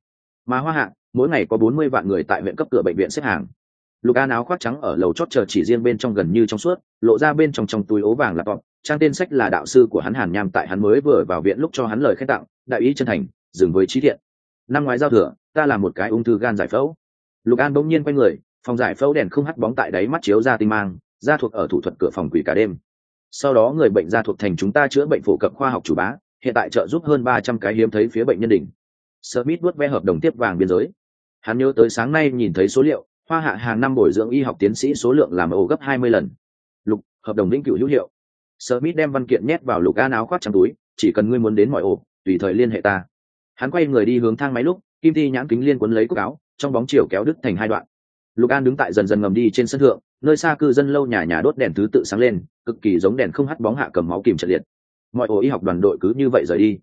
Mà Hoa Hạ, mỗi ngày có bốn mươi vạn người tại viện cấp cửa bệnh viện xếp hàng. Lucan áo khoác trắng ở lầu chót chờ chỉ riêng bên trong gần như trong suốt, lộ ra bên trong trong túi ố vàng là laptop, trang tên sách là đạo sư của hắn Hàn Nham tại hắn mới vừa vào viện lúc cho hắn lời khen tặng, đại ý chân thành, dừng với trí thiện. Năm ngoái giao thừa, ta làm một cái ung thư gan giải phẫu. Lucan bỗng nhiên quay người, phòng giải phẫu đèn không hắt bóng tại đáy mắt chiếu ra tinh mang, ra thuộc ở thủ thuật cửa phòng quỷ cả đêm sau đó người bệnh ra thuộc thành chúng ta chữa bệnh phổ cập khoa học chủ bá, hiện tại trợ giúp hơn ba trăm cái hiếm thấy phía bệnh nhân đỉnh. Smith vuốt ve hợp đồng tiếp vàng biên giới. Hắn nhớ tới sáng nay nhìn thấy số liệu, hoa hạ hàng năm bồi dưỡng y học tiến sĩ số lượng làm ổ gấp hai mươi lần. Lục, hợp đồng lĩnh cửu hữu hiệu. Smith đem văn kiện nhét vào lục an áo khoác trong túi, chỉ cần ngươi muốn đến mọi ổ, tùy thời liên hệ ta. Hắn quay người đi hướng thang máy lúc, kim thi nhãn kính liên quấn lấy cúc áo, trong bóng chiều kéo đứt thành hai đoạn lục an đứng tại dần dần ngầm đi trên sân thượng, nơi xa cư dân lâu nhà nhà đốt đèn thứ tự sáng lên, cực kỳ giống đèn không hắt bóng hạ cầm máu kìm trận liệt. Mọi ổ y học đoàn đội cứ như vậy rời đi.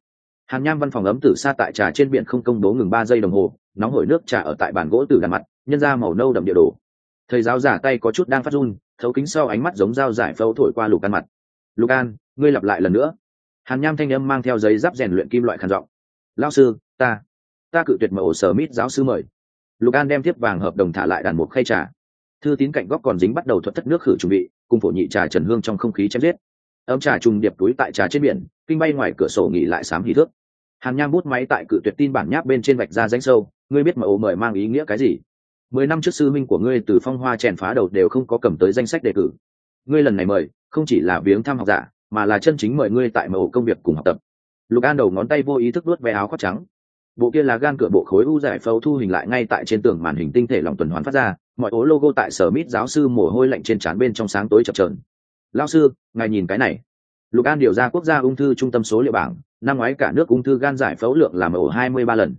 Hàn nham văn phòng ấm tử xa tại trà trên biển không công bố ngừng ba giây đồng hồ, nóng hổi nước trà ở tại bàn gỗ từ đàn mặt, nhân ra màu nâu đậm địa đồ. Thầy giáo giả tay có chút đang phát run, thấu kính sau ánh mắt giống dao giải phẫu thổi qua lục an mặt. Lục an, ngươi lặp lại lần nữa. Hàn nham thanh âm mang theo giấy giáp rèn luyện kim loại khàn giọng. Lao sư, ta ta cự tuyệt mở ổ sở mít giáo sư mời lục an đem tiếp vàng hợp đồng thả lại đàn một khay trà. Thư tín cạnh góc còn dính bắt đầu thuật thất nước khử chuẩn bị cùng phổ nhị trà trần hương trong không khí chém giết. Ấm trà trùng điệp túi tại trà trên biển, kinh bay ngoài cửa sổ nghỉ lại sám hí thước. Hàn nham bút máy tại cự tuyệt tin bản nháp bên trên vạch ra danh sâu, ngươi biết mà ô mời mang ý nghĩa cái gì? Mười năm trước sư minh của ngươi từ phong hoa chèn phá đầu đều không có cầm tới danh sách đề cử. Ngươi lần này mời, không chỉ là viếng thăm học giả, mà là chân chính mời ngươi tại mẫu công việc cùng học tập. Lục an đầu ngón tay vô ý thức đuốt ve áo khoác trắng bộ kia là gan cửa bộ khối u giải phẫu thu hình lại ngay tại trên tường màn hình tinh thể lòng tuần hoàn phát ra, mọi ố logo tại sở mít giáo sư mồ hôi lạnh trên trán bên trong sáng tối chập trờn lao sư, ngài nhìn cái này. Lục an điều ra quốc gia ung thư trung tâm số liệu bảng, năm ngoái cả nước ung thư gan giải phẫu lượng làm ổ hai mươi ba lần.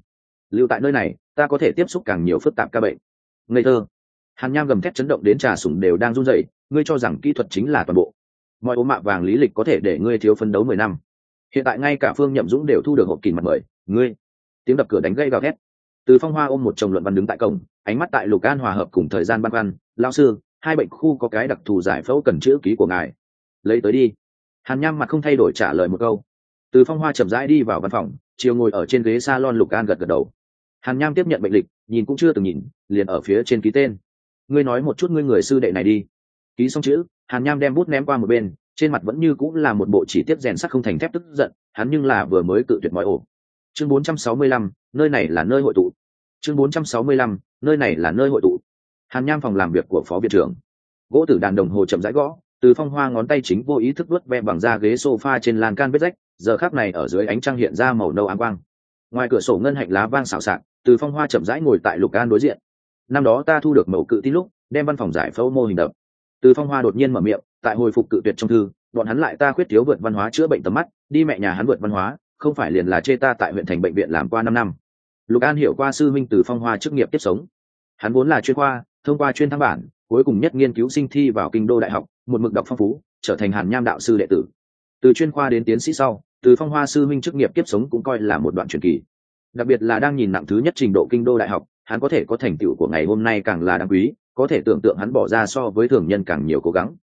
Lưu tại nơi này, ta có thể tiếp xúc càng nhiều phức tạp ca bệnh. Ngây thơ. Hàn nham gầm thét chấn động đến trà sủng đều đang run rẩy, ngươi cho rằng kỹ thuật chính là toàn bộ. Mọi ố mạ vàng lý lịch có thể để ngươi thiếu phấn đấu mười năm. Hiện tại ngay cả phương nhậm dũng đều thu được hộp kỳ mặt mời. Ngươi tiếng đập cửa đánh gây gào thét. Từ phong hoa ôm một chồng luận văn đứng tại cổng, ánh mắt tại lục an hòa hợp cùng thời gian băn khoăn lao sư, hai bệnh khu có cái đặc thù giải phẫu cần chữ ký của ngài. Lấy tới đi. Hàn nham mặt không thay đổi trả lời một câu. Từ phong hoa chậm rãi đi vào văn phòng, chiều ngồi ở trên ghế s a lon lục an gật gật đầu. Hàn nham tiếp nhận bệnh lịch, nhìn cũng chưa từng nhìn, liền ở phía trên ký tên. Ngươi nói một chút ngươi người sư đệ này đi. Ký xong chữ, hàn nham đem bút ném qua một bên, trên mặt vẫn như cũng là một bộ chỉ tiết rèn sắc không thành thép tức giận, hắn nhưng là vừa mới cự tuyệt mọi ổ chương 465, nơi này là nơi hội tụ. Chương 465, nơi này là nơi hội tụ. Hàn nham phòng làm việc của phó viện trưởng. Gỗ tử đàn đồng hồ chậm rãi gõ từ phong hoa ngón tay chính vô ý thức vớt ve bằng da ghế sofa trên lan can vết rách giờ khắc này ở dưới ánh trăng hiện ra màu nâu áng quang. Ngoài cửa sổ ngân hạnh lá vang xào xạc từ phong hoa chậm rãi ngồi tại lục an đối diện. Năm đó ta thu được mẫu cự tin lúc đem văn phòng giải phẫu mô hình đập. Từ phong hoa đột nhiên mở miệng tại hồi phục cự tuyệt trong thư bọn hắn lại ta khuyết thiếu vượt văn hóa chữa bệnh tầm mắt đi mẹ nhà hắn vượt văn hóa không phải liền là chê ta tại huyện thành bệnh viện làm qua năm năm. Lục an hiểu qua sư minh từ phong hoa chức nghiệp tiếp sống. Hắn vốn là chuyên khoa, thông qua chuyên thăng bản, cuối cùng nhất nghiên cứu sinh thi vào kinh đô đại học, một mực đọc phong phú, trở thành hàn nham đạo sư đệ tử. Từ chuyên khoa đến tiến sĩ sau, từ phong hoa sư minh chức nghiệp tiếp sống cũng coi là một đoạn truyền kỳ. Đặc biệt là đang nhìn nặng thứ nhất trình độ kinh đô đại học, hắn có thể có thành tựu của ngày hôm nay càng là đáng quý, có thể tưởng tượng hắn bỏ ra so với thường nhân càng nhiều cố gắng.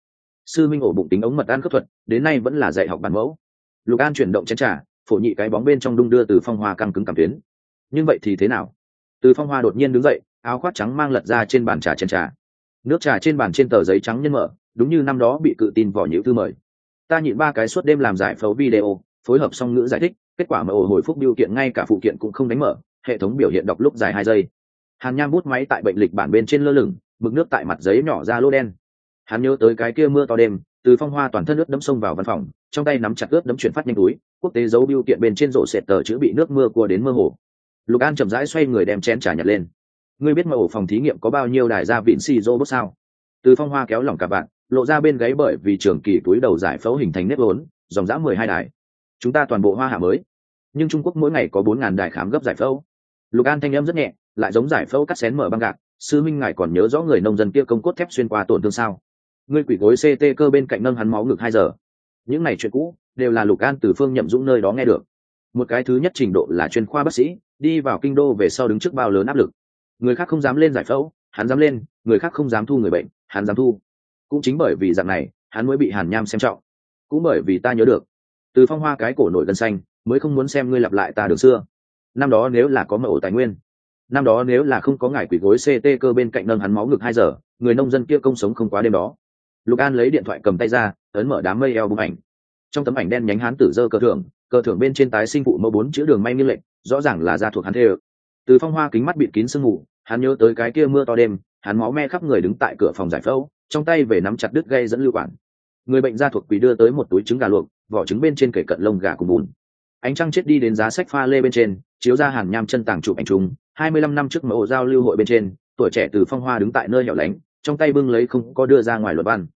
Sư minh ổ bụng tính ống mật an cấp thuật, đến nay vẫn là dạy học bản mẫu. Lục an chuyển động chén trà phổ nhị cái bóng bên trong đung đưa từ phong hoa căng cứng cảm tuyến. Nhưng vậy thì thế nào? Từ phong hoa đột nhiên đứng dậy, áo khoác trắng mang lật ra trên bàn trà chén trà. Nước trà trên bàn trên tờ giấy trắng nhân mở, đúng như năm đó bị cự tin vỏ nhữ thư mời. Ta nhịn ba cái suốt đêm làm giải phẫu video, phối hợp song ngữ giải thích, kết quả mà ổ hồi phúc biểu kiện ngay cả phụ kiện cũng không đánh mở, hệ thống biểu hiện đọc lúc dài hai giây. Hàn nham bút máy tại bệnh lịch bản bên trên lơ lửng, mực nước tại mặt giấy nhỏ ra lô đen. Hắn nhớ tới cái kia mưa to đêm, từ phong hoa toàn thân ướt đấm sông vào văn phòng, trong tay nắm chặt ướt đấm chuyển phát nhanh túi quốc tế dấu biêu kiện bên trên rổ sệt tờ chữ bị nước mưa cua đến mơ hồ. Lục an chậm rãi xoay người đem chén trà nhặt lên. Ngươi biết mà ổ phòng thí nghiệm có bao nhiêu đài gia vịn xì bốt sao? Từ phong hoa kéo lỏng cả bạn, lộ ra bên gáy bởi vì trường kỳ túi đầu giải phẫu hình thành nếp vốn, dòng dã mười hai đài. Chúng ta toàn bộ hoa hạ mới. Nhưng trung quốc mỗi ngày có bốn ngàn đài khám gấp giải phẫu. Lục an thanh âm rất nhẹ, lại giống giải phẫu cắt xén mở băng gạc. Sư minh ngài còn nhớ rõ người nông dân kia công cốt thép xuyên qua tổn thương sao? Ngươi quỷ gối ct cơ bên cạnh nâng hắn máu ngực hai giờ. Những này chuyện cũ đều là lục an từ phương nhậm dũng nơi đó nghe được. Một cái thứ nhất trình độ là chuyên khoa bác sĩ, đi vào kinh đô về sau đứng trước bao lớn áp lực. Người khác không dám lên giải phẫu, hắn dám lên, người khác không dám thu người bệnh, hắn dám thu. Cũng chính bởi vì dạng này, hắn mới bị hàn nham xem trọng. Cũng bởi vì ta nhớ được, từ phong hoa cái cổ nổi gân xanh, mới không muốn xem ngươi lặp lại ta đường xưa. Năm đó nếu là có mẫu tài nguyên, năm đó nếu là không có ngài quỷ gối ct cơ bên cạnh nâng hắn máu ngực hai giờ, người nông dân kia công sống không quá đêm đó. Lục an lấy điện thoại cầm tay ra, ấn mở đám mây eo bức ảnh trong tấm ảnh đen nhánh hắn tử dơ cờ thưởng cờ thưởng bên trên tái sinh phụ mẫu bốn chữ đường may nghiêng lệnh rõ ràng là gia thuộc hắn thê ơ từ phong hoa kính mắt bịt kín sương mù, hắn nhớ tới cái kia mưa to đêm, hắn máu me khắp người đứng tại cửa phòng giải phẫu, trong tay về nắm chặt đứt gây dẫn lưu quản. Người bệnh gia thuộc quỷ đưa tới một túi trứng gà luộc, vỏ trứng bên trên kể cận lông gà cùng bùn. Ánh trăng chết đi đến giá sách pha lê bên trên, chiếu ra hàn nham chân tàng chụp ảnh chung, hai mươi lăm năm trước mẫu giao lưu hội bên trên, tuổi trẻ từ phong hoa đứng tại nơi hẻo lánh, trong tay bưng lấy không có đưa ra ngoài luật văn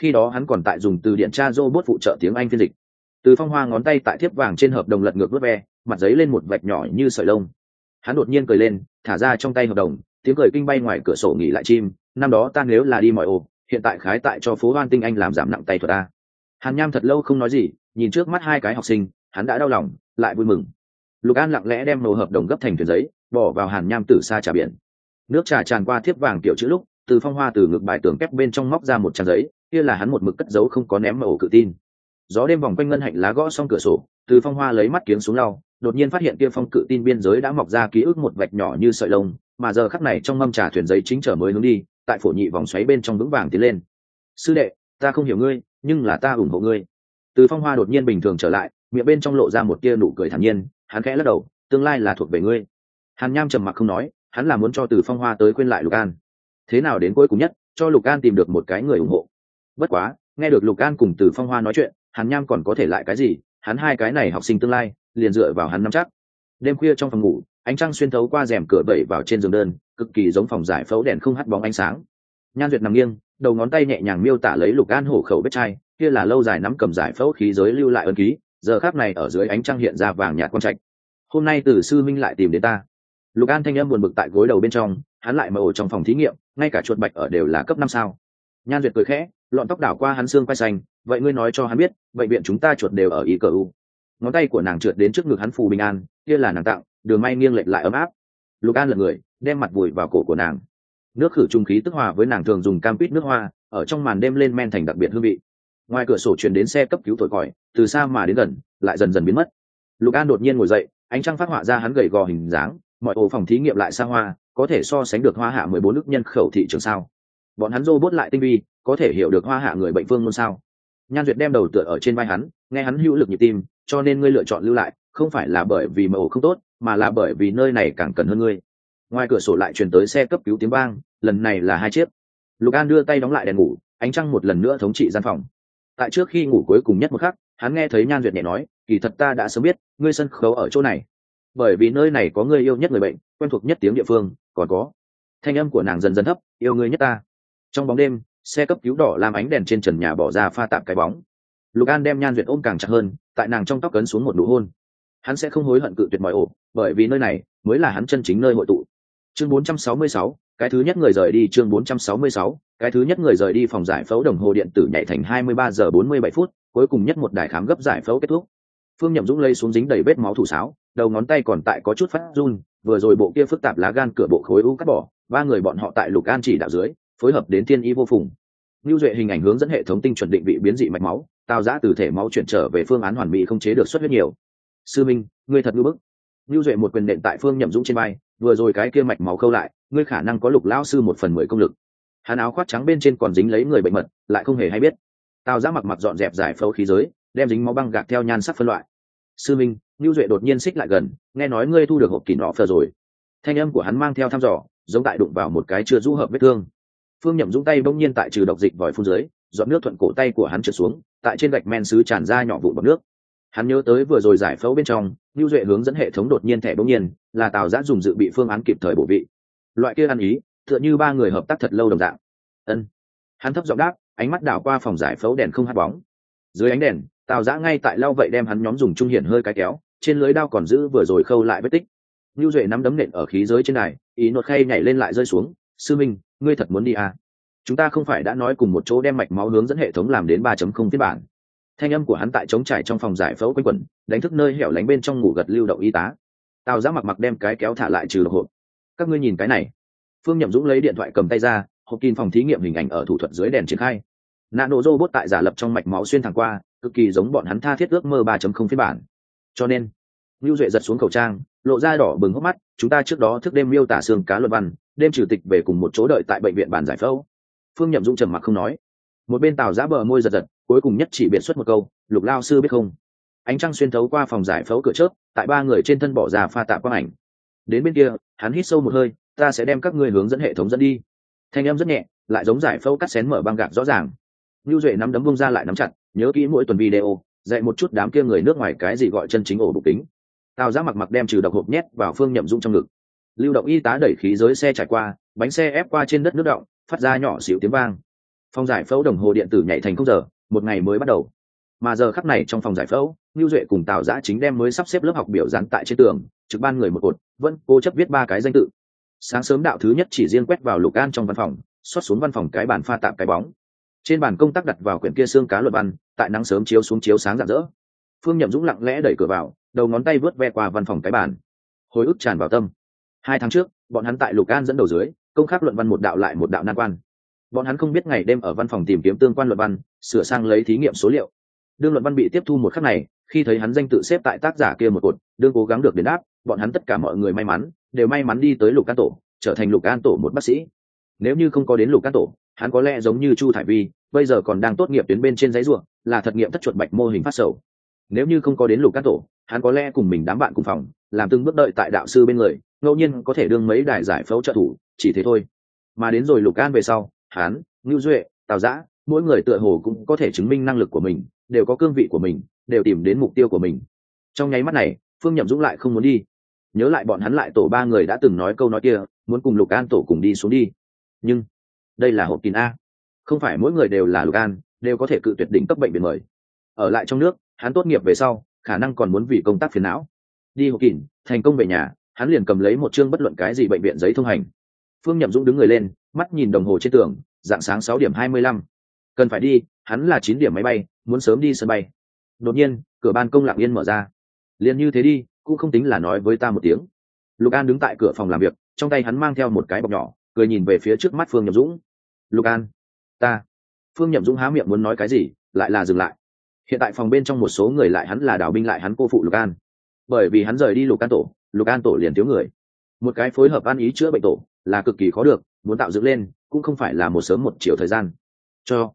khi đó hắn còn tại dùng từ điện tra robot phụ trợ tiếng anh phiên dịch. Từ phong hoa ngón tay tại thiếp vàng trên hợp đồng lật ngược vớt ve, mặt giấy lên một vạch nhỏ như sợi lông. Hắn đột nhiên cười lên, thả ra trong tay hợp đồng, tiếng cười kinh bay ngoài cửa sổ nghỉ lại chim, năm đó ta nếu là đi mọi ô, hiện tại khái tại cho phố hoan tinh anh làm giảm nặng tay thuật ta. Hàn nham thật lâu không nói gì, nhìn trước mắt hai cái học sinh, hắn đã đau lòng, lại vui mừng. Lục an lặng lẽ đem nổ hợp đồng gấp thành thuyền giấy, bỏ vào hàn nham từ xa trà biển. Nước trà tràn qua thiếp vàng tiểu chữ lúc, từ phong hoa từ ngực bài tường kép bên trong móc ra một trang giấy kia là hắn một mực cất giấu không có ném mà ổ cự tin. Gió đêm vòng quanh ngân hạnh lá gõ xong cửa sổ, từ phong hoa lấy mắt kiếm xuống lau, đột nhiên phát hiện kia phong cự tin biên giới đã mọc ra ký ức một vạch nhỏ như sợi lông, mà giờ khắc này trong mâm trà thuyền giấy chính trở mới hướng đi, tại phổ nhị vòng xoáy bên trong vững vàng tiến lên. Sư đệ, ta không hiểu ngươi, nhưng là ta ủng hộ ngươi. Từ phong hoa đột nhiên bình thường trở lại, miệng bên trong lộ ra một tia nụ cười thản nhiên, hắn khẽ lắc đầu, tương lai là thuộc về ngươi. Hàn nham trầm mặc không nói, hắn là muốn cho từ phong hoa tới quên lại lục an. Thế nào đến cuối cùng nhất, cho lục an tìm được một cái người ủng hộ bất quá, nghe được lục an cùng từ phong hoa nói chuyện hắn nham còn có thể lại cái gì? Hắn hai cái này học sinh tương lai, liền dựa vào hắn nắm chắc. Đêm khuya trong phòng ngủ, ánh trăng xuyên thấu qua rèm cửa vẩy vào trên giường đơn, cực kỳ giống phòng giải phẫu đèn không hắt bóng ánh sáng. Nhan duyệt nằm nghiêng, đầu ngón tay nhẹ nhàng miêu tả lấy lục an hổ khẩu vết chai, kia là lâu dài nắm cầm giải phẫu khí giới lưu lại ân ký, giờ khác này ở dưới ánh trăng hiện ra vàng nhạt quan trạch. Hôm nay từ sư minh lại tìm đến ta. Lục an thanh âm buồn bực tại gối đầu bên trong, hắn lại mở ổ trong phòng thí nghiệm, ngay cả chuột bạch ở đều là cấp năm sao. Nhan duyệt cười khẽ lọn tóc đảo qua hắn xương quay xanh, vậy ngươi nói cho hắn biết, bệnh viện chúng ta chuột đều ở y cờ u. Ngón tay của nàng trượt đến trước ngực hắn phù bình an, kia là nàng tặng, đường may nghiêng lệch lại ấm áp. Lục an là người, đem mặt vùi vào cổ của nàng. Nước khử trung khí tức hòa với nàng thường dùng cam pít nước hoa, ở trong màn đêm lên men thành đặc biệt hương vị. Ngoài cửa sổ chuyển đến xe cấp cứu thổi còi, từ xa mà đến gần, lại dần dần biến mất. Lục an đột nhiên ngồi dậy, ánh trăng phát họa ra hắn gầy gò hình dáng, mọi ổ phòng thí nghiệm lại xa hoa, có thể so sánh được hoa hạ mười bốn nước nhân khẩu thị trường sao. Bọn hắn robot lại tinh vi có thể hiểu được hoa hạ người bệnh phương luôn sao? Nhan duyệt đem đầu tựa ở trên vai hắn, nghe hắn hữu lực nhịp tim, cho nên ngươi lựa chọn lưu lại, không phải là bởi vì màu không tốt, mà là bởi vì nơi này càng cần hơn ngươi. Ngoài cửa sổ lại truyền tới xe cấp cứu tiếng vang, lần này là hai chiếc. Lục an đưa tay đóng lại đèn ngủ, ánh trăng một lần nữa thống trị gian phòng. Tại trước khi ngủ cuối cùng nhất một khắc, hắn nghe thấy nhan duyệt nhẹ nói, kỳ thật ta đã sớm biết, ngươi sân khấu ở chỗ này. Bởi vì nơi này có người yêu nhất người bệnh, quen thuộc nhất tiếng địa phương, còn có. Thanh âm của nàng dần dần thấp, yêu ngươi nhất ta. Trong bóng đêm xe cấp cứu đỏ làm ánh đèn trên trần nhà bỏ ra pha tạm cái bóng. Lục an đem nhan duyệt ôm càng chặt hơn tại nàng trong tóc cấn xuống một nụ hôn. Hắn sẽ không hối hận cự tuyệt mọi ổ bởi vì nơi này mới là hắn chân chính nơi hội tụ. Chương 466, cái thứ nhất người rời đi chương 466, cái thứ nhất người rời đi phòng giải phẫu đồng hồ điện tử nhảy thành 23 giờ 47 phút cuối cùng nhất một đài khám gấp giải phẫu kết thúc. Phương nhậm dũng lây xuống dính đầy vết máu thủ sáo đầu ngón tay còn tại có chút phát run vừa rồi bộ kia phức tạp lá gan cửa bộ khối u cắt bỏ ba người bọn họ tại lục an chỉ đạo dưới phối hợp đến thiên y vô phùng. Lưu duệ hình ảnh hướng dẫn hệ thống tinh chuẩn định vị biến dị mạch máu tạo giã từ thể máu chuyển trở về phương án hoàn mỹ không chế được xuất huyết nhiều. Sư minh, ngươi thật ngưỡng bức. Lưu duệ một quyền nện tại phương nhậm dũng trên bay vừa rồi cái kia mạch máu khâu lại, ngươi khả năng có lục lao sư một phần mười công lực. Hắn áo khoác trắng bên trên còn dính lấy người bệnh mật, lại không hề hay biết. Tào giã mặc mặc dọn dẹp giải phẫu khí giới, đem dính máu băng gạc theo nhan sắc phân loại. Sư minh, lưu duệ đột nhiên xích lại gần, nghe nói ngươi thu được hộp kỳ nọ phờ rồi. Thanh âm của hắn mang theo thăm dò, giống tại đụng vào một cái chưa rũ hợp vết thương phương nhậm dũng tay bỗng nhiên tại trừ độc dịch vòi phun dưới dọn nước thuận cổ tay của hắn trượt xuống, tại trên gạch men xứ tràn ra nhỏ vụn bọt nước. Hắn nhớ tới vừa rồi giải phẫu bên trong, lưu duệ hướng dẫn hệ thống đột nhiên thẻ bỗng nhiên, là tào giã dùng dự bị phương án kịp thời bổ vị. Loại kia ăn ý, tựa như ba người hợp tác thật lâu đồng dạng. Ân. Hắn thấp giọng đáp, ánh mắt đảo qua phòng giải phẫu đèn không hát bóng. Dưới ánh đèn, tào giã ngay tại lau vậy đem hắn nhóm dùng trung hiển hơi cái kéo, trên lưới đao còn giữ vừa rồi khâu lại vết tích. Lưu duệ nắm đấm nện ở khí giới trên này ý nột khay nhảy lên lại rơi xuống. Sư minh ngươi thật muốn đi à? chúng ta không phải đã nói cùng một chỗ đem mạch máu hướng dẫn hệ thống làm đến ba chấm không phiên bản. Thanh âm của hắn tại trống trải trong phòng giải phẫu quanh quẩn, đánh thức nơi hẻo lánh bên trong ngủ gật lưu động y tá. Tào giã mặc mặc đem cái kéo thả lại trừ hộp. Các ngươi nhìn cái này. Phương nhậm dũng lấy điện thoại cầm tay ra, hộp kín phòng thí nghiệm hình ảnh ở thủ thuật dưới đèn triển khai. Nạn nổ robot tại giả lập trong mạch máu xuyên thẳng qua, cực kỳ giống bọn hắn tha thiết ước mơ ba chấm không phiên bản. Cho nên, lưu duệ giật xuống khẩu trang, lộ ra đỏ bừng hốc mắt, chúng ta trước đó thức đêm miêu tả xương cá luật văn đêm chủ tịch về cùng một chỗ đợi tại bệnh viện bàn giải phẫu. Phương nhậm dũng trầm mặc không nói. Một bên tào giã bờ môi giật giật, cuối cùng nhất chỉ biệt xuất một câu, lục lao sư biết không? Ánh trăng xuyên thấu qua phòng giải phẫu cửa chớp, tại ba người trên thân bỏ ra pha tạ quang ảnh. Đến bên kia, hắn hít sâu một hơi, ta sẽ đem các ngươi hướng dẫn hệ thống dẫn đi. Thanh em rất nhẹ, lại giống giải phẫu cắt xén mở băng gạc rõ ràng. Lưu duệ nắm đấm bông ra lại nắm chặt, nhớ kỹ mỗi tuần video, dạy một chút đám kia người nước ngoài cái gì gọi chân chính ổ bục tính tào giã mặc mặc đem trừ độc hộp nhét vào phương nhậm dung trong ngực lưu động y tá đẩy khí giới xe trải qua, bánh xe ép qua trên đất nước động, phát ra nhỏ xịu tiếng vang. Phòng giải phẫu đồng hồ điện tử nhảy thành không giờ, một ngày mới bắt đầu. Mà giờ khắc này trong phòng giải phẫu, lưu duệ cùng tào giã chính đem mới sắp xếp lớp học biểu dán tại trên tường, trực ban người một cột, vẫn cố chấp viết ba cái danh tự. Sáng sớm đạo thứ nhất chỉ riêng quét vào lục an trong văn phòng xót xuống văn phòng cái bàn pha tạm cái bóng. Trên bàn công tác đặt vào quyển kia xương cá luật văn, tại nắng sớm chiếu xuống chiếu sáng rạng rỡ. Phương nhậm dũng lặng lẽ đẩy cửa vào, đầu ngón tay vớt ve qua văn phòng cái bàn. Hồi ức tràn vào tâm hai tháng trước, bọn hắn tại lục an dẫn đầu dưới, công khắc luận văn một đạo lại một đạo nan quan. Bọn hắn không biết ngày đêm ở văn phòng tìm kiếm tương quan luận văn, sửa sang lấy thí nghiệm số liệu. Đương luận văn bị tiếp thu một khắc này, khi thấy hắn danh tự xếp tại tác giả kia một cột, đương cố gắng được đến áp. bọn hắn tất cả mọi người may mắn, đều may mắn đi tới lục an tổ, trở thành lục an tổ một bác sĩ. Nếu như không có đến lục an tổ, hắn có lẽ giống như chu thải vi, bây giờ còn đang tốt nghiệp tuyến bên trên giấy ruộng, là thật nghiệm thất chuột bạch mô hình phát sầu. Nếu như không có đến lục an tổ, hắn có lẽ cùng mình đám bạn cùng phòng làm từng bước đợi tại đạo sư bên người, ngẫu nhiên có thể đương mấy đài giải phẫu trợ thủ, chỉ thế thôi. Mà đến rồi lục an về sau, hắn, ngưu duệ, tào giã, mỗi người tựa hồ cũng có thể chứng minh năng lực của mình, đều có cương vị của mình, đều tìm đến mục tiêu của mình. Trong nháy mắt này, phương nhậm dũng lại không muốn đi. Nhớ lại bọn hắn lại tổ ba người đã từng nói câu nói kia, muốn cùng lục an tổ cùng đi xuống đi. Nhưng, đây là hộp kín a. Không phải mỗi người đều là lục an, đều có thể cự tuyệt đỉnh cấp bệnh viện mời. Ở lại trong nước, hắn tốt nghiệp về sau, khả năng còn muốn vì công tác phiền não đi hộp kín, thành công về nhà, hắn liền cầm lấy một chương bất luận cái gì bệnh viện giấy thông hành. Phương nhậm dũng đứng người lên, mắt nhìn đồng hồ trên tường, dạng sáng sáu điểm hai mươi lăm. Cần phải đi, hắn là chín điểm máy bay, muốn sớm đi sân bay. Đột nhiên, cửa ban công lặng yên mở ra. Liền như thế đi, cũng không tính là nói với ta một tiếng. Lục an đứng tại cửa phòng làm việc, trong tay hắn mang theo một cái bọc nhỏ, cười nhìn về phía trước mắt phương nhậm dũng. Lục an, ta. Phương nhậm dũng há miệng muốn nói cái gì, lại là dừng lại. Hiện tại phòng bên trong một số người lại hắn là đào binh lại hắn cô phụ lục an bởi vì hắn rời đi lục an tổ, lục an tổ liền thiếu người. Một cái phối hợp ăn ý chữa bệnh tổ là cực kỳ khó được, muốn tạo dựng lên cũng không phải là một sớm một chiều thời gian. Cho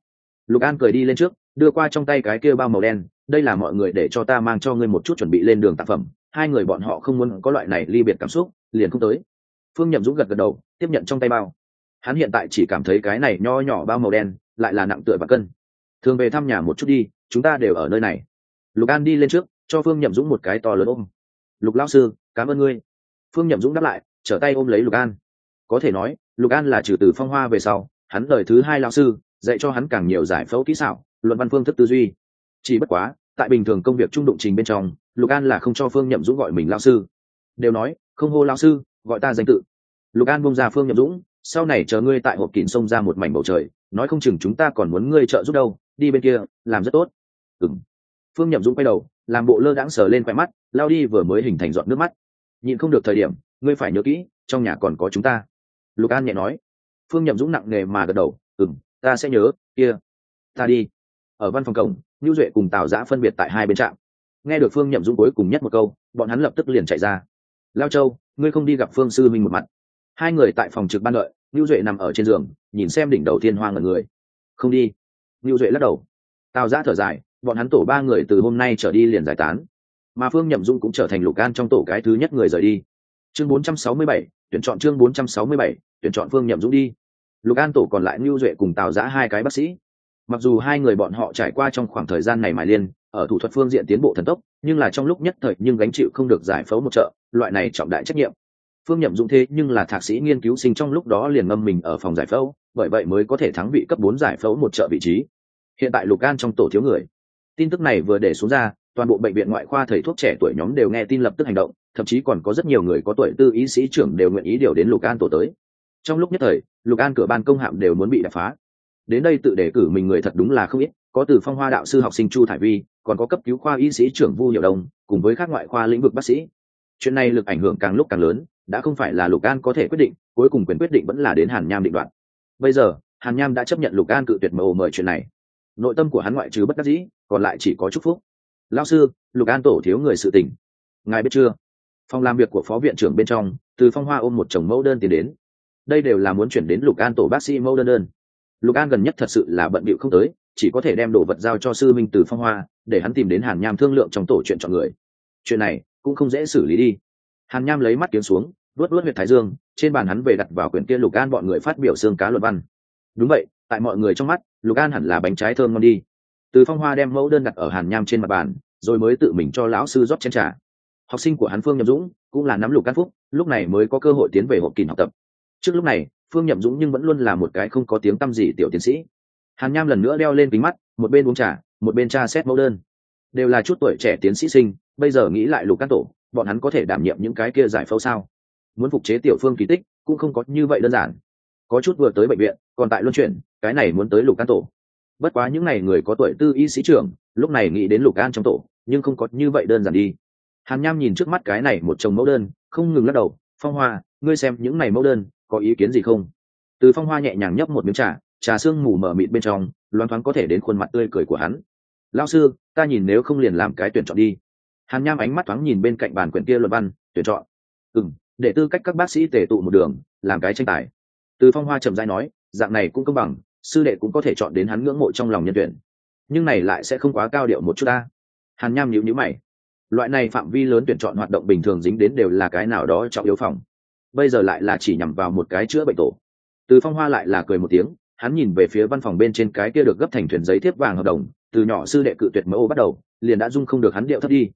lục an cười đi lên trước, đưa qua trong tay cái kia bao màu đen, đây là mọi người để cho ta mang cho ngươi một chút chuẩn bị lên đường tác phẩm, hai người bọn họ không muốn có loại này ly biệt cảm xúc, liền không tới. Phương nhậm dũng gật gật đầu, tiếp nhận trong tay bao. Hắn hiện tại chỉ cảm thấy cái này nho nhỏ bao màu đen lại là nặng tựa và cân. Thường về thăm nhà một chút đi, chúng ta đều ở nơi này. Lục an đi lên trước cho phương nhậm dũng một cái to lớn ôm. Lục lao sư, cảm ơn ngươi. Phương nhậm dũng đáp lại, trở tay ôm lấy lục an. Có thể nói, lục an là trừ từ phong hoa về sau, hắn đời thứ hai lao sư, dạy cho hắn càng nhiều giải phẫu kỹ xảo, luận văn phương thức tư duy. Chỉ bất quá, tại bình thường công việc trung đụng trình bên trong, lục an là không cho phương nhậm dũng gọi mình lao sư. Đều nói, không hô lao sư, gọi ta danh tự. Lục an bông ra phương nhậm dũng, sau này chờ ngươi tại hộp kín sông ra một mảnh bầu trời, nói không chừng chúng ta còn muốn ngươi trợ giúp đâu, đi bên kia, làm rất tốt. Ừng phương nhậm dũng quay đầu làm bộ lơ đãng sờ lên khoe mắt, lao đi vừa mới hình thành giọt nước mắt. Nhịn không được thời điểm, ngươi phải nhớ kỹ, trong nhà còn có chúng ta. Lục an nhẹ nói. Phương nhậm dũng nặng nề mà gật đầu. Ừng ta sẽ nhớ, kia, ta đi. Ở văn phòng cổng nhu duệ cùng tào giã phân biệt tại hai bên trạm. Nghe được phương nhậm dũng cuối cùng nhất một câu, bọn hắn lập tức liền chạy ra. Lao châu, ngươi không đi gặp phương sư minh một mặt. Hai người tại phòng trực ban đợi nhu duệ nằm ở trên giường, nhìn xem đỉnh đầu tiên hoa ngần người. Không đi. Nhu duệ lắc đầu. Tào giã thở dài bọn hắn tổ ba người từ hôm nay trở đi liền giải tán. Mà phương nhậm dung cũng trở thành lục an trong tổ cái thứ nhất người rời đi. Chương 467, tuyển chọn chương 467, tuyển chọn phương nhậm dũng đi. Lục an tổ còn lại ngưu duệ cùng tào giã hai cái bác sĩ. Mặc dù hai người bọn họ trải qua trong khoảng thời gian này mài liên ở thủ thuật phương diện tiến bộ thần tốc nhưng là trong lúc nhất thời nhưng gánh chịu không được giải phẫu một trợ loại này trọng đại trách nhiệm. Phương nhậm dũng thế nhưng là thạc sĩ nghiên cứu sinh trong lúc đó liền ngâm mình ở phòng giải phẫu bởi vậy mới có thể thắng vị cấp bốn giải phẫu một trợ vị trí. Hiện tại lục an trong tổ thiếu người tin tức này vừa để xuống ra, toàn bộ bệnh viện ngoại khoa thầy thuốc trẻ tuổi nhóm đều nghe tin lập tức hành động, thậm chí còn có rất nhiều người có tuổi tư ý sĩ trưởng đều nguyện ý điều đến lục an tổ tới. Trong lúc nhất thời, lục an cửa ban công hạm đều muốn bị đập phá. Đến đây tự đề cử mình người thật đúng là không ít, có từ phong hoa đạo sư học sinh chu thải vi, còn có cấp cứu khoa y sĩ trưởng vu hiệu đông, cùng với các ngoại khoa lĩnh vực bác sĩ. Chuyện này lực ảnh hưởng càng lúc càng lớn, đã không phải là lục an có thể quyết định, cuối cùng quyền quyết định vẫn là đến hàn nham định đoạn bây giờ, hàn nham đã chấp nhận lục an cự tuyệt màu mời chuyện này nội tâm của hắn ngoại trừ bất đắc dĩ, còn lại chỉ có chúc phúc. Lao sư, lục an tổ thiếu người sự tỉnh ngài biết chưa? Phòng làm việc của phó viện trưởng bên trong, từ phong hoa ôm một chồng mẫu đơn tiến đến. Đây đều là muốn chuyển đến lục an tổ bác sĩ mẫu đơn đơn. Lục an gần nhất thật sự là bận bịu không tới, chỉ có thể đem đồ vật giao cho sư minh từ phong hoa, để hắn tìm đến hàn nham thương lượng trong tổ chuyện chọn người. Chuyện này, cũng không dễ xử lý đi. Hàn nham lấy mắt kiếm xuống luốt luốt huyệt thái dương, trên bàn hắn về đặt vào quyển kia lục an bọn người phát biểu xương cá luận văn đúng vậy, tại mọi người trong mắt, lục an hẳn là bánh trái thơm ngon đi. Từ phong hoa đem mẫu đơn đặt ở hàn nham trên mặt bàn, rồi mới tự mình cho lão sư rót chén t r à học sinh của hắn phương nhậm dũng cũng là nắm lục an phúc, lúc này mới có cơ hội tiến về hộp kỳ học tập. Trước lúc này, phương nhậm dũng nhưng vẫn luôn là một cái không có tiếng tăm gì tiểu tiến sĩ. Hàn nham lần nữa đeo lên kính mắt, một bên uống trà, một bên tra xét mẫu đơn. Đều là chút tuổi trẻ tiến sĩ sinh, bây giờ nghĩ lại lục an tổ, bọn hắn có thể đảm nhiệm những cái kia giải phẫu sao? Muốn phục chế tiểu phương kỳ tích cũng không có như vậy đơn giản có chút vừa tới bệnh viện, còn tại luân chuyển, cái này muốn tới lục can tổ. Bất quá những n à y người có tuổi tư y sĩ trưởng, lúc này nghĩ đến lục an trong tổ, nhưng không có như vậy đơn giản đi. Hàn nham nhìn trước mắt cái này một chồng mẫu đơn, không ngừng lắc đầu, phong hoa, ngươi xem những này mẫu đơn, có ý kiến gì không? Từ phong hoa nhẹ nhàng nhấp một miếng trà trà sương mù mở mịt bên trong, loan thoáng có thể đến khuôn mặt tươi cười của hắn. Lao sư, ta nhìn nếu không liền làm cái tuyển chọn đi. Hàn nham ánh mắt thoáng nhìn bên cạnh bàn quyển kia luật văn, tuyển chọn. Ừ m để tư cách các bác sĩ tề tụ một đường, làm cái tranh tài từ phong hoa trầm dai nói, dạng này cũng công bằng, sư đệ cũng có thể chọn đến hắn ngưỡng mộ trong lòng nhân tuyển. Nhưng này lại sẽ không quá cao điệu một chút ta. Hàn nham nhíu nhíu mày. Loại này phạm vi lớn tuyển chọn hoạt động bình thường dính đến đều là cái nào đó trọng yếu phòng. Bây giờ lại là chỉ nhằm vào một cái chữa bệnh tổ. Từ phong hoa lại là cười một tiếng, hắn nhìn về phía văn phòng bên trên cái kia được gấp thành thuyền giấy thiếp vàng hợp đồng, từ nhỏ sư đệ cự tuyệt mẫu bắt đầu, liền đã dung không được hắn điệu thấp đi.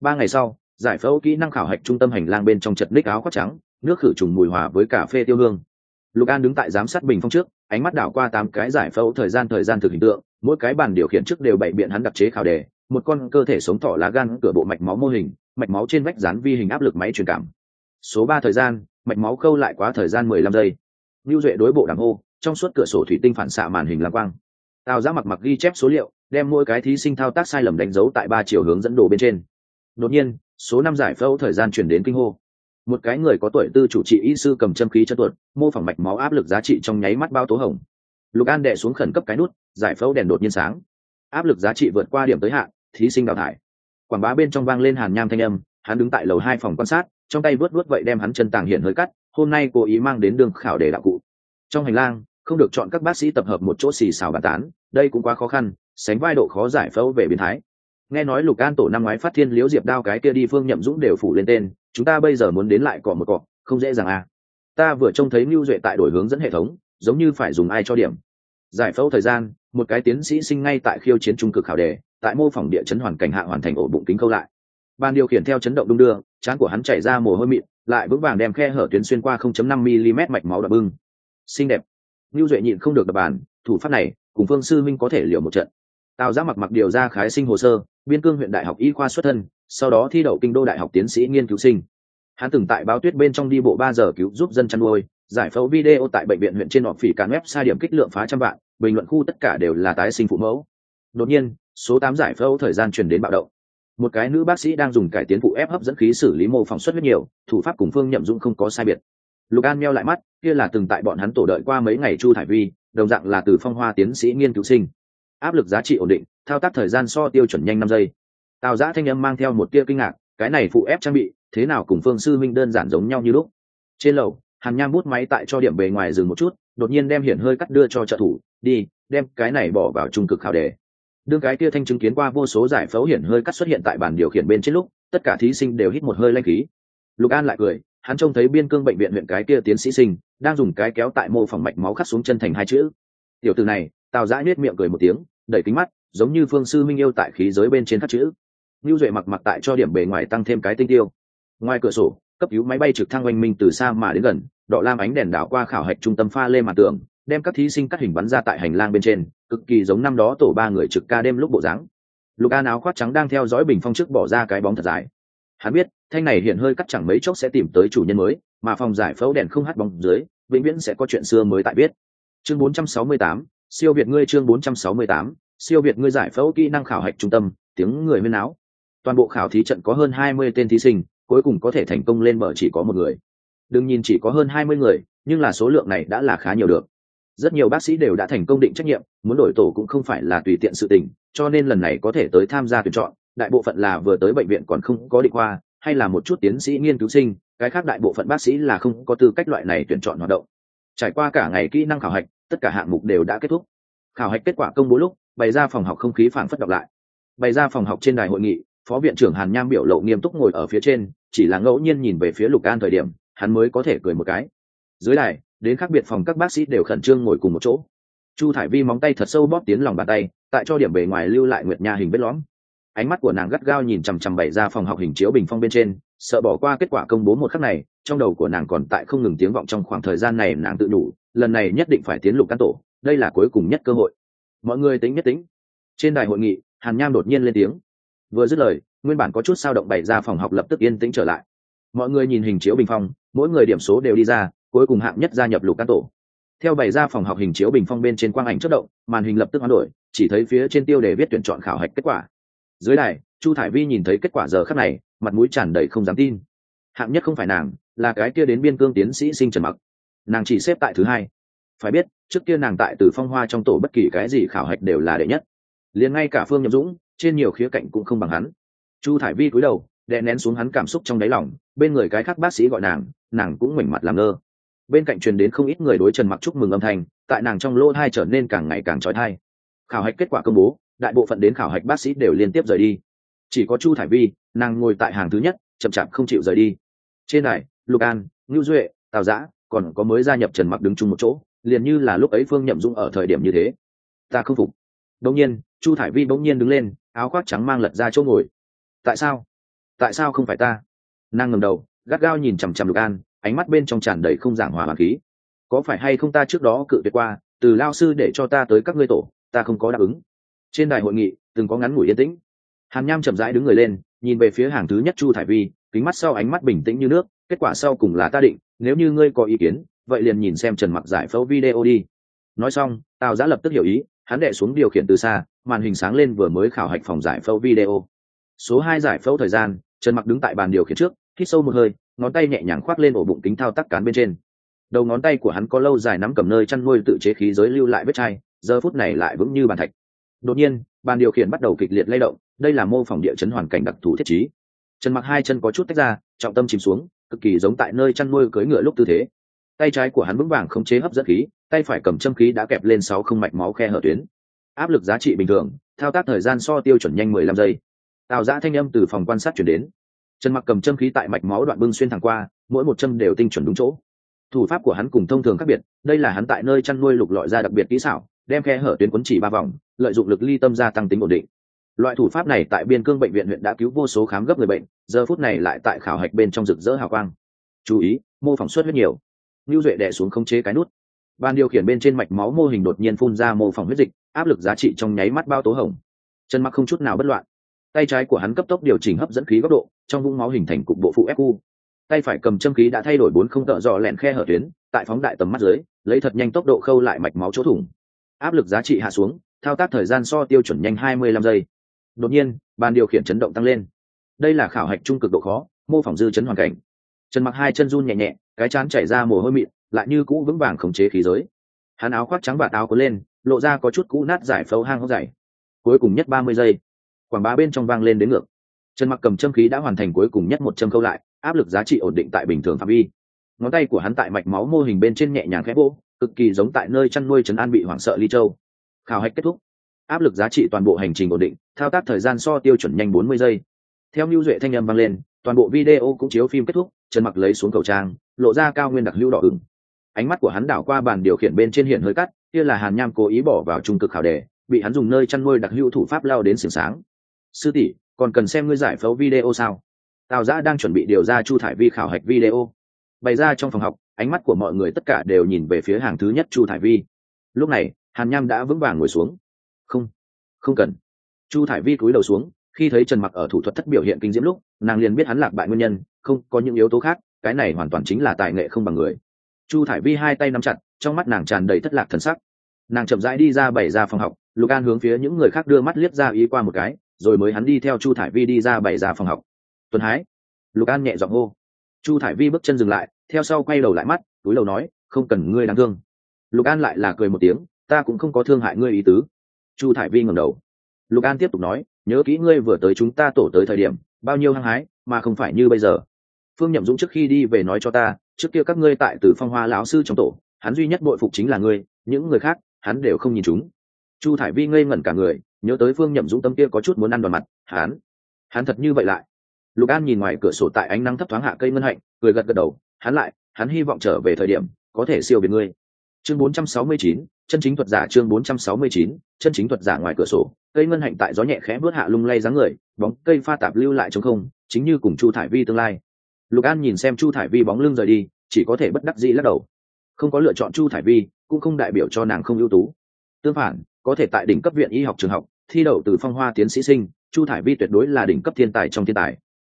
Ba ngày sau, giải phẫu kỹ năng khảo hạch trung tâm hành lang bên trong chật ních áo khoác trắng, nước khử trùng mùi hòa với cà phê tiêu hương lục an đứng tại giám sát bình phong trước, ánh mắt đảo qua tám cái giải phẫu thời gian thời gian thực hình tượng, mỗi cái bàn điều khiển trước đều bày biện hắn đặc chế khảo đề, một con cơ thể sống thỏ lá gan cửa bộ mạch máu mô hình, mạch máu trên vách dán vi hình áp lực máy truyền cảm. Số ba thời gian, mạch máu khâu lại quá thời gian mười lăm giây. Lưu duệ đối bộ đàm hô, trong suốt cửa sổ thủy tinh phản xạ màn hình lam quang. Tào ra mặc mặc ghi chép số liệu, đem mỗi cái thí sinh thao tác sai lầm đánh dấu tại ba chiều hướng dẫn đồ bên trên. Đột nhiên, số năm giải phẫu thời gian chuyển đến kinh hô một cái người có tuổi tư chủ trị y sư cầm châm khí chân tuột, mô phỏng mạch máu áp lực giá trị trong nháy mắt bao tố hồng. Lục an đệ xuống khẩn cấp cái nút, giải phẫu đèn đột nhiên sáng. Áp lực giá trị vượt qua điểm tới hạn, thí sinh đào thải. Quảng bá bên trong vang lên hàn nham thanh âm, hắn đứng tại lầu hai phòng quan sát, trong tay vớt vớt vậy đem hắn chân tàng hiện hơi cắt, hôm nay cố ý mang đến đường khảo để đạo cụ. Trong hành lang, không được chọn các bác sĩ tập hợp một chỗ xì xào bàn tán, đây cũng quá khó khăn, sánh vai độ khó giải phẫu về biến thái. Nghe nói lục an tổ năm ngoái phát thiên liễu diệp đao cái kia đi phương nhậm dũng đều phủ lên tên chúng ta bây giờ muốn đến lại cọ một cọ không dễ dàng à. Ta vừa trông thấy mưu duệ tại đổi hướng dẫn hệ thống giống như phải dùng ai cho điểm. Giải phẫu thời gian một cái tiến sĩ sinh ngay tại khiêu chiến trung cực khảo đề tại mô phỏng địa chấn hoàn cảnh hạ hoàn thành ổ bụng kính câu lại. Ban điều khiển theo chấn động đung đưa trán của hắn chảy ra mồ hôi mịn lại vững vàng đem khe hở tuyến xuyên qua 0.5 mm mạch máu đập bưng. Xinh đẹp. Lưu Duệ nhịn không được đập bàn, thủ pháp này, cùng Phương sư minh có thể liều một trận. Tào giã mặc mặc điều ra khái sinh hồ sơ, biên cương huyện đại học y khoa xuất thân, sau đó thi đậu kinh đô đại học tiến sĩ nghiên cứu sinh. Hắn từng tại báo tuyết bên trong đi bộ ba giờ cứu giúp dân chăn nuôi, giải phẫu video tại bệnh viện huyện trên họ phỉ cả web sai điểm kích lượng phá trăm vạn, bình luận khu tất cả đều là tái sinh phụ mẫu. Đột nhiên, số tám giải phẫu thời gian truyền đến bạo động. Một cái nữ bác sĩ đang dùng cải tiến phụ ép hấp dẫn khí xử lý mô phỏng xuất huyết nhiều, thủ pháp cùng Phương Nhậm dũng không có sai biệt lục an meo lại mắt kia là từng tại bọn hắn tổ đợi qua mấy ngày chu thải vi đồng dạng là từ phong hoa tiến sĩ nghiên cứu sinh áp lực giá trị ổn định, thao tác thời gian so tiêu chuẩn nhanh năm giây. Tào giã thanh âm mang theo một tia kinh ngạc, cái này phụ ép trang bị, thế nào cùng phương sư minh đơn giản giống nhau như lúc? Trên lầu, hàn nham bút máy tại cho điểm bề ngoài dừng một chút, đột nhiên đem hiển hơi cắt đưa cho trợ thủ, đi, đem cái này bỏ vào trung cực khảo đề. Đương cái tia thanh chứng kiến qua vô số giải phẫu hiển hơi cắt xuất hiện tại bàn điều khiển bên trên lúc, tất cả thí sinh đều hít một hơi lanh khí. Lục an lại cười, hắn trông thấy biên cương bệnh viện huyện cái kia tiến sĩ sinh, đang dùng cái kéo tại mô phỏng mạch máu khắc xuống chân thành hai chữ. Tiểu từ này tào giã nết miệng cười một tiếng đẩy kính mắt giống như phương sư minh yêu tại khí giới bên trên khắc chữ. Lưu duệ mặc mặc tại cho điểm bề ngoài tăng thêm cái tinh tiêu. Ngoài cửa sổ cấp cứu máy bay trực thăng oanh minh từ xa mà đến gần đọ lam ánh đèn đảo qua khảo hạch trung tâm pha lê mặt tường đem các thí sinh cắt hình bắn ra tại hành lang bên trên cực kỳ giống năm đó tổ ba người trực ca đêm lúc bộ dáng. Lục an áo khoác trắng đang theo dõi bình phong trước bỏ ra cái bóng thật dài. Hắn biết thanh này hiện hơi cắt chẳng mấy chốc sẽ tìm tới chủ nhân mới mà phòng giải phẫu đèn không hắt bóng dưới vĩnh viễn sẽ có chuyện xưa mới tại biết. Chương 468, siêu việt ngươi chương 468, siêu việt ngươi giải phẫu kỹ năng khảo hạch trung tâm tiếng người huyên áo toàn bộ khảo thí trận có hơn 20 tên thí sinh cuối cùng có thể thành công lên bờ chỉ có một người. Đừng nhìn chỉ có hơn 20 người nhưng là số lượng này đã là khá nhiều được. Rất nhiều bác sĩ đều đã thành công định trách nhiệm muốn đổi tổ cũng không phải là tùy tiện sự tình cho nên lần này có thể tới tham gia tuyển chọn đại bộ phận là vừa tới bệnh viện còn không có định khoa hay là một chút tiến sĩ nghiên cứu sinh cái khác đại bộ phận bác sĩ là không có tư cách loại này tuyển chọn hoạt động trải qua cả ngày kỹ năng khảo hạch, tất cả hạng mục đều đã kết thúc. Khảo hạch kết quả công bố lúc, bày ra phòng học không khí phảng phất đọc lại. Bày ra phòng học trên đài hội nghị, phó viện trưởng hàn nham biểu lộ nghiêm túc ngồi ở phía trên, chỉ là ngẫu nhiên nhìn về phía lục an thời điểm, hắn mới có thể cười một cái. Dưới đài, đến khác biệt phòng các bác sĩ đều khẩn trương ngồi cùng một chỗ. Chu thải vi móng tay thật sâu bóp tiến lòng bàn tay, tại cho điểm bề ngoài lưu lại nguyệt nha hình vết lõm ánh mắt của nàng gắt gao nhìn chằm chằm bày ra phòng học hình chiếu bình phong bên trên, sợ bỏ qua kết quả công bố một khắc này, trong đầu của nàng còn tại không ngừng tiếng vọng trong khoảng thời gian này nàng tự đủ lần này nhất định phải tiến lục căn tổ, đây là cuối cùng nhất cơ hội. Mọi người tính nhất tính. Trên đài hội nghị, hàn nham đột nhiên lên tiếng. Vừa dứt lời, nguyên bản có chút sao động bày ra phòng học lập tức yên tĩnh trở lại. Mọi người nhìn hình chiếu bình phong, mỗi người điểm số đều đi ra, cuối cùng hạng nhất gia nhập lục căn tổ. Theo bày ra phòng học hình chiếu bình phong bên trên quang ảnh chất động, màn hình lập tức hoán đổi, chỉ thấy phía trên tiêu đề viết tuyển chọn khảo hạch kết quả dưới đài, chu thải vi nhìn thấy kết quả giờ khắc này, mặt mũi tràn đầy không dám tin. Hạng nhất không phải nàng, là cái kia đến biên cương tiến sĩ sinh trần mặc. Nàng chỉ xếp tại thứ hai. Phải biết, trước kia nàng tại từ phong hoa trong tổ bất kỳ cái gì khảo hạch đều là đệ nhất. Liền ngay cả phương nhậm dũng, trên nhiều khía cạnh cũng không bằng hắn. Chu thải vi cúi đầu, đè nén xuống hắn cảm xúc trong đáy lòng, bên người cái khác bác sĩ gọi nàng nàng cũng ngoảnh mặt làm ngơ. Bên cạnh truyền đến không ít người đối trần mặc chúc mừng âm thanh, tại nàng trong lỗ thai trở nên càng ngày càng trói thai khảo hạch kết quả công bố đại bộ phận đến khảo hạch bác sĩ đều liên tiếp rời đi. Chỉ có chu thải vi, nàng ngồi tại hàng thứ nhất, chậm chạp không chịu rời đi. Trên này lục an, ngưu duệ, tào giã, còn có mới gia nhập trần mặc đứng chung một chỗ, liền như là lúc ấy phương nhậm dung ở thời điểm như thế. Ta không phục. Đông nhiên, chu thải vi bỗng nhiên đứng lên, áo khoác trắng mang lật ra chỗ ngồi. Tại sao? Tại sao không phải ta? Nàng ngầm đầu, gắt gao nhìn chằm chằm lục an, ánh mắt bên trong tràn đầy không giảng hòa hoàng khí. Có phải hay không ta trước đó cự tuyệt qua, từ lao sư để cho ta tới các ngươi tổ, ta không có đáp ứng trên đài hội nghị, từng có ngắn ngủi yên tĩnh. Hàn nham chậm rãi đứng người lên, nhìn về phía hàng thứ nhất chu thải vi, kính mắt sau ánh mắt bình tĩnh như nước, kết quả sau cùng là ta định, nếu như ngươi có ý kiến, vậy liền nhìn xem trần mặc giải phẫu video đi. Nói xong, tào giã lập tức hiểu ý, hắn đệ xuống điều khiển từ xa, màn hình sáng lên vừa mới khảo hạch phòng giải phẫu video. Số hai giải phẫu thời gian, trần mặc đứng tại bàn điều khiển trước, hít sâu một hơi, ngón tay nhẹ nhàng khoác lên ổ bụng kính thao tác cán bên trên. Đầu ngón tay của hắn có lâu dài nắm cầm nơi chăn nuôi tự chế khí giới lưu lại vết chai, giờ phút này lại vững như bàn thạch đột nhiên, bàn điều khiển bắt đầu kịch liệt lay động, đây là mô phỏng địa chấn hoàn cảnh đặc thù thiết trí. Trần mặc hai chân có chút tách ra, trọng tâm chìm xuống, cực kỳ giống tại nơi chăn nuôi cưỡi ngựa lúc tư thế. Tay trái của hắn vững vàng không chế hấp dẫn khí, tay phải cầm châm khí đã kẹp lên sáu không mạch máu khe hở tuyến. Áp lực giá trị bình thường, thao tác thời gian so tiêu chuẩn nhanh mười lăm giây. Tạo ra thanh âm từ phòng quan sát chuyển đến. Trần mặc cầm châm khí tại mạch máu đoạn bưng xuyên thẳng qua, mỗi một châm đều tinh chuẩn đúng chỗ. Thủ pháp của hắn cùng thông thường khác biệt, đây là hắn tại nơi chăn nuôi lục lọi ra đặc biệt kỹ xảo đem khe hở tuyến quấn chỉ ba vòng, lợi dụng lực ly tâm gia tăng tính ổn định. Loại thủ pháp này tại biên cương bệnh viện huyện đã cứu vô số khám gấp người bệnh, giờ phút này lại tại khảo hạch bên trong rực rỡ hào quang. Chú ý, mô phỏng suất rất nhiều. Lưu duệ đẻ xuống không chế cái nút. Ban điều khiển bên trên mạch máu mô hình đột nhiên phun ra mô phỏng huyết dịch, áp lực giá trị trong nháy mắt bao tố hồng. Chân mắc không chút nào bất loạn. Tay trái của hắn cấp tốc điều chỉnh hấp dẫn khí góc độ, trong vũng máu hình thành cục bộ phụ fu tay phải cầm châm khí đã thay đổi bốn không tợ dò lẹn khe hở tuyến, tại phóng đại tầm mắt dưới, lấy thật nhanh tốc độ khâu lại mạch máu chỗ thủng áp lực giá trị hạ xuống, thao tác thời gian so tiêu chuẩn nhanh hai mươi lăm giây. Đột nhiên, bàn điều khiển chấn động tăng lên. Đây là khảo hạch trung cực độ khó, mô phỏng dư chấn hoàn cảnh. Trần mặc hai chân run nhẹ nhẹ, cái chán chảy ra mồ hôi mịn, lại như cũ vững vàng khống chế khí giới. Hắn áo khoác trắng và áo có lên, lộ ra có chút cũ nát giải phẫu hang hốc dày. Cuối cùng nhất ba mươi giây, quảng bá bên trong vang lên đến ngược. Trần mặc cầm châm khí đã hoàn thành cuối cùng nhất một châm câu lại, áp lực giá trị ổn định tại bình thường phạm vi. Ngón tay của hắn tại mạch máu mô hình bên trên nhẹ nhàng khép vô cực kỳ giống tại nơi chăn nuôi trấn an bị hoảng sợ ly châu. Khảo hạch kết thúc. Áp lực giá trị toàn bộ hành trình ổn định, thao tác thời gian so tiêu chuẩn nhanh bốn mươi giây. Theo mưu duệ thanh âm vang lên, toàn bộ video cũng chiếu phim kết thúc, trần mặc lấy xuống cầu trang, lộ ra cao nguyên đặc lưu đỏ ửng. Ánh mắt của hắn đảo qua bàn điều khiển bên trên hiện hơi cắt, kia là hàn nham cố ý bỏ vào trung cực khảo đề, bị hắn dùng nơi chăn nuôi đặc hữu thủ pháp lao đến sừng sáng. Sư tỷ, còn cần xem ngươi giải phẫu video sao? Tào giã đang chuẩn bị điều ra chu thải vi khảo hạch video bày ra trong phòng học, ánh mắt của mọi người tất cả đều nhìn về phía hàng thứ nhất chu thải vi. Lúc này, hàn nham đã vững vàng ngồi xuống. Không không cần. Chu thải vi cúi đầu xuống, khi thấy trần mặc ở thủ thuật thất biểu hiện kinh diễm lúc, nàng liền biết hắn lạc bại nguyên nhân, không, có những yếu tố khác, cái này hoàn toàn chính là tài nghệ không bằng người. Chu thải vi hai tay nắm chặt, trong mắt nàng tràn đầy thất lạc thần sắc. Nàng chậm rãi đi ra bày ra phòng học, lục an hướng phía những người khác đưa mắt liếc ra ý qua một cái, rồi mới hắn đi theo chu thải vi đi ra bày ra phòng học. Tuần hái lục an nhẹ giọng hô chu thải vi bước chân dừng lại, theo sau quay đầu lại mắt, túi đầu nói, không cần ngươi đáng thương. Lục an lại là cười một tiếng, ta cũng không có thương hại ngươi ý tứ. Chu thải vi ngẩng đầu. Lục an tiếp tục nói, nhớ kỹ ngươi vừa tới chúng ta tổ tới thời điểm, bao nhiêu hăng hái, mà không phải như bây giờ. Phương nhậm dũng trước khi đi về nói cho ta, trước kia các ngươi tại từ phong hoa lão sư trong tổ, hắn duy nhất bội phục chính là ngươi, những người khác, hắn đều không nhìn chúng. Chu thải vi ngây ngẩn cả người, nhớ tới phương nhậm dũng tâm kia có chút muốn ăn vào mặt, hắn hắn thật như vậy lại lục an nhìn ngoài cửa sổ tại ánh nắng thấp thoáng hạ cây ngân hạnh cười gật gật đầu hắn lại hắn hy vọng trở về thời điểm có thể siêu biệt ngươi. Chương 469, chân chính thuật giả chương 469, chân chính thuật giả ngoài cửa sổ. Cây ngân hạnh tại gió nhẹ khẽ vớt hạ lung lay dáng người bóng cây pha tạp lưu lại trong không chính như cùng chu thải vi tương lai. Lục an nhìn xem chu thải vi bóng lưng rời đi chỉ có thể bất đắc dĩ lắc đầu. Không có lựa chọn chu thải vi cũng không đại biểu cho nàng không ưu tú. Tương phản có thể tại đỉnh cấp viện y học trường học thi đậu từ phong hoa tiến sĩ sinh chu thải vi tuyệt đối là đỉnh cấp thiên tài trong thiên tài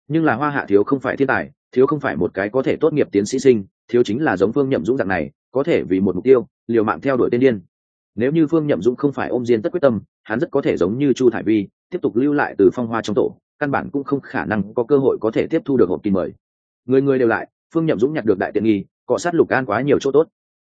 nhưng là hoa hạ thiếu không phải thiên tài, thiếu không phải một cái có thể tốt nghiệp tiến sĩ sinh, thiếu chính là giống phương nhậm dũng dạng này, có thể vì một mục tiêu, liều mạng theo đuổi tên điên. Nếu như phương nhậm dũng không phải ôm diên tất quyết tâm, hắn rất có thể giống như chu thải vi, tiếp tục lưu lại từ phong hoa trong tổ, căn bản cũng không khả năng có cơ hội có thể tiếp thu được hộp tin mời. Người người đều lại, phương nhậm dũng nhặt được đại tiện nghi, cọ sát lục an quá nhiều chỗ tốt.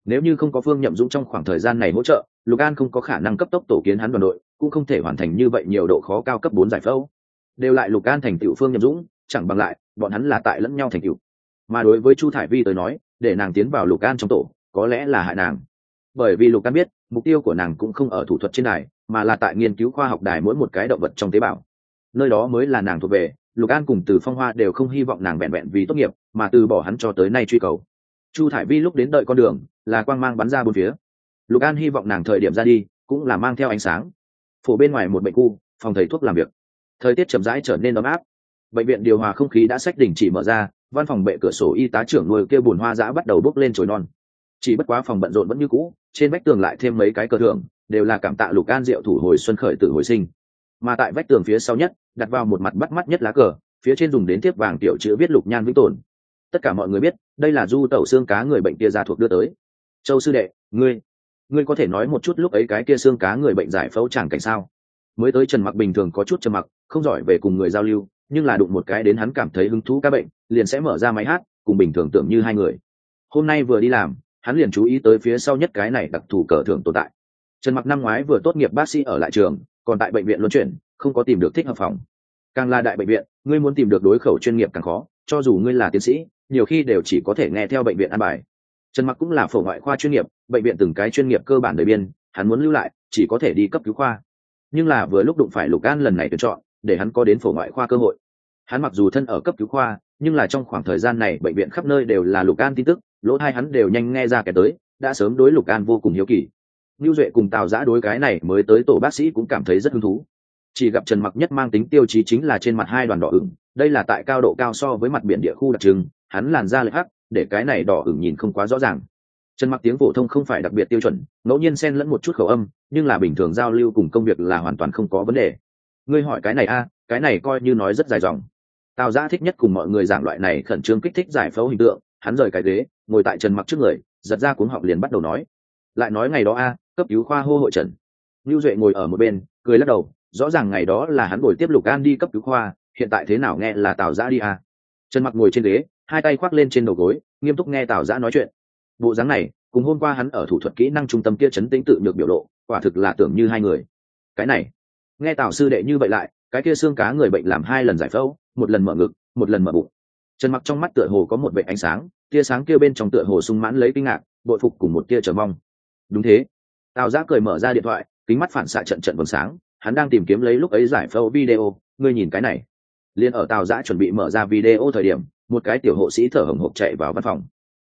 Nếu như không có phương nhậm dũng trong khoảng thời gian này hỗ trợ, lục an không có khả năng cấp tốc tổ kiến hắn đoàn đội, cũng không thể hoàn thành như vậy nhiều độ khó cao cấp bốn giải phẫu. Đều lại lục an thành tựu phương nhậm dũng chẳng bằng lại, bọn hắn là tại lẫn nhau thành cựu mà đối với chu thải vi tới nói, để nàng tiến vào lục an trong tổ, có lẽ là hại nàng. Bởi vì lục an biết, mục tiêu của nàng cũng không ở thủ thuật trên đài, mà là tại nghiên cứu khoa học đài mỗi một cái động vật trong tế bào. Nơi đó mới là nàng thuộc về, lục an cùng từ phong hoa đều không hy vọng nàng vẹn vẹn vì tốt nghiệp, mà từ bỏ hắn cho tới nay truy cầu. Chu thải vi lúc đến đợi con đường, là quang mang bắn ra bốn phía. Lục an hy vọng nàng thời điểm ra đi, cũng là mang theo ánh sáng. Phổ bên ngoài một bệnh khu, phòng thầy thuốc làm việc. Thời tiết chậm rãi trở nên ấm áp bệnh viện điều hòa không khí đã sách đình chỉ mở ra, văn phòng bệ cửa sổ y tá trưởng nuôi kêu bùn hoa giã bắt đầu bốc lên trồi non. Chỉ bất quá phòng bận rộn vẫn như cũ, trên vách tường lại thêm mấy cái cờ thưởng, đều là cảm tạ lục an diệu thủ hồi xuân khởi tự hồi sinh. Mà tại vách tường phía sau nhất, đặt vào một mặt bắt mắt nhất lá cờ, phía trên dùng đến tiếp vàng tiểu chữ viết lục nhan vĩnh tồn. Tất cả mọi người biết, đây là du tẩu xương cá người bệnh kia ra thuộc đưa tới. Châu sư đệ, ngươi ngươi có thể nói một chút lúc ấy cái kia xương cá người bệnh giải phẫu chẳng cảnh sao? Mới tới trần mặc bình thường có chút trầm mặc, không giỏi về cùng người giao lưu nhưng là đụng một cái đến hắn cảm thấy hứng thú ca bệnh, liền sẽ mở ra máy hát, cùng bình thường tưởng như hai người. Hôm nay vừa đi làm, hắn liền chú ý tới phía sau nhất cái này đặc thù cờ thưởng tồn tại. Trần mặc năm ngoái vừa tốt nghiệp bác sĩ ở lại trường, còn tại bệnh viện luân chuyển, không có tìm được thích hợp phòng. Càng là đại bệnh viện, ngươi muốn tìm được đối khẩu chuyên nghiệp càng khó, cho dù ngươi là tiến sĩ, nhiều khi đều chỉ có thể nghe theo bệnh viện an bài. Trần mặc cũng là phổ ngoại khoa chuyên nghiệp, bệnh viện từng cái chuyên nghiệp cơ bản đời biên, hắn muốn lưu lại, chỉ có thể đi cấp cứu khoa. Nhưng là vừa lúc đụng phải lục an lần này tuyển chọn, để hắn có đến phổ ngoại khoa cơ hội hắn mặc dù thân ở cấp cứu khoa nhưng là trong khoảng thời gian này bệnh viện khắp nơi đều là lục an tin tức lỗ hai hắn đều nhanh nghe ra kẻ tới đã sớm đối lục an vô cùng hiếu kỳ Nưu Duệ cùng Tào Giã đối cái này mới tới tổ bác sĩ cũng cảm thấy rất hứng thú. Chỉ gặp Trần Mặc nhất mang tính tiêu chí chính là trên mặt hai đoàn đỏ ửng, đây là tại cao độ cao so với mặt biển địa khu đặc trưng, hắn làn da lệch hắc, để cái này đỏ ửng nhìn không quá rõ ràng. Trần Mặc tiếng phổ thông không phải đặc biệt tiêu chuẩn, ngẫu nhiên xen lẫn một chút khẩu âm, nhưng là bình thường giao lưu cùng công việc là hoàn toàn không có vấn đề. Ngươi hỏi cái này a, cái này coi như nói rất dài dòng. Tào Giã thích nhất cùng mọi người giảng loại này khẩn trương kích thích giải phẫu hình tượng, hắn rời cái ghế, ngồi tại Trần Mặc trước người, giật ra cuống họng liền bắt đầu nói. Lại nói ngày đó a, cấp cứu khoa hô hội trần lưu duệ ngồi ở một bên cười lắc đầu rõ ràng ngày đó là hắn ngồi tiếp lục an đi cấp cứu khoa hiện tại thế nào nghe là tào giã đi à. trần mặc ngồi trên ghế hai tay khoác lên trên đầu gối nghiêm túc nghe tào giã nói chuyện bộ dáng này cùng hôm qua hắn ở thủ thuật kỹ năng trung tâm kia chấn tĩnh tự nhược biểu lộ quả thực là tưởng như hai người cái này nghe tào sư đệ như vậy lại cái kia xương cá người bệnh làm hai lần giải phẫu, một lần mở ngực, một lần mở bụng. Trần mặc trong mắt tựa hồ có một vệ ánh sáng, tia sáng kia bên trong tựa hồ sung mãn lấy kinh ngạc, bội phục cùng một tia chờ mong. Đúng thế. Tào giã cười mở ra điện thoại, kính mắt phản xạ trận trận vầng sáng, hắn đang tìm kiếm lấy lúc ấy giải phẫu video, ngươi nhìn cái này. Liền ở tào giã chuẩn bị mở ra video thời điểm, một cái tiểu hộ sĩ thở hồng hộc chạy vào văn phòng.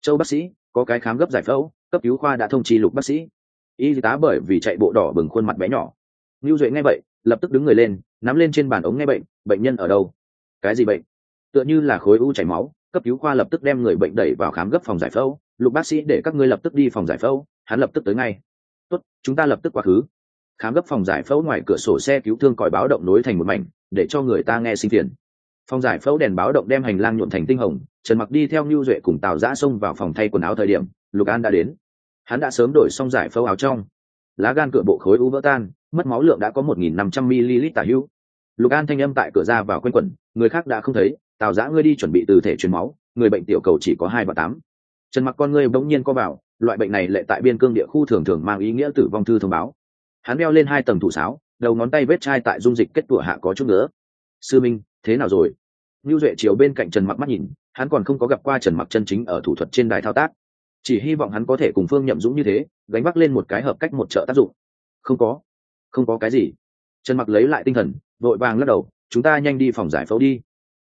Châu bác sĩ, có cái khám gấp giải phẫu, cấp cứu khoa đã thông chi lục bác sĩ. Y tá bởi vì chạy bộ đỏ bừng khuôn mặt bé nhỏ. Lưu duệ nghe vậy lập tức đứng người lên, nắm lên trên bàn ống nghe bệnh bệnh nhân ở đâu? Cái gì bệnh? Tựa như là khối u chảy máu, cấp cứu khoa lập tức đem người bệnh đẩy vào khám gấp phòng giải phẫu. Lục bác sĩ, để các ngươi lập tức đi phòng giải phẫu, hắn lập tức tới ngay. Tốt, chúng ta lập tức quá khứ. Khám gấp phòng giải phẫu ngoài cửa sổ xe cứu thương còi báo động nối thành một mảnh, để cho người ta nghe sinh phiền. Phòng giải phẫu đèn báo động đem hành lang nhuộn thành tinh hồng, trần mặc đi theo nhu duệ cùng tào giã xông vào phòng thay quần áo thời điểm, lục an đã đến. Hắn đã sớm đổi xong giải phẫu áo trong. Lá gan cửa bộ khối u vỡ tan mất máu lượng đã có một nghìn năm trăm ml tả hữu. Lục an thanh âm tại cửa ra vào quanh quẩn người khác đã không thấy tào giã ngươi đi chuẩn bị từ thể truyền máu người bệnh tiểu cầu chỉ có hai và tám. Trần mặc con ngươi bỗng nhiên co vào loại bệnh này lệ tại biên cương địa khu thường thường mang ý nghĩa tử vong thư thông báo. Hắn đeo lên hai tầng thủ sáo đầu ngón tay vết chai tại dung dịch kết tủa hạ có chút nữa sư minh thế nào rồi? Nưu Duệ chiều bên cạnh Trần Mặc mắt nhìn, hắn còn không có gặp qua Trần Mặc chân chính ở thủ thuật trên đài thao tác. Chỉ hy vọng hắn có thể cùng Phương Nhậm Dũng như thế, gánh vác lên một cái hợp cách một trợ tác dụng. Không có, không có cái gì. Trần Mặc lấy lại tinh thần, vội vàng lắc đầu, chúng ta nhanh đi phòng giải phẫu đi.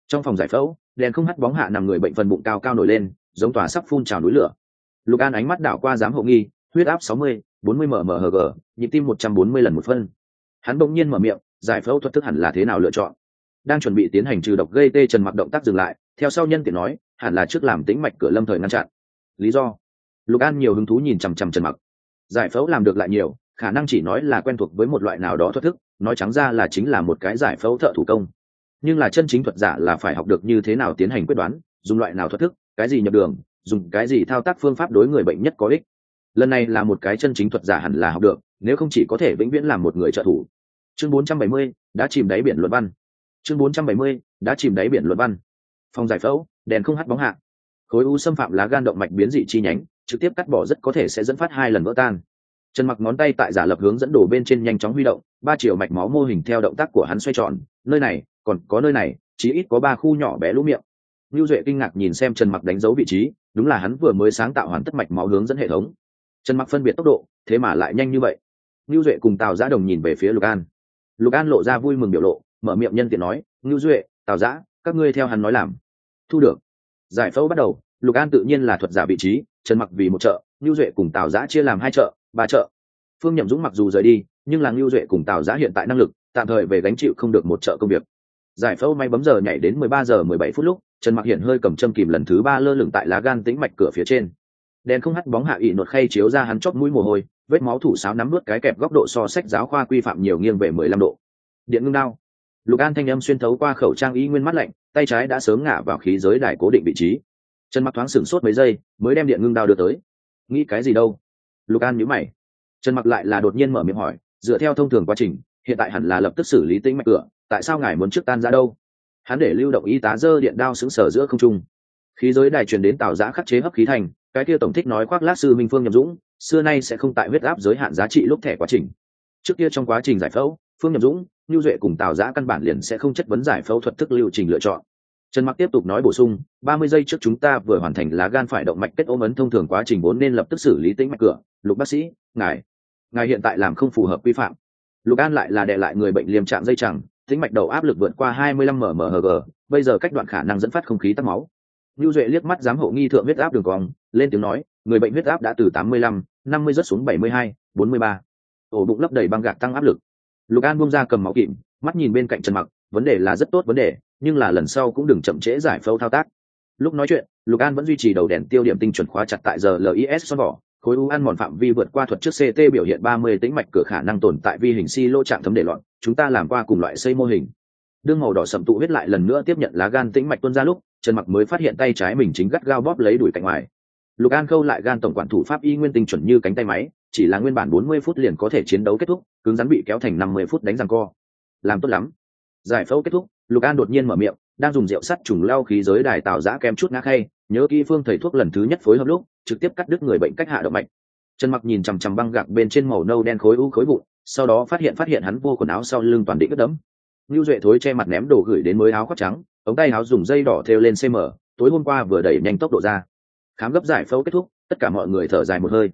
Trong phòng giải phẫu, đèn không hắt bóng hạ nằm người bệnh phần bụng cao cao nổi lên, giống tòa sắp phun trào núi lửa. Lục an ánh mắt đảo qua giám hộ nghi huyết áp sáu mươi bốn mươi mmhg nhịp tim một trăm bốn mươi lần một phân. Hắn bỗng nhiên mở miệng giải phẫu thuật thức hẳn là thế nào lựa chọn? Đang chuẩn bị tiến hành trừ độc gây tê trần mặc động tác dừng lại theo sau nhân tiện nói hẳn là trước làm tĩnh mạch cửa lâm thời ngăn chặn. Lý do? Lục an nhiều hứng thú nhìn chằm chằm trần mặc. Giải phẫu làm được lại nhiều khả năng chỉ nói là quen thuộc với một loại nào đó thuật thức nói trắng ra là chính là một cái giải phẫu thợ thủ công. Nhưng là chân chính thuật giả là phải học được như thế nào tiến hành quyết đoán dùng loại nào thuật thức cái gì nhập đường dùng cái gì thao tác phương pháp đối người bệnh nhất có ích. Lần này là một cái chân chính thuật giả hẳn là học được nếu không chỉ có thể vĩnh viễn làm một người trợ thủ. Chương 470, đã chìm đáy biển luận văn. Chương 470, đã chìm đáy biển luận văn. Phòng giải phẫu đèn không hắt bóng hạ. Khối u xâm phạm lá gan động mạch biến dị chi nhánh trực tiếp cắt bỏ rất có thể sẽ dẫn phát hai lần vỡ tan trần mặc ngón tay tại giả lập hướng dẫn đổ bên trên nhanh chóng huy động ba chiều mạch máu mô hình theo động tác của hắn xoay tròn nơi này còn có nơi này chỉ ít có ba khu nhỏ bé lũ miệng Nưu Duệ kinh ngạc nhìn xem Trần Mặc đánh dấu vị trí, đúng là hắn vừa mới sáng tạo hoàn tất mạch máu hướng dẫn hệ thống. Trần Mặc phân biệt tốc độ, thế mà lại nhanh như vậy. Nưu Duệ cùng Tào Giã đồng nhìn về phía Lục An. Lục An lộ ra vui mừng biểu lộ, mở miệng nhân tiện nói, "Nưu Duệ, Tào Giã, các ngươi theo hắn nói làm." Thu được. Giải phẫu bắt đầu, Lục An tự nhiên là thuật giả vị trí, Trần Mặc vì một chợ, Nưu Duệ cùng Tào Giã chia làm hai chợ, ba trợ. Phương Nhậm Dũng mặc dù rời đi, nhưng là Nưu Duệ cùng Tào Giã hiện tại năng lực, tạm thời về gánh chịu không được một trợ công việc. Giải phẫu may bấm giờ nhảy đến 13 giờ 17 phút lúc, trần mặc hiện hơi cầm châm kìm lần thứ ba lơ lửng tại lá gan tĩnh mạch cửa phía trên. Đèn không hắt bóng hạ ị nột khay chiếu ra hắn chót mũi mồ hôi vết máu thủ sáo nắm vớt cái kẹp góc độ so sách giáo khoa quy phạm nhiều nghiêng về mười lăm độ. Điện ngưng đao lục an thanh âm xuyên thấu qua khẩu trang y nguyên mắt lạnh tay trái đã sớm ngả vào khí giới đài cố định vị trí. Trần mặc thoáng sửng sốt mấy giây mới đem điện ngưng đao đưa tới. Nghĩ cái gì đâu? Lục an nhíu mày. Trần mặc lại là đột nhiên mở miệng hỏi, dựa theo thông thường quá trình, hiện tại hẳn là lập tức xử lý tĩnh mạch cửa, tại sao ngài muốn trước tan ra đâu? Hắn để lưu động y tá dơ điện đao xứng sở giữa không trung. Khí giới đài truyền đến tạo giã khắc chế hấp khí thành, cái kia tổng thích nói khoác lát sư minh phương nhậm dũng, xưa nay sẽ không tại huyết áp giới hạn giá trị lúc thẻ quá trình. Trước kia trong quá trình giải phẫu, phương nhậm dũng nhu duệ cùng tào giã căn bản liền sẽ không chất vấn giải phẫu thuật thức lưu trình lựa chọn trần mặc tiếp tục nói bổ sung ba mươi giây trước chúng ta vừa hoàn thành lá gan phải động mạch kết ôm ấn thông thường quá trình vốn nên lập tức xử lý tĩnh mạch cửa lục bác sĩ ngài ngài hiện tại làm không phù hợp quy phạm lục an lại là đệ lại người bệnh liềm trạng dây chẳng tĩnh mạch đầu áp lực vượt qua hai mươi lăm mmhg bây giờ cách đoạn khả năng dẫn phát không khí tắc máu Nưu Duệ liếc mắt giám hộ nghi thượng huyết áp đường cong, lên tiếng nói, người bệnh huyết áp đã từ 85, 50 rớt xuống 72, 43. Ổ bụng lấp đầy băng gạc tăng áp lực. Lục An buông ra cầm máu kịm, mắt nhìn bên cạnh Trần Mặc, vấn đề là rất tốt vấn đề, nhưng là lần sau cũng đừng chậm trễ giải phẫu thao tác. Lúc nói chuyện, Lục An vẫn duy trì đầu đèn tiêu điểm tinh chuẩn khóa chặt tại giờ LIS son vỏ, khối u ăn mòn phạm vi vượt qua thuật trước CT biểu hiện 30 tĩnh mạch cửa khả năng tồn tại vi hình si lô trạng thấm để loạn, chúng ta làm qua cùng loại xây mô hình. Đương màu đỏ sậm tụ huyết lại lần nữa tiếp nhận lá gan tĩnh mạch tuôn ra lúc, Trần Mặc mới phát hiện tay trái mình chính gắt gao bóp lấy đuổi cạnh ngoài. Lục An khâu lại gan tổng quản thủ pháp y nguyên tinh chuẩn như cánh tay máy, chỉ là nguyên bản 40 phút liền có thể chiến đấu kết thúc, cứng rắn bị kéo thành 50 phút đánh răng co. Làm tốt lắm. Giải phẫu kết thúc, Lục An đột nhiên mở miệng, đang dùng rượu sắt trùng lao khí giới đài tạo giã kem chút ngã khay, nhớ kỹ phương thầy thuốc lần thứ nhất phối hợp lúc, trực tiếp cắt đứt người bệnh cách hạ động mạch. Trần Mặc nhìn chằm chằm băng gạc bên trên màu nâu đen khối u khối bụng, sau đó phát hiện phát hiện hắn vô quần áo sau lưng toàn định ướt đấm lưu Duệ thối che mặt ném đồ gửi đến mới áo khoác trắng, ống tay áo dùng dây đỏ thêu lên cm tối hôm qua vừa đẩy nhanh tốc độ ra. Khám gấp giải phẫu kết thúc tất cả mọi người thở dài một hơi.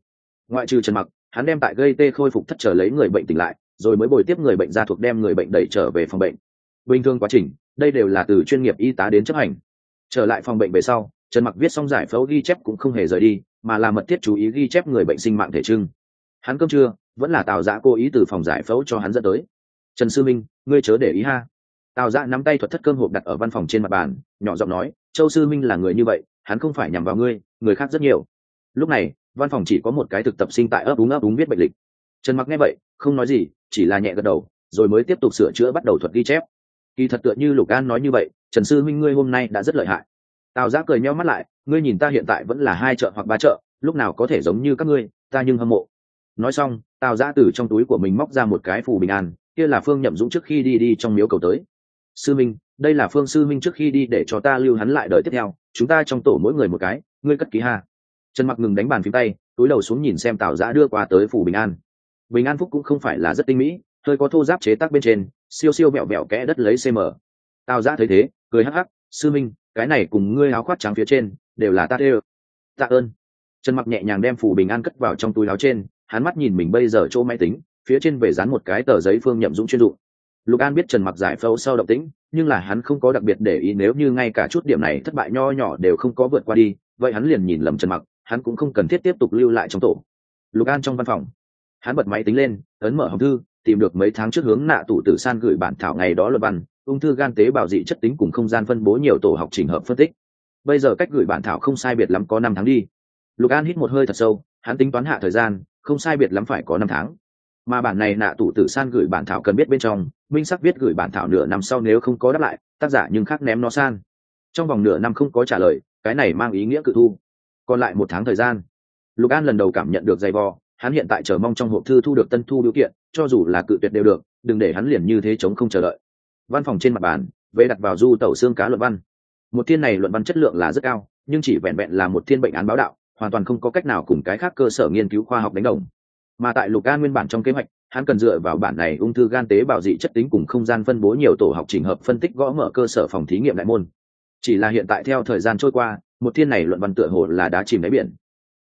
Ngoại trừ trần mặc hắn đem tại gây tê khôi phục thất trở lấy người bệnh tỉnh lại rồi mới bồi tiếp người bệnh ra thuộc đem người bệnh đẩy trở về phòng bệnh bình thường quá trình, đây đều là từ chuyên nghiệp y tá đến chấp hành. Trở lại phòng bệnh về sau, trần mặc viết xong giải phẫu ghi chép cũng không hề rời đi, mà là mật thiết chú ý ghi chép người bệnh sinh mạng thể trưng. Hắn cơm trưa, vẫn là tào giã cố ý từ phòng giải phẫu cho hắn dẫn tới. Trần sư minh, ngươi chớ để ý ha. Tào giã nắm tay thuật thất cơm hộp đặt ở văn phòng trên mặt bàn, nhỏ giọng nói, châu sư minh là người như vậy, hắn không phải nhằm vào ngươi, người khác rất nhiều. Lúc này, văn phòng chỉ có một cái thực tập sinh tại ấp úng ấp úng biết bệnh lịch. Trần mặc nghe vậy, không nói gì, chỉ là nhẹ gật đầu, rồi mới tiếp tục sửa chữa bắt đầu thuật ghi chép kỳ thật tựa như lục an nói như vậy, trần sư minh ngươi hôm nay đã rất lợi hại. Tào giã cười meo mắt lại, ngươi nhìn ta hiện tại vẫn là hai chợ hoặc ba chợ, lúc nào có thể giống như các ngươi, ta nhưng hâm mộ. Nói xong, tào giã từ trong túi của mình móc ra một cái phù bình an, kia là phương nhậm dũng trước khi đi đi trong miếu cầu tới. Sư minh, đây là phương sư minh trước khi đi để cho ta lưu hắn lại đời tiếp theo, chúng ta trong tổ mỗi người một cái, ngươi cất ký ha. Trần mặc ngừng đánh bàn phím tay, túi đầu xuống nhìn xem tào giã đưa qua tới phủ bình an. Bình an phúc cũng không phải là rất tinh mỹ hơi có thô giáp chế tác bên trên, siêu siêu vẹo vẹo kẽ đất lấy cm tào giã thấy thế, cười hắc hắc, sư minh, cái này cùng ngươi áo khoác trắng phía trên, đều là ta tê tạ ơn. Trần mặc nhẹ nhàng đem phủ bình an cất vào trong túi áo trên, hắn mắt nhìn mình bây giờ chỗ máy tính, phía trên về dán một cái tờ giấy phương nhậm dũng chuyên dụng. Lục an biết trần mặc giải phẫu sau động tĩnh, nhưng là hắn không có đặc biệt để ý nếu như ngay cả chút điểm này thất bại nho nhỏ đều không có vượt qua đi, vậy hắn liền nhìn lầm trần mặc, hắn cũng không cần thiết tiếp tục lưu lại trong tổ. Lục an trong văn phòng, hắn bật máy tính lên, ấn mở hồng thư tìm được mấy tháng trước hướng nạ tủ tử san gửi bản thảo ngày đó luật văn, ung thư gan tế bào dị chất tính cùng không gian phân bố nhiều tổ học trình hợp phân tích. Bây giờ cách gửi bản thảo không sai biệt lắm có năm tháng đi. Lục an hít một hơi thật sâu, hắn tính toán hạ thời gian, không sai biệt lắm phải có năm tháng. Mà bản này nạ tủ tử san gửi bản thảo cần biết bên trong, minh sắc viết gửi bản thảo nửa năm sau nếu không có đáp lại, tác giả nhưng khác ném nó san. Trong vòng nửa năm không có trả lời, cái này mang ý nghĩa cự thu. Còn lại một tháng thời gian. Lục an lần đầu cảm nhận được dày vò, hắn hiện tại chờ mong trong hộp thư thu được tân thu điều kiện cho dù là cự tuyệt đều được, đừng để hắn liền như thế chống không chờ đợi. Văn phòng trên mặt bàn, về đặt vào du tẩu xương cá luận văn. Một thiên này luận văn chất lượng là rất cao, nhưng chỉ vẹn vẹn là một thiên bệnh án báo đạo, hoàn toàn không có cách nào cùng cái khác cơ sở nghiên cứu khoa học đánh đồng. Mà tại lục ca nguyên bản trong kế hoạch, hắn cần dựa vào bản này ung thư gan tế bào dị chất tính cùng không gian phân bố nhiều tổ học trình hợp phân tích gõ mở cơ sở phòng thí nghiệm đại môn. Chỉ là hiện tại theo thời gian trôi qua, một thiên này luận văn tựa hồ là đã chìm đáy biển.